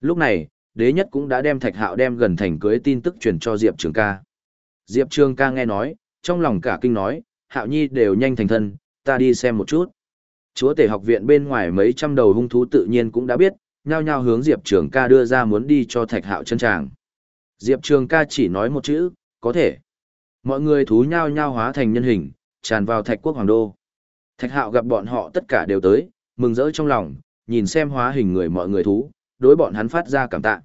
Speaker 1: Lúc này, đế nhất cũng đã đem thạch hạo đem gần thành cưới tin tức truyền cho Diệp Trường ca. Diệp Trường ca nghe nói, trong lòng cả kinh nói, hạo nhi đều nhanh thành thân, ta đi xem một chút. Chúa tể học viện bên ngoài mấy trăm đầu hung thú tự nhiên cũng đã biết, nhao nhao hướng Diệp Trường ca đưa ra muốn đi cho thạch hạo chân tràng. Diệp Trường ca chỉ nói một chữ, có thể. Mọi người thú nhao nhao hóa thành nhân hình, tràn vào thạch quốc hoàng đô. Thạch hạo gặp bọn họ tất cả đều tới, mừng rỡ trong lòng, nhìn xem hóa hình người mọi người thú, đối bọn hắn phát ra cảm tạ.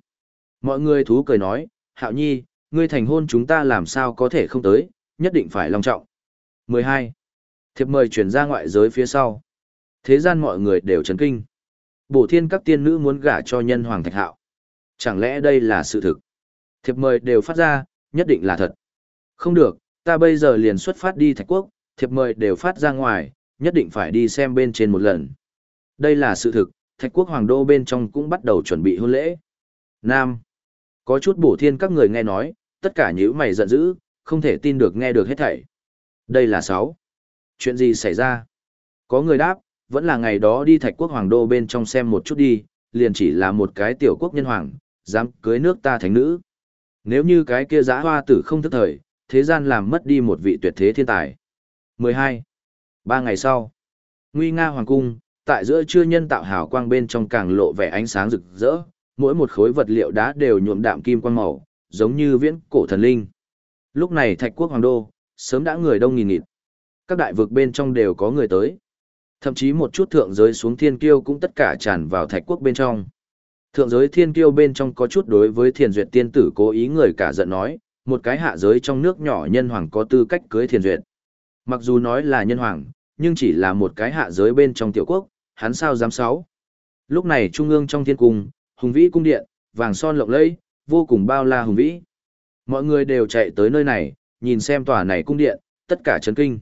Speaker 1: Mọi người thú cười nói, hạo nhi, ngươi thành hôn chúng ta làm sao có thể không tới, nhất định phải long trọng. 12. Thiệp mời chuyển ra ngoại giới phía sau. Thế gian mọi người đều chấn kinh. Bổ thiên các tiên nữ muốn gả cho nhân hoàng thạch hạo. Chẳng lẽ đây là sự thực? Thiệp mời đều phát ra, nhất định là thật. Không được, ta bây giờ liền xuất phát đi thạch quốc, thiệp mời đều phát ra ngoài, nhất định phải đi xem bên trên một lần. Đây là sự thực, thạch quốc hoàng đô bên trong cũng bắt đầu chuẩn bị hôn lễ. Nam. Có chút bổ thiên các người nghe nói, tất cả những mày giận dữ, không thể tin được nghe được hết thảy. Đây là sáu. Chuyện gì xảy ra? Có người đáp, vẫn là ngày đó đi thạch quốc hoàng đô bên trong xem một chút đi, liền chỉ là một cái tiểu quốc nhân hoàng, dám cưới nước ta thánh nữ. Nếu như cái kia giã hoa tử không thức thời, thế gian làm mất đi một vị tuyệt thế thiên tài. 12. Ba ngày sau, Nguy Nga Hoàng Cung, tại giữa trưa nhân tạo hào quang bên trong càng lộ vẻ ánh sáng rực rỡ, mỗi một khối vật liệu đá đều nhuộm đạm kim quang màu, giống như viễn cổ thần linh. Lúc này Thạch Quốc Hoàng Đô, sớm đã người đông nghìn nghịt. Các đại vực bên trong đều có người tới. Thậm chí một chút thượng giới xuống thiên kiêu cũng tất cả tràn vào Thạch Quốc bên trong. Thượng giới thiên kiêu bên trong có chút đối với thiền duyệt tiên tử cố ý người cả giận nói, một cái hạ giới trong nước nhỏ nhân hoàng có tư cách cưới thiền duyệt. Mặc dù nói là nhân hoàng, nhưng chỉ là một cái hạ giới bên trong tiểu quốc, hắn sao dám sáu. Lúc này trung ương trong thiên cung, hùng vĩ cung điện, vàng son lộng lẫy, vô cùng bao la hùng vĩ. Mọi người đều chạy tới nơi này, nhìn xem tòa này cung điện, tất cả chấn kinh.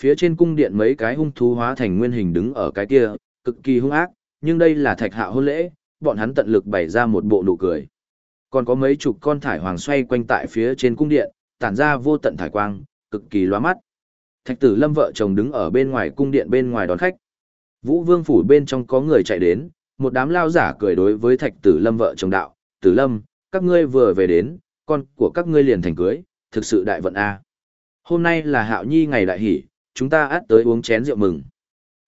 Speaker 1: Phía trên cung điện mấy cái hung thú hóa thành nguyên hình đứng ở cái kia, cực kỳ hung ác, nhưng đây là thạch hạ hôn lễ, bọn hắn tận lực bày ra một bộ nụ cười. Còn có mấy chục con thải hoàng xoay quanh tại phía trên cung điện, tản ra vô tận thải quang, cực kỳ loa mắt. Thạch tử lâm vợ chồng đứng ở bên ngoài cung điện bên ngoài đón khách. Vũ vương phủ bên trong có người chạy đến, một đám lao giả cười đối với thạch tử lâm vợ chồng đạo. Tử lâm, các ngươi vừa về đến, con của các ngươi liền thành cưới, thực sự đại vận A. Hôm nay là hạo nhi ngày đại hỷ, chúng ta át tới uống chén rượu mừng.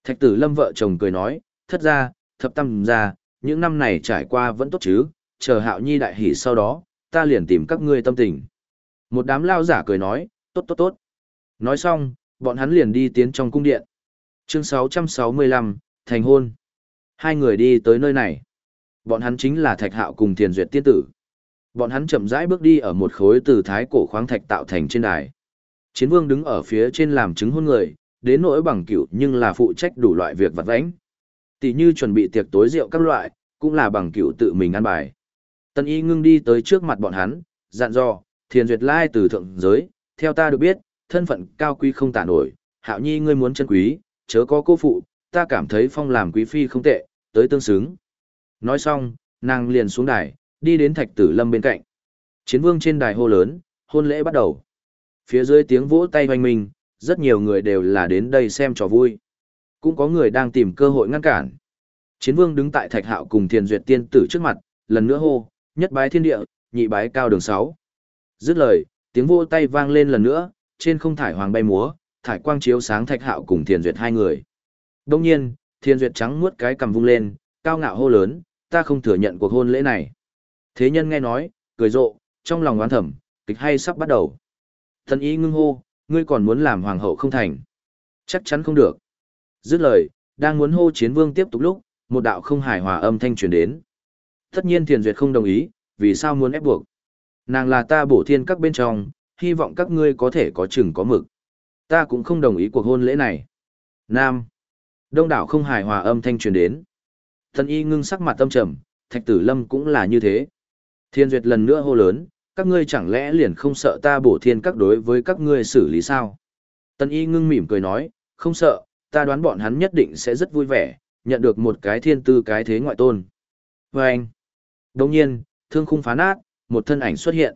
Speaker 1: Thạch tử lâm vợ chồng cười nói, thất ra, thập tâm ra, những năm này trải qua vẫn tốt chứ, chờ hạo nhi đại hỉ sau đó, ta liền tìm các ngươi tâm tình. Một đám lao giả cười nói, tốt tốt tốt. Nói xong, bọn hắn liền đi tiến trong cung điện. Chương 665, thành hôn. Hai người đi tới nơi này. Bọn hắn chính là Thạch Hạo cùng Thiền Duyệt tiên tử. Bọn hắn chậm rãi bước đi ở một khối từ thái cổ khoáng thạch tạo thành trên đài. Chiến vương đứng ở phía trên làm chứng hôn người, đến nỗi bằng cựu nhưng là phụ trách đủ loại việc vặt vãnh. Tỷ như chuẩn bị tiệc tối rượu các loại, cũng là bằng cựu tự mình ăn bài. Tân y ngưng đi tới trước mặt bọn hắn, dặn dò, thiền duyệt lai từ thượng giới, theo ta được biết, thân phận cao quý không tả nổi, hạo nhi ngươi muốn chân quý, chớ có cô phụ, ta cảm thấy phong làm quý phi không tệ, tới tương xứng. Nói xong, nàng liền xuống đài, đi đến thạch tử lâm bên cạnh. Chiến vương trên đài hô lớn, hôn lễ bắt đầu. Phía dưới tiếng vỗ tay hoành mình, rất nhiều người đều là đến đây xem trò vui. Cũng có người đang tìm cơ hội ngăn cản. Chiến vương đứng tại thạch hạo cùng thiền duyệt tiên tử trước mặt, lần nữa hô, nhất bái thiên địa, nhị bái cao đường sáu. Dứt lời, tiếng vỗ tay vang lên lần nữa, trên không thải hoàng bay múa, thải quang chiếu sáng thạch hạo cùng thiền duyệt hai người. Đông nhiên, thiền duyệt trắng muốt cái cầm vung lên, cao ngạo hô lớn, ta không thừa nhận cuộc hôn lễ này. Thế nhân nghe nói, cười rộ, trong lòng oán thầm, kịch hay sắp bắt đầu. Thần ý ngưng hô, ngươi còn muốn làm hoàng hậu không thành. Chắc chắn không được. Dứt lời, đang muốn hô chiến vương tiếp tục lúc, một đạo không hài hòa âm thanh truyền đến. Tất nhiên Thiền Duyệt không đồng ý, vì sao muốn ép buộc? Nàng là ta bổ thiên các bên trong, hy vọng các ngươi có thể có chừng có mực. Ta cũng không đồng ý cuộc hôn lễ này. Nam. Đông đảo không hài hòa âm thanh truyền đến. Thần y ngưng sắc mặt tâm trầm, thạch tử lâm cũng là như thế. Thiên duyệt lần nữa hô lớn, các ngươi chẳng lẽ liền không sợ ta bổ thiên các đối với các ngươi xử lý sao? Tân y ngưng mỉm cười nói, không sợ, ta đoán bọn hắn nhất định sẽ rất vui vẻ, nhận được một cái thiên tư cái thế ngoại tôn. Vâng. anh, đồng nhiên, thương khung phá nát, một thân ảnh xuất hiện.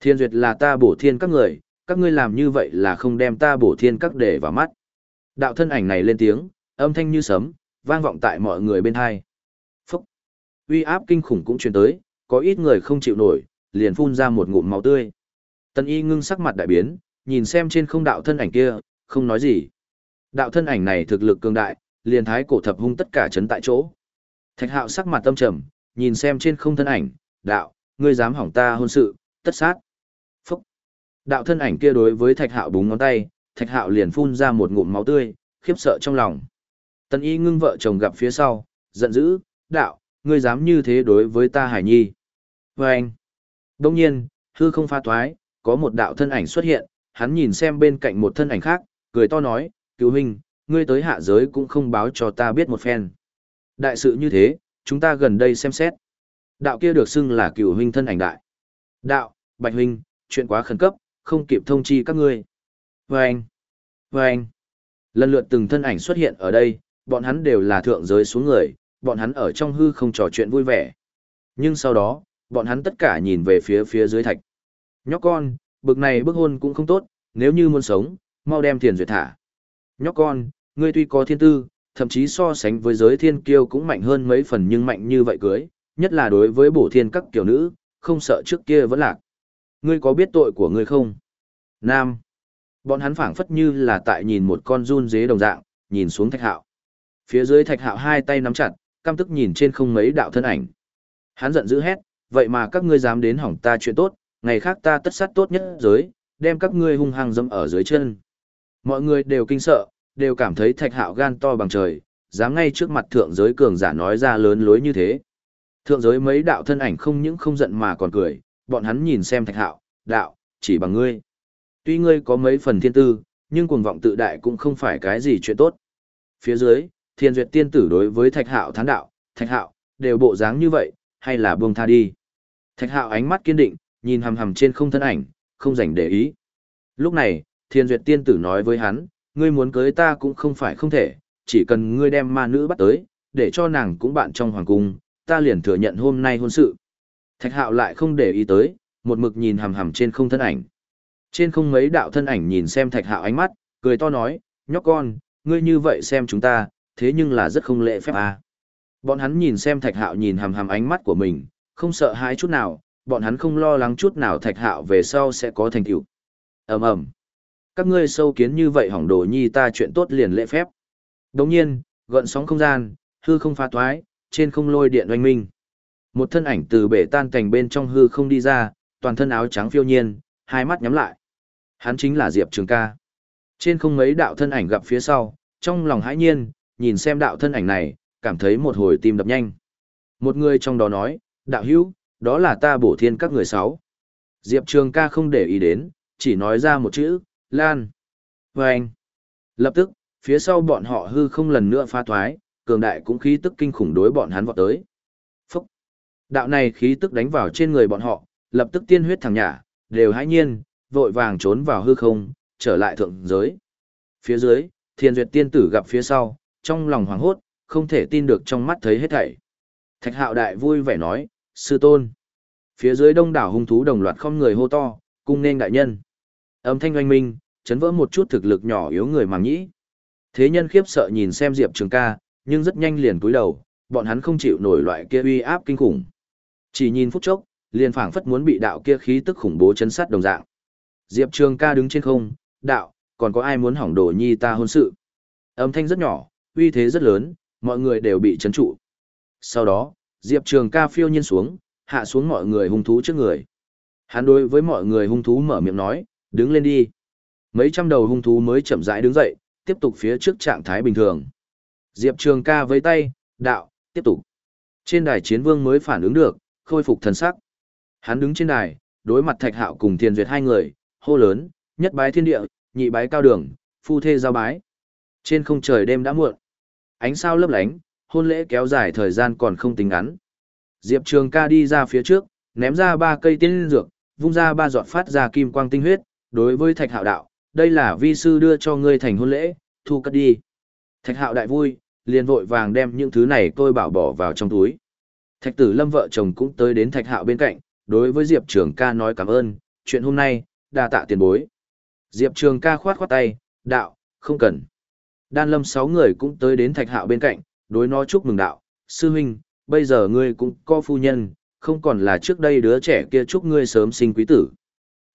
Speaker 1: Thiên duyệt là ta bổ thiên các người, các ngươi làm như vậy là không đem ta bổ thiên các để vào mắt. Đạo thân ảnh này lên tiếng, âm thanh như sấm, vang vọng tại mọi người bên hai. Phúc! Uy áp kinh khủng cũng truyền tới, có ít người không chịu nổi, liền phun ra một ngụm máu tươi. Tần y ngưng sắc mặt đại biến, nhìn xem trên không đạo thân ảnh kia, không nói gì. Đạo thân ảnh này thực lực cường đại, liền thái cổ thập hung tất cả chấn tại chỗ. Thạch hạo sắc mặt tâm trầm, nhìn xem trên không thân ảnh, đạo, ngươi dám hỏng ta hôn sự, tất sát. Phúc! Đạo thân ảnh kia đối với thạch hạo búng ngón tay, thạch hạo liền phun ra một ngụm máu tươi, khiếp sợ trong lòng. Tần y ngưng vợ chồng gặp phía sau, giận dữ, đạo, ngươi dám như thế đối với ta hải nhi. Và anh, đông nhiên, hư không pha toái, có một đạo thân ảnh xuất hiện, hắn nhìn xem bên cạnh một thân ảnh khác, cười to nói, cứu hình, ngươi tới hạ giới cũng không báo cho ta biết một phen. Đại sự như thế, chúng ta gần đây xem xét. Đạo kia được xưng là cựu huynh thân ảnh đại. Đạo, bạch huynh, chuyện quá khẩn cấp, không kịp thông chi các ngươi. Vâng! Vâng! Lần lượt từng thân ảnh xuất hiện ở đây, bọn hắn đều là thượng giới xuống người, bọn hắn ở trong hư không trò chuyện vui vẻ. Nhưng sau đó, bọn hắn tất cả nhìn về phía phía dưới thạch. Nhóc con, bực này bức hôn cũng không tốt, nếu như muốn sống, mau đem tiền duyệt thả. Nhóc con, ngươi tuy có thiên tư, thậm chí so sánh với giới thiên kiêu cũng mạnh hơn mấy phần nhưng mạnh như vậy cưới, nhất là đối với bổ thiên các kiểu nữ, không sợ trước kia vẫn lạc. Ngươi có biết tội của ngươi không? Nam. Bọn hắn phảng phất như là tại nhìn một con run dế đồng dạng, nhìn xuống thạch hạo. Phía dưới thạch hạo hai tay nắm chặt, căm tức nhìn trên không mấy đạo thân ảnh. Hắn giận dữ hét, vậy mà các ngươi dám đến hỏng ta chuyện tốt, ngày khác ta tất sát tốt nhất giới, đem các ngươi hung hăng dẫm ở dưới chân. Mọi người đều kinh sợ, đều cảm thấy thạch hạo gan to bằng trời, dám ngay trước mặt thượng giới cường giả nói ra lớn lối như thế. Thượng giới mấy đạo thân ảnh không những không giận mà còn cười, bọn hắn nhìn xem thạch hạo, đạo, chỉ bằng ngươi. Tuy ngươi có mấy phần thiên tư, nhưng cuồng vọng tự đại cũng không phải cái gì chuyện tốt. Phía dưới, thiên duyệt tiên tử đối với thạch hạo thán đạo, thạch hạo, đều bộ dáng như vậy, hay là buông tha đi. Thạch hạo ánh mắt kiên định, nhìn hầm hầm trên không thân ảnh, không dành để ý. Lúc này, thiên duyệt tiên tử nói với hắn, ngươi muốn cưới ta cũng không phải không thể, chỉ cần ngươi đem ma nữ bắt tới, để cho nàng cũng bạn trong hoàng cung, ta liền thừa nhận hôm nay hôn sự. Thạch hạo lại không để ý tới, một mực nhìn hầm hầm trên không thân ảnh. Trên không mấy đạo thân ảnh nhìn xem thạch hạo ánh mắt, cười to nói, nhóc con, ngươi như vậy xem chúng ta, thế nhưng là rất không lễ phép à. Bọn hắn nhìn xem thạch hạo nhìn hầm hầm ánh mắt của mình, không sợ hãi chút nào, bọn hắn không lo lắng chút nào thạch hạo về sau sẽ có thành tựu. ầm ầm các ngươi sâu kiến như vậy hỏng đồ nhi ta chuyện tốt liền lễ phép. Đồng nhiên, gợn sóng không gian, hư không pha toái, trên không lôi điện oanh minh. Một thân ảnh từ bể tan cảnh bên trong hư không đi ra, toàn thân áo trắng phiêu nhiên, hai mắt nhắm lại. Hắn chính là Diệp Trường ca. Trên không mấy đạo thân ảnh gặp phía sau, trong lòng hãi nhiên, nhìn xem đạo thân ảnh này, cảm thấy một hồi tim đập nhanh. Một người trong đó nói, đạo hữu, đó là ta bổ thiên các người sáu. Diệp Trường ca không để ý đến, chỉ nói ra một chữ, Lan. Và anh. Lập tức, phía sau bọn họ hư không lần nữa pha thoái, cường đại cũng khí tức kinh khủng đối bọn hắn vọt tới. Phúc. Đạo này khí tức đánh vào trên người bọn họ, lập tức tiên huyết thẳng nhả, đều hãi nhiên, vội vàng trốn vào hư không, trở lại thượng giới. Phía dưới, thiên duyệt tiên tử gặp phía sau, trong lòng hoảng hốt, không thể tin được trong mắt thấy hết thảy. Thạch hạo đại vui vẻ nói, sư tôn. Phía dưới đông đảo hung thú đồng loạt không người hô to, cung nên đại nhân. Âm thanh oanh minh, chấn vỡ một chút thực lực nhỏ yếu người màng nhĩ. Thế nhân khiếp sợ nhìn xem Diệp Trường ca, nhưng rất nhanh liền cúi đầu, bọn hắn không chịu nổi loại kia uy áp kinh khủng. Chỉ nhìn phút chốc, liền phảng phất muốn bị đạo kia khí tức khủng bố chấn sát đồng dạng. Diệp Trường ca đứng trên không, đạo, còn có ai muốn hỏng đồ nhi ta hôn sự. Âm thanh rất nhỏ, uy thế rất lớn, mọi người đều bị chấn trụ. Sau đó, Diệp Trường ca phiêu nhiên xuống, hạ xuống mọi người hung thú trước người. Hắn đối với mọi người hung thú mở miệng nói, đứng lên đi. Mấy trăm đầu hung thú mới chậm rãi đứng dậy, tiếp tục phía trước trạng thái bình thường. Diệp Trường ca với tay, đạo, tiếp tục. Trên đài chiến vương mới phản ứng được, khôi phục thần sắc. Hắn đứng trên đài, đối mặt Thạch Hạo cùng Thiên Duyệt hai người, hô lớn, nhất bái thiên địa, nhị bái cao đường, phu thê giao bái. Trên không trời đêm đã muộn. Ánh sao lấp lánh, hôn lễ kéo dài thời gian còn không tính ngắn. Diệp Trường ca đi ra phía trước, ném ra ba cây tiên dược, vung ra ba giọt phát ra kim quang tinh huyết, đối với Thạch Hạo đạo, đây là vi sư đưa cho ngươi thành hôn lễ, thu cất đi. Thạch Hạo đại vui, liền vội vàng đem những thứ này tôi bảo bỏ vào trong túi. Thạch tử lâm vợ chồng cũng tới đến thạch hạo bên cạnh, đối với Diệp Trường ca nói cảm ơn, chuyện hôm nay, đa tạ tiền bối. Diệp Trường ca khoát khoát tay, đạo, không cần. Đan lâm sáu người cũng tới đến thạch hạo bên cạnh, đối nó chúc mừng đạo, sư huynh, bây giờ ngươi cũng có phu nhân, không còn là trước đây đứa trẻ kia chúc ngươi sớm sinh quý tử.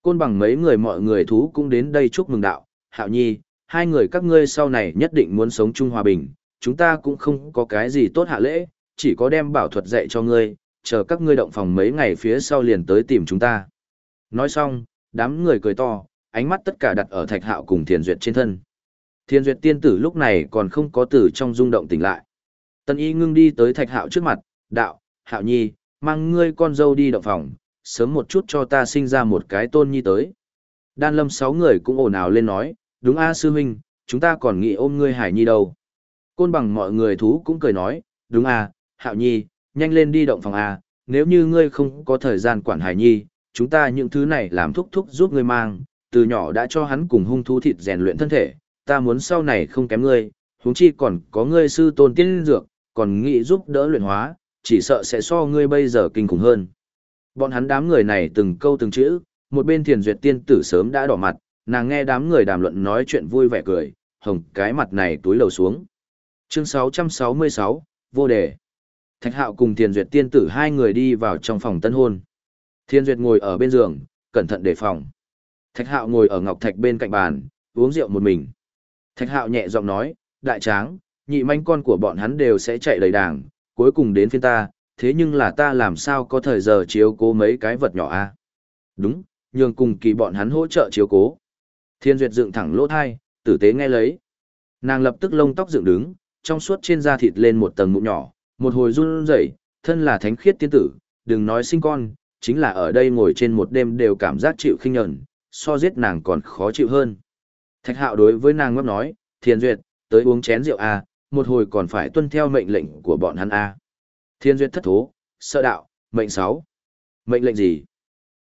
Speaker 1: Côn bằng mấy người mọi người thú cũng đến đây chúc mừng đạo, hạo nhi, hai người các ngươi sau này nhất định muốn sống chung hòa bình, chúng ta cũng không có cái gì tốt hạ lễ, chỉ có đem bảo thuật dạy cho ngươi, chờ các ngươi động phòng mấy ngày phía sau liền tới tìm chúng ta. Nói xong, đám người cười to, ánh mắt tất cả đặt ở thạch hạo cùng thiền duyệt trên thân. Thiền duyệt tiên tử lúc này còn không có tử trong rung động tỉnh lại. Tân y ngưng đi tới thạch hạo trước mặt, đạo, hạo nhi, mang ngươi con dâu đi động phòng, sớm một chút cho ta sinh ra một cái tôn nhi tới. Đan lâm sáu người cũng ồn ào lên nói, đúng a sư huynh, chúng ta còn nghĩ ôm ngươi hải nhi đâu. Côn bằng mọi người thú cũng cười nói, đúng à, hạo nhi, nhanh lên đi động phòng à, nếu như ngươi không có thời gian quản hải nhi, chúng ta những thứ này làm thúc thúc giúp ngươi mang, từ nhỏ đã cho hắn cùng hung thú thịt rèn luyện thân thể, ta muốn sau này không kém ngươi, huống chi còn có ngươi sư tôn tiên dược, còn nghĩ giúp đỡ luyện hóa, chỉ sợ sẽ so ngươi bây giờ kinh khủng hơn. Bọn hắn đám người này từng câu từng chữ, một bên thiền duyệt tiên tử sớm đã đỏ mặt, nàng nghe đám người đàm luận nói chuyện vui vẻ cười, hồng cái mặt này túi lầu xuống. Chương 666, vô đề. Thạch Hạo cùng Thiền Duyệt tiên tử hai người đi vào trong phòng tân hôn. Thiên Duyệt ngồi ở bên giường, cẩn thận đề phòng. Thạch Hạo ngồi ở ngọc thạch bên cạnh bàn, uống rượu một mình. Thạch Hạo nhẹ giọng nói, đại tráng, nhị manh con của bọn hắn đều sẽ chạy đầy đảng, cuối cùng đến phiên ta, thế nhưng là ta làm sao có thời giờ chiếu cố mấy cái vật nhỏ a? Đúng, nhường cùng kỳ bọn hắn hỗ trợ chiếu cố. Thiên Duyệt dựng thẳng lỗ thai, tử tế nghe lấy. Nàng lập tức lông tóc dựng đứng, trong suốt trên da thịt lên một tầng mụn nhỏ, một hồi run rẩy, Thân là thánh khiết tiên tử, đừng nói sinh con, chính là ở đây ngồi trên một đêm đều cảm giác chịu khinh nhẫn, so giết nàng còn khó chịu hơn. Thạch hạo đối với nàng ngấp nói, thiên duyệt, tới uống chén rượu A, một hồi còn phải tuân theo mệnh lệnh của bọn hắn A. Thiên duyệt thất thố, sợ đạo, mệnh sáu. Mệnh lệnh gì?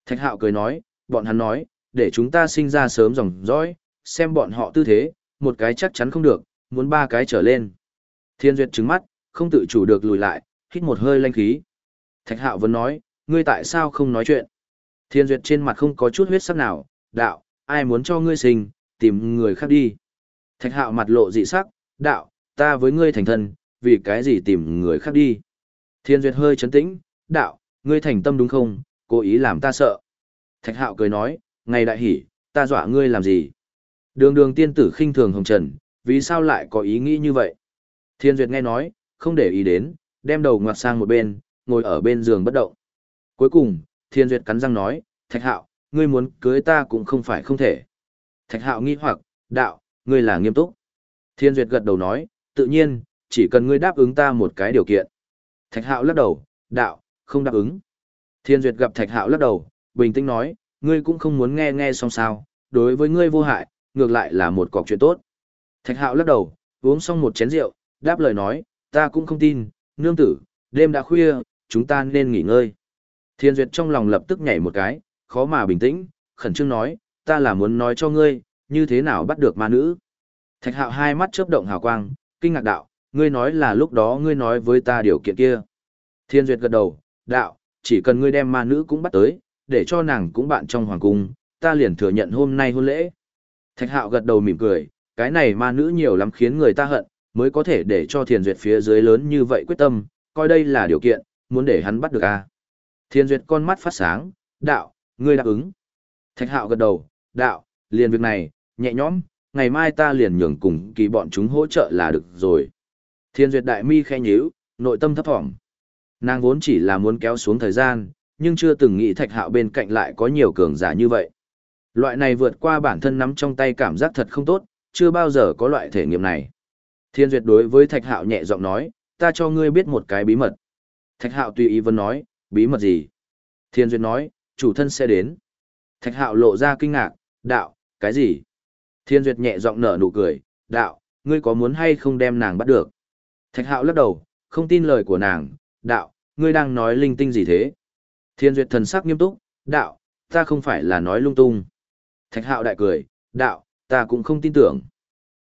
Speaker 1: Thạch hạo cười nói, bọn hắn nói, để chúng ta sinh ra sớm dòng dõi, xem bọn họ tư thế, một cái chắc chắn không được, muốn ba cái trở lên. Thiên duyệt trứng mắt, không tự chủ được lùi lại, hít một hơi lanh khí. Thạch hạo vẫn nói, ngươi tại sao không nói chuyện? Thiên duyệt trên mặt không có chút huyết sắc nào, đạo, ai muốn cho ngươi sinh, tìm người khác đi. Thạch hạo mặt lộ dị sắc, đạo, ta với ngươi thành thân, vì cái gì tìm người khác đi. Thiên duyệt hơi chấn tĩnh, đạo, ngươi thành tâm đúng không, cố ý làm ta sợ. Thạch hạo cười nói, ngày đại hỉ, ta dọa ngươi làm gì? Đường đường tiên tử khinh thường hồng trần, vì sao lại có ý nghĩ như vậy? Thiên duyệt nghe nói, không để ý đến, đem đầu ngoặt sang một bên, ngồi ở bên giường bất động. Cuối cùng, Thiên Duyệt cắn răng nói, Thạch Hạo, ngươi muốn cưới ta cũng không phải không thể. Thạch Hạo nghi hoặc, đạo, ngươi là nghiêm túc. Thiên Duyệt gật đầu nói, tự nhiên, chỉ cần ngươi đáp ứng ta một cái điều kiện. Thạch Hạo lắc đầu, đạo, không đáp ứng. Thiên Duyệt gặp Thạch Hạo lắc đầu, bình tĩnh nói, ngươi cũng không muốn nghe nghe xong sao, đối với ngươi vô hại, ngược lại là một cọc chuyện tốt. Thạch Hạo lắc đầu, uống xong một chén rượu, đáp lời nói, ta cũng không tin, nương tử, đêm đã khuya, chúng ta nên nghỉ ngơi. Thiên Duyệt trong lòng lập tức nhảy một cái, khó mà bình tĩnh, khẩn trương nói, ta là muốn nói cho ngươi, như thế nào bắt được ma nữ. Thạch hạo hai mắt chớp động hào quang, kinh ngạc đạo, ngươi nói là lúc đó ngươi nói với ta điều kiện kia. Thiên Duyệt gật đầu, đạo, chỉ cần ngươi đem ma nữ cũng bắt tới, để cho nàng cũng bạn trong hoàng cung, ta liền thừa nhận hôm nay hôn lễ. Thạch hạo gật đầu mỉm cười, cái này ma nữ nhiều lắm khiến người ta hận, mới có thể để cho Thiên Duyệt phía dưới lớn như vậy quyết tâm, coi đây là điều kiện, muốn để hắn bắt được a. Thiên Duyệt con mắt phát sáng, đạo, ngươi đáp ứng. Thạch hạo gật đầu, đạo, liền việc này, nhẹ nhõm, ngày mai ta liền nhường cùng kỳ bọn chúng hỗ trợ là được rồi. Thiên Duyệt đại mi khẽ nhíu, nội tâm thấp thỏm. Nàng vốn chỉ là muốn kéo xuống thời gian, nhưng chưa từng nghĩ thạch hạo bên cạnh lại có nhiều cường giả như vậy. Loại này vượt qua bản thân nắm trong tay cảm giác thật không tốt, chưa bao giờ có loại thể nghiệm này. Thiên Duyệt đối với thạch hạo nhẹ giọng nói, ta cho ngươi biết một cái bí mật. Thạch hạo tùy ý vẫn nói, bí mật gì? Thiên Duyệt nói, chủ thân sẽ đến. Thạch hạo lộ ra kinh ngạc, đạo, cái gì? Thiên Duyệt nhẹ giọng nở nụ cười, đạo, ngươi có muốn hay không đem nàng bắt được? Thạch hạo lắc đầu, không tin lời của nàng, đạo, ngươi đang nói linh tinh gì thế? Thiên Duyệt thần sắc nghiêm túc, đạo, ta không phải là nói lung tung. Thạch hạo đại cười, đạo, ta cũng không tin tưởng.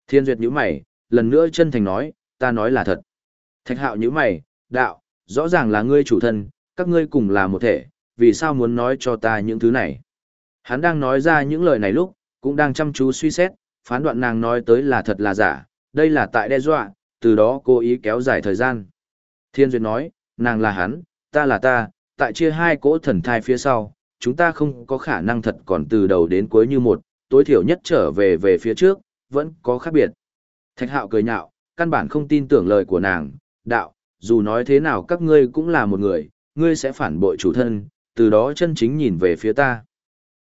Speaker 1: Thiên Duyệt nhíu mày, lần nữa chân thành nói, ta nói là thật. Thạch hạo nhíu mày, đạo, rõ ràng là ngươi chủ thân, các ngươi cùng là một thể, vì sao muốn nói cho ta những thứ này? Hắn đang nói ra những lời này lúc, cũng đang chăm chú suy xét, phán đoạn nàng nói tới là thật là giả, đây là tại đe dọa, từ đó cố ý kéo dài thời gian. Thiên Duyệt nói, nàng là hắn, ta là ta, tại chia hai cỗ thần thai phía sau, chúng ta không có khả năng thật còn từ đầu đến cuối như một, tối thiểu nhất trở về về phía trước, vẫn có khác biệt. Thạch hạo cười nhạo, căn bản không tin tưởng lời của nàng, đạo, dù nói thế nào các ngươi cũng là một người, ngươi sẽ phản bội chủ thân, từ đó chân chính nhìn về phía ta.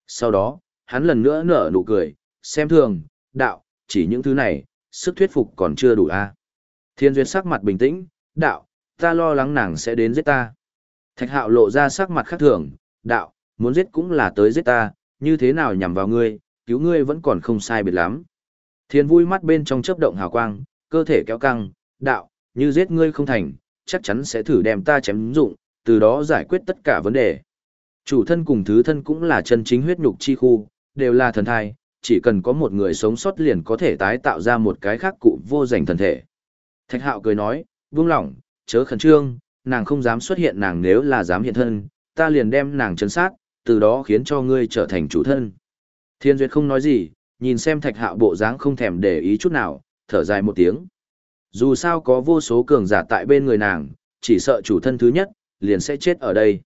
Speaker 1: Sau đó, hắn lần nữa nở nụ cười, xem thường, đạo, chỉ những thứ này, sức thuyết phục còn chưa đủ a. À? Thiên duyệt sắc mặt bình tĩnh, đạo, ta lo lắng nàng sẽ đến giết ta. Thạch hạo lộ ra sắc mặt khác thường, đạo, muốn giết cũng là tới giết ta, như thế nào nhằm vào ngươi, cứu ngươi vẫn còn không sai biệt lắm. Thiên vui mắt bên trong chớp động hào quang, cơ thể kéo căng, đạo, như giết ngươi không thành, chắc chắn sẽ thử đem ta chém dụng, từ đó giải quyết tất cả vấn đề. Chủ thân cùng thứ thân cũng là chân chính huyết nhục chi khu, đều là thần thai, chỉ cần có một người sống sót liền có thể tái tạo ra một cái khác cụ vô danh thần thể. Thạch hạo cười nói, vương lỏng, chớ khẩn trương, nàng không dám xuất hiện nàng nếu là dám hiện thân, ta liền đem nàng chấn sát, từ đó khiến cho ngươi trở thành chủ thân. Thiên Duyệt không nói gì, nhìn xem thạch hạo bộ dáng không thèm để ý chút nào, thở dài một tiếng. Dù sao có vô số cường giả tại bên người nàng, chỉ sợ chủ thân thứ nhất, liền sẽ chết ở đây.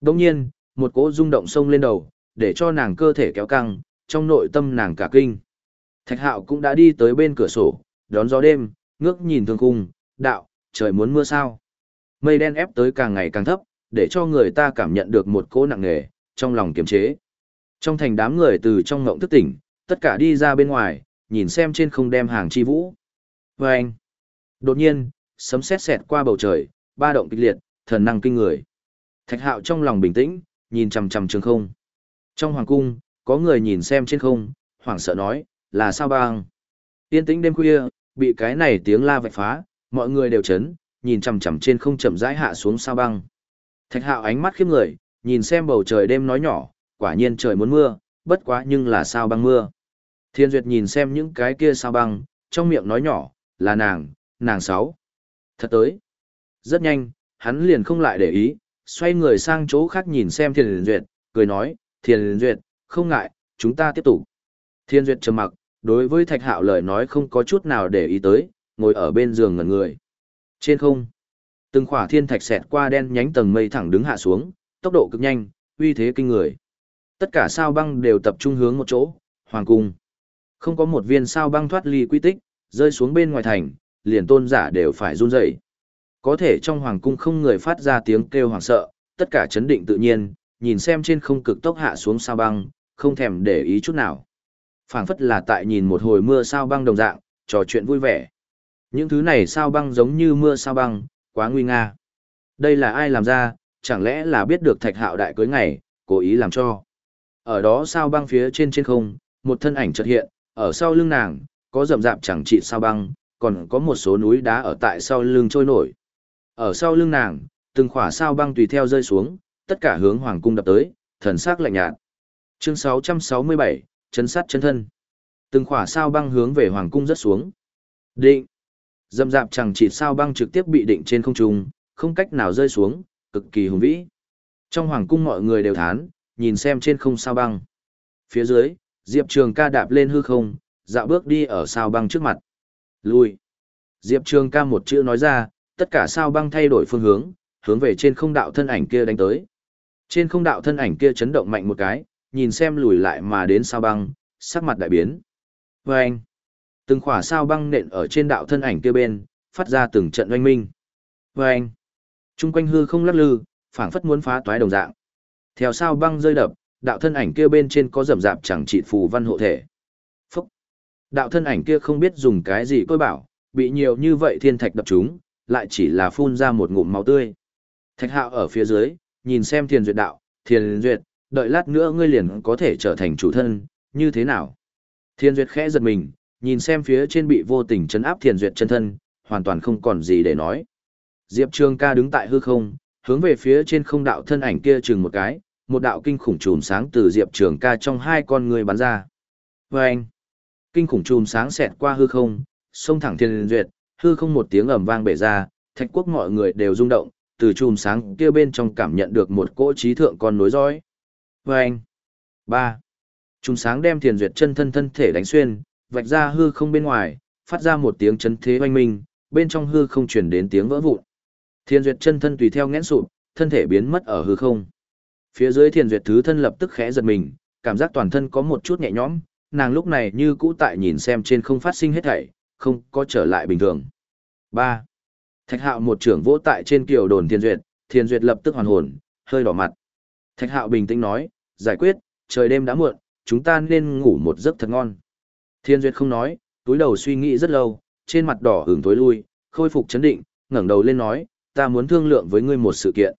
Speaker 1: Đồng nhiên, một cỗ rung động sông lên đầu, để cho nàng cơ thể kéo căng, trong nội tâm nàng cả kinh. Thạch hạo cũng đã đi tới bên cửa sổ, đón gió đêm, ngước nhìn thương khung, đạo, trời muốn mưa sao. Mây đen ép tới càng ngày càng thấp, để cho người ta cảm nhận được một cỗ nặng nề, trong lòng kiềm chế. Trong thành đám người từ trong ngộng thức tỉnh, tất cả đi ra bên ngoài, nhìn xem trên không đem hàng chi vũ. Và anh, đột nhiên, sấm sét xẹt qua bầu trời, ba động kịch liệt, thần năng kinh người. Thạch hạo trong lòng bình tĩnh, nhìn chằm chằm trường không. Trong hoàng cung, có người nhìn xem trên không, hoảng sợ nói, là sao băng. Tiên tĩnh đêm khuya, bị cái này tiếng la vạch phá, mọi người đều chấn, nhìn chằm chằm trên không chậm rãi hạ xuống sao băng. Thạch hạo ánh mắt khiếp người, nhìn xem bầu trời đêm nói nhỏ, quả nhiên trời muốn mưa, bất quá nhưng là sao băng mưa. Thiên Duyệt nhìn xem những cái kia sao băng, trong miệng nói nhỏ, là nàng, nàng sáu. Thật tới. Rất nhanh, hắn liền không lại để ý, xoay người sang chỗ khác nhìn xem Thiên Duyệt, cười nói, Thiên Duyệt, không ngại, chúng ta tiếp tục. Thiên Duyệt trầm mặc, đối với Thạch Hạo lời nói không có chút nào để ý tới, ngồi ở bên giường ngẩn người. Trên không, từng khỏa thiên thạch xẹt qua đen nhánh tầng mây thẳng đứng hạ xuống, tốc độ cực nhanh, uy thế kinh người. Tất cả sao băng đều tập trung hướng một chỗ, hoàng cung. Không có một viên sao băng thoát ly quy tích, rơi xuống bên ngoài thành, liền tôn giả đều phải run rẩy. Có thể trong hoàng cung không người phát ra tiếng kêu hoảng sợ, tất cả chấn định tự nhiên, nhìn xem trên không cực tốc hạ xuống sao băng, không thèm để ý chút nào phảng phất là tại nhìn một hồi mưa sao băng đồng dạng, trò chuyện vui vẻ. Những thứ này sao băng giống như mưa sao băng, quá nguy nga. Đây là ai làm ra, chẳng lẽ là biết được thạch hạo đại cưới ngày, cố ý làm cho. Ở đó sao băng phía trên trên không, một thân ảnh chợt hiện, ở sau lưng nàng, có rậm rạp chẳng trị sao băng, còn có một số núi đá ở tại sau lưng trôi nổi. Ở sau lưng nàng, từng khỏa sao băng tùy theo rơi xuống, tất cả hướng hoàng cung đập tới, thần sắc lạnh nhạt. Chương 667, chân sát chân thân. Từng khỏa sao băng hướng về hoàng cung rất xuống. Định. dâm dạp chẳng chỉ sao băng trực tiếp bị định trên không trung, không cách nào rơi xuống, cực kỳ hùng vĩ. Trong hoàng cung mọi người đều thán, nhìn xem trên không sao băng. Phía dưới, Diệp Trường ca đạp lên hư không, dạo bước đi ở sao băng trước mặt. Lui. Diệp Trường ca một chữ nói ra, tất cả sao băng thay đổi phương hướng, hướng về trên không đạo thân ảnh kia đánh tới. Trên không đạo thân ảnh kia chấn động mạnh một cái, nhìn xem lùi lại mà đến sao băng, sắc mặt đại biến. Vâng! Từng khỏa sao băng nện ở trên đạo thân ảnh kia bên, phát ra từng trận oanh minh. Vâng! Trung quanh hư không lắc lư, phảng phất muốn phá toái đồng dạng. Theo sao băng rơi đập, đạo thân ảnh kia bên trên có rậm rạp chẳng trị phù văn hộ thể. Phúc! Đạo thân ảnh kia không biết dùng cái gì tôi bảo, bị nhiều như vậy thiên thạch đập chúng, lại chỉ là phun ra một ngụm máu tươi. Thạch hạo ở phía dưới, nhìn xem thiền duyệt đạo, thiền duyệt, đợi lát nữa ngươi liền có thể trở thành chủ thân, như thế nào? Thiên duyệt khẽ giật mình, nhìn xem phía trên bị vô tình chấn áp Thiên duyệt chân thân, hoàn toàn không còn gì để nói. Diệp Trường ca đứng tại hư không, hướng về phía trên không đạo thân ảnh kia chừng một cái, một đạo kinh khủng chùm sáng từ Diệp Trường ca trong hai con người bắn ra. Và anh, kinh khủng chùm sáng xẹt qua hư không, xông thẳng thiên duyệt, hư không một tiếng ầm vang bể ra, thạch quốc mọi người đều rung động, từ chùm sáng kia bên trong cảm nhận được một cỗ trí thượng con nối dõi. Và anh, ba, trùng sáng đem thiền duyệt chân thân thân thể đánh xuyên, vạch ra hư không bên ngoài, phát ra một tiếng chấn thế oanh minh, bên trong hư không chuyển đến tiếng vỡ vụn. thiền duyệt chân thân tùy theo nghẽn sụp, thân thể biến mất ở hư không. Phía dưới thiền duyệt thứ thân lập tức khẽ giật mình, cảm giác toàn thân có một chút nhẹ nhõm, nàng lúc này như cũ tại nhìn xem trên không phát sinh hết thảy, không có trở lại bình thường. ba Thạch hạo một trưởng vỗ tại trên kiều đồn thiền duyệt, thiền duyệt lập tức hoàn hồn, hơi đỏ mặt. Thạch hạo bình tĩnh nói, giải quyết, trời đêm đã muộn, chúng ta nên ngủ một giấc thật ngon. Thiên duyệt không nói, túi đầu suy nghĩ rất lâu, trên mặt đỏ hưởng tối lui, khôi phục chấn định, ngẩng đầu lên nói, ta muốn thương lượng với ngươi một sự kiện.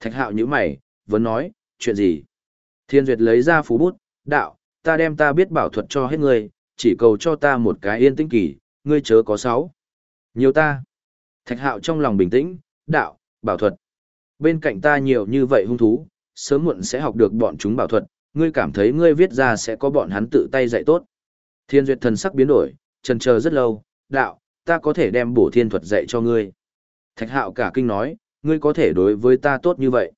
Speaker 1: Thạch hạo như mày, vẫn nói, chuyện gì? Thiên duyệt lấy ra phú bút, đạo, ta đem ta biết bảo thuật cho hết ngươi, chỉ cầu cho ta một cái yên tĩnh kỳ, ngươi chớ có sáu. Nhiều ta. Thạch hạo trong lòng bình tĩnh, đạo, bảo thuật. Bên cạnh ta nhiều như vậy hung thú, sớm muộn sẽ học được bọn chúng bảo thuật, ngươi cảm thấy ngươi viết ra sẽ có bọn hắn tự tay dạy tốt. Thiên duyệt thần sắc biến đổi, trần chờ rất lâu, đạo, ta có thể đem bổ thiên thuật dạy cho ngươi. Thạch hạo cả kinh nói, ngươi có thể đối với ta tốt như vậy.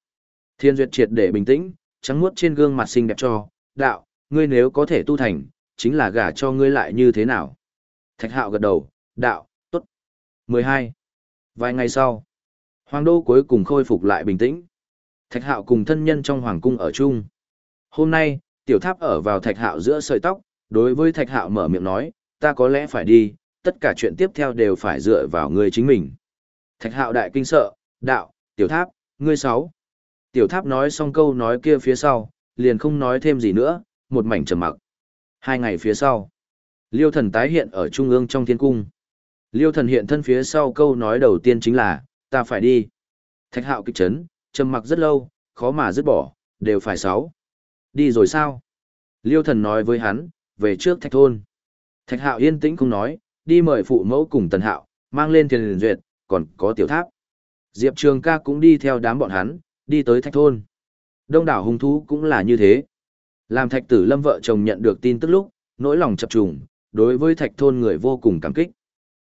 Speaker 1: Thiên duyệt triệt để bình tĩnh, trắng muốt trên gương mặt xinh đẹp cho, đạo, ngươi nếu có thể tu thành, chính là gả cho ngươi lại như thế nào. Thạch hạo gật đầu, đạo, tốt. 12. Vài ngày sau, hoàng đô cuối cùng khôi phục lại bình tĩnh. Thạch hạo cùng thân nhân trong hoàng cung ở chung. Hôm nay, tiểu tháp ở vào thạch hạo giữa sợi tóc, đối với thạch hạo mở miệng nói, ta có lẽ phải đi, tất cả chuyện tiếp theo đều phải dựa vào ngươi chính mình. Thạch hạo đại kinh sợ, đạo, tiểu tháp, ngươi sáu. Tiểu tháp nói xong câu nói kia phía sau, liền không nói thêm gì nữa, một mảnh trầm mặc. Hai ngày phía sau, liêu thần tái hiện ở trung ương trong thiên cung. Liêu thần hiện thân phía sau câu nói đầu tiên chính là, ta phải đi. Thạch hạo kịch chấn, trầm mặc rất lâu, khó mà dứt bỏ, đều phải sáu. Đi rồi sao? Liêu thần nói với hắn, về trước thạch thôn. Thạch hạo yên tĩnh không nói, đi mời phụ mẫu cùng tần hạo, mang lên thiền duyệt, còn có tiểu tháp. Diệp Trường ca cũng đi theo đám bọn hắn, đi tới thạch thôn. Đông đảo hung thú cũng là như thế. Làm thạch tử lâm vợ chồng nhận được tin tức lúc, nỗi lòng chập trùng, đối với thạch thôn người vô cùng cảm kích.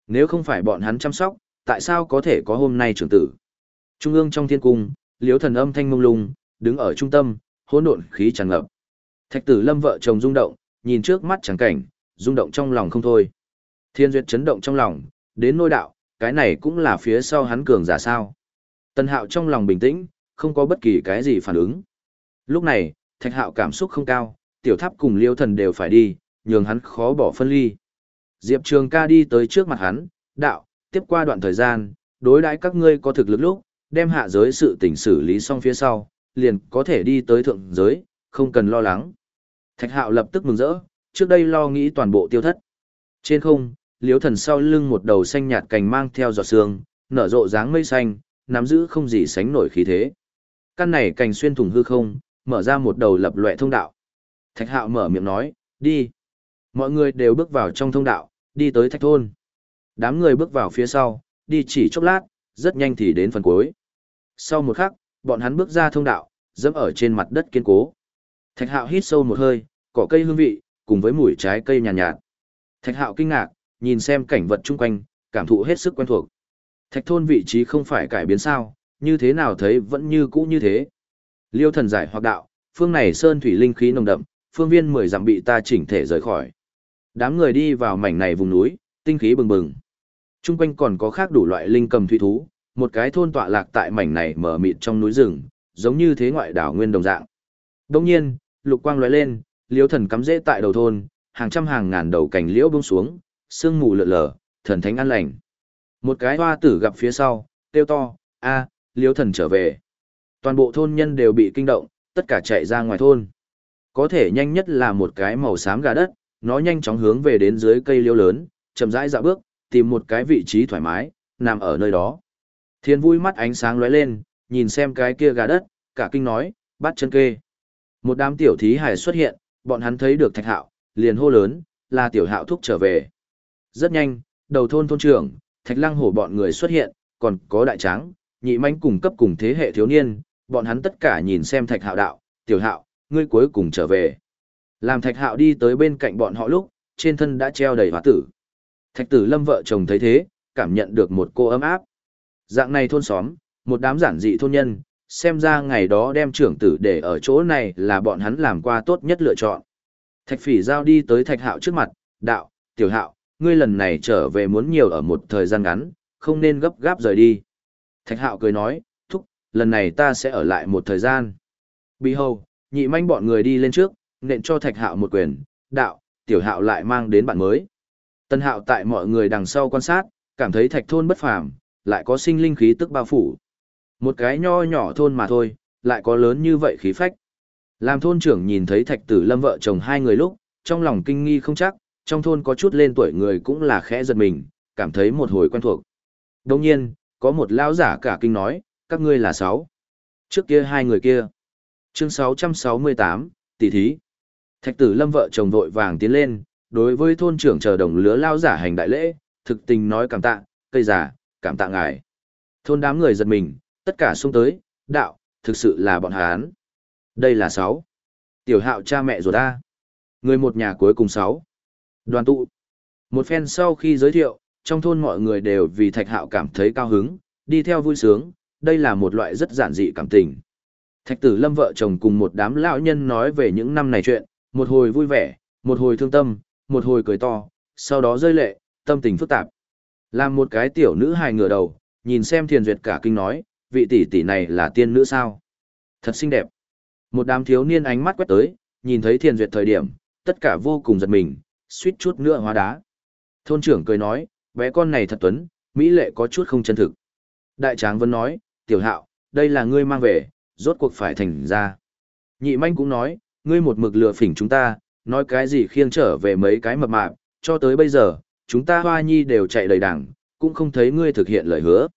Speaker 1: Nếu không phải bọn hắn chăm sóc, tại sao có thể có hôm nay trưởng tử? Trung ương trong thiên cung, liếu thần âm thanh mông lung, đứng ở trung tâm, hỗn độn khí tràn ngập. Thạch tử lâm vợ chồng rung động, nhìn trước mắt chẳng cảnh, rung động trong lòng không thôi. Thiên duyệt chấn động trong lòng, đến nôi đạo, cái này cũng là phía sau hắn cường giả sao. Tân hạo trong lòng bình tĩnh, không có bất kỳ cái gì phản ứng. Lúc này, thạch hạo cảm xúc không cao, tiểu tháp cùng liêu thần đều phải đi, nhường hắn khó bỏ phân ly. Diệp Trường ca đi tới trước mặt hắn, đạo, tiếp qua đoạn thời gian, đối đãi các ngươi có thực lực lúc, đem hạ giới sự tình xử lý xong phía sau, liền có thể đi tới thượng giới, không cần lo lắng. Thạch hạo lập tức mừng rỡ, trước đây lo nghĩ toàn bộ tiêu thất. Trên không, liếu thần sau lưng một đầu xanh nhạt cành mang theo giọt sương, nở rộ dáng mây xanh, nắm giữ không gì sánh nổi khí thế. Căn này cành xuyên thủng hư không, mở ra một đầu lập loè thông đạo. Thạch hạo mở miệng nói, đi. Mọi người đều bước vào trong thông đạo, đi tới thạch thôn. Đám người bước vào phía sau, đi chỉ chốc lát, rất nhanh thì đến phần cuối. Sau một khắc, bọn hắn bước ra thông đạo, dẫm ở trên mặt đất kiên cố. Thạch hạo hít sâu một hơi, cỏ cây hương vị, cùng với mùi trái cây nhàn nhạt, nhạt. Thạch hạo kinh ngạc, nhìn xem cảnh vật chung quanh, cảm thụ hết sức quen thuộc. Thạch thôn vị trí không phải cải biến sao, như thế nào thấy vẫn như cũ như thế. Liêu thần giải hoặc đạo, phương này sơn thủy linh khí nồng đậm, phương viên mười dặm bị ta chỉnh thể rời khỏi. Đám người đi vào mảnh này vùng núi, tinh khí bừng bừng. Trung quanh còn có khác đủ loại linh cầm thủy thú, một cái thôn tọa lạc tại mảnh này mở mịt trong núi rừng, giống như thế ngoại đảo nguyên đồng dạng. Đồng nhiên, lục quang lóe lên, liễu thần cắm rễ tại đầu thôn, hàng trăm hàng ngàn đầu cành liễu buông xuống, sương mù lượn lờ, thần thánh an lành. Một cái hoa tử gặp phía sau, kêu to, a, liễu thần trở về. Toàn bộ thôn nhân đều bị kinh động, tất cả chạy ra ngoài thôn. Có thể nhanh nhất là một cái màu xám gà đất, nó nhanh chóng hướng về đến dưới cây liễu lớn, chậm rãi dạo bước, tìm một cái vị trí thoải mái, nằm ở nơi đó. Thiên vui mắt ánh sáng lóe lên, nhìn xem cái kia gà đất, cả kinh nói, bắt chân kê. Một đám tiểu thí hải xuất hiện, bọn hắn thấy được thạch hạo, liền hô lớn, là tiểu hạo thúc trở về. Rất nhanh, đầu thôn thôn trưởng, thạch lăng hổ bọn người xuất hiện, còn có đại tráng, nhị manh cùng cấp cùng thế hệ thiếu niên, bọn hắn tất cả nhìn xem thạch hạo đạo, tiểu hạo, ngươi cuối cùng trở về. Làm thạch hạo đi tới bên cạnh bọn họ lúc, trên thân đã treo đầy hóa tử. Thạch tử lâm vợ chồng thấy thế, cảm nhận được một cô ấm áp. Dạng này thôn xóm, một đám giản dị thôn nhân, xem ra ngày đó đem trưởng tử để ở chỗ này là bọn hắn làm qua tốt nhất lựa chọn. Thạch phỉ giao đi tới thạch hạo trước mặt, đạo, tiểu hạo, ngươi lần này trở về muốn nhiều ở một thời gian ngắn, không nên gấp gáp rời đi. Thạch hạo cười nói, thúc, lần này ta sẽ ở lại một thời gian. Bị hầu, nhị manh bọn người đi lên trước, nện cho thạch hạo một quyền, đạo, tiểu hạo lại mang đến bạn mới. Tân hạo tại mọi người đằng sau quan sát, cảm thấy thạch thôn bất phàm, lại có sinh linh khí tức bao phủ. Một cái nho nhỏ thôn mà thôi, lại có lớn như vậy khí phách. Làm thôn trưởng nhìn thấy thạch tử lâm vợ chồng hai người lúc, trong lòng kinh nghi không chắc, trong thôn có chút lên tuổi người cũng là khẽ giật mình, cảm thấy một hồi quen thuộc. Đồng nhiên, có một lão giả cả kinh nói, các ngươi là sáu. Trước kia hai người kia. Chương 668, tỷ thí. Thạch tử lâm vợ chồng vội vàng tiến lên, đối với thôn trưởng chờ đồng lứa lao giả hành đại lễ, thực tình nói cảm tạ, cây giả, cảm tạ ngài. Thôn đám người giật mình, tất cả xung tới, đạo, thực sự là bọn hán. Đây là sáu. Tiểu hạo cha mẹ rồi ta. Người một nhà cuối cùng sáu. Đoàn tụ. Một phen sau khi giới thiệu, trong thôn mọi người đều vì thạch hạo cảm thấy cao hứng, đi theo vui sướng, đây là một loại rất giản dị cảm tình. Thạch tử lâm vợ chồng cùng một đám lão nhân nói về những năm này chuyện, một hồi vui vẻ, một hồi thương tâm, một hồi cười to, sau đó rơi lệ, tâm tình phức tạp. Làm một cái tiểu nữ hài ngửa đầu, nhìn xem thiền duyệt cả kinh nói, vị tỷ tỷ này là tiên nữ sao? Thật xinh đẹp. Một đám thiếu niên ánh mắt quét tới, nhìn thấy thiền duyệt thời điểm, tất cả vô cùng giật mình, suýt chút nữa hóa đá. Thôn trưởng cười nói, bé con này thật tuấn, mỹ lệ có chút không chân thực. Đại tráng vẫn nói, tiểu hạo, đây là ngươi mang về, rốt cuộc phải thành ra. Nhị manh cũng nói, ngươi một mực lừa phỉnh chúng ta, nói cái gì khiêng trở về mấy cái mập mạp, cho tới bây giờ, chúng ta hoa nhi đều chạy đầy đảng, cũng không thấy ngươi thực hiện lời hứa.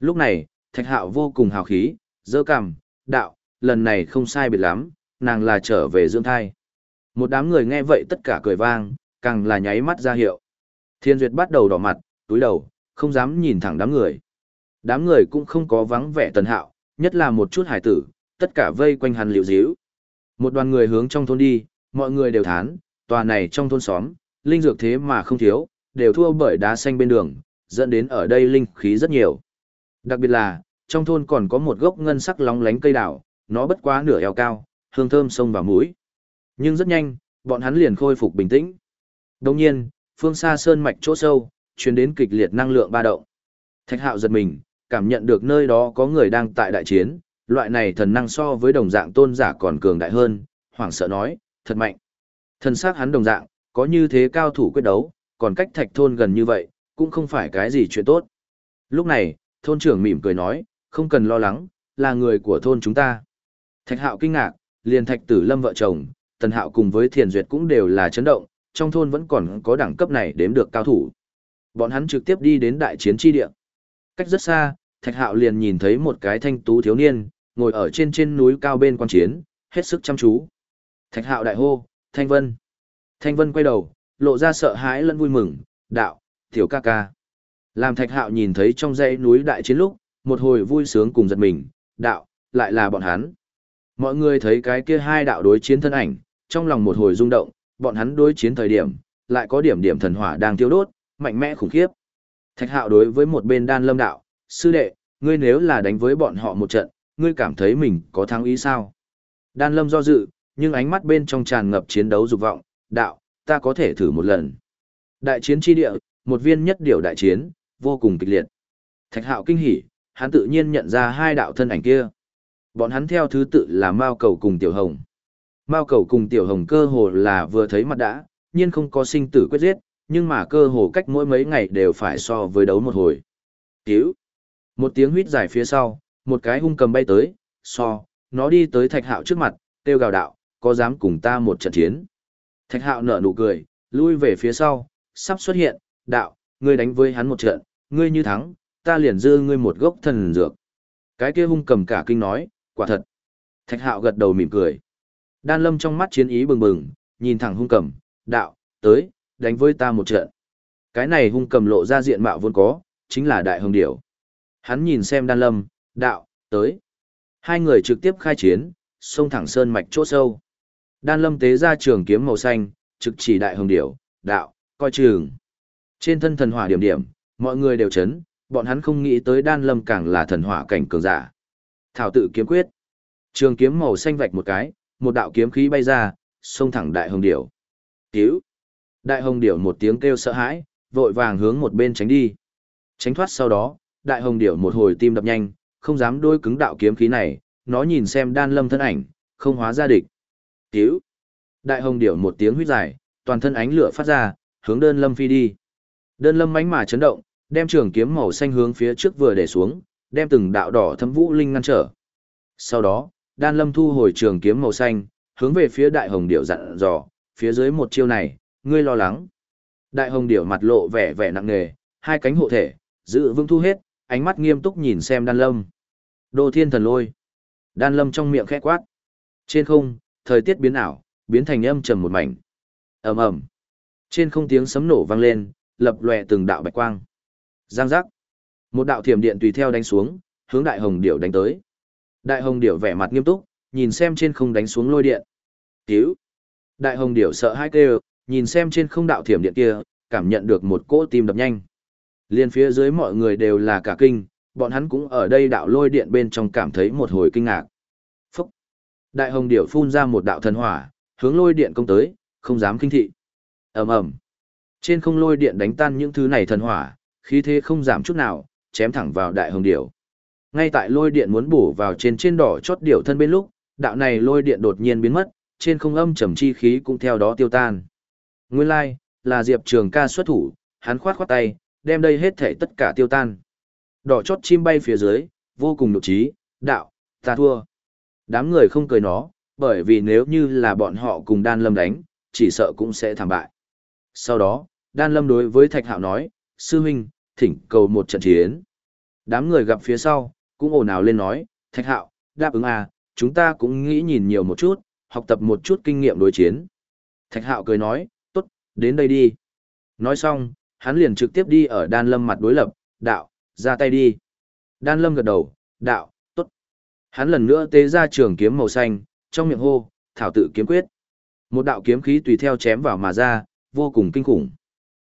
Speaker 1: Lúc này, thạch hạo vô cùng hào khí, dơ cằm, đạo, lần này không sai biệt lắm, nàng là trở về dưỡng thai. Một đám người nghe vậy tất cả cười vang, càng là nháy mắt ra hiệu. Thiên Duyệt bắt đầu đỏ mặt, túi đầu, không dám nhìn thẳng đám người. Đám người cũng không có vắng vẻ tần hạo, nhất là một chút hải tử, tất cả vây quanh hắn liệu díu. Một đoàn người hướng trong thôn đi, mọi người đều thán, tòa này trong thôn xóm, linh dược thế mà không thiếu, đều thua bởi đá xanh bên đường, dẫn đến ở đây linh khí rất nhiều. Đặc biệt là, trong thôn còn có một gốc ngân sắc lóng lánh cây đào, nó bất quá nửa eo cao, hương thơm sông vào mũi. Nhưng rất nhanh, bọn hắn liền khôi phục bình tĩnh. Đồng nhiên, phương xa sơn mạch chỗ sâu, truyền đến kịch liệt năng lượng ba động. Thạch hạo giật mình, cảm nhận được nơi đó có người đang tại đại chiến, loại này thần năng so với đồng dạng tôn giả còn cường đại hơn, hoảng sợ nói, thật mạnh. Thần sắc hắn đồng dạng, có như thế cao thủ quyết đấu, còn cách thạch thôn gần như vậy, cũng không phải cái gì chuyện tốt. Lúc này, thôn trưởng mỉm cười nói, không cần lo lắng, là người của thôn chúng ta. Thạch hạo kinh ngạc, liền thạch tử lâm vợ chồng, tần hạo cùng với thiền duyệt cũng đều là chấn động, trong thôn vẫn còn có đẳng cấp này đếm được cao thủ. Bọn hắn trực tiếp đi đến đại chiến tri địa. Cách rất xa, thạch hạo liền nhìn thấy một cái thanh tú thiếu niên, ngồi ở trên trên núi cao bên quan chiến, hết sức chăm chú. Thạch hạo đại hô, Thanh Vân. Thanh Vân quay đầu, lộ ra sợ hãi lẫn vui mừng, đạo, tiểu ca ca. Làm thạch hạo nhìn thấy trong dãy núi đại chiến lúc, một hồi vui sướng cùng giật mình, đạo, lại là bọn hắn. Mọi người thấy cái kia hai đạo đối chiến thân ảnh, trong lòng một hồi rung động, bọn hắn đối chiến thời điểm, lại có điểm điểm thần hỏa đang tiêu đốt, mạnh mẽ khủng khiếp. Thạch hạo đối với một bên đan lâm đạo, sư đệ, ngươi nếu là đánh với bọn họ một trận, ngươi cảm thấy mình có thắng ý sao? Đan lâm do dự, nhưng ánh mắt bên trong tràn ngập chiến đấu dục vọng, đạo, ta có thể thử một lần. Đại chiến chi địa, một viên nhất điều đại chiến, vô cùng kịch liệt. Thạch hạo kinh hỉ, hắn tự nhiên nhận ra hai đạo thân ảnh kia. Bọn hắn theo thứ tự là Mao Cầu cùng Tiểu Hồng. Mao Cầu cùng Tiểu Hồng cơ hồ là vừa thấy mặt đã, nhiên không có sinh tử quyết giết, nhưng mà cơ hồ cách mỗi mấy ngày đều phải so với đấu một hồi. tiểu Một tiếng huýt dài phía sau, một cái hung cầm bay tới, so, nó đi tới thạch hạo trước mặt, kêu gào đạo, có dám cùng ta một trận chiến. Thạch hạo nở nụ cười, lui về phía sau, sắp xuất hiện, đạo, ngươi đánh với hắn một trận, ngươi như thắng, ta liền dư ngươi một gốc thần dược. Cái kia hung cầm cả kinh nói, quả thật. Thạch hạo gật đầu mỉm cười. Đan lâm trong mắt chiến ý bừng bừng, nhìn thẳng hung cầm, đạo, tới, đánh với ta một trận. Cái này hung cầm lộ ra diện mạo vốn có, chính là đại hồng điểu. Hắn nhìn xem đan lâm, đạo, tới. Hai người trực tiếp khai chiến, xông thẳng sơn mạch chỗ sâu. Đan lâm tế ra trường kiếm màu xanh, trực chỉ đại hồng điểu, đạo, coi trường. Trên thân thần hỏa điểm điểm, mọi người đều chấn, bọn hắn không nghĩ tới đan lâm càng là thần hỏa cảnh cường giả. Thảo tự kiếm quyết. Trường kiếm màu xanh vạch một cái, một đạo kiếm khí bay ra, xông thẳng đại hồng điểu. Tiếu. Đại hồng điểu một tiếng kêu sợ hãi, vội vàng hướng một bên tránh đi. Tránh thoát sau đó, đại hồng điểu một hồi tim đập nhanh, không dám đôi cứng đạo kiếm khí này, nó nhìn xem đan lâm thân ảnh, không hóa ra địch. Cứu. Đại hồng điểu một tiếng huyết dài, toàn thân ánh lửa phát ra, hướng đơn lâm phi đi. Đơn lâm mánh mà chấn động, đem trường kiếm màu xanh hướng phía trước vừa để xuống, đem từng đạo đỏ thâm vũ linh ngăn trở. Sau đó, đan lâm thu hồi trường kiếm màu xanh, hướng về phía đại hồng điểu dặn dò, phía dưới một chiêu này, ngươi lo lắng. Đại hồng điểu mặt lộ vẻ vẻ nặng nề, hai cánh hộ thể, giữ vững thu hết, ánh mắt nghiêm túc nhìn xem đan lâm. Đô thiên thần lôi. Đan lâm trong miệng khẽ quát. Trên không, thời tiết biến ảo, biến thành âm trầm một mảnh. ầm ầm Trên không tiếng sấm nổ vang lên, lập lòe từng đạo bạch quang. Giang giác. Một đạo thiểm điện tùy theo đánh xuống, hướng đại hồng điểu đánh tới. Đại hồng điểu vẻ mặt nghiêm túc, nhìn xem trên không đánh xuống lôi điện. Cứu. Đại hồng điểu sợ hai kêu, nhìn xem trên không đạo thiểm điện kia, cảm nhận được một cỗ tim đập nhanh. Liên phía dưới mọi người đều là cả kinh, bọn hắn cũng ở đây đạo lôi điện bên trong cảm thấy một hồi kinh ngạc. Đại hồng điểu phun ra một đạo thần hỏa, hướng lôi điện công tới, không dám kinh thị. ầm ầm Trên không lôi điện đánh tan những thứ này thần hỏa, khí thế không giảm chút nào, chém thẳng vào đại hồng điểu. Ngay tại lôi điện muốn bổ vào trên trên đỏ chót điểu thân bên lúc, đạo này lôi điện đột nhiên biến mất, trên không âm trầm chi khí cũng theo đó tiêu tan. Nguyên lai, like, là Diệp Trường ca xuất thủ, hắn khoát khoát tay, đem đây hết thể tất cả tiêu tan. Đỏ chót chim bay phía dưới, vô cùng nụ trí, đạo, ta thua. Đám người không cười nó, bởi vì nếu như là bọn họ cùng đan lâm đánh, chỉ sợ cũng sẽ thảm bại. Sau đó, đan lâm đối với thạch hạo nói, sư huynh, thỉnh cầu một trận chiến. Đám người gặp phía sau, cũng ồn ào lên nói, Thạch Hạo, đáp ứng à, chúng ta cũng nghĩ nhìn nhiều một chút, học tập một chút kinh nghiệm đối chiến. Thạch Hạo cười nói, tốt, đến đây đi. Nói xong, hắn liền trực tiếp đi ở đan lâm mặt đối lập, đạo, ra tay đi. Đan lâm gật đầu, đạo. Hắn lần nữa tế ra trường kiếm màu xanh, trong miệng hô, thảo tự kiếm quyết. Một đạo kiếm khí tùy theo chém vào mà ra, vô cùng kinh khủng.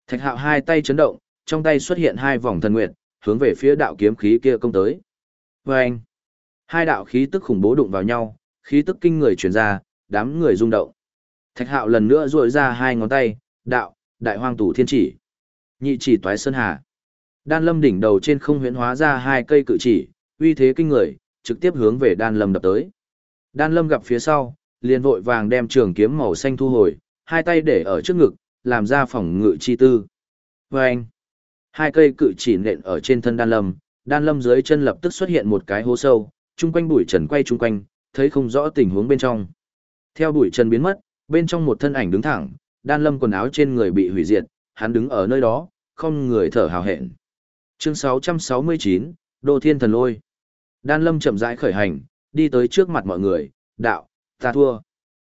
Speaker 1: Thạch hạo hai tay chấn động, trong tay xuất hiện hai vòng thần nguyệt, hướng về phía đạo kiếm khí kia công tới. Vâng! hai đạo khí tức khủng bố đụng vào nhau, khí tức kinh người truyền ra, đám người rung động. Thạch hạo lần nữa duỗi ra hai ngón tay, đạo, đại hoang tủ thiên chỉ. Nhị chỉ toái sơn hà. Đan lâm đỉnh đầu trên không huyễn hóa ra hai cây cự chỉ, uy thế kinh người, trực tiếp hướng về đan lâm đập tới. Đan lâm gặp phía sau, liền vội vàng đem trường kiếm màu xanh thu hồi, hai tay để ở trước ngực, làm ra phòng ngự chi tư. Và anh, hai cây cự chỉ nện ở trên thân đan lâm, đan lâm dưới chân lập tức xuất hiện một cái hố sâu, chung quanh bụi trần quay chung quanh, thấy không rõ tình huống bên trong. Theo bụi trần biến mất, bên trong một thân ảnh đứng thẳng, đan lâm quần áo trên người bị hủy diệt, hắn đứng ở nơi đó, không người thở hào hẹn. Chương 669, Đô Thiên Thần Lôi. Đan lâm chậm rãi khởi hành, đi tới trước mặt mọi người, đạo, ta thua.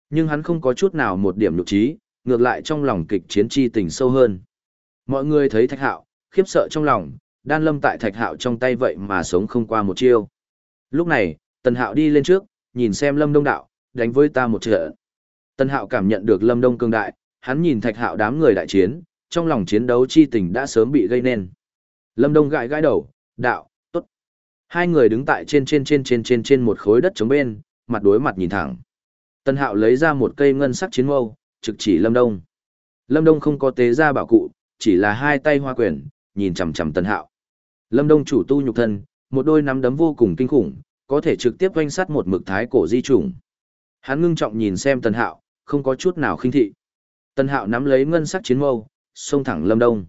Speaker 1: Nhưng hắn không có chút nào một điểm nhục trí, ngược lại trong lòng kịch chiến chi tình sâu hơn. Mọi người thấy thạch hạo, khiếp sợ trong lòng, đan lâm tại thạch hạo trong tay vậy mà sống không qua một chiêu. Lúc này, tần hạo đi lên trước, nhìn xem lâm đông đạo, đánh với ta một trận. Tần hạo cảm nhận được lâm đông cường đại, hắn nhìn thạch hạo đám người đại chiến, trong lòng chiến đấu chi tình đã sớm bị gây nên. Lâm đông gãi gãi đầu, đạo. Hai người đứng tại trên trên trên trên trên trên một khối đất chống bên, mặt đối mặt nhìn thẳng. tân hạo lấy ra một cây ngân sắc chiến mâu, trực chỉ lâm đông. Lâm đông không có tế ra bảo cụ, chỉ là hai tay hoa quyền, nhìn chằm chằm tân hạo. Lâm đông chủ tu nhục thân, một đôi nắm đấm vô cùng kinh khủng, có thể trực tiếp quanh sát một mực thái cổ di trùng. Hắn ngưng trọng nhìn xem tân hạo, không có chút nào khinh thị. tân hạo nắm lấy ngân sắc chiến mâu, xông thẳng lâm đông.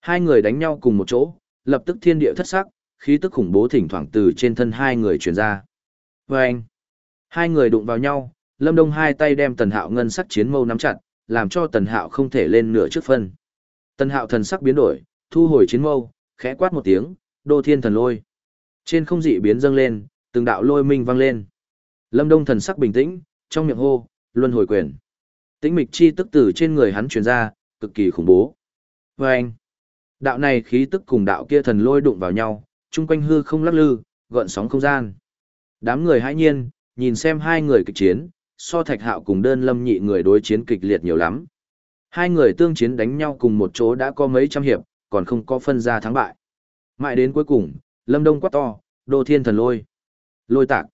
Speaker 1: Hai người đánh nhau cùng một chỗ, lập tức thiên địa thất sắc, khí tức khủng bố thỉnh thoảng từ trên thân hai người truyền ra. Và anh, hai người đụng vào nhau, lâm đông hai tay đem tần hạo ngân sắc chiến mâu nắm chặt, làm cho tần hạo không thể lên nửa trước phân. Tần hạo thần sắc biến đổi, thu hồi chiến mâu, khẽ quát một tiếng, đô thiên thần lôi. Trên không dị biến dâng lên, từng đạo lôi minh vang lên. Lâm Đông thần sắc bình tĩnh, trong miệng hô, luân hồi quyền. Tĩnh mịch chi tức tử trên người hắn truyền ra, cực kỳ khủng bố. Và anh, đạo này khí tức cùng đạo kia thần lôi đụng vào nhau, chung quanh hư không lắc lư, gợn sóng không gian. Đám người hãi nhiên, nhìn xem hai người kịch chiến, so thạch hạo cùng đơn lâm nhị người đối chiến kịch liệt nhiều lắm. Hai người tương chiến đánh nhau cùng một chỗ đã có mấy trăm hiệp, còn không có phân ra thắng bại. Mãi đến cuối cùng, lâm đông quát to, đô thiên thần lôi. Lôi tạc.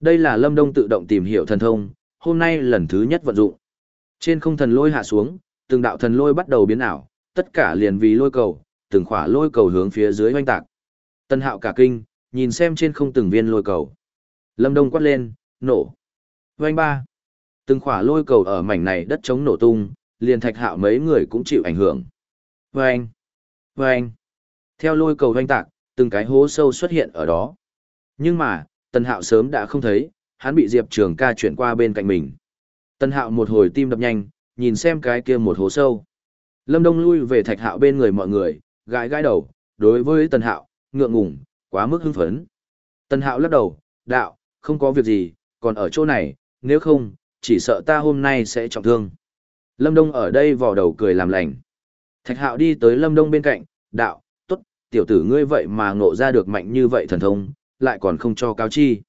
Speaker 1: Đây là lâm đông tự động tìm hiểu thần thông, hôm nay lần thứ nhất vận dụng. Trên không thần lôi hạ xuống, từng đạo thần lôi bắt đầu biến ảo, tất cả liền vì lôi cầu, từng khỏa lôi cầu hướng phía dưới hoanh tạc. Tân hạo cả kinh, nhìn xem trên không từng viên lôi cầu. Lâm Đông quát lên, nổ. Vành ba. Từng khỏa lôi cầu ở mảnh này đất chống nổ tung, liền thạch hạo mấy người cũng chịu ảnh hưởng. Vành. Vành. Theo lôi cầu vành tạc, từng cái hố sâu xuất hiện ở đó. Nhưng mà, Tân Hạo sớm đã không thấy, hắn bị Diệp Trường ca chuyển qua bên cạnh mình. Tân Hạo một hồi tim đập nhanh, nhìn xem cái kia một hố sâu. Lâm Đông lui về Thạch Hạo bên người mọi người, gãi gãi đầu, đối với Tân Hạo, ngượng ngùng, quá mức hưng phấn. Tân Hạo lắc đầu, đạo, không có việc gì, còn ở chỗ này, nếu không, chỉ sợ ta hôm nay sẽ trọng thương. Lâm Đông ở đây vò đầu cười làm lành. Thạch Hạo đi tới Lâm Đông bên cạnh, đạo, tốt, tiểu tử ngươi vậy mà ngộ ra được mạnh như vậy thần thông, lại còn không cho cao chi.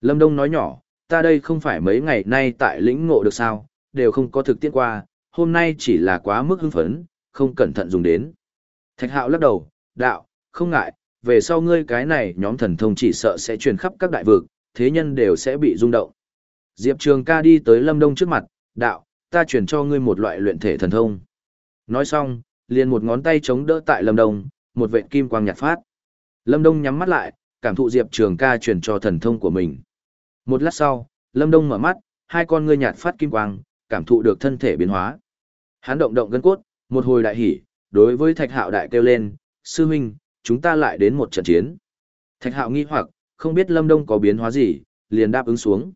Speaker 1: Lâm Đông nói nhỏ, ta đây không phải mấy ngày nay tại lĩnh ngộ được sao, đều không có thực tiễn qua, hôm nay chỉ là quá mức hưng phấn, không cẩn thận dùng đến. Thạch hạo lắc đầu, đạo, không ngại, về sau ngươi cái này nhóm thần thông chỉ sợ sẽ truyền khắp các đại vực, thế nhân đều sẽ bị rung động. Diệp Trường ca đi tới Lâm Đông trước mặt, đạo, ta truyền cho ngươi một loại luyện thể thần thông. Nói xong, liền một ngón tay chống đỡ tại Lâm Đông, một vệ kim quang nhạt phát. Lâm Đông nhắm mắt lại, cảm thụ Diệp Trường ca truyền cho thần thông của mình. Một lát sau, Lâm Đông mở mắt, hai con ngươi nhạt phát kim quang, cảm thụ được thân thể biến hóa. Hắn động động gân cốt, một hồi đại hỉ, đối với Thạch Hạo đại kêu lên, "Sư huynh, chúng ta lại đến một trận chiến." Thạch Hạo nghi hoặc, không biết Lâm Đông có biến hóa gì, liền đáp ứng xuống.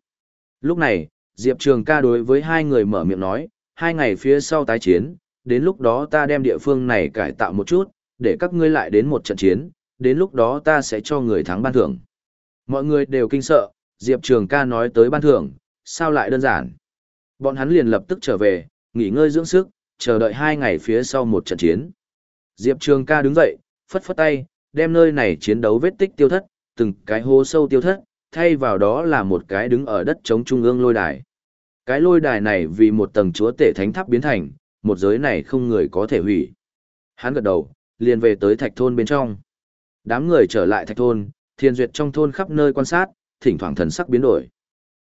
Speaker 1: Lúc này, Diệp Trường ca đối với hai người mở miệng nói, hai ngày phía sau tái chiến, đến lúc đó ta đem địa phương này cải tạo một chút, để các ngươi lại đến một trận chiến, đến lúc đó ta sẽ cho người thắng ban thưởng. Mọi người đều kinh sợ, Diệp Trường ca nói tới ban thưởng, sao lại đơn giản. Bọn hắn liền lập tức trở về, nghỉ ngơi dưỡng sức, chờ đợi hai ngày phía sau một trận chiến. Diệp Trường ca đứng dậy, phất phất tay, đem nơi này chiến đấu vết tích tiêu thất, từng cái hố sâu tiêu thất, thay vào đó là một cái đứng ở đất chống trung ương lôi đài. Cái lôi đài này vì một tầng chúa tể thánh tháp biến thành, một giới này không người có thể hủy. Hắn gật đầu, liền về tới thạch thôn bên trong. Đám người trở lại thạch thôn, thiên duyệt trong thôn khắp nơi quan sát, thỉnh thoảng thần sắc biến đổi.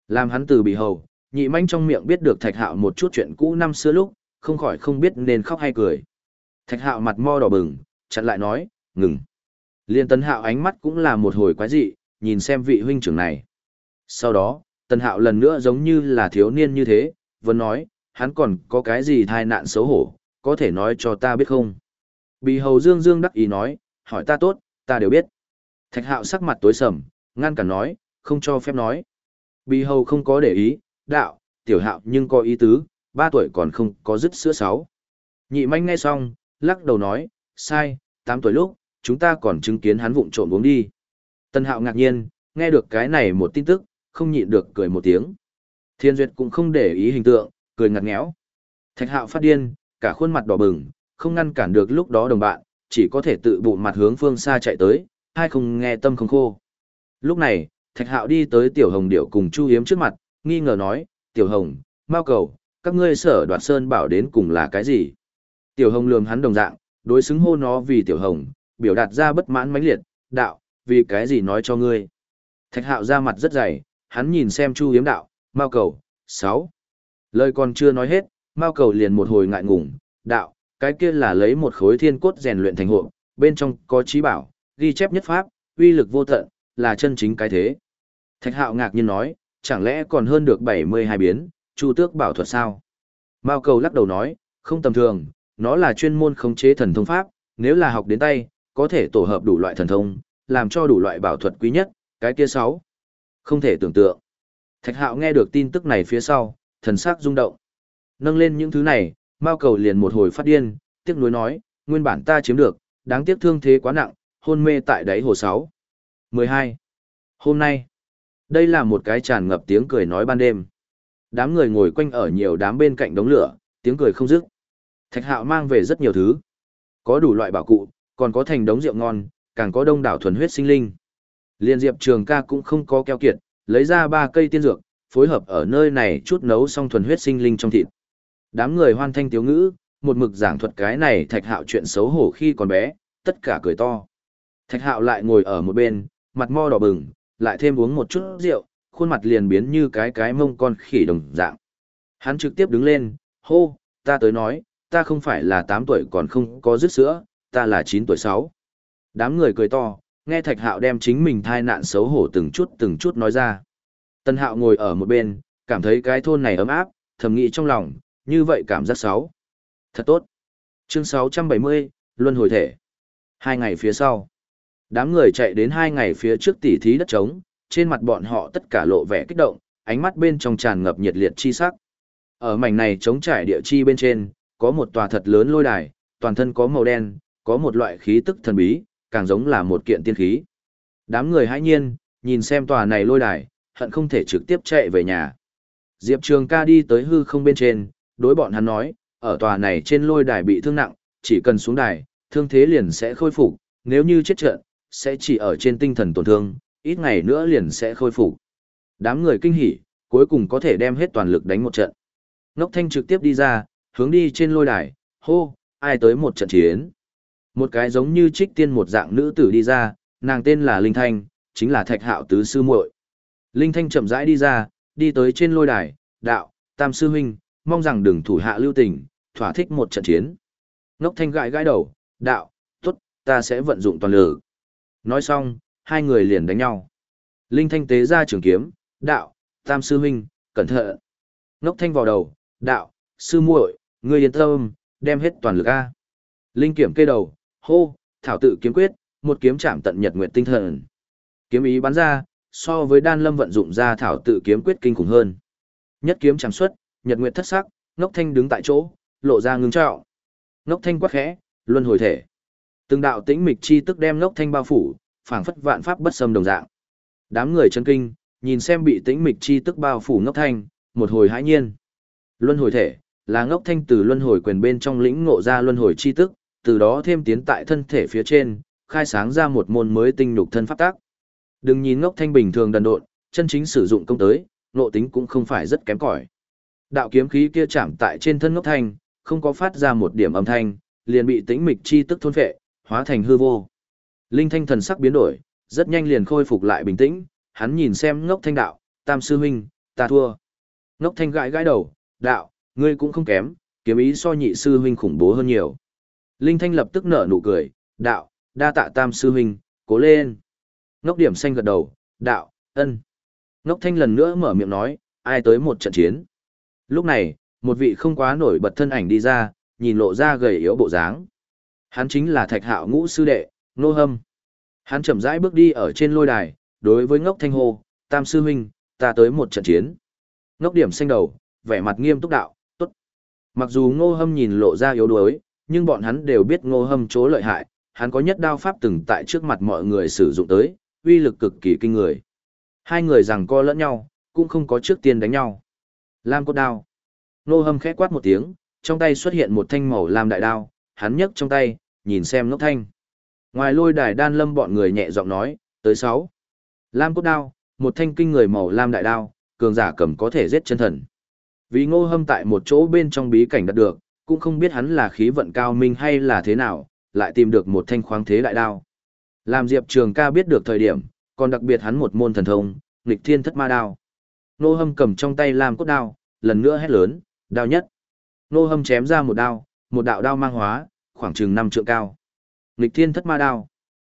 Speaker 1: Làm hắn từ bị hầu, nhị manh trong miệng biết được thạch hạo một chút chuyện cũ năm xưa lúc, không khỏi không biết nên khóc hay cười. Thạch hạo mặt mo đỏ bừng, chặn lại nói, ngừng. Liên tấn hạo ánh mắt cũng là một hồi quái dị, nhìn xem vị huynh trưởng này. Sau đó, tần hạo lần nữa giống như là thiếu niên như thế, vẫn nói, hắn còn có cái gì thai nạn xấu hổ, có thể nói cho ta biết không? Bì hầu dương dương đắc ý nói, hỏi ta tốt, ta đều biết. Thạch hạo sắc mặt tối sầm, ngăn cản nói, không cho phép nói. Bì hầu không có để ý, đạo, tiểu hạo nhưng có ý tứ, ba tuổi còn không có dứt sữa sáu. Nhị manh nghe xong, lắc đầu nói, sai, tám tuổi lúc, chúng ta còn chứng kiến hắn vụng trộm uống đi. Tân hạo ngạc nhiên, nghe được cái này một tin tức, không nhịn được cười một tiếng. Thiên duyệt cũng không để ý hình tượng, cười ngặt ngẽo. Thạch hạo phát điên, cả khuôn mặt đỏ bừng, không ngăn cản được lúc đó đồng bạn, chỉ có thể tự bụng mặt hướng phương xa chạy tới, hai không nghe tâm không khô. Lúc này, Thạch Hạo đi tới Tiểu Hồng Điểu cùng Chu Hiếm trước mặt, nghi ngờ nói, Tiểu Hồng, mau cầu, các ngươi sở đoạt sơn bảo đến cùng là cái gì? Tiểu Hồng lườm hắn đồng dạng, đối xứng hô nó vì Tiểu Hồng, biểu đạt ra bất mãn mãnh liệt, đạo, vì cái gì nói cho ngươi? Thạch Hạo ra mặt rất dày, hắn nhìn xem Chu Hiếm đạo, mau cầu, sáu. Lời còn chưa nói hết, mau cầu liền một hồi ngại ngùng, đạo, cái kia là lấy một khối thiên cốt rèn luyện thành hộ, bên trong có trí bảo, ghi chép nhất pháp, uy lực vô tận, là chân chính cái thế. Thạch hạo ngạc nhiên nói, chẳng lẽ còn hơn được 72 biến, chu tước bảo thuật sao? Mao cầu lắc đầu nói, không tầm thường, nó là chuyên môn khống chế thần thông pháp, nếu là học đến tay, có thể tổ hợp đủ loại thần thông, làm cho đủ loại bảo thuật quý nhất, cái kia sáu. Không thể tưởng tượng. Thạch hạo nghe được tin tức này phía sau, thần sắc rung động. Nâng lên những thứ này, Mao cầu liền một hồi phát điên, tiếc nuối nói, nguyên bản ta chiếm được, đáng tiếc thương thế quá nặng, hôn mê tại đáy hồ 6. 12. Hôm nay, đây là một cái tràn ngập tiếng cười nói ban đêm. Đám người ngồi quanh ở nhiều đám bên cạnh đống lửa, tiếng cười không dứt. Thạch hạo mang về rất nhiều thứ. Có đủ loại bảo cụ, còn có thành đống rượu ngon, càng có đông đảo thuần huyết sinh linh. Liên diệp trường ca cũng không có keo kiệt, lấy ra ba cây tiên dược, phối hợp ở nơi này chút nấu xong thuần huyết sinh linh trong thịt. Đám người hoan thanh tiếu ngữ, một mực giảng thuật cái này thạch hạo chuyện xấu hổ khi còn bé, tất cả cười to. Thạch hạo lại ngồi ở một bên, mặt mo đỏ bừng, lại thêm uống một chút rượu, khuôn mặt liền biến như cái cái mông con khỉ đồng dạng. Hắn trực tiếp đứng lên, hô, ta tới nói, ta không phải là 8 tuổi còn không có dứt sữa, ta là 9 tuổi 6. Đám người cười to, nghe thạch hạo đem chính mình thai nạn xấu hổ từng chút từng chút nói ra. Tân hạo ngồi ở một bên, cảm thấy cái thôn này ấm áp, thầm nghĩ trong lòng, như vậy cảm giác sáu. Thật tốt. Chương 670, Luân hồi thể. Hai ngày phía sau. Đám người chạy đến hai ngày phía trước tỉ thí đất trống, trên mặt bọn họ tất cả lộ vẻ kích động, ánh mắt bên trong tràn ngập nhiệt liệt chi sắc. Ở mảnh này trống trải địa chi bên trên, có một tòa thật lớn lôi đài, toàn thân có màu đen, có một loại khí tức thần bí, càng giống là một kiện tiên khí. Đám người hãi nhiên, nhìn xem tòa này lôi đài, hận không thể trực tiếp chạy về nhà. Diệp Trường ca đi tới hư không bên trên, đối bọn hắn nói, ở tòa này trên lôi đài bị thương nặng, chỉ cần xuống đài, thương thế liền sẽ khôi phục, nếu như chết trận, sẽ chỉ ở trên tinh thần tổn thương, ít ngày nữa liền sẽ khôi phục. Đám người kinh hỉ, cuối cùng có thể đem hết toàn lực đánh một trận. Ngốc Thanh trực tiếp đi ra, hướng đi trên lôi đài, hô, ai tới một trận chiến. Một cái giống như trích tiên một dạng nữ tử đi ra, nàng tên là Linh Thanh, chính là Thạch Hạo tứ sư muội. Linh Thanh chậm rãi đi ra, đi tới trên lôi đài, đạo, tam sư huynh, mong rằng đừng thủ hạ lưu tình, thỏa thích một trận chiến. Ngốc thanh gãi gãi đầu, đạo, tốt, ta sẽ vận dụng toàn lực. Nói xong, hai người liền đánh nhau. Linh thanh tế ra trường kiếm, đạo, tam sư huynh, cẩn thận. Ngốc thanh vào đầu, đạo, sư muội, ngươi yên tâm, đem hết toàn lực A. Linh kiểm kê đầu, hô, thảo tự kiếm quyết, một kiếm chạm tận nhật nguyện tinh thần. Kiếm ý bắn ra, so với đan lâm vận dụng ra thảo tự kiếm quyết kinh khủng hơn. Nhất kiếm chạm xuất, nhật nguyện thất sắc, ngốc thanh đứng tại chỗ, lộ ra ngưng trọng. Ngốc thanh quắc khẽ, luân hồi thể. Từng đạo tĩnh mịch chi tức đem ngốc thanh bao phủ, phảng phất vạn pháp bất xâm đồng dạng. Đám người chân kinh, nhìn xem bị tĩnh mịch chi tức bao phủ ngốc thanh, một hồi hãi nhiên. Luân hồi thể, là ngốc thanh từ luân hồi quyền bên trong lĩnh ngộ ra luân hồi chi tức, từ đó thêm tiến tại thân thể phía trên, khai sáng ra một môn mới tinh nhục thân pháp tác. Đừng nhìn ngốc thanh bình thường đần độn, chân chính sử dụng công tới, nộ tính cũng không phải rất kém cỏi. Đạo kiếm khí kia chạm tại trên thân ngốc thanh, không có phát ra một điểm âm thanh, liền bị tĩnh mịch chi tức thôn phệ, hóa thành hư vô. Linh thanh thần sắc biến đổi, rất nhanh liền khôi phục lại bình tĩnh, hắn nhìn xem ngốc thanh đạo, tam sư huynh, ta thua. Ngốc thanh gãi gãi đầu, đạo, ngươi cũng không kém, kiếm ý so nhị sư huynh khủng bố hơn nhiều. Linh thanh lập tức nở nụ cười, đạo, đa tạ tam sư huynh, cố lên. Ngốc điểm xanh gật đầu, đạo, ân. Ngốc thanh lần nữa mở miệng nói, ai tới một trận chiến. Lúc này, một vị không quá nổi bật thân ảnh đi ra, nhìn lộ ra gầy yếu bộ dáng. Hắn chính là thạch hạo ngũ sư đệ, nô hâm. Hắn chậm rãi bước đi ở trên lôi đài, đối với ngốc thanh hô, tam sư huynh, ta tới một trận chiến. Ngốc điểm xanh đầu, vẻ mặt nghiêm túc đạo, tốt. Mặc dù ngô hâm nhìn lộ ra yếu đuối, nhưng bọn hắn đều biết ngô hâm chỗ lợi hại, hắn có nhất đao pháp từng tại trước mặt mọi người sử dụng tới, uy lực cực kỳ kinh người. Hai người rằng co lẫn nhau, cũng không có trước tiên đánh nhau. Lam cốt đao. Ngô hâm khẽ quát một tiếng, trong tay xuất hiện một thanh màu lam đại đao, hắn nhấc trong tay, nhìn xem ngốc thanh. Ngoài lôi đài đan lâm bọn người nhẹ giọng nói, tới sáu. Lam cốt đao, một thanh kinh người màu lam đại đao, cường giả cầm có thể giết chân thần. Vì ngô hâm tại một chỗ bên trong bí cảnh đạt được, cũng không biết hắn là khí vận cao minh hay là thế nào, lại tìm được một thanh khoáng thế đại đao. Làm Diệp Trường ca biết được thời điểm, còn đặc biệt hắn một môn thần thông, nghịch thiên thất ma đao. Nô hâm cầm trong tay lam cốt đao, lần nữa hét lớn, đao nhất. Nô hâm chém ra một đao, một đạo đao mang hóa, khoảng chừng năm trượng cao. Nghịch thiên thất ma đao.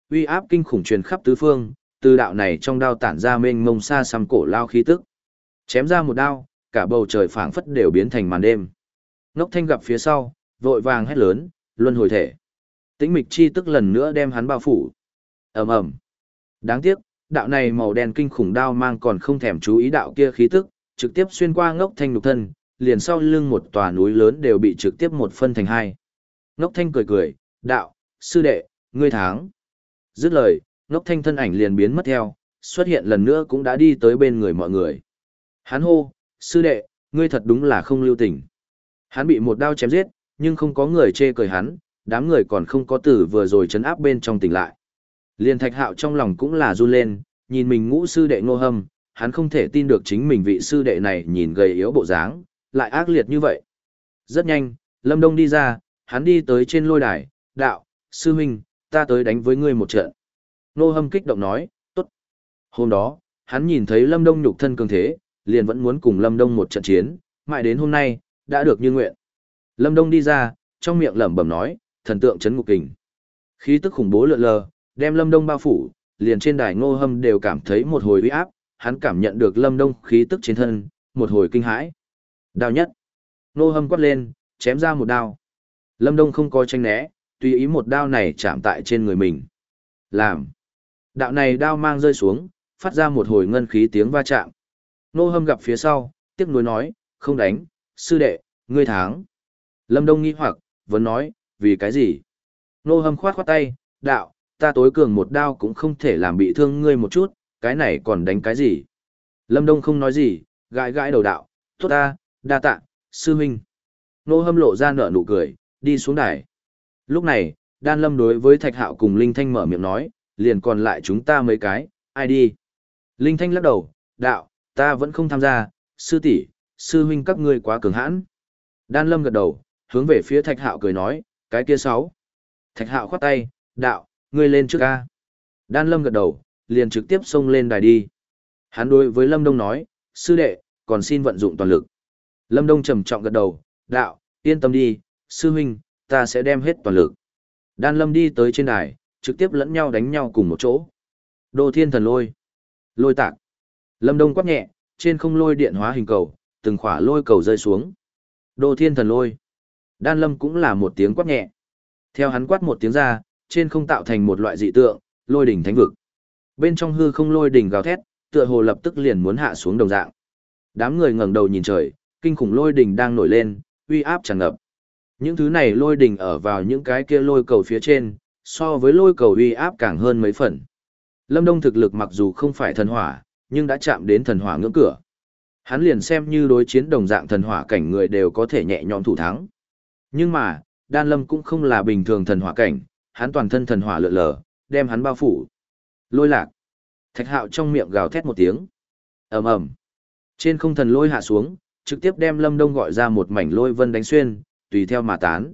Speaker 1: Uy áp kinh khủng truyền khắp tứ phương, từ đạo này trong đao tản ra mênh mông xa xăm cổ lao khí tức. Chém ra một đao, cả bầu trời phảng phất đều biến thành màn đêm. Ngốc thanh gặp phía sau, vội vàng hét lớn, luân hồi thể. Tĩnh mịch chi tức lần nữa đem hắn bao phủ. ầm ầm. Đáng tiếc, đạo này màu đen kinh khủng đao mang còn không thèm chú ý đạo kia khí tức, trực tiếp xuyên qua ngốc thanh nhục thân, liền sau lưng một tòa núi lớn đều bị trực tiếp một phân thành hai. Ngốc thanh cười cười, đạo, sư đệ, ngươi thắng. Dứt lời, ngốc thanh thân ảnh liền biến mất theo, xuất hiện lần nữa cũng đã đi tới bên người mọi người. Hắn hô, sư đệ, ngươi thật đúng là không lưu tình. Hắn bị một đao chém giết, nhưng không có người chê cười hắn, đám người còn không có tử vừa rồi chấn áp bên trong tỉnh lại. Liên thạch hạo trong lòng cũng là run lên, nhìn mình ngũ sư đệ ngô hâm, hắn không thể tin được chính mình vị sư đệ này nhìn gầy yếu bộ dáng, lại ác liệt như vậy. Rất nhanh, Lâm Đông đi ra, hắn đi tới trên lôi đài, đạo, sư huynh, ta tới đánh với ngươi một trận. Nô hâm kích động nói, tốt. Hôm đó, hắn nhìn thấy Lâm Đông nhục thân cường thế, liền vẫn muốn cùng Lâm Đông một trận chiến, mãi đến hôm nay, đã được như nguyện. Lâm Đông đi ra, trong miệng lẩm bẩm nói, thần tượng chấn ngục kình. Khí tức khủng bố lượn lờ, đem Lâm Đông bao phủ, liền trên đài Ngô Hâm đều cảm thấy một hồi uy áp, hắn cảm nhận được Lâm Đông khí tức trên thân, một hồi kinh hãi. Đao nhất. Ngô Hâm quát lên, chém ra một đao. Lâm Đông không có tranh né, tùy ý một đao này chạm tại trên người mình. Làm. Đạo này đao mang rơi xuống, phát ra một hồi ngân khí tiếng va chạm. Ngô hâm gặp phía sau, tiếc nuối nói, không đánh, sư đệ, ngươi thắng. Lâm Đông nghi hoặc, vẫn nói, vì cái gì? Nô hâm khoát khoát tay, đạo, ta tối cường một đao cũng không thể làm bị thương ngươi một chút, cái này còn đánh cái gì? Lâm Đông không nói gì, gãi gãi đầu đạo, tốt ta, đa tạ, sư huynh. Nô hâm lộ ra nở nụ cười, đi xuống đài. Lúc này, Đan Lâm đối với Thạch Hạo cùng Linh Thanh mở miệng nói, liền còn lại chúng ta mấy cái, ai đi? Linh Thanh lắc đầu, đạo, ta vẫn không tham gia, sư tỷ, sư huynh các ngươi quá cường hãn. Đan Lâm gật đầu, hướng về phía Thạch Hạo cười nói, cái kia sáu. Thạch Hạo khoát tay, đạo, ngươi lên trước ca. Đan Lâm gật đầu, liền trực tiếp xông lên đài đi. Hắn đối với Lâm Đông nói, sư đệ, còn xin vận dụng toàn lực. Lâm Đông trầm trọng gật đầu, đạo, yên tâm đi, sư huynh, ta sẽ đem hết toàn lực. Đan Lâm đi tới trên đài, trực tiếp lẫn nhau đánh nhau cùng một chỗ. Đô thiên thần lôi. Lôi tạc. Lâm Đông quát nhẹ, trên không lôi điện hóa hình cầu, từng khỏa lôi cầu rơi xuống. Đô thiên thần lôi. Đan Lâm cũng là một tiếng quát nhẹ. Theo hắn quát một tiếng ra, trên không tạo thành một loại dị tượng, lôi đỉnh thánh vực. Bên trong hư không lôi đỉnh gào thét, tựa hồ lập tức liền muốn hạ xuống đồng dạng. Đám người ngẩng đầu nhìn trời, kinh khủng lôi đỉnh đang nổi lên, uy áp tràn ngập. Những thứ này lôi đỉnh ở vào những cái kia lôi cầu phía trên, so với lôi cầu uy áp càng hơn mấy phần. Lâm Đông thực lực mặc dù không phải thần hỏa, nhưng đã chạm đến thần hỏa ngưỡng cửa. Hắn liền xem như đối chiến đồng dạng thần hỏa cảnh người đều có thể nhẹ nhõm thủ thắng. Nhưng mà, Đan Lâm cũng không là bình thường thần hỏa cảnh, hắn toàn thân thần hỏa lượn lờ, đem hắn bao phủ. Lôi lạc. Thạch Hạo trong miệng gào thét một tiếng. Ầm ầm. Trên không thần lôi hạ xuống, trực tiếp đem Lâm Đông gọi ra một mảnh lôi vân đánh xuyên, tùy theo mà tán.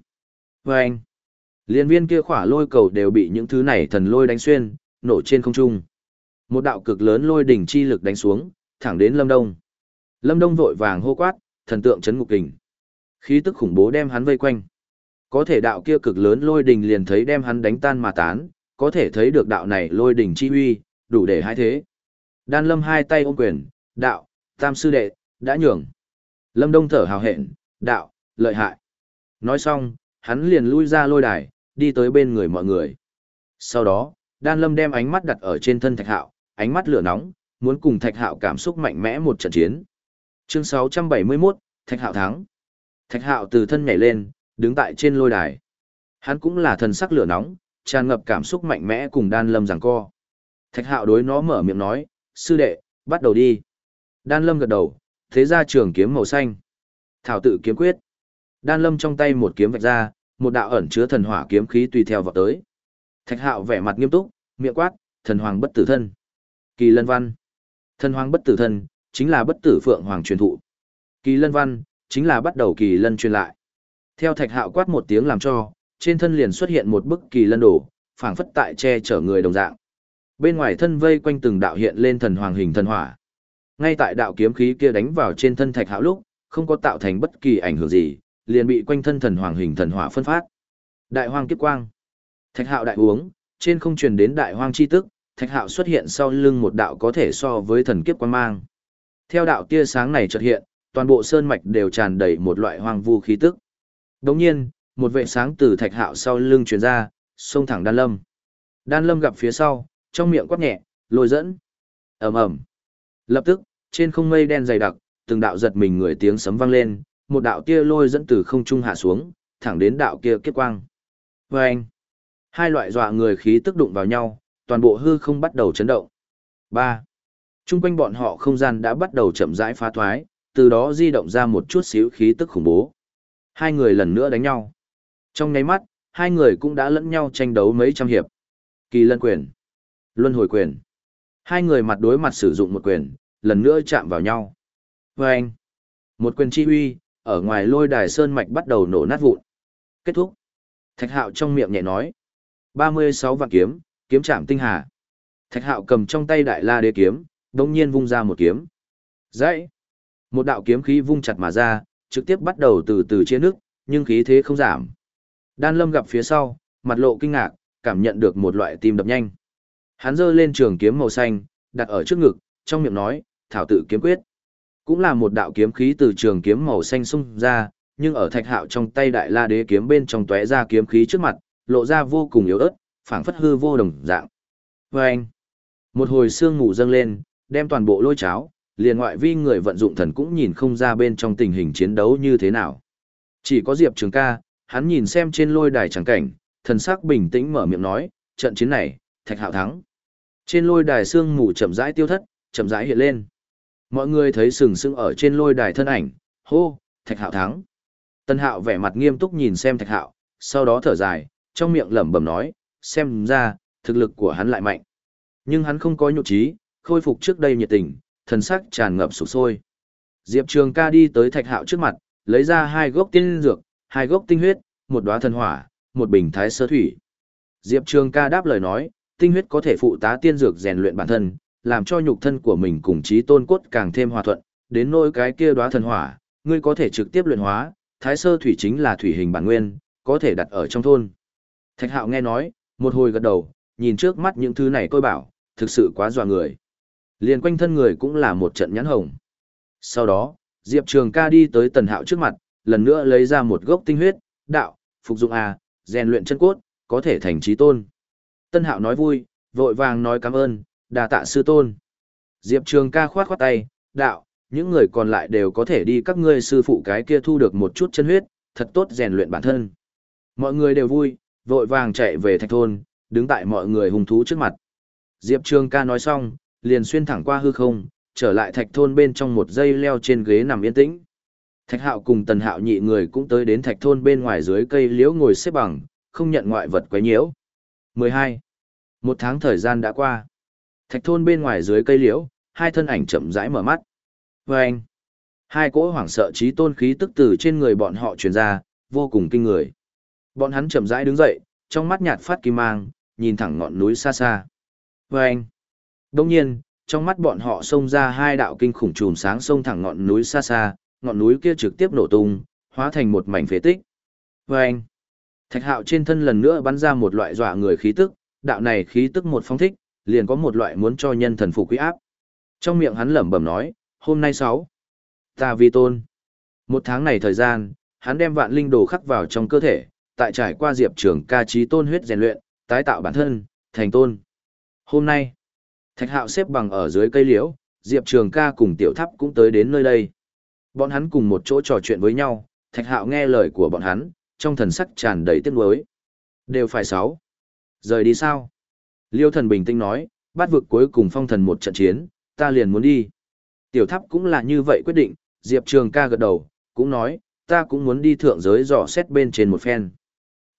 Speaker 1: Vâng! Liên viên kia khỏa lôi cầu đều bị những thứ này thần lôi đánh xuyên, nổ trên không trung. Một đạo cực lớn lôi đỉnh chi lực đánh xuống, thẳng đến Lâm Đông. Lâm Đông vội vàng hô quát, thần tượng chấn ngục kình. Khí tức khủng bố đem hắn vây quanh. Có thể đạo kia cực lớn lôi đỉnh liền thấy đem hắn đánh tan mà tán, có thể thấy được đạo này lôi đỉnh chi uy, đủ để hai thế. Đan Lâm hai tay ôm quyền, đạo, tam sư đệ, đã nhường. Lâm Đông thở hào hẹn, đạo, lợi hại. Nói xong, hắn liền lui ra lôi đài, đi tới bên người mọi người. Sau đó, Đan Lâm đem ánh mắt đặt ở trên thân Thạch Hạo, ánh mắt lửa nóng, muốn cùng Thạch Hạo cảm xúc mạnh mẽ một trận chiến. Chương 671, Thạch Hạo thắng. Thạch Hạo từ thân nhảy lên, đứng tại trên lôi đài. Hắn cũng là thần sắc lửa nóng, tràn ngập cảm xúc mạnh mẽ cùng Đan Lâm giằng co. Thạch Hạo đối nó mở miệng nói, sư đệ, bắt đầu đi. Đan Lâm gật đầu, thế ra trường kiếm màu xanh. Thảo tự kiếm quyết. Đan Lâm trong tay một kiếm vạch ra, một đạo ẩn chứa thần hỏa kiếm khí tùy theo vào tới. Thạch Hạo vẻ mặt nghiêm túc, miệng quát, thần hoàng bất tử thân. Kỳ Lân Văn. Thần hoàng bất tử thân, chính là bất tử phượng hoàng truyền thụ. Kỳ Lân Văn, chính là bắt đầu kỳ lân truyền lại. Theo Thạch Hạo quát một tiếng làm cho, trên thân liền xuất hiện một bức kỳ lân đổ, phảng phất tại che chở người đồng dạng. Bên ngoài thân vây quanh từng đạo hiện lên thần hoàng hình thần hỏa. Ngay tại đạo kiếm khí kia đánh vào trên thân Thạch Hạo lúc, không có tạo thành bất kỳ ảnh hưởng gì, liền bị quanh thân thần hoàng hình thần hỏa phân phát. Đại hoang kiếp quang. Thạch Hạo đại uống, trên không truyền đến đại hoang chi tức, Thạch Hạo xuất hiện sau lưng một đạo có thể so với thần kiếp quang mang. Theo đạo tia sáng này chợt hiện, toàn bộ sơn mạch đều tràn đầy một loại hoang vu khí tức. Đồng nhiên, một vệ sáng từ Thạch Hạo sau lưng truyền ra, xông thẳng Đan Lâm. Đan Lâm gặp phía sau, trong miệng quát nhẹ, lôi dẫn. ầm ầm. Lập tức, trên không mây đen dày đặc, từng đạo giật mình người tiếng sấm vang lên, một đạo tia lôi dẫn từ không trung hạ xuống, thẳng đến đạo kia kiếp quang. Và anh, hai loại dọa người khí tức đụng vào nhau, toàn bộ hư không bắt đầu chấn động. 3. Trung quanh bọn họ không gian đã bắt đầu chậm rãi phá thoái, từ đó di động ra một chút xíu khí tức khủng bố. Hai người lần nữa đánh nhau. Trong nháy mắt, hai người cũng đã lẫn nhau tranh đấu mấy trăm hiệp. Kỳ lân quyền, luân hồi quyền. Hai người mặt đối mặt sử dụng một quyền, lần nữa chạm vào nhau. Và anh, một quyền chi uy, ở ngoài lôi đài sơn mạch bắt đầu nổ nát vụn. Kết thúc. Thạch hạo trong miệng nhẹ nói. 36 vạn kiếm, kiếm chạm tinh hà. Thạch hạo cầm trong tay đại la đế kiếm, đông nhiên vung ra một kiếm. Dãy. Một đạo kiếm khí vung chặt mà ra, trực tiếp bắt đầu từ từ chia nước, nhưng khí thế không giảm. Đan lâm gặp phía sau, mặt lộ kinh ngạc, cảm nhận được một loại tim đập nhanh. Hắn giơ lên trường kiếm màu xanh, đặt ở trước ngực, trong miệng nói, thảo tự kiếm quyết. Cũng là một đạo kiếm khí từ trường kiếm màu xanh xung ra, nhưng ở thạch hạo trong tay đại la đế kiếm bên trong tóe ra kiếm khí trước mặt, lộ ra vô cùng yếu ớt, phảng phất hư vô đồng dạng. Và anh, một hồi xương ngủ dâng lên, đem toàn bộ lôi cháo, liền ngoại vi người vận dụng thần cũng nhìn không ra bên trong tình hình chiến đấu như thế nào. Chỉ có Diệp Trường ca, hắn nhìn xem trên lôi đài trắng cảnh, thần sắc bình tĩnh mở miệng nói, trận chiến này, thạch hạo thắng. Trên lôi đài xương ngủ chậm rãi tiêu thất, chậm rãi hiện lên. Mọi người thấy sừng sững ở trên lôi đài thân ảnh, hô, thạch hạo thắng. Tân hạo vẻ mặt nghiêm túc nhìn xem thạch hạo, sau đó thở dài, trong miệng lẩm bẩm nói, xem ra, thực lực của hắn lại mạnh. Nhưng hắn không có nhục trí, khôi phục trước đây nhiệt tình, thần sắc tràn ngập sụp sôi. Diệp Trường ca đi tới thạch hạo trước mặt, lấy ra hai gốc tiên dược, hai gốc tinh huyết, một đóa thần hỏa, một bình thái sơ thủy. Diệp Trường ca đáp lời nói, tinh huyết có thể phụ tá tiên dược rèn luyện bản thân, làm cho nhục thân của mình cùng trí tôn cốt càng thêm hòa thuận, đến nỗi cái kia đóa thần hỏa, ngươi có thể trực tiếp luyện hóa, thái sơ thủy chính là thủy hình bản nguyên, có thể đặt ở trong thôn. Thạch hạo nghe nói, một hồi gật đầu, nhìn trước mắt những thứ này tôi bảo, thực sự quá dọa người. Liền quanh thân người cũng là một trận nhãn hồng. Sau đó, Diệp Trường ca đi tới tần hạo trước mặt, lần nữa lấy ra một gốc tinh huyết, đạo, phục dụng à, rèn luyện chân cốt, có thể thành trí tôn. Tân hạo nói vui, vội vàng nói cảm ơn, đà tạ sư tôn. Diệp Trường ca khoát khoát tay, đạo, những người còn lại đều có thể đi các ngươi sư phụ cái kia thu được một chút chân huyết, thật tốt rèn luyện bản thân. Mọi người đều vui, vội vàng chạy về thạch thôn, đứng tại mọi người hùng thú trước mặt. Diệp Trường ca nói xong, liền xuyên thẳng qua hư không, trở lại thạch thôn bên trong một dây leo trên ghế nằm yên tĩnh. Thạch hạo cùng tần hạo nhị người cũng tới đến thạch thôn bên ngoài dưới cây liễu ngồi xếp bằng, không nhận ngoại vật quấy nhiễu. 12. Một tháng thời gian đã qua. Thạch thôn bên ngoài dưới cây liễu, hai thân ảnh chậm rãi mở mắt. Và anh. Hai cỗ hoảng sợ trí tôn khí tức từ trên người bọn họ truyền ra, vô cùng kinh người. Bọn hắn chậm rãi đứng dậy, trong mắt nhạt phát kim mang, nhìn thẳng ngọn núi xa xa. Và anh. Đông nhiên, trong mắt bọn họ xông ra hai đạo kinh khủng chùm sáng xông thẳng ngọn núi xa xa, ngọn núi kia trực tiếp nổ tung, hóa thành một mảnh phế tích. Và anh. Thạch hạo trên thân lần nữa bắn ra một loại dọa người khí tức, đạo này khí tức một phong thích, liền có một loại muốn cho nhân thần phục quý áp. Trong miệng hắn lẩm bẩm nói, hôm nay sáu, ta vi tôn. Một tháng này thời gian, hắn đem vạn linh đồ khắc vào trong cơ thể, tại trải qua diệp trường ca trí tôn huyết rèn luyện, tái tạo bản thân, thành tôn. Hôm nay, thạch hạo xếp bằng ở dưới cây liễu, diệp trường ca cùng tiểu thắp cũng tới đến nơi đây. Bọn hắn cùng một chỗ trò chuyện với nhau, thạch hạo nghe lời của bọn hắn, trong thần sắc tràn đầy tiếc nuối. Đều phải sáu. Rời đi sao? Liêu thần bình tĩnh nói, bắt vực cuối cùng phong thần một trận chiến, ta liền muốn đi. Tiểu thắp cũng là như vậy quyết định, Diệp Trường ca gật đầu, cũng nói, ta cũng muốn đi thượng giới dò xét bên trên một phen.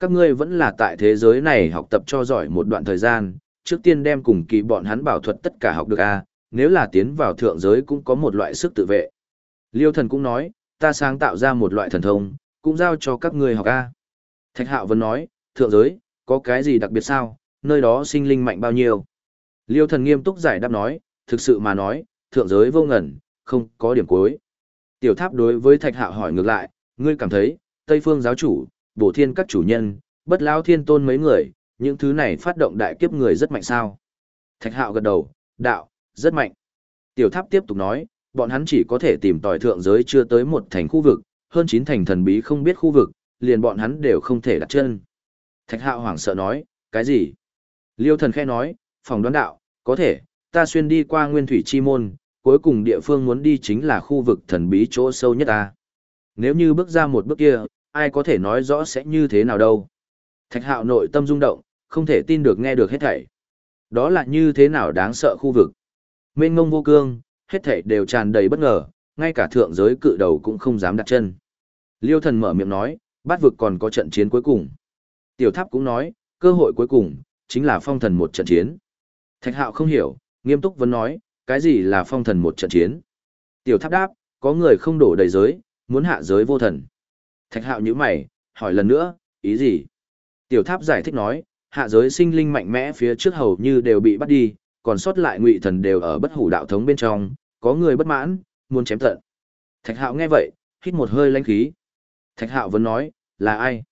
Speaker 1: Các ngươi vẫn là tại thế giới này học tập cho giỏi một đoạn thời gian, trước tiên đem cùng kỳ bọn hắn bảo thuật tất cả học được a nếu là tiến vào thượng giới cũng có một loại sức tự vệ. Liêu thần cũng nói, ta sáng tạo ra một loại thần thông, cũng giao cho các ngươi học a Thạch hạo vẫn nói, thượng giới, có cái gì đặc biệt sao, nơi đó sinh linh mạnh bao nhiêu. Liêu thần nghiêm túc giải đáp nói, thực sự mà nói, thượng giới vô ngẩn, không có điểm cuối. Tiểu tháp đối với thạch hạo hỏi ngược lại, ngươi cảm thấy, Tây phương giáo chủ, bổ thiên các chủ nhân, bất lao thiên tôn mấy người, những thứ này phát động đại kiếp người rất mạnh sao. Thạch hạo gật đầu, đạo, rất mạnh. Tiểu tháp tiếp tục nói, bọn hắn chỉ có thể tìm tòi thượng giới chưa tới một thành khu vực, hơn chín thành thần bí không biết khu vực, liền bọn hắn đều không thể đặt chân. Thạch hạo hoảng sợ nói, cái gì? Liêu thần khẽ nói, phòng đoán đạo, có thể, ta xuyên đi qua nguyên thủy chi môn, cuối cùng địa phương muốn đi chính là khu vực thần bí chỗ sâu nhất ta. Nếu như bước ra một bước kia, ai có thể nói rõ sẽ như thế nào đâu. Thạch hạo nội tâm rung động, không thể tin được nghe được hết thảy. Đó là như thế nào đáng sợ khu vực. Mênh ngông vô cương, hết thảy đều tràn đầy bất ngờ, ngay cả thượng giới cự đầu cũng không dám đặt chân. Liêu thần mở miệng nói, bát vực còn có trận chiến cuối cùng. Tiểu tháp cũng nói, cơ hội cuối cùng, chính là phong thần một trận chiến. Thạch hạo không hiểu, nghiêm túc vẫn nói, cái gì là phong thần một trận chiến? Tiểu tháp đáp, có người không đổ đầy giới, muốn hạ giới vô thần. Thạch hạo như mày, hỏi lần nữa, ý gì? Tiểu tháp giải thích nói, hạ giới sinh linh mạnh mẽ phía trước hầu như đều bị bắt đi, còn sót lại ngụy thần đều ở bất hủ đạo thống bên trong, có người bất mãn, muốn chém tận. Thạch hạo nghe vậy, hít một hơi lãnh khí. Thạch hạo vẫn nói, là ai?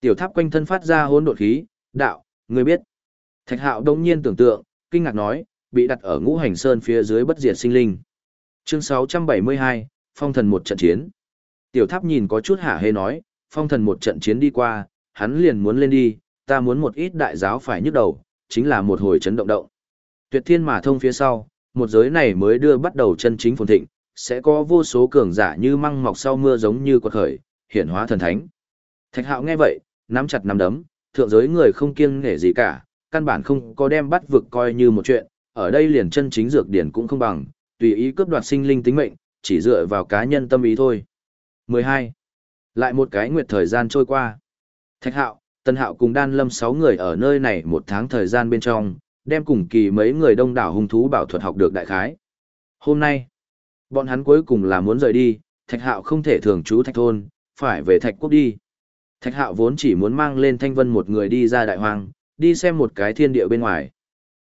Speaker 1: Tiểu tháp quanh thân phát ra hỗn độn khí, đạo, người biết. Thạch hạo đông nhiên tưởng tượng, kinh ngạc nói, bị đặt ở ngũ hành sơn phía dưới bất diệt sinh linh. Chương 672, phong thần một trận chiến. Tiểu tháp nhìn có chút hả hê nói, phong thần một trận chiến đi qua, hắn liền muốn lên đi, ta muốn một ít đại giáo phải nhức đầu, chính là một hồi chấn động động. Tuyệt thiên mà thông phía sau, một giới này mới đưa bắt đầu chân chính phồn thịnh, sẽ có vô số cường giả như măng mọc sau mưa giống như quật khởi, hiển hóa thần thánh. Thạch hạo nghe vậy, nắm chặt nắm đấm, thượng giới người không kiêng nể gì cả, căn bản không có đem bắt vực coi như một chuyện, ở đây liền chân chính dược điển cũng không bằng, tùy ý cướp đoạt sinh linh tính mệnh, chỉ dựa vào cá nhân tâm ý thôi. 12. Lại một cái nguyệt thời gian trôi qua. Thạch hạo, Tân hạo cùng đan lâm 6 người ở nơi này một tháng thời gian bên trong, đem cùng kỳ mấy người đông đảo hung thú bảo thuật học được đại khái. Hôm nay, bọn hắn cuối cùng là muốn rời đi, thạch hạo không thể thường trú thạch thôn, phải về thạch quốc đi. Thạch hạo vốn chỉ muốn mang lên thanh vân một người đi ra đại hoang, đi xem một cái thiên địa bên ngoài.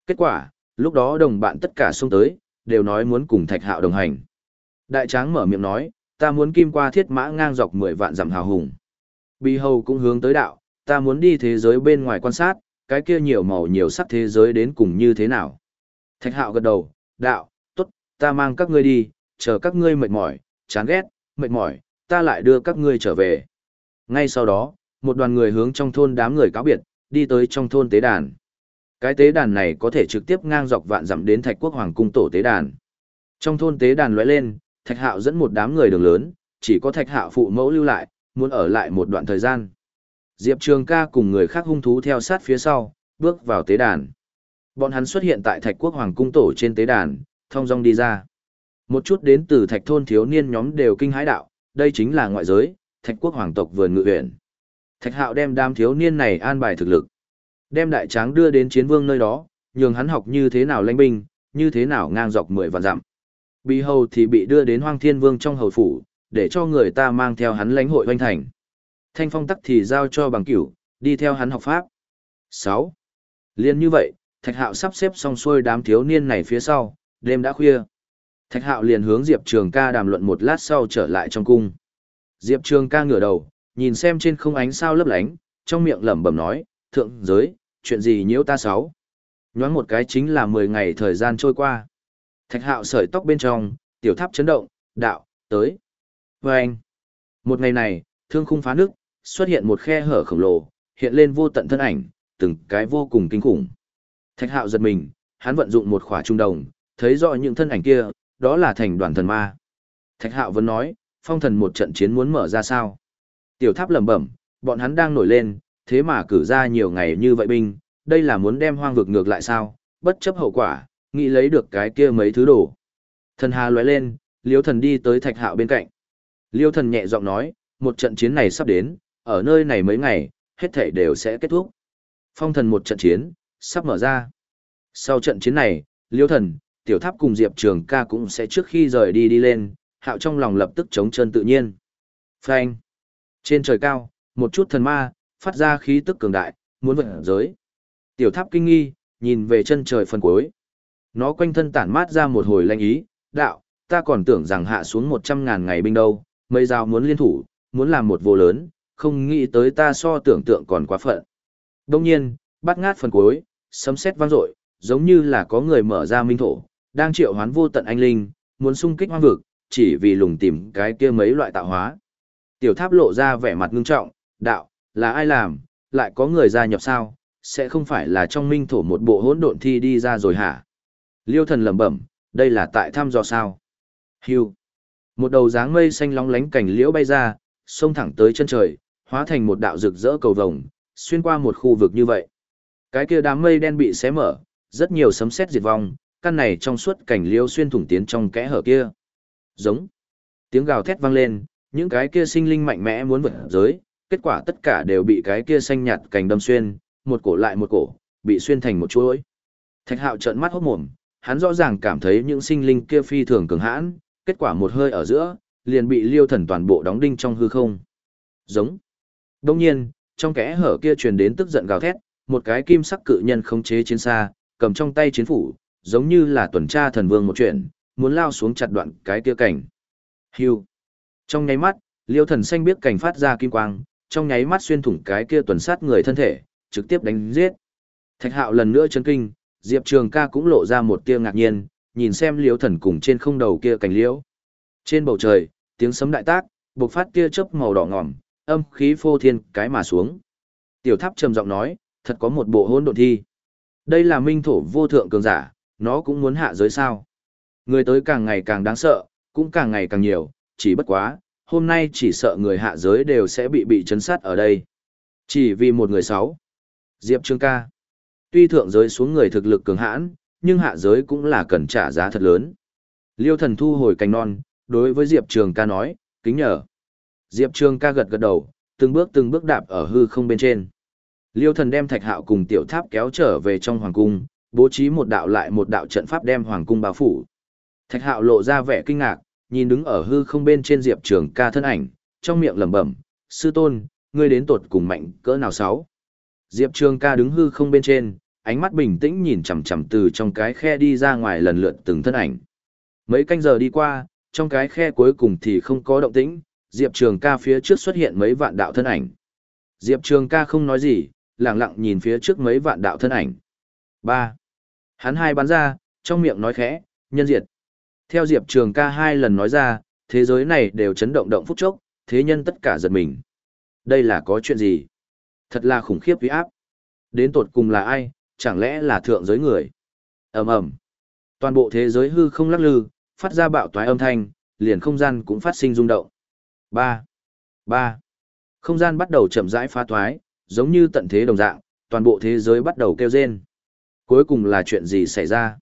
Speaker 1: Kết quả, lúc đó đồng bạn tất cả xông tới, đều nói muốn cùng thạch hạo đồng hành. Đại tráng mở miệng nói, ta muốn kim qua thiết mã ngang dọc 10 vạn dặm hào hùng. Bì hầu cũng hướng tới đạo, ta muốn đi thế giới bên ngoài quan sát, cái kia nhiều màu nhiều sắc thế giới đến cùng như thế nào. Thạch hạo gật đầu, đạo, tốt, ta mang các ngươi đi, chờ các ngươi mệt mỏi, chán ghét, mệt mỏi, ta lại đưa các ngươi trở về. Ngay sau đó, một đoàn người hướng trong thôn đám người cáo biệt, đi tới trong thôn tế đàn. Cái tế đàn này có thể trực tiếp ngang dọc vạn dặm đến Thạch Quốc Hoàng cung tổ tế đàn. Trong thôn tế đàn lóe lên, Thạch Hạo dẫn một đám người đường lớn, chỉ có Thạch Hạo phụ mẫu lưu lại, muốn ở lại một đoạn thời gian. Diệp Trường Ca cùng người khác hung thú theo sát phía sau, bước vào tế đàn. Bọn hắn xuất hiện tại Thạch Quốc Hoàng cung tổ trên tế đàn, thong dong đi ra. Một chút đến từ Thạch thôn thiếu niên nhóm đều kinh hãi đạo, đây chính là ngoại giới, Thạch Quốc Hoàng tộc vườn ngự huyện. Thạch Hạo đem đám thiếu niên này an bài thực lực, đem đại tráng đưa đến chiến vương nơi đó, nhường hắn học như thế nào lãnh binh, như thế nào ngang dọc mười vạn dặm. Bị hầu thì bị đưa đến Hoang Thiên Vương trong hầu phủ, để cho người ta mang theo hắn lãnh hội hoành thành. Thanh phong tắc thì giao cho bằng cửu, đi theo hắn học pháp. 6. Liên như vậy, Thạch Hạo sắp xếp xong xuôi đám thiếu niên này phía sau, đêm đã khuya. Thạch Hạo liền hướng Diệp Trường ca đàm luận một lát sau trở lại trong cung. Diệp Trường ca ngửa đầu, nhìn xem trên không ánh sao lấp lánh, trong miệng lẩm bẩm nói, thượng giới, chuyện gì nhiễu ta sáu. Nhoáng một cái chính là 10 ngày thời gian trôi qua. Thạch Hạo sợi tóc bên trong, tiểu tháp chấn động, đạo, tới. Và anh. Một ngày này, thương khung phá nước, xuất hiện một khe hở khổng lồ, hiện lên vô tận thân ảnh, từng cái vô cùng kinh khủng. Thạch hạo giật mình, hắn vận dụng một khỏa trung đồng, thấy rõ những thân ảnh kia, đó là thành đoàn thần ma. Thạch hạo vẫn nói, phong thần một trận chiến muốn mở ra sao. Tiểu tháp lẩm bẩm, bọn hắn đang nổi lên, thế mà cử ra nhiều ngày như vậy binh, đây là muốn đem hoang vực ngược lại sao, bất chấp hậu quả, nghĩ lấy được cái kia mấy thứ đồ. Thần hà lóe lên, liếu thần đi tới thạch hạo bên cạnh. Liêu thần nhẹ giọng nói, một trận chiến này sắp đến, ở nơi này mấy ngày, hết thảy đều sẽ kết thúc. Phong thần một trận chiến, sắp mở ra. Sau trận chiến này, Liêu Thần, Tiểu Tháp cùng Diệp Trường ca cũng sẽ trước khi rời đi đi lên, hạo trong lòng lập tức chống chân tự nhiên. Phanh. Trên trời cao, một chút thần ma, phát ra khí tức cường đại, muốn vượt giới. Tiểu Tháp kinh nghi, nhìn về chân trời phần cuối. Nó quanh thân tản mát ra một hồi lanh ý, đạo, ta còn tưởng rằng hạ xuống một trăm ngàn ngày binh đâu, mấy giao muốn liên thủ, muốn làm một vô lớn, không nghĩ tới ta so tưởng tượng còn quá phận. Đông nhiên, bắt ngát phần cuối, sấm sét vang dội, giống như là có người mở ra minh thổ, đang triệu hoán vô tận anh linh, muốn xung kích hoang vực, chỉ vì lùng tìm cái kia mấy loại tạo hóa. Tiểu tháp lộ ra vẻ mặt ngưng trọng, đạo, là ai làm, lại có người gia nhập sao, sẽ không phải là trong minh thổ một bộ hỗn độn thi đi ra rồi hả? Liêu thần lẩm bẩm, đây là tại thăm dò sao? Hưu. Một đầu dáng mây xanh lóng lánh cảnh liễu bay ra, xông thẳng tới chân trời, hóa thành một đạo rực rỡ cầu vồng, xuyên qua một khu vực như vậy. Cái kia đám mây đen bị xé mở, rất nhiều sấm sét diệt vong, căn này trong suốt cảnh liễu xuyên thủng tiến trong kẽ hở kia. Giống. Tiếng gào thét vang lên, những cái kia sinh linh mạnh mẽ muốn vượt giới, kết quả tất cả đều bị cái kia xanh nhạt cảnh đâm xuyên, một cổ lại một cổ, bị xuyên thành một chuỗi. Thạch Hạo trợn mắt hốt mồm, hắn rõ ràng cảm thấy những sinh linh kia phi thường cường hãn, kết quả một hơi ở giữa, liền bị Liêu Thần toàn bộ đóng đinh trong hư không. Giống. Đông nhiên, trong kẽ hở kia truyền đến tức giận gào thét, một cái kim sắc cự nhân khống chế chiến xa, cầm trong tay chiến phủ, giống như là tuần tra thần vương một chuyện, muốn lao xuống chặt đoạn cái kia cảnh. Hưu. Trong nháy mắt, Liêu Thần xanh biết cảnh phát ra kim quang, trong nháy mắt xuyên thủng cái kia tuần sát người thân thể, trực tiếp đánh giết. Thạch Hạo lần nữa chấn kinh, Diệp Trường Ca cũng lộ ra một tia ngạc nhiên, nhìn xem Liêu Thần cùng trên không đầu kia cảnh liễu. Trên bầu trời, tiếng sấm đại tác, bộc phát kia chớp màu đỏ ngòm, âm khí phô thiên cái mà xuống. Tiểu tháp trầm giọng nói, thật có một bộ hỗn độn thi. Đây là minh thổ vô thượng cường giả, nó cũng muốn hạ giới sao. Người tới càng ngày càng đáng sợ, cũng càng ngày càng nhiều, chỉ bất quá, hôm nay chỉ sợ người hạ giới đều sẽ bị bị chấn sát ở đây. Chỉ vì một người sáu. Diệp Trương ca. Tuy thượng giới xuống người thực lực cường hãn, nhưng hạ giới cũng là cần trả giá thật lớn. Liêu thần thu hồi cành non, đối với Diệp Trường ca nói, kính nhờ. Diệp Trường ca gật gật đầu, từng bước từng bước đạp ở hư không bên trên. Liêu thần đem thạch hạo cùng tiểu tháp kéo trở về trong hoàng cung, bố trí một đạo lại một đạo trận pháp đem hoàng cung bao phủ. Thạch hạo lộ ra vẻ kinh ngạc, nhìn đứng ở hư không bên trên Diệp Trường ca thân ảnh, trong miệng lẩm bẩm, sư tôn, ngươi đến tột cùng mạnh cỡ nào sáu. Diệp Trường ca đứng hư không bên trên, ánh mắt bình tĩnh nhìn chằm chằm từ trong cái khe đi ra ngoài lần lượt từng thân ảnh. Mấy canh giờ đi qua, trong cái khe cuối cùng thì không có động tĩnh, Diệp Trường ca phía trước xuất hiện mấy vạn đạo thân ảnh. Diệp Trường ca không nói gì, lặng lặng nhìn phía trước mấy vạn đạo thân ảnh. ba Hắn hai bắn ra, trong miệng nói khẽ, nhân diệt. Theo Diệp Trường ca hai lần nói ra, thế giới này đều chấn động động phút chốc, thế nhân tất cả giật mình. Đây là có chuyện gì? Thật là khủng khiếp uy áp. Đến tột cùng là ai, chẳng lẽ là thượng giới người? ầm ầm Toàn bộ thế giới hư không lắc lư, phát ra bạo toái âm thanh, liền không gian cũng phát sinh rung động. ba ba Không gian bắt đầu chậm rãi phá toái, giống như tận thế đồng dạng, toàn bộ thế giới bắt đầu kêu rên. Cuối cùng là chuyện gì xảy ra?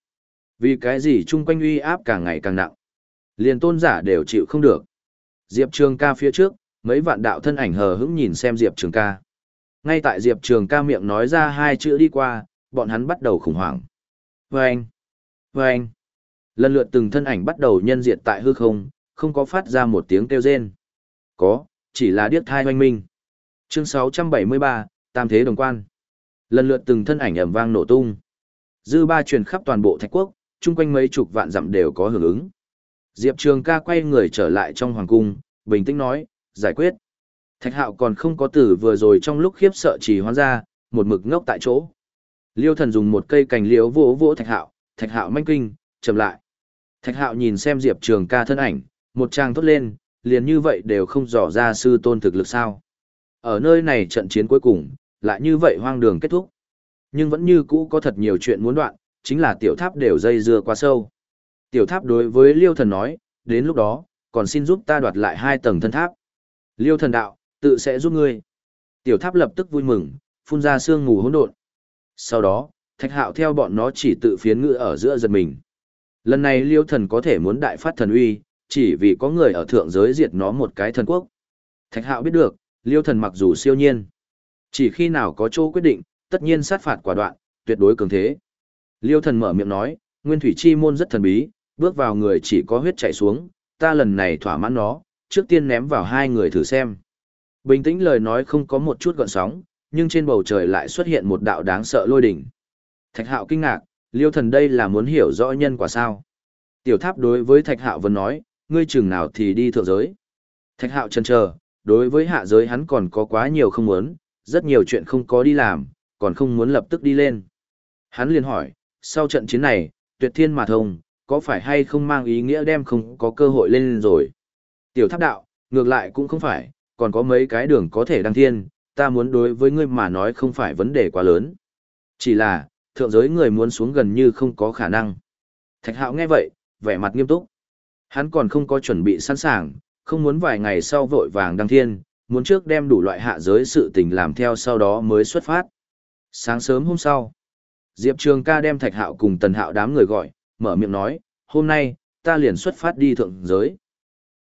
Speaker 1: Vì cái gì chung quanh uy áp càng ngày càng nặng? Liền tôn giả đều chịu không được. Diệp Trường ca phía trước, mấy vạn đạo thân ảnh hờ hững nhìn xem Diệp Trường ca. Ngay tại Diệp Trường ca miệng nói ra hai chữ đi qua, bọn hắn bắt đầu khủng hoảng. Vâng! Vâng! Lần lượt từng thân ảnh bắt đầu nhân diện tại hư không, không có phát ra một tiếng kêu rên. Có, chỉ là điếc thai hoanh minh. Chương 673, Tam Thế Đồng Quan. Lần lượt từng thân ảnh ầm vang nổ tung. Dư ba truyền khắp toàn bộ Thạch Quốc, chung quanh mấy chục vạn dặm đều có hưởng ứng. Diệp Trường ca quay người trở lại trong hoàng cung, bình tĩnh nói, giải quyết. Thạch hạo còn không có tử vừa rồi trong lúc khiếp sợ chỉ hoán ra, một mực ngốc tại chỗ. Liêu thần dùng một cây cành liễu vỗ vỗ thạch hạo, thạch hạo manh kinh, chậm lại. Thạch hạo nhìn xem Diệp Trường ca thân ảnh, một trang thốt lên, liền như vậy đều không dò ra sư tôn thực lực sao. Ở nơi này trận chiến cuối cùng, lại như vậy hoang đường kết thúc. Nhưng vẫn như cũ có thật nhiều chuyện muốn đoạn, chính là tiểu tháp đều dây dưa quá sâu. Tiểu tháp đối với Liêu thần nói, đến lúc đó, còn xin giúp ta đoạt lại hai tầng thân tháp. Liêu thần đạo, tự sẽ giúp ngươi. Tiểu tháp lập tức vui mừng, phun ra sương mù hỗn độn. Sau đó, thạch hạo theo bọn nó chỉ tự phiến ngữ ở giữa giật mình. Lần này liêu thần có thể muốn đại phát thần uy, chỉ vì có người ở thượng giới diệt nó một cái thần quốc. Thạch hạo biết được, liêu thần mặc dù siêu nhiên. Chỉ khi nào có chỗ quyết định, tất nhiên sát phạt quả đoạn, tuyệt đối cường thế. Liêu thần mở miệng nói, nguyên thủy chi môn rất thần bí, bước vào người chỉ có huyết chảy xuống, ta lần này thỏa mãn nó, trước tiên ném vào hai người thử xem. Bình tĩnh lời nói không có một chút gợn sóng, nhưng trên bầu trời lại xuất hiện một đạo đáng sợ lôi đỉnh. Thạch hạo kinh ngạc, liêu thần đây là muốn hiểu rõ nhân quả sao. Tiểu tháp đối với thạch hạo vẫn nói, ngươi chừng nào thì đi thượng giới. Thạch hạo chần chờ, đối với hạ giới hắn còn có quá nhiều không muốn, rất nhiều chuyện không có đi làm, còn không muốn lập tức đi lên. Hắn liền hỏi, sau trận chiến này, tuyệt thiên mà thông, có phải hay không mang ý nghĩa đem không có cơ hội lên rồi. Tiểu tháp đạo, ngược lại cũng không phải, còn có mấy cái đường có thể đăng thiên, ta muốn đối với ngươi mà nói không phải vấn đề quá lớn. Chỉ là, thượng giới người muốn xuống gần như không có khả năng. Thạch hạo nghe vậy, vẻ mặt nghiêm túc. Hắn còn không có chuẩn bị sẵn sàng, không muốn vài ngày sau vội vàng đăng thiên, muốn trước đem đủ loại hạ giới sự tình làm theo sau đó mới xuất phát. Sáng sớm hôm sau, Diệp Trường ca đem Thạch Hạo cùng Tần Hạo đám người gọi, mở miệng nói, hôm nay, ta liền xuất phát đi thượng giới.